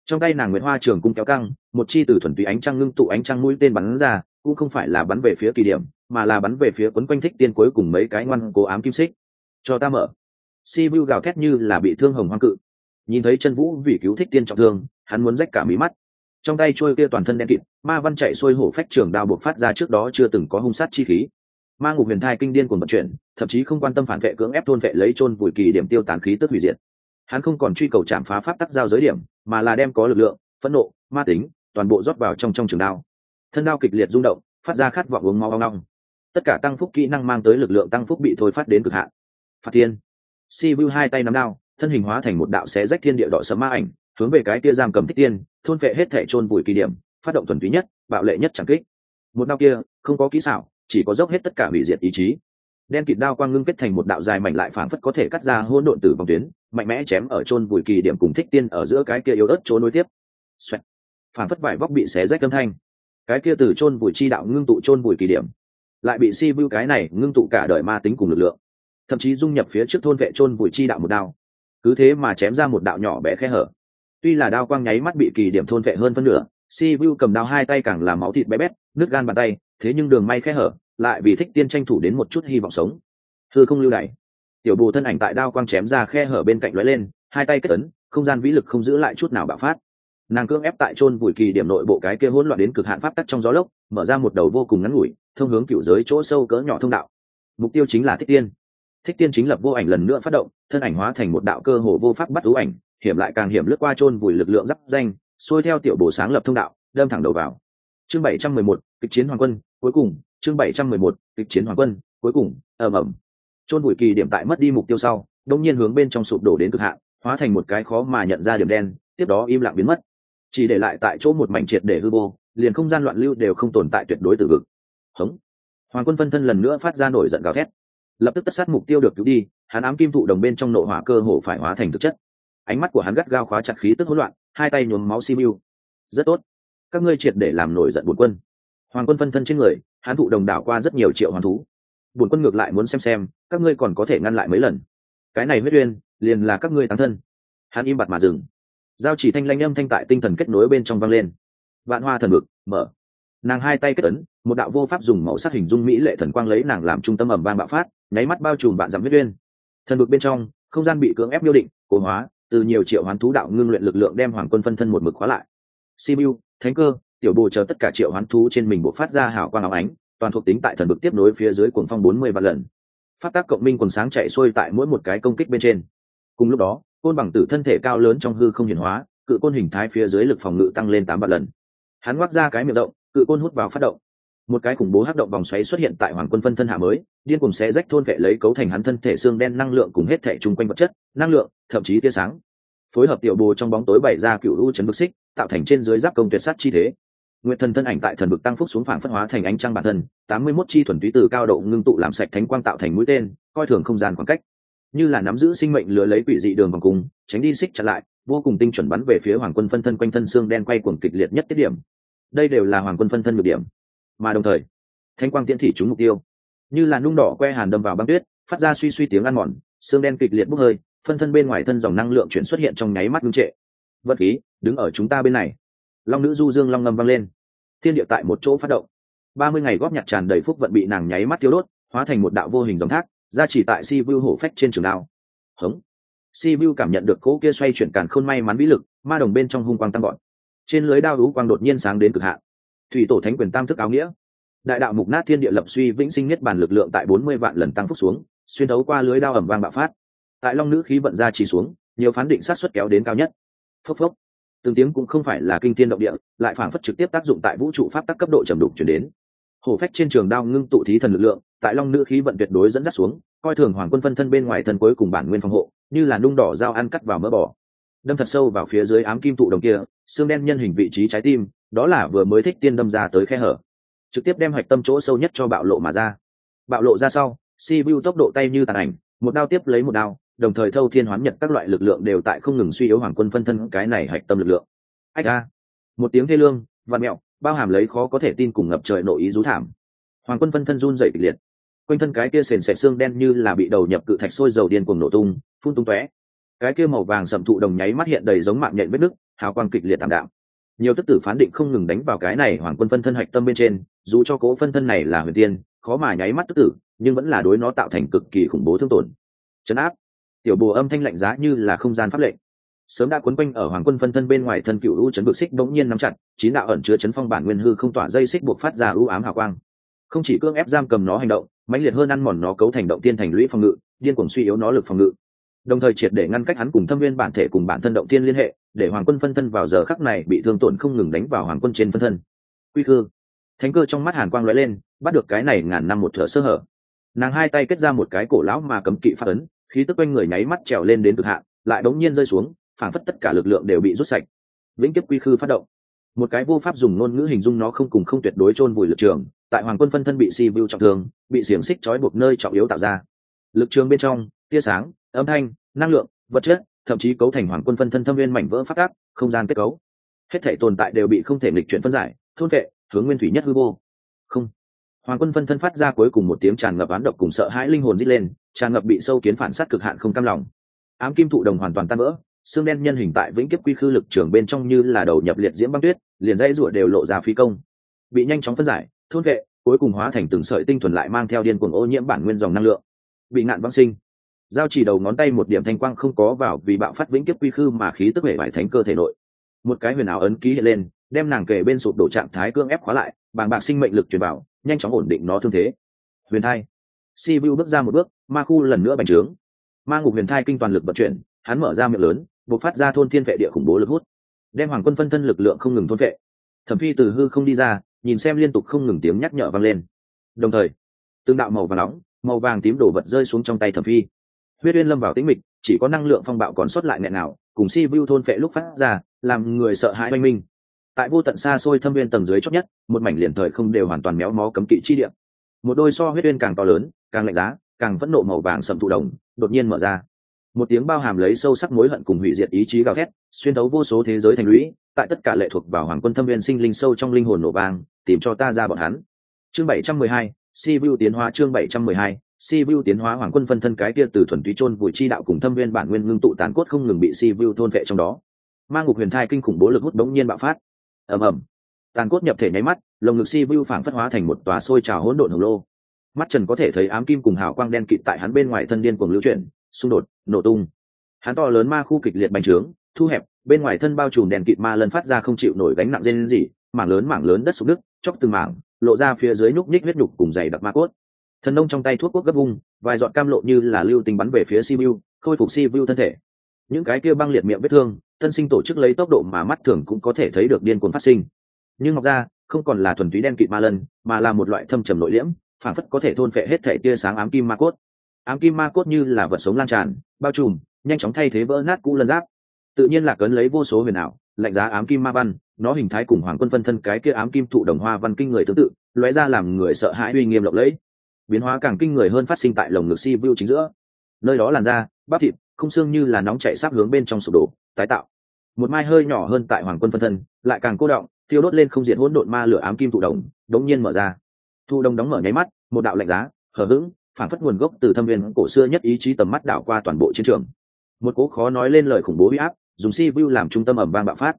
Trong tay nàng nguyệt hoa trường cung kéo căng, một chi từ thuần túy ánh trăng ngưng tụ ánh trăng mũi tên bắn ra, cũng không phải là bắn về phía kỳ điểm, mà là bắn về phía quấn quanh thích tiên cuối cùng mấy cái ngoan cố ám kim xích. Cho ta mở. Si vu gào thét như là bị thương hồng hoang cự nhìn thấy chân vũ vì cứu thích tiên trọng thương, hắn muốn rách cả mí mắt. Trong tay trôi kia toàn thân đen kịt, ma văn chạy xuôi hổ phách trường đao buộc phát ra trước đó chưa từng có hung sát chi khí. Ma ngục huyền thai kinh điên cuồng vận chuyển, thậm chí không quan tâm phản vệ cưỡng ép thôn vệ lấy chôn vùi kỳ điểm tiêu tán khí tức hủy diệt. Hắn không còn truy cầu chạm phá pháp tắc giao giới điểm, mà là đem có lực lượng, phẫn nộ, ma tính, toàn bộ rót vào trong trong trường đao. Thân đao kịch liệt rung động, phát ra khát vọng uống máu ngong ngong tất cả tăng phúc kỹ năng mang tới lực lượng tăng phúc bị thôi phát đến cực hạn. Phạt thiên. Si vu hai tay nắm đao thân hình hóa thành một đạo xé rách thiên địa đỏ sấm ma ảnh, hướng về cái kia giam cầm thích tiên, thôn vệ hết thể chôn vùi kỳ điểm, phát động thuần túy nhất, bạo lệ nhất chẳng kích. Một đao kia, không có kỹ xảo, chỉ có dốc hết tất cả hủy diệt ý chí. Đen kịt đao quang ngưng kết thành một đạo dài mảnh lại phảng phất có thể cắt ra hỗn độn từ vòng tuyến, mạnh mẽ chém ở chôn vùi kỳ điểm cùng thích tiên ở giữa cái kia yếu ớt chỗ nối tiếp. Xoẹt. phảng phất vải vóc bị xé rách âm thanh. Cái kia từ chôn vùi chi đạo ngưng tụ chôn vùi kỳ điểm, lại bị si vu cái này ngưng tụ cả đời ma tính cùng lực lượng. Thậm chí dung nhập phía trước thôn vệ chôn vùi chi đạo một đao cứ thế mà chém ra một đạo nhỏ bé khe hở. Tuy là đao quang nháy mắt bị kỳ điểm thôn vệ hơn phân nửa, si vu cầm đao hai tay càng làm máu thịt bé bét nước gan bàn tay, thế nhưng đường may khe hở lại vì thích tiên tranh thủ đến một chút hy vọng sống. Thưa không lưu đày. Tiểu bù thân ảnh tại đao quang chém ra khe hở bên cạnh lóe lên, hai tay kết ấn, không gian vĩ lực không giữ lại chút nào bạo phát. Nàng cưỡng ép tại chôn vùi kỳ điểm nội bộ cái kia hỗn loạn đến cực hạn pháp tắc trong gió lốc, mở ra một đầu vô cùng ngắn ngủi, thông hướng cựu giới chỗ sâu cỡ nhỏ thông đạo. Mục tiêu chính là thích tiên thích tiên chính lập vô ảnh lần nữa phát động, thân ảnh hóa thành một đạo cơ hồ vô pháp bắt ú ảnh, hiểm lại càng hiểm lướt qua chôn vùi lực lượng giáp danh, xuôi theo tiểu bổ sáng lập thông đạo, đâm thẳng đầu vào. Chương bảy trăm mười một, kịch chiến hoàng quân, cuối cùng. Chương bảy trăm mười một, kịch chiến hoàng quân, cuối cùng. Ầm ầm. Chôn vùi kỳ điểm tại mất đi mục tiêu sau đông nhiên hướng bên trong sụp đổ đến cực hạn, hóa thành một cái khó mà nhận ra điểm đen, tiếp đó im lặng biến mất. Chỉ để lại tại chỗ một mảnh triệt để hư vô, liền không gian loạn lưu đều không tồn tại tuyệt đối từ vực. Hống. Hoàng quân phân thân lần nữa phát ra nổi giận gào thét lập tức tất sát mục tiêu được cứu đi, hắn ám kim thụ đồng bên trong nội hỏa cơ hồ phải hóa thành thực chất. Ánh mắt của hắn gắt gao khóa chặt khí tức hỗn loạn, hai tay nhuốm máu simu rất tốt, các ngươi triệt để làm nổi giận bổn quân. Hoàng quân phân thân trên người, hắn thụ đồng đảo qua rất nhiều triệu hoàng thú. Bổn quân ngược lại muốn xem xem, các ngươi còn có thể ngăn lại mấy lần. Cái này huyết uyên, liền là các ngươi tăng thân. Hắn im bặt mà dừng. Giao chỉ thanh lanh âm thanh tại tinh thần kết nối bên trong vang lên. Vạn hoa thần vực, mở. Nàng hai tay kết ấn, một đạo vô pháp dùng màu sắc hình dung mỹ lệ thần quang lấy nàng làm trung tâm ẩm vang bạo phát nháy mắt bao trùm bạn dặm huyết uyên thần vực bên trong, không gian bị cưỡng ép miêu định cố hóa, từ nhiều triệu hoán thú đạo ngưng luyện lực lượng đem hoàng quân phân thân một mực khóa lại. Simu, thánh cơ, tiểu bồ chờ tất cả triệu hoán thú trên mình buộc phát ra hào quang áo ánh, toàn thuộc tính tại thần vực tiếp nối phía dưới cuồng phong bốn mươi vạn lần. Phát tác cộng minh quần sáng chạy xuôi tại mỗi một cái công kích bên trên. Cùng lúc đó, côn bằng tử thân thể cao lớn trong hư không hiển hóa, cự côn hình thái phía dưới lực phòng ngự tăng lên tám vạn lần. Hắn ngoác ra cái miệng động, cự côn hút vào phát động một cái khủng bố hắc động vòng xoáy xuất hiện tại hoàng quân phân thân hạ mới, điên cùng xé rách thôn vệ lấy cấu thành hắn thân thể xương đen năng lượng cùng hết thể chung quanh vật chất, năng lượng, thậm chí tia sáng. Phối hợp tiểu bồ trong bóng tối bày ra cựu u chấn bức xích, tạo thành trên dưới giáp công tuyệt sát chi thế. Nguyệt thần thân ảnh tại thần vực tăng phúc xuống phản phân hóa thành ánh trăng bản thân, tám mươi mốt chi thuần túy từ cao độ ngưng tụ làm sạch thánh quang tạo thành mũi tên, coi thường không gian khoảng cách. Như là nắm giữ sinh mệnh lừa lấy quỷ dị đường vòng cung tránh đi xích chặn lại, vô cùng tinh chuẩn bắn về phía hoàng quân phân thân quanh thân xương đen quay cuồng kịch liệt nhất tiết điểm. Đây đều là hoàng quân phân thân được điểm mà đồng thời, thanh quang tiễn thị trúng mục tiêu. Như là nung đỏ que hàn đâm vào băng tuyết, phát ra suy suy tiếng ăn mòn, xương đen kịch liệt bốc hơi, phân thân bên ngoài thân dòng năng lượng chuyển xuất hiện trong nháy mắt ngưng trệ. Vật khí, đứng ở chúng ta bên này. Long nữ du dương long ngâm vang lên. Thiên địa tại một chỗ phát động. Ba mươi ngày góp nhặt tràn đầy phúc vận bị nàng nháy mắt tiêu đốt, hóa thành một đạo vô hình dòng thác, ra chỉ tại si vu hổ phách trên trường đao. Hống. Si vu cảm nhận được cỗ kia xoay chuyển càn khôn may mắn vĩ lực, ma đồng bên trong hung quang tăng gọn trên lưới đao hữu quang đột nhiên sáng đến cực hạn thủy tổ thánh quyền tam thức áo nghĩa. Đại đạo mục nát thiên địa lập suy vĩnh sinh nhất bản lực lượng tại bốn mươi vạn lần tăng phúc xuống, xuyên thấu qua lưới đao ẩm vang bạo phát. Tại long nữ khí vận ra chỉ xuống, nhiều phán định sát xuất kéo đến cao nhất. Phốc phốc. Từng tiếng cũng không phải là kinh thiên động địa, lại phản phất trực tiếp tác dụng tại vũ trụ pháp tắc cấp độ trầm đục chuyển đến. Hổ phách trên trường đao ngưng tụ thí thần lực lượng, tại long nữ khí vận tuyệt đối dẫn dắt xuống, coi thường hoàng quân phân thân bên ngoài thân cuối cùng bản nguyên phòng hộ, như là nung đỏ dao ăn cắt vào mỡ bỏ đâm thật sâu vào phía dưới ám kim tụ đồng kia, xương đen nhân hình vị trí trái tim, đó là vừa mới thích tiên đâm ra tới khe hở. Trực tiếp đem hoạch tâm chỗ sâu nhất cho bạo lộ mà ra. Bạo lộ ra sau si vu tốc độ tay như tàn ảnh, một đao tiếp lấy một đao, đồng thời thâu thiên hoán nhật các loại lực lượng đều tại không ngừng suy yếu hoàng quân phân thân cái này hạch tâm lực lượng. Ách a. Một tiếng thê lương văn mẹo, bao hàm lấy khó có thể tin cùng ngập trời nội ý rú thảm. Hoàng quân phân thân run dậy kịch liệt. Quanh thân cái kia sền sệt xương đen như là bị đầu nhập cự thạch sôi dầu điên cuồng nổ tung, phun tung tóe cái kia màu vàng sầm thụ đồng nháy mắt hiện đầy giống mạng nhện vết nứt, hào quang kịch liệt tạm đạm. Nhiều tức tử phán định không ngừng đánh vào cái này hoàng quân phân thân hạch tâm bên trên, dù cho cố phân thân này là huyền tiên, khó mà nháy mắt tức tử, nhưng vẫn là đối nó tạo thành cực kỳ khủng bố thương tổn. Chấn áp. Tiểu bồ âm thanh lạnh giá như là không gian pháp lệnh. Sớm đã quấn quanh ở hoàng quân phân thân bên ngoài thân cựu u chấn bực xích bỗng nhiên nắm chặt, chín đạo ẩn chứa chấn phong bản nguyên hư không tỏa dây xích buộc phát ra u ám hào quang. Không chỉ cưỡng ép giam cầm nó hành động, mãnh liệt hơn ăn mòn nó cấu thành động tiên thành lũy phòng ngự, điên cuồng suy yếu nó lực phòng ngự đồng thời triệt để ngăn cách hắn cùng thâm viên bản thể cùng bản thân động tiên liên hệ, để hoàng quân phân thân vào giờ khắc này bị thương tổn không ngừng đánh vào hoàng quân trên phân thân. Quy khư. Thánh cơ trong mắt hàn quang lóe lên, bắt được cái này ngàn năm một thửa sơ hở. Nàng hai tay kết ra một cái cổ lão mà cấm kỵ phát ấn, khí tức quanh người nháy mắt trèo lên đến cực hạn, lại đống nhiên rơi xuống phản phất tất cả lực lượng đều bị rút sạch. Vĩnh kiếp quy khư phát động. Một cái vô pháp dùng ngôn ngữ hình dung nó không cùng không tuyệt đối chôn vùi lực trường, tại hoàng quân phân thân bị si vu trọng thương, bị xiềng xích trói buộc nơi trọng yếu tạo ra. Lực trường bên trong, tia sáng âm thanh, năng lượng, vật chất, thậm chí cấu thành hoàng quân phân thân thâm viên mảnh vỡ phát tác, không gian kết cấu. Hết thể tồn tại đều bị không thể nghịch chuyển phân giải, thôn vệ, hướng nguyên thủy nhất hư vô. Không. Hoàng quân phân thân phát ra cuối cùng một tiếng tràn ngập án độc cùng sợ hãi linh hồn dít lên, tràn ngập bị sâu kiến phản sát cực hạn không cam lòng. Ám kim thụ đồng hoàn toàn tan vỡ, xương đen nhân hình tại vĩnh kiếp quy khư lực trường bên trong như là đầu nhập liệt diễm băng tuyết, liền dây rủa đều lộ ra phi công. Bị nhanh chóng phân giải, thôn vệ, cuối cùng hóa thành từng sợi tinh thuần lại mang theo điên cuồng ô nhiễm bản nguyên dòng năng lượng. Bị nạn văng sinh giao chỉ đầu ngón tay một điểm thanh quang không có vào vì bạo phát vĩnh kiếp quy khư mà khí tức hệ bại thánh cơ thể nội. Một cái huyền ảo ấn ký hiện lên, đem nàng kể bên sụp đổ trạng thái cương ép khóa lại, bàng bạc sinh mệnh lực truyền bảo nhanh chóng ổn định nó thương thế. Huyền thai. Si vu bước ra một bước, ma khu lần nữa bành trướng. Ma ngục huyền thai kinh toàn lực vận chuyển, hắn mở ra miệng lớn buộc phát ra thôn thiên vệ địa khủng bố lực hút. Đem hoàng quân phân thân lực lượng không ngừng thôn vệ. Thẩm phi từ hư không đi ra, nhìn xem liên tục không ngừng tiếng nhắc nhở vang lên. Đồng thời, tương đạo màu vàng nóng, màu vàng tím đổ vật rơi xuống trong tay thẩm phi huyết uyên lâm vào tĩnh mịch, chỉ có năng lượng phong bạo còn sót lại nghẹn nào, cùng si vu thôn phệ lúc phát ra, làm người sợ hãi oanh minh. Tại vô tận xa xôi thâm viên tầng dưới chót nhất, một mảnh liền thời không đều hoàn toàn méo mó cấm kỵ chi địa. Một đôi so huyết uyên càng to lớn, càng lạnh giá, càng vẫn nộ màu vàng sầm thụ đồng, đột nhiên mở ra. Một tiếng bao hàm lấy sâu sắc mối hận cùng hủy diệt ý chí gào thét, xuyên đấu vô số thế giới thành lũy, tại tất cả lệ thuộc vào hoàng quân thâm viên sinh linh sâu trong linh hồn nổ vàng tìm cho ta ra bọn hắn. Chương bảy trăm mười hai, si vu tiến hóa chương bảy trăm mười hai si vu tiến hóa hoàng quân phân thân cái kia từ thuần túy chôn vùi chi đạo cùng thâm viên bản nguyên ngưng tụ tàn cốt không ngừng bị si vu thôn vệ trong đó. Mang ngục huyền thai kinh khủng bố lực hút bỗng nhiên bạo phát. Ầm ầm. Tàn cốt nhập thể nháy mắt, lồng ngực si vu phảng phất hóa thành một tòa sôi trào hỗn độn hồng lô. Mắt trần có thể thấy ám kim cùng hào quang đen kịt tại hắn bên ngoài thân điên cuồng lưu chuyển, xung đột, nổ tung. Hắn to lớn ma khu kịch liệt bành trướng, thu hẹp, bên ngoài thân bao trùm đèn kịt ma lần phát ra không chịu nổi gánh nặng dên gì mảng lớn mảng lớn đất sụp nước chóc từng mảng, lộ ra phía dưới nhúc nhích huyết nhục cùng dày đặc ma cốt thần nông trong tay thuốc quốc gấp vung, vài giọt cam lộ như là lưu tình bắn về phía sibiu, khôi phục sibiu thân thể. Những cái kia băng liệt miệng vết thương tân sinh tổ chức lấy tốc độ mà mắt thường cũng có thể thấy được điên cuồng phát sinh. Nhưng ngọc ra không còn là thuần túy đen kịt ma lân, mà là một loại thâm trầm nội liễm phản phất có thể thôn phệ hết thể tia sáng ám kim ma cốt. Ám kim ma cốt như là vật sống lan tràn, bao trùm, nhanh chóng thay thế vỡ nát cũ lân giáp. Tự nhiên là cấn lấy vô số huyền ảo, lạnh giá ám kim ma văn, nó hình thái cùng hoàng quân phân thân cái kia ám kim thụ đồng hoa văn kinh người tương tự, lóe ra làm người sợ hãi uy nghiêm lộng lẫy biến hóa càng kinh người hơn phát sinh tại lồng ngực si vu chính giữa. Nơi đó làn da, bắp thịt, không xương như là nóng chạy sắp hướng bên trong sụp đổ, tái tạo. Một mai hơi nhỏ hơn tại hoàng quân phân thân, lại càng cô động, thiêu đốt lên không diện hỗn độn ma lửa ám kim thụ đồng, đống nhiên mở ra. Thụ đồng đóng mở nháy mắt, một đạo lạnh giá hở hững, phản phất nguồn gốc từ thâm viên cổ xưa nhất ý chí tầm mắt đảo qua toàn bộ chiến trường. Một cố khó nói lên lời khủng bố uy áp, dùng si vu làm trung tâm ẩm vang bạo phát.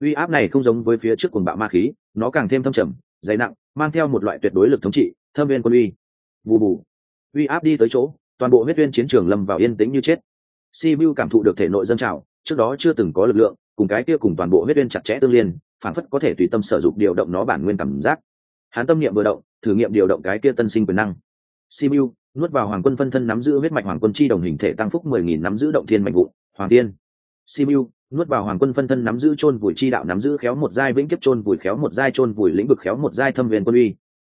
Uy áp này không giống với phía trước cuồng bạo ma khí, nó càng thêm thâm trầm, dày nặng, mang theo một loại tuyệt đối lực thống trị, thâm viên quân uy bù bù. Uy áp đi tới chỗ, toàn bộ huyết viên chiến trường lâm vào yên tĩnh như chết. Si vu cảm thụ được thể nội dân trào, trước đó chưa từng có lực lượng, cùng cái kia cùng toàn bộ huyết viên chặt chẽ tương liên, phản phất có thể tùy tâm sở dụng điều động nó bản nguyên cảm giác. Hắn tâm niệm vừa động, thử nghiệm điều động cái kia tân sinh quyền năng. Simu nuốt vào hoàng quân phân thân nắm giữ huyết mạch hoàng quân chi đồng hình thể tăng phúc mười nghìn nắm giữ động thiên mạnh vụ, hoàng tiên. Simu nuốt vào hoàng quân phân thân nắm giữ chôn vùi chi đạo, nắm giữ khéo một giai vĩnh kiếp, chôn vùi khéo một giai, chôn vùi lĩnh vực khéo một giai thâm viên quân uy.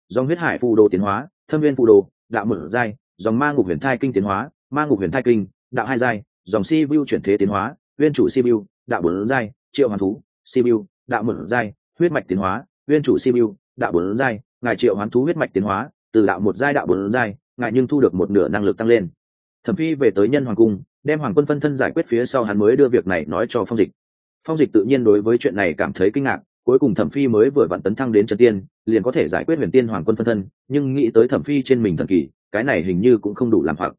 Dòng huyết hải phù đồ tiến hóa thâm viên phụ đồ, đạo một giai, dòng ma ngục huyền thai kinh tiến hóa, ma ngục huyền thai kinh, đạo hai giai, dòng si vu chuyển thế tiến hóa, viên chủ si vu, đạo bốn giai, triệu hoàn thú, si vu, đạo một giai, huyết mạch tiến hóa, viên chủ si vu, đạo bốn giai, ngài triệu hoán thú huyết mạch tiến hóa, từ đạo một giai đạo bốn giai, ngài nhưng thu được một nửa năng lực tăng lên. Thẩm phi về tới nhân hoàng cung, đem hoàng quân phân thân giải quyết phía sau hắn mới đưa việc này nói cho phong dịch. Phong dịch tự nhiên đối với chuyện này cảm thấy kinh ngạc cuối cùng thẩm phi mới vừa vặn tấn thăng đến chân tiên liền có thể giải quyết huyền tiên hoàng quân phân thân nhưng nghĩ tới thẩm phi trên mình thần kỳ cái này hình như cũng không đủ làm hoặc.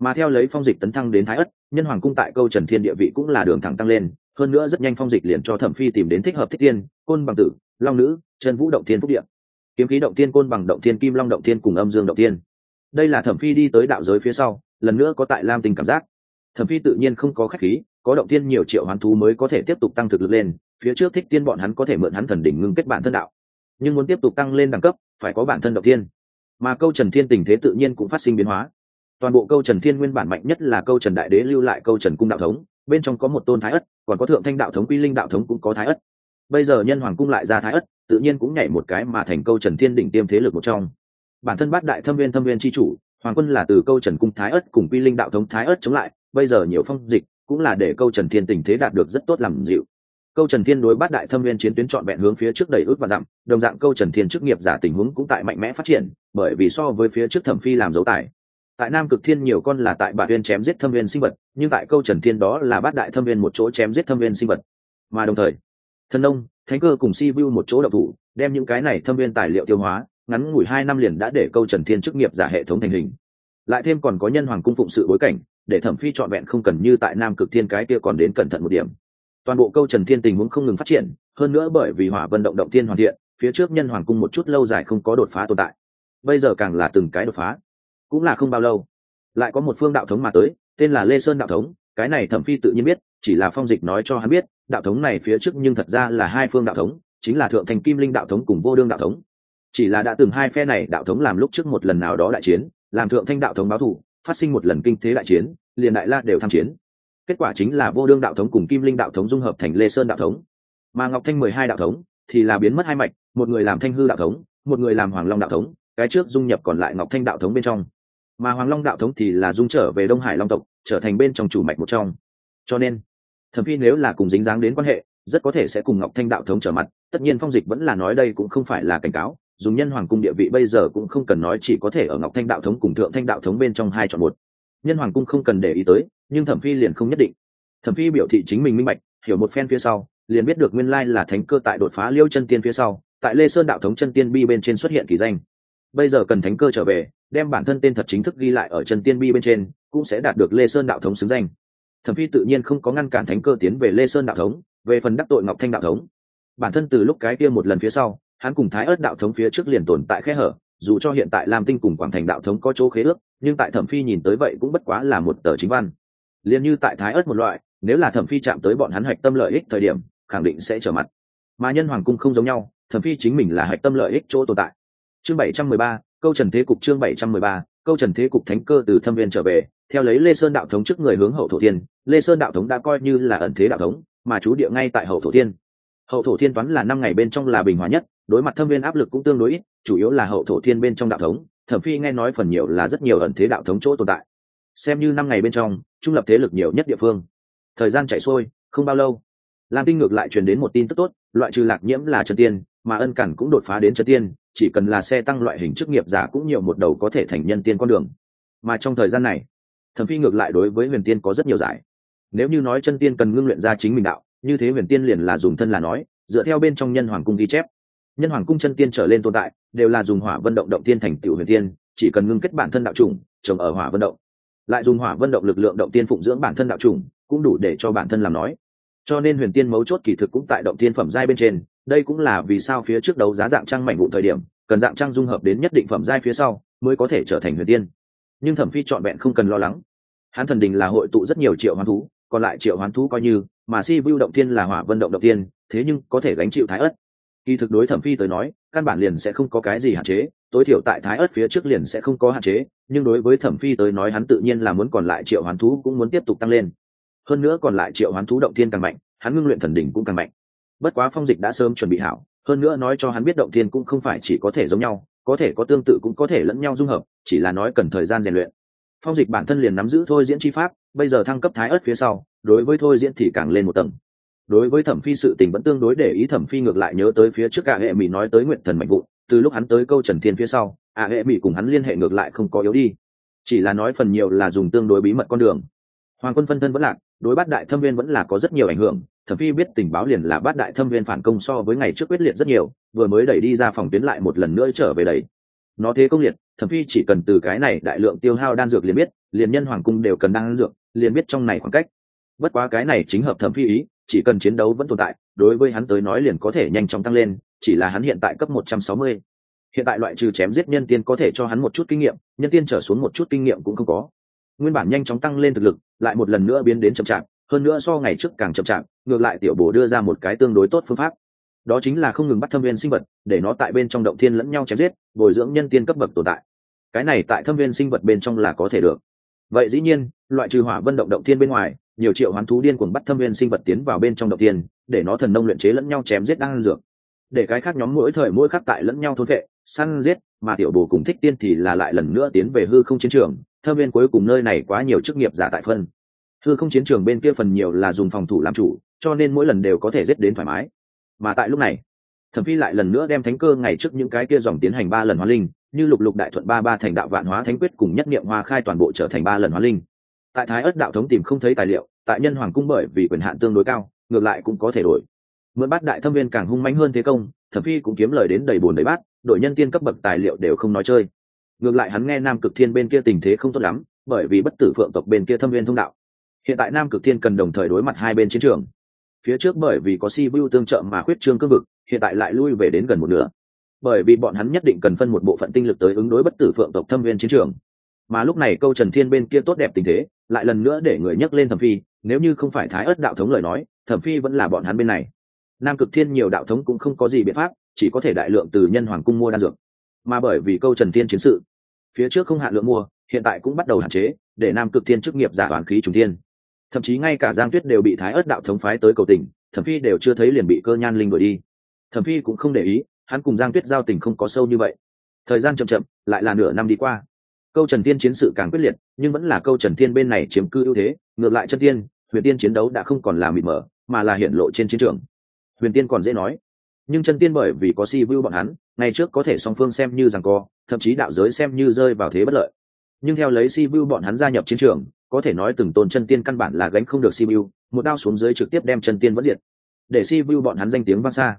Mà theo lấy phong dịch tấn thăng đến thái ất nhân hoàng cung tại câu trần thiên địa vị cũng là đường thẳng tăng lên hơn nữa rất nhanh phong dịch liền cho thẩm phi tìm đến thích hợp thích tiên côn bằng tử long nữ trần vũ động thiên phúc điện kiếm khí động thiên, côn bằng động thiên kim long động thiên cùng âm dương động thiên. đây là thẩm phi đi tới đạo giới phía sau lần nữa có tại lam tình cảm giác. Thẩm phi tự nhiên không có khách khí có động tiên nhiều triệu hoán thú mới có thể tiếp tục tăng thực lực lên, phía trước thích tiên bọn hắn có thể mượn hắn thần đỉnh ngưng kết bản thân đạo. Nhưng muốn tiếp tục tăng lên đẳng cấp, phải có bản thân động tiên mà câu trần thiên tình thế tự nhiên cũng phát sinh biến hóa. Toàn bộ câu trần thiên nguyên bản mạnh nhất là câu trần đại đế lưu lại câu trần cung đạo thống, bên trong có một tôn thái ất, còn có thượng thanh đạo thống, quy linh đạo thống cũng có thái ất. Bây giờ nhân hoàng cung lại ra thái ất, tự nhiên cũng nhảy một cái mà thành câu trần thiên đỉnh tiêm thế lực một trong. Bản thân bát đại thâm viên thâm viên chi chủ, hoàng quân là từ câu trần cung thái ất cùng quy linh đạo thống thái ất chống lại, bây giờ nhiều phong dịch cũng là để câu trần thiên tình thế đạt được rất tốt làm dịu. Câu trần thiên đối bát đại thâm viên chiến tuyến trọn vẹn hướng phía trước đầy ước và dặm, đồng dạng câu trần thiên chức nghiệp giả tình huống cũng tại mạnh mẽ phát triển, bởi vì so với phía trước thẩm phi làm dấu tài. Tại nam cực thiên nhiều con là tại bản viên chém giết thâm viên sinh vật, nhưng tại câu trần thiên đó là bát đại thâm viên một chỗ chém giết thâm viên sinh vật. Mà đồng thời, thần nông, thánh cơ cùng si vu một chỗ độc thủ, đem những cái này thâm viên tài liệu tiêu hóa, ngắn ngủi hai năm liền đã để câu trần thiên chức nghiệp giả hệ thống thành hình. Lại thêm còn có nhân hoàng cung phụng sự bối cảnh để thẩm phi trọn vẹn không cần như tại nam cực thiên cái kia còn đến cẩn thận một điểm. Toàn bộ câu trần thiên tình huống không ngừng phát triển, hơn nữa bởi vì hỏa vận động động thiên hoàn thiện, phía trước nhân hoàng cung một chút lâu dài không có đột phá tồn tại. Bây giờ càng là từng cái đột phá. Cũng là không bao lâu. Lại có một phương đạo thống mà tới, tên là lê sơn đạo thống, cái này thẩm phi tự nhiên biết, chỉ là phong dịch nói cho hắn biết, đạo thống này phía trước nhưng thật ra là hai phương đạo thống, chính là thượng thành kim linh đạo thống cùng vô đương đạo thống. Chỉ là đã từng hai phe này đạo thống làm lúc trước một lần nào đó đại chiến, làm thượng thanh đạo thống báo thù phát sinh một lần kinh thế đại chiến, liền đại la đều tham chiến. Kết quả chính là vô đương đạo thống cùng kim linh đạo thống dung hợp thành lê sơn đạo thống. Mà ngọc thanh mười hai đạo thống thì là biến mất hai mạch, một người làm thanh hư đạo thống, một người làm hoàng long đạo thống, cái trước dung nhập còn lại ngọc thanh đạo thống bên trong. Mà hoàng long đạo thống thì là dung trở về đông hải long tộc, trở thành bên trong chủ mạch một trong. Cho nên, thẩm phi nếu là cùng dính dáng đến quan hệ, rất có thể sẽ cùng ngọc thanh đạo thống trở mặt, tất nhiên phong dịch vẫn là nói đây cũng không phải là cảnh cáo dùng nhân hoàng cung địa vị bây giờ cũng không cần nói chỉ có thể ở ngọc thanh đạo thống cùng thượng thanh đạo thống bên trong hai chọn một. Nhân hoàng cung không cần để ý tới, nhưng thẩm phi liền không nhất định. Thẩm phi biểu thị chính mình minh bạch, hiểu một phen phía sau, liền biết được nguyên lai là thánh cơ tại đột phá liêu chân tiên phía sau, tại lê sơn đạo thống chân tiên bi bên trên xuất hiện kỳ danh. Bây giờ cần thánh cơ trở về, đem bản thân tên thật chính thức ghi lại ở chân tiên bi bên trên, cũng sẽ đạt được lê sơn đạo thống xứng danh. Thẩm phi tự nhiên không có ngăn cản thánh cơ tiến về lê sơn đạo thống, về phần đắc tội ngọc thanh đạo thống. Bản thân từ lúc cái kia một lần phía sau hắn cùng thái ớt đạo thống phía trước liền tồn tại khe hở, dù cho hiện tại lam tinh cùng quảng thành đạo thống có chỗ khế ước, nhưng tại thẩm phi nhìn tới vậy cũng bất quá là một tờ chính văn. Liền như tại thái ớt một loại, nếu là thẩm phi chạm tới bọn hắn hạch tâm lợi ích thời điểm, khẳng định sẽ trở mặt. Mà nhân hoàng cung không giống nhau, thẩm phi chính mình là hạch tâm lợi ích chỗ tồn tại. Chương bảy trăm mười ba, câu trần thế cục chương bảy trăm mười ba, câu trần thế cục thánh cơ từ thâm viên trở về, theo lấy lê sơn đạo thống trước người hướng hậu thổ thiên, lê sơn đạo thống đã coi như là ẩn thế đạo thống, mà chú địa ngay tại hậu thổ thiên. Hậu thổ thiên toán là năm ngày bên trong là bình hòa nhất đối mặt thâm viên áp lực cũng tương đối ít, chủ yếu là hậu thổ thiên bên trong đạo thống, thẩm phi nghe nói phần nhiều là rất nhiều ẩn thế đạo thống chỗ tồn tại. Xem như năm ngày bên trong, trung lập thế lực nhiều nhất địa phương. Thời gian chạy xuôi, không bao lâu, lam tinh ngược lại truyền đến một tin tức tốt, loại trừ lạc nhiễm là chân tiên, mà ân cản cũng đột phá đến chân tiên, chỉ cần là xe tăng loại hình chức nghiệp giả cũng nhiều một đầu có thể thành nhân tiên con đường. Mà trong thời gian này, thẩm phi ngược lại đối với huyền tiên có rất nhiều giải. Nếu như nói chân tiên cần ngưng luyện ra chính mình đạo, như thế huyền tiên liền là dùng thân là nói, dựa theo bên trong nhân hoàng cung ghi chép nhân hoàng cung chân tiên trở lên tồn tại, đều là dùng hỏa vận động động tiên thành tiểu huyền tiên, chỉ cần ngưng kết bản thân đạo trùng trồng ở hỏa vận động. Lại dùng hỏa vận động lực lượng động tiên phụng dưỡng bản thân đạo trùng cũng đủ để cho bản thân làm nói. Cho nên huyền tiên mấu chốt kỳ thực cũng tại động tiên phẩm giai bên trên, đây cũng là vì sao phía trước đấu giá dạng trăng mảnh vụ thời điểm, cần dạng trăng dung hợp đến nhất định phẩm giai phía sau, mới có thể trở thành huyền tiên. Nhưng thẩm phi trọn vẹn không cần lo lắng. Hắn thần đình là hội tụ rất nhiều triệu hoán thú, còn lại triệu hoán thú coi như, mà si vu động tiên là hỏa vận động động tiên, thế nhưng có thể gánh chịu thái ất kỳ thực đối thẩm phi tới nói, căn bản liền sẽ không có cái gì hạn chế, tối thiểu tại thái ớt phía trước liền sẽ không có hạn chế, nhưng đối với thẩm phi tới nói hắn tự nhiên là muốn còn lại triệu hoán thú cũng muốn tiếp tục tăng lên. Hơn nữa còn lại triệu hoán thú động thiên càng mạnh, hắn ngưng luyện thần đỉnh cũng càng mạnh. Bất quá phong dịch đã sớm chuẩn bị hảo, hơn nữa nói cho hắn biết động thiên cũng không phải chỉ có thể giống nhau, có thể có tương tự cũng có thể lẫn nhau dung hợp, chỉ là nói cần thời gian rèn luyện. Phong dịch bản thân liền nắm giữ thôi diễn chi pháp, bây giờ thăng cấp thái ớt phía sau, đối với thôi diễn thì càng lên một tầng đối với thẩm phi sự tình vẫn tương đối để ý, thẩm phi ngược lại nhớ tới phía trước cả hệ mỹ nói tới nguyện thần mạnh vụ từ lúc hắn tới câu trần thiên phía sau ạ hệ mỹ cùng hắn liên hệ ngược lại không có yếu đi. Chỉ là nói phần nhiều là dùng tương đối bí mật con đường. Hoàng quân phân thân vẫn lạc, đối bát đại thâm viên vẫn là có rất nhiều ảnh hưởng, thẩm phi biết tình báo liền là bát đại thâm viên phản công so với ngày trước quyết liệt rất nhiều, vừa mới đẩy đi ra phòng tuyến lại một lần nữa trở về đẩy. Nó thế công liệt, thẩm phi chỉ cần từ cái này đại lượng tiêu hao đan dược liền biết, liền nhân hoàng cung đều cần đan dược, liền biết trong này khoảng cách. Bất quá cái này chính hợp thẩm phi ý chỉ cần chiến đấu vẫn tồn tại, đối với hắn tới nói liền có thể nhanh chóng tăng lên, chỉ là hắn hiện tại cấp một trăm sáu mươi. Hiện tại loại trừ chém giết nhân tiên có thể cho hắn một chút kinh nghiệm, nhân tiên trở xuống một chút kinh nghiệm cũng không có. Nguyên bản nhanh chóng tăng lên thực lực, lại một lần nữa biến đến chậm chạp, hơn nữa so ngày trước càng chậm chạp, ngược lại tiểu bổ đưa ra một cái tương đối tốt phương pháp. Đó chính là không ngừng bắt thâm viên sinh vật, để nó tại bên trong động thiên lẫn nhau chém giết, bồi dưỡng nhân tiên cấp bậc tồn tại. Cái này tại thâm viên sinh vật bên trong là có thể được. Vậy dĩ nhiên, loại trừ hỏa vân động động thiên bên ngoài nhiều triệu hoán thú điên cuồng bắt thâm viên sinh vật tiến vào bên trong động tiên, để nó thần nông luyện chế lẫn nhau chém giết đang ăn dược. Để cái khác nhóm mỗi thời mỗi khắc tại lẫn nhau thôn vệ, săn giết, mà tiểu bồ cùng thích tiên thì là lại lần nữa tiến về hư không chiến trường, thâm viên cuối cùng nơi này quá nhiều chức nghiệp giả tại phân. Hư không chiến trường bên kia phần nhiều là dùng phòng thủ làm chủ, cho nên mỗi lần đều có thể giết đến thoải mái. Mà tại lúc này, thẩm phi lại lần nữa đem thánh cơ ngày trước những cái kia dòng tiến hành ba lần hóa linh, như lục lục đại thuận ba ba thành đạo vạn hóa thánh quyết cùng nhất niệm hoa khai toàn bộ trở thành ba lần hóa linh tại thái ất đạo thống tìm không thấy tài liệu, tại nhân hoàng cung bởi vì quyền hạn tương đối cao, ngược lại cũng có thể đổi. Mượn bát đại thâm viên càng hung mãnh hơn thế công, thẩm phi cũng kiếm lời đến đầy bồn đầy bát, đội nhân tiên cấp bậc tài liệu đều không nói chơi. Ngược lại hắn nghe nam cực thiên bên kia tình thế không tốt lắm, bởi vì bất tử phượng tộc bên kia thâm viên thông đạo. Hiện tại nam cực thiên cần đồng thời đối mặt hai bên chiến trường. Phía trước bởi vì có si vu tương trợ mà khuyết trương cương vực, hiện tại lại lui về đến gần một nửa. Bởi vì bọn hắn nhất định cần phân một bộ phận tinh lực tới ứng đối bất tử phượng tộc thâm viên chiến trường. Mà lúc này câu trần thiên bên kia tốt đẹp tình thế lại lần nữa để người nhắc lên thẩm phi, nếu như không phải thái ớt đạo thống lời nói, thẩm phi vẫn là bọn hắn bên này. Nam cực thiên nhiều đạo thống cũng không có gì biện pháp, chỉ có thể đại lượng từ nhân hoàng cung mua đan dược. Mà bởi vì câu trần thiên chiến sự, phía trước không hạn lượng mua, hiện tại cũng bắt đầu hạn chế, để nam cực thiên chức nghiệp giả đoàn khí trùng thiên. Thậm chí ngay cả giang tuyết đều bị thái ớt đạo thống phái tới cầu tình, thẩm phi đều chưa thấy liền bị cơ nhan linh đuổi đi. Thẩm phi cũng không để ý, hắn cùng giang tuyết giao tình không có sâu như vậy. Thời gian chậm chậm, lại là nửa năm đi qua câu trần tiên chiến sự càng quyết liệt, nhưng vẫn là câu trần tiên bên này chiếm cư ưu thế, ngược lại chân tiên huyền tiên chiến đấu đã không còn là mịt mờ, mà là hiện lộ trên chiến trường. Huyền tiên còn dễ nói, nhưng chân tiên bởi vì có si vu bọn hắn, ngày trước có thể song phương xem như rằng co, thậm chí đạo giới xem như rơi vào thế bất lợi. Nhưng theo lấy si vu bọn hắn gia nhập chiến trường, có thể nói từng tôn chân tiên căn bản là gánh không được si vu, một đao xuống dưới trực tiếp đem chân tiên vẫn diệt. Để si vu bọn hắn danh tiếng vang xa.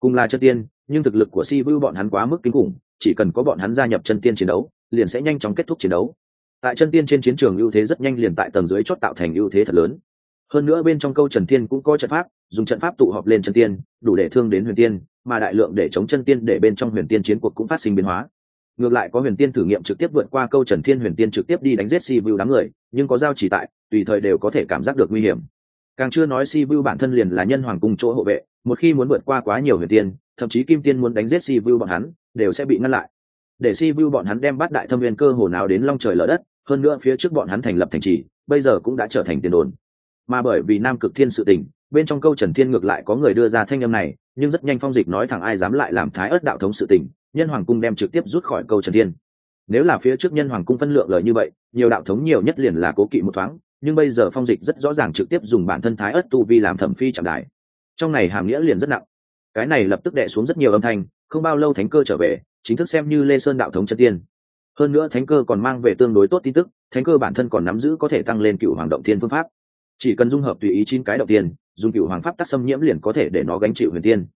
Cùng là chân tiên nhưng thực lực của si vu bọn hắn quá mức kinh khủng, chỉ cần có bọn hắn gia nhập chân tiên chiến đấu liền sẽ nhanh chóng kết thúc chiến đấu. Tại chân tiên trên chiến trường ưu thế rất nhanh liền tại tầng dưới chót tạo thành ưu thế thật lớn. Hơn nữa bên trong câu trần tiên cũng có trận pháp, dùng trận pháp tụ họp lên chân tiên, đủ để thương đến huyền tiên, mà đại lượng để chống chân tiên để bên trong huyền tiên chiến cuộc cũng phát sinh biến hóa. Ngược lại có huyền tiên thử nghiệm trực tiếp vượt qua câu trần thiên huyền tiên trực tiếp đi đánh giết si vu đám người, nhưng có giao chỉ tại, tùy thời đều có thể cảm giác được nguy hiểm. Càng chưa nói si vu bản thân liền là nhân hoàng cung chỗ hộ vệ, một khi muốn vượt qua quá nhiều huyền tiên, thậm chí kim tiên muốn đánh giết si vu bọn hắn, đều sẽ bị ngăn lại để si vu bọn hắn đem bắt đại thâm viên cơ hồ nào đến long trời lở đất, hơn nữa phía trước bọn hắn thành lập thành trì, bây giờ cũng đã trở thành tiền đồn. Mà bởi vì nam cực thiên sự tình, bên trong câu trần thiên ngược lại có người đưa ra thanh âm này, nhưng rất nhanh phong dịch nói thẳng ai dám lại làm thái ớt đạo thống sự tình, nhân hoàng cung đem trực tiếp rút khỏi câu trần thiên. Nếu là phía trước nhân hoàng cung phân lượng lời như vậy, nhiều đạo thống nhiều nhất liền là cố kỵ một thoáng, nhưng bây giờ phong dịch rất rõ ràng trực tiếp dùng bản thân thái ớt tu vi làm thẩm phi chạm đại trong này hàm nghĩa liền rất nặng. Cái này lập tức đệ xuống rất nhiều âm thanh, không bao lâu thánh cơ trở về chính thức xem như lê sơn đạo thống chân tiên. Hơn nữa thánh cơ còn mang về tương đối tốt tin tức, thánh cơ bản thân còn nắm giữ có thể tăng lên cựu hoàng động tiên phương pháp. Chỉ cần dung hợp tùy ý chín cái động tiên dùng cựu hoàng pháp tác xâm nhiễm liền có thể để nó gánh chịu huyền tiên.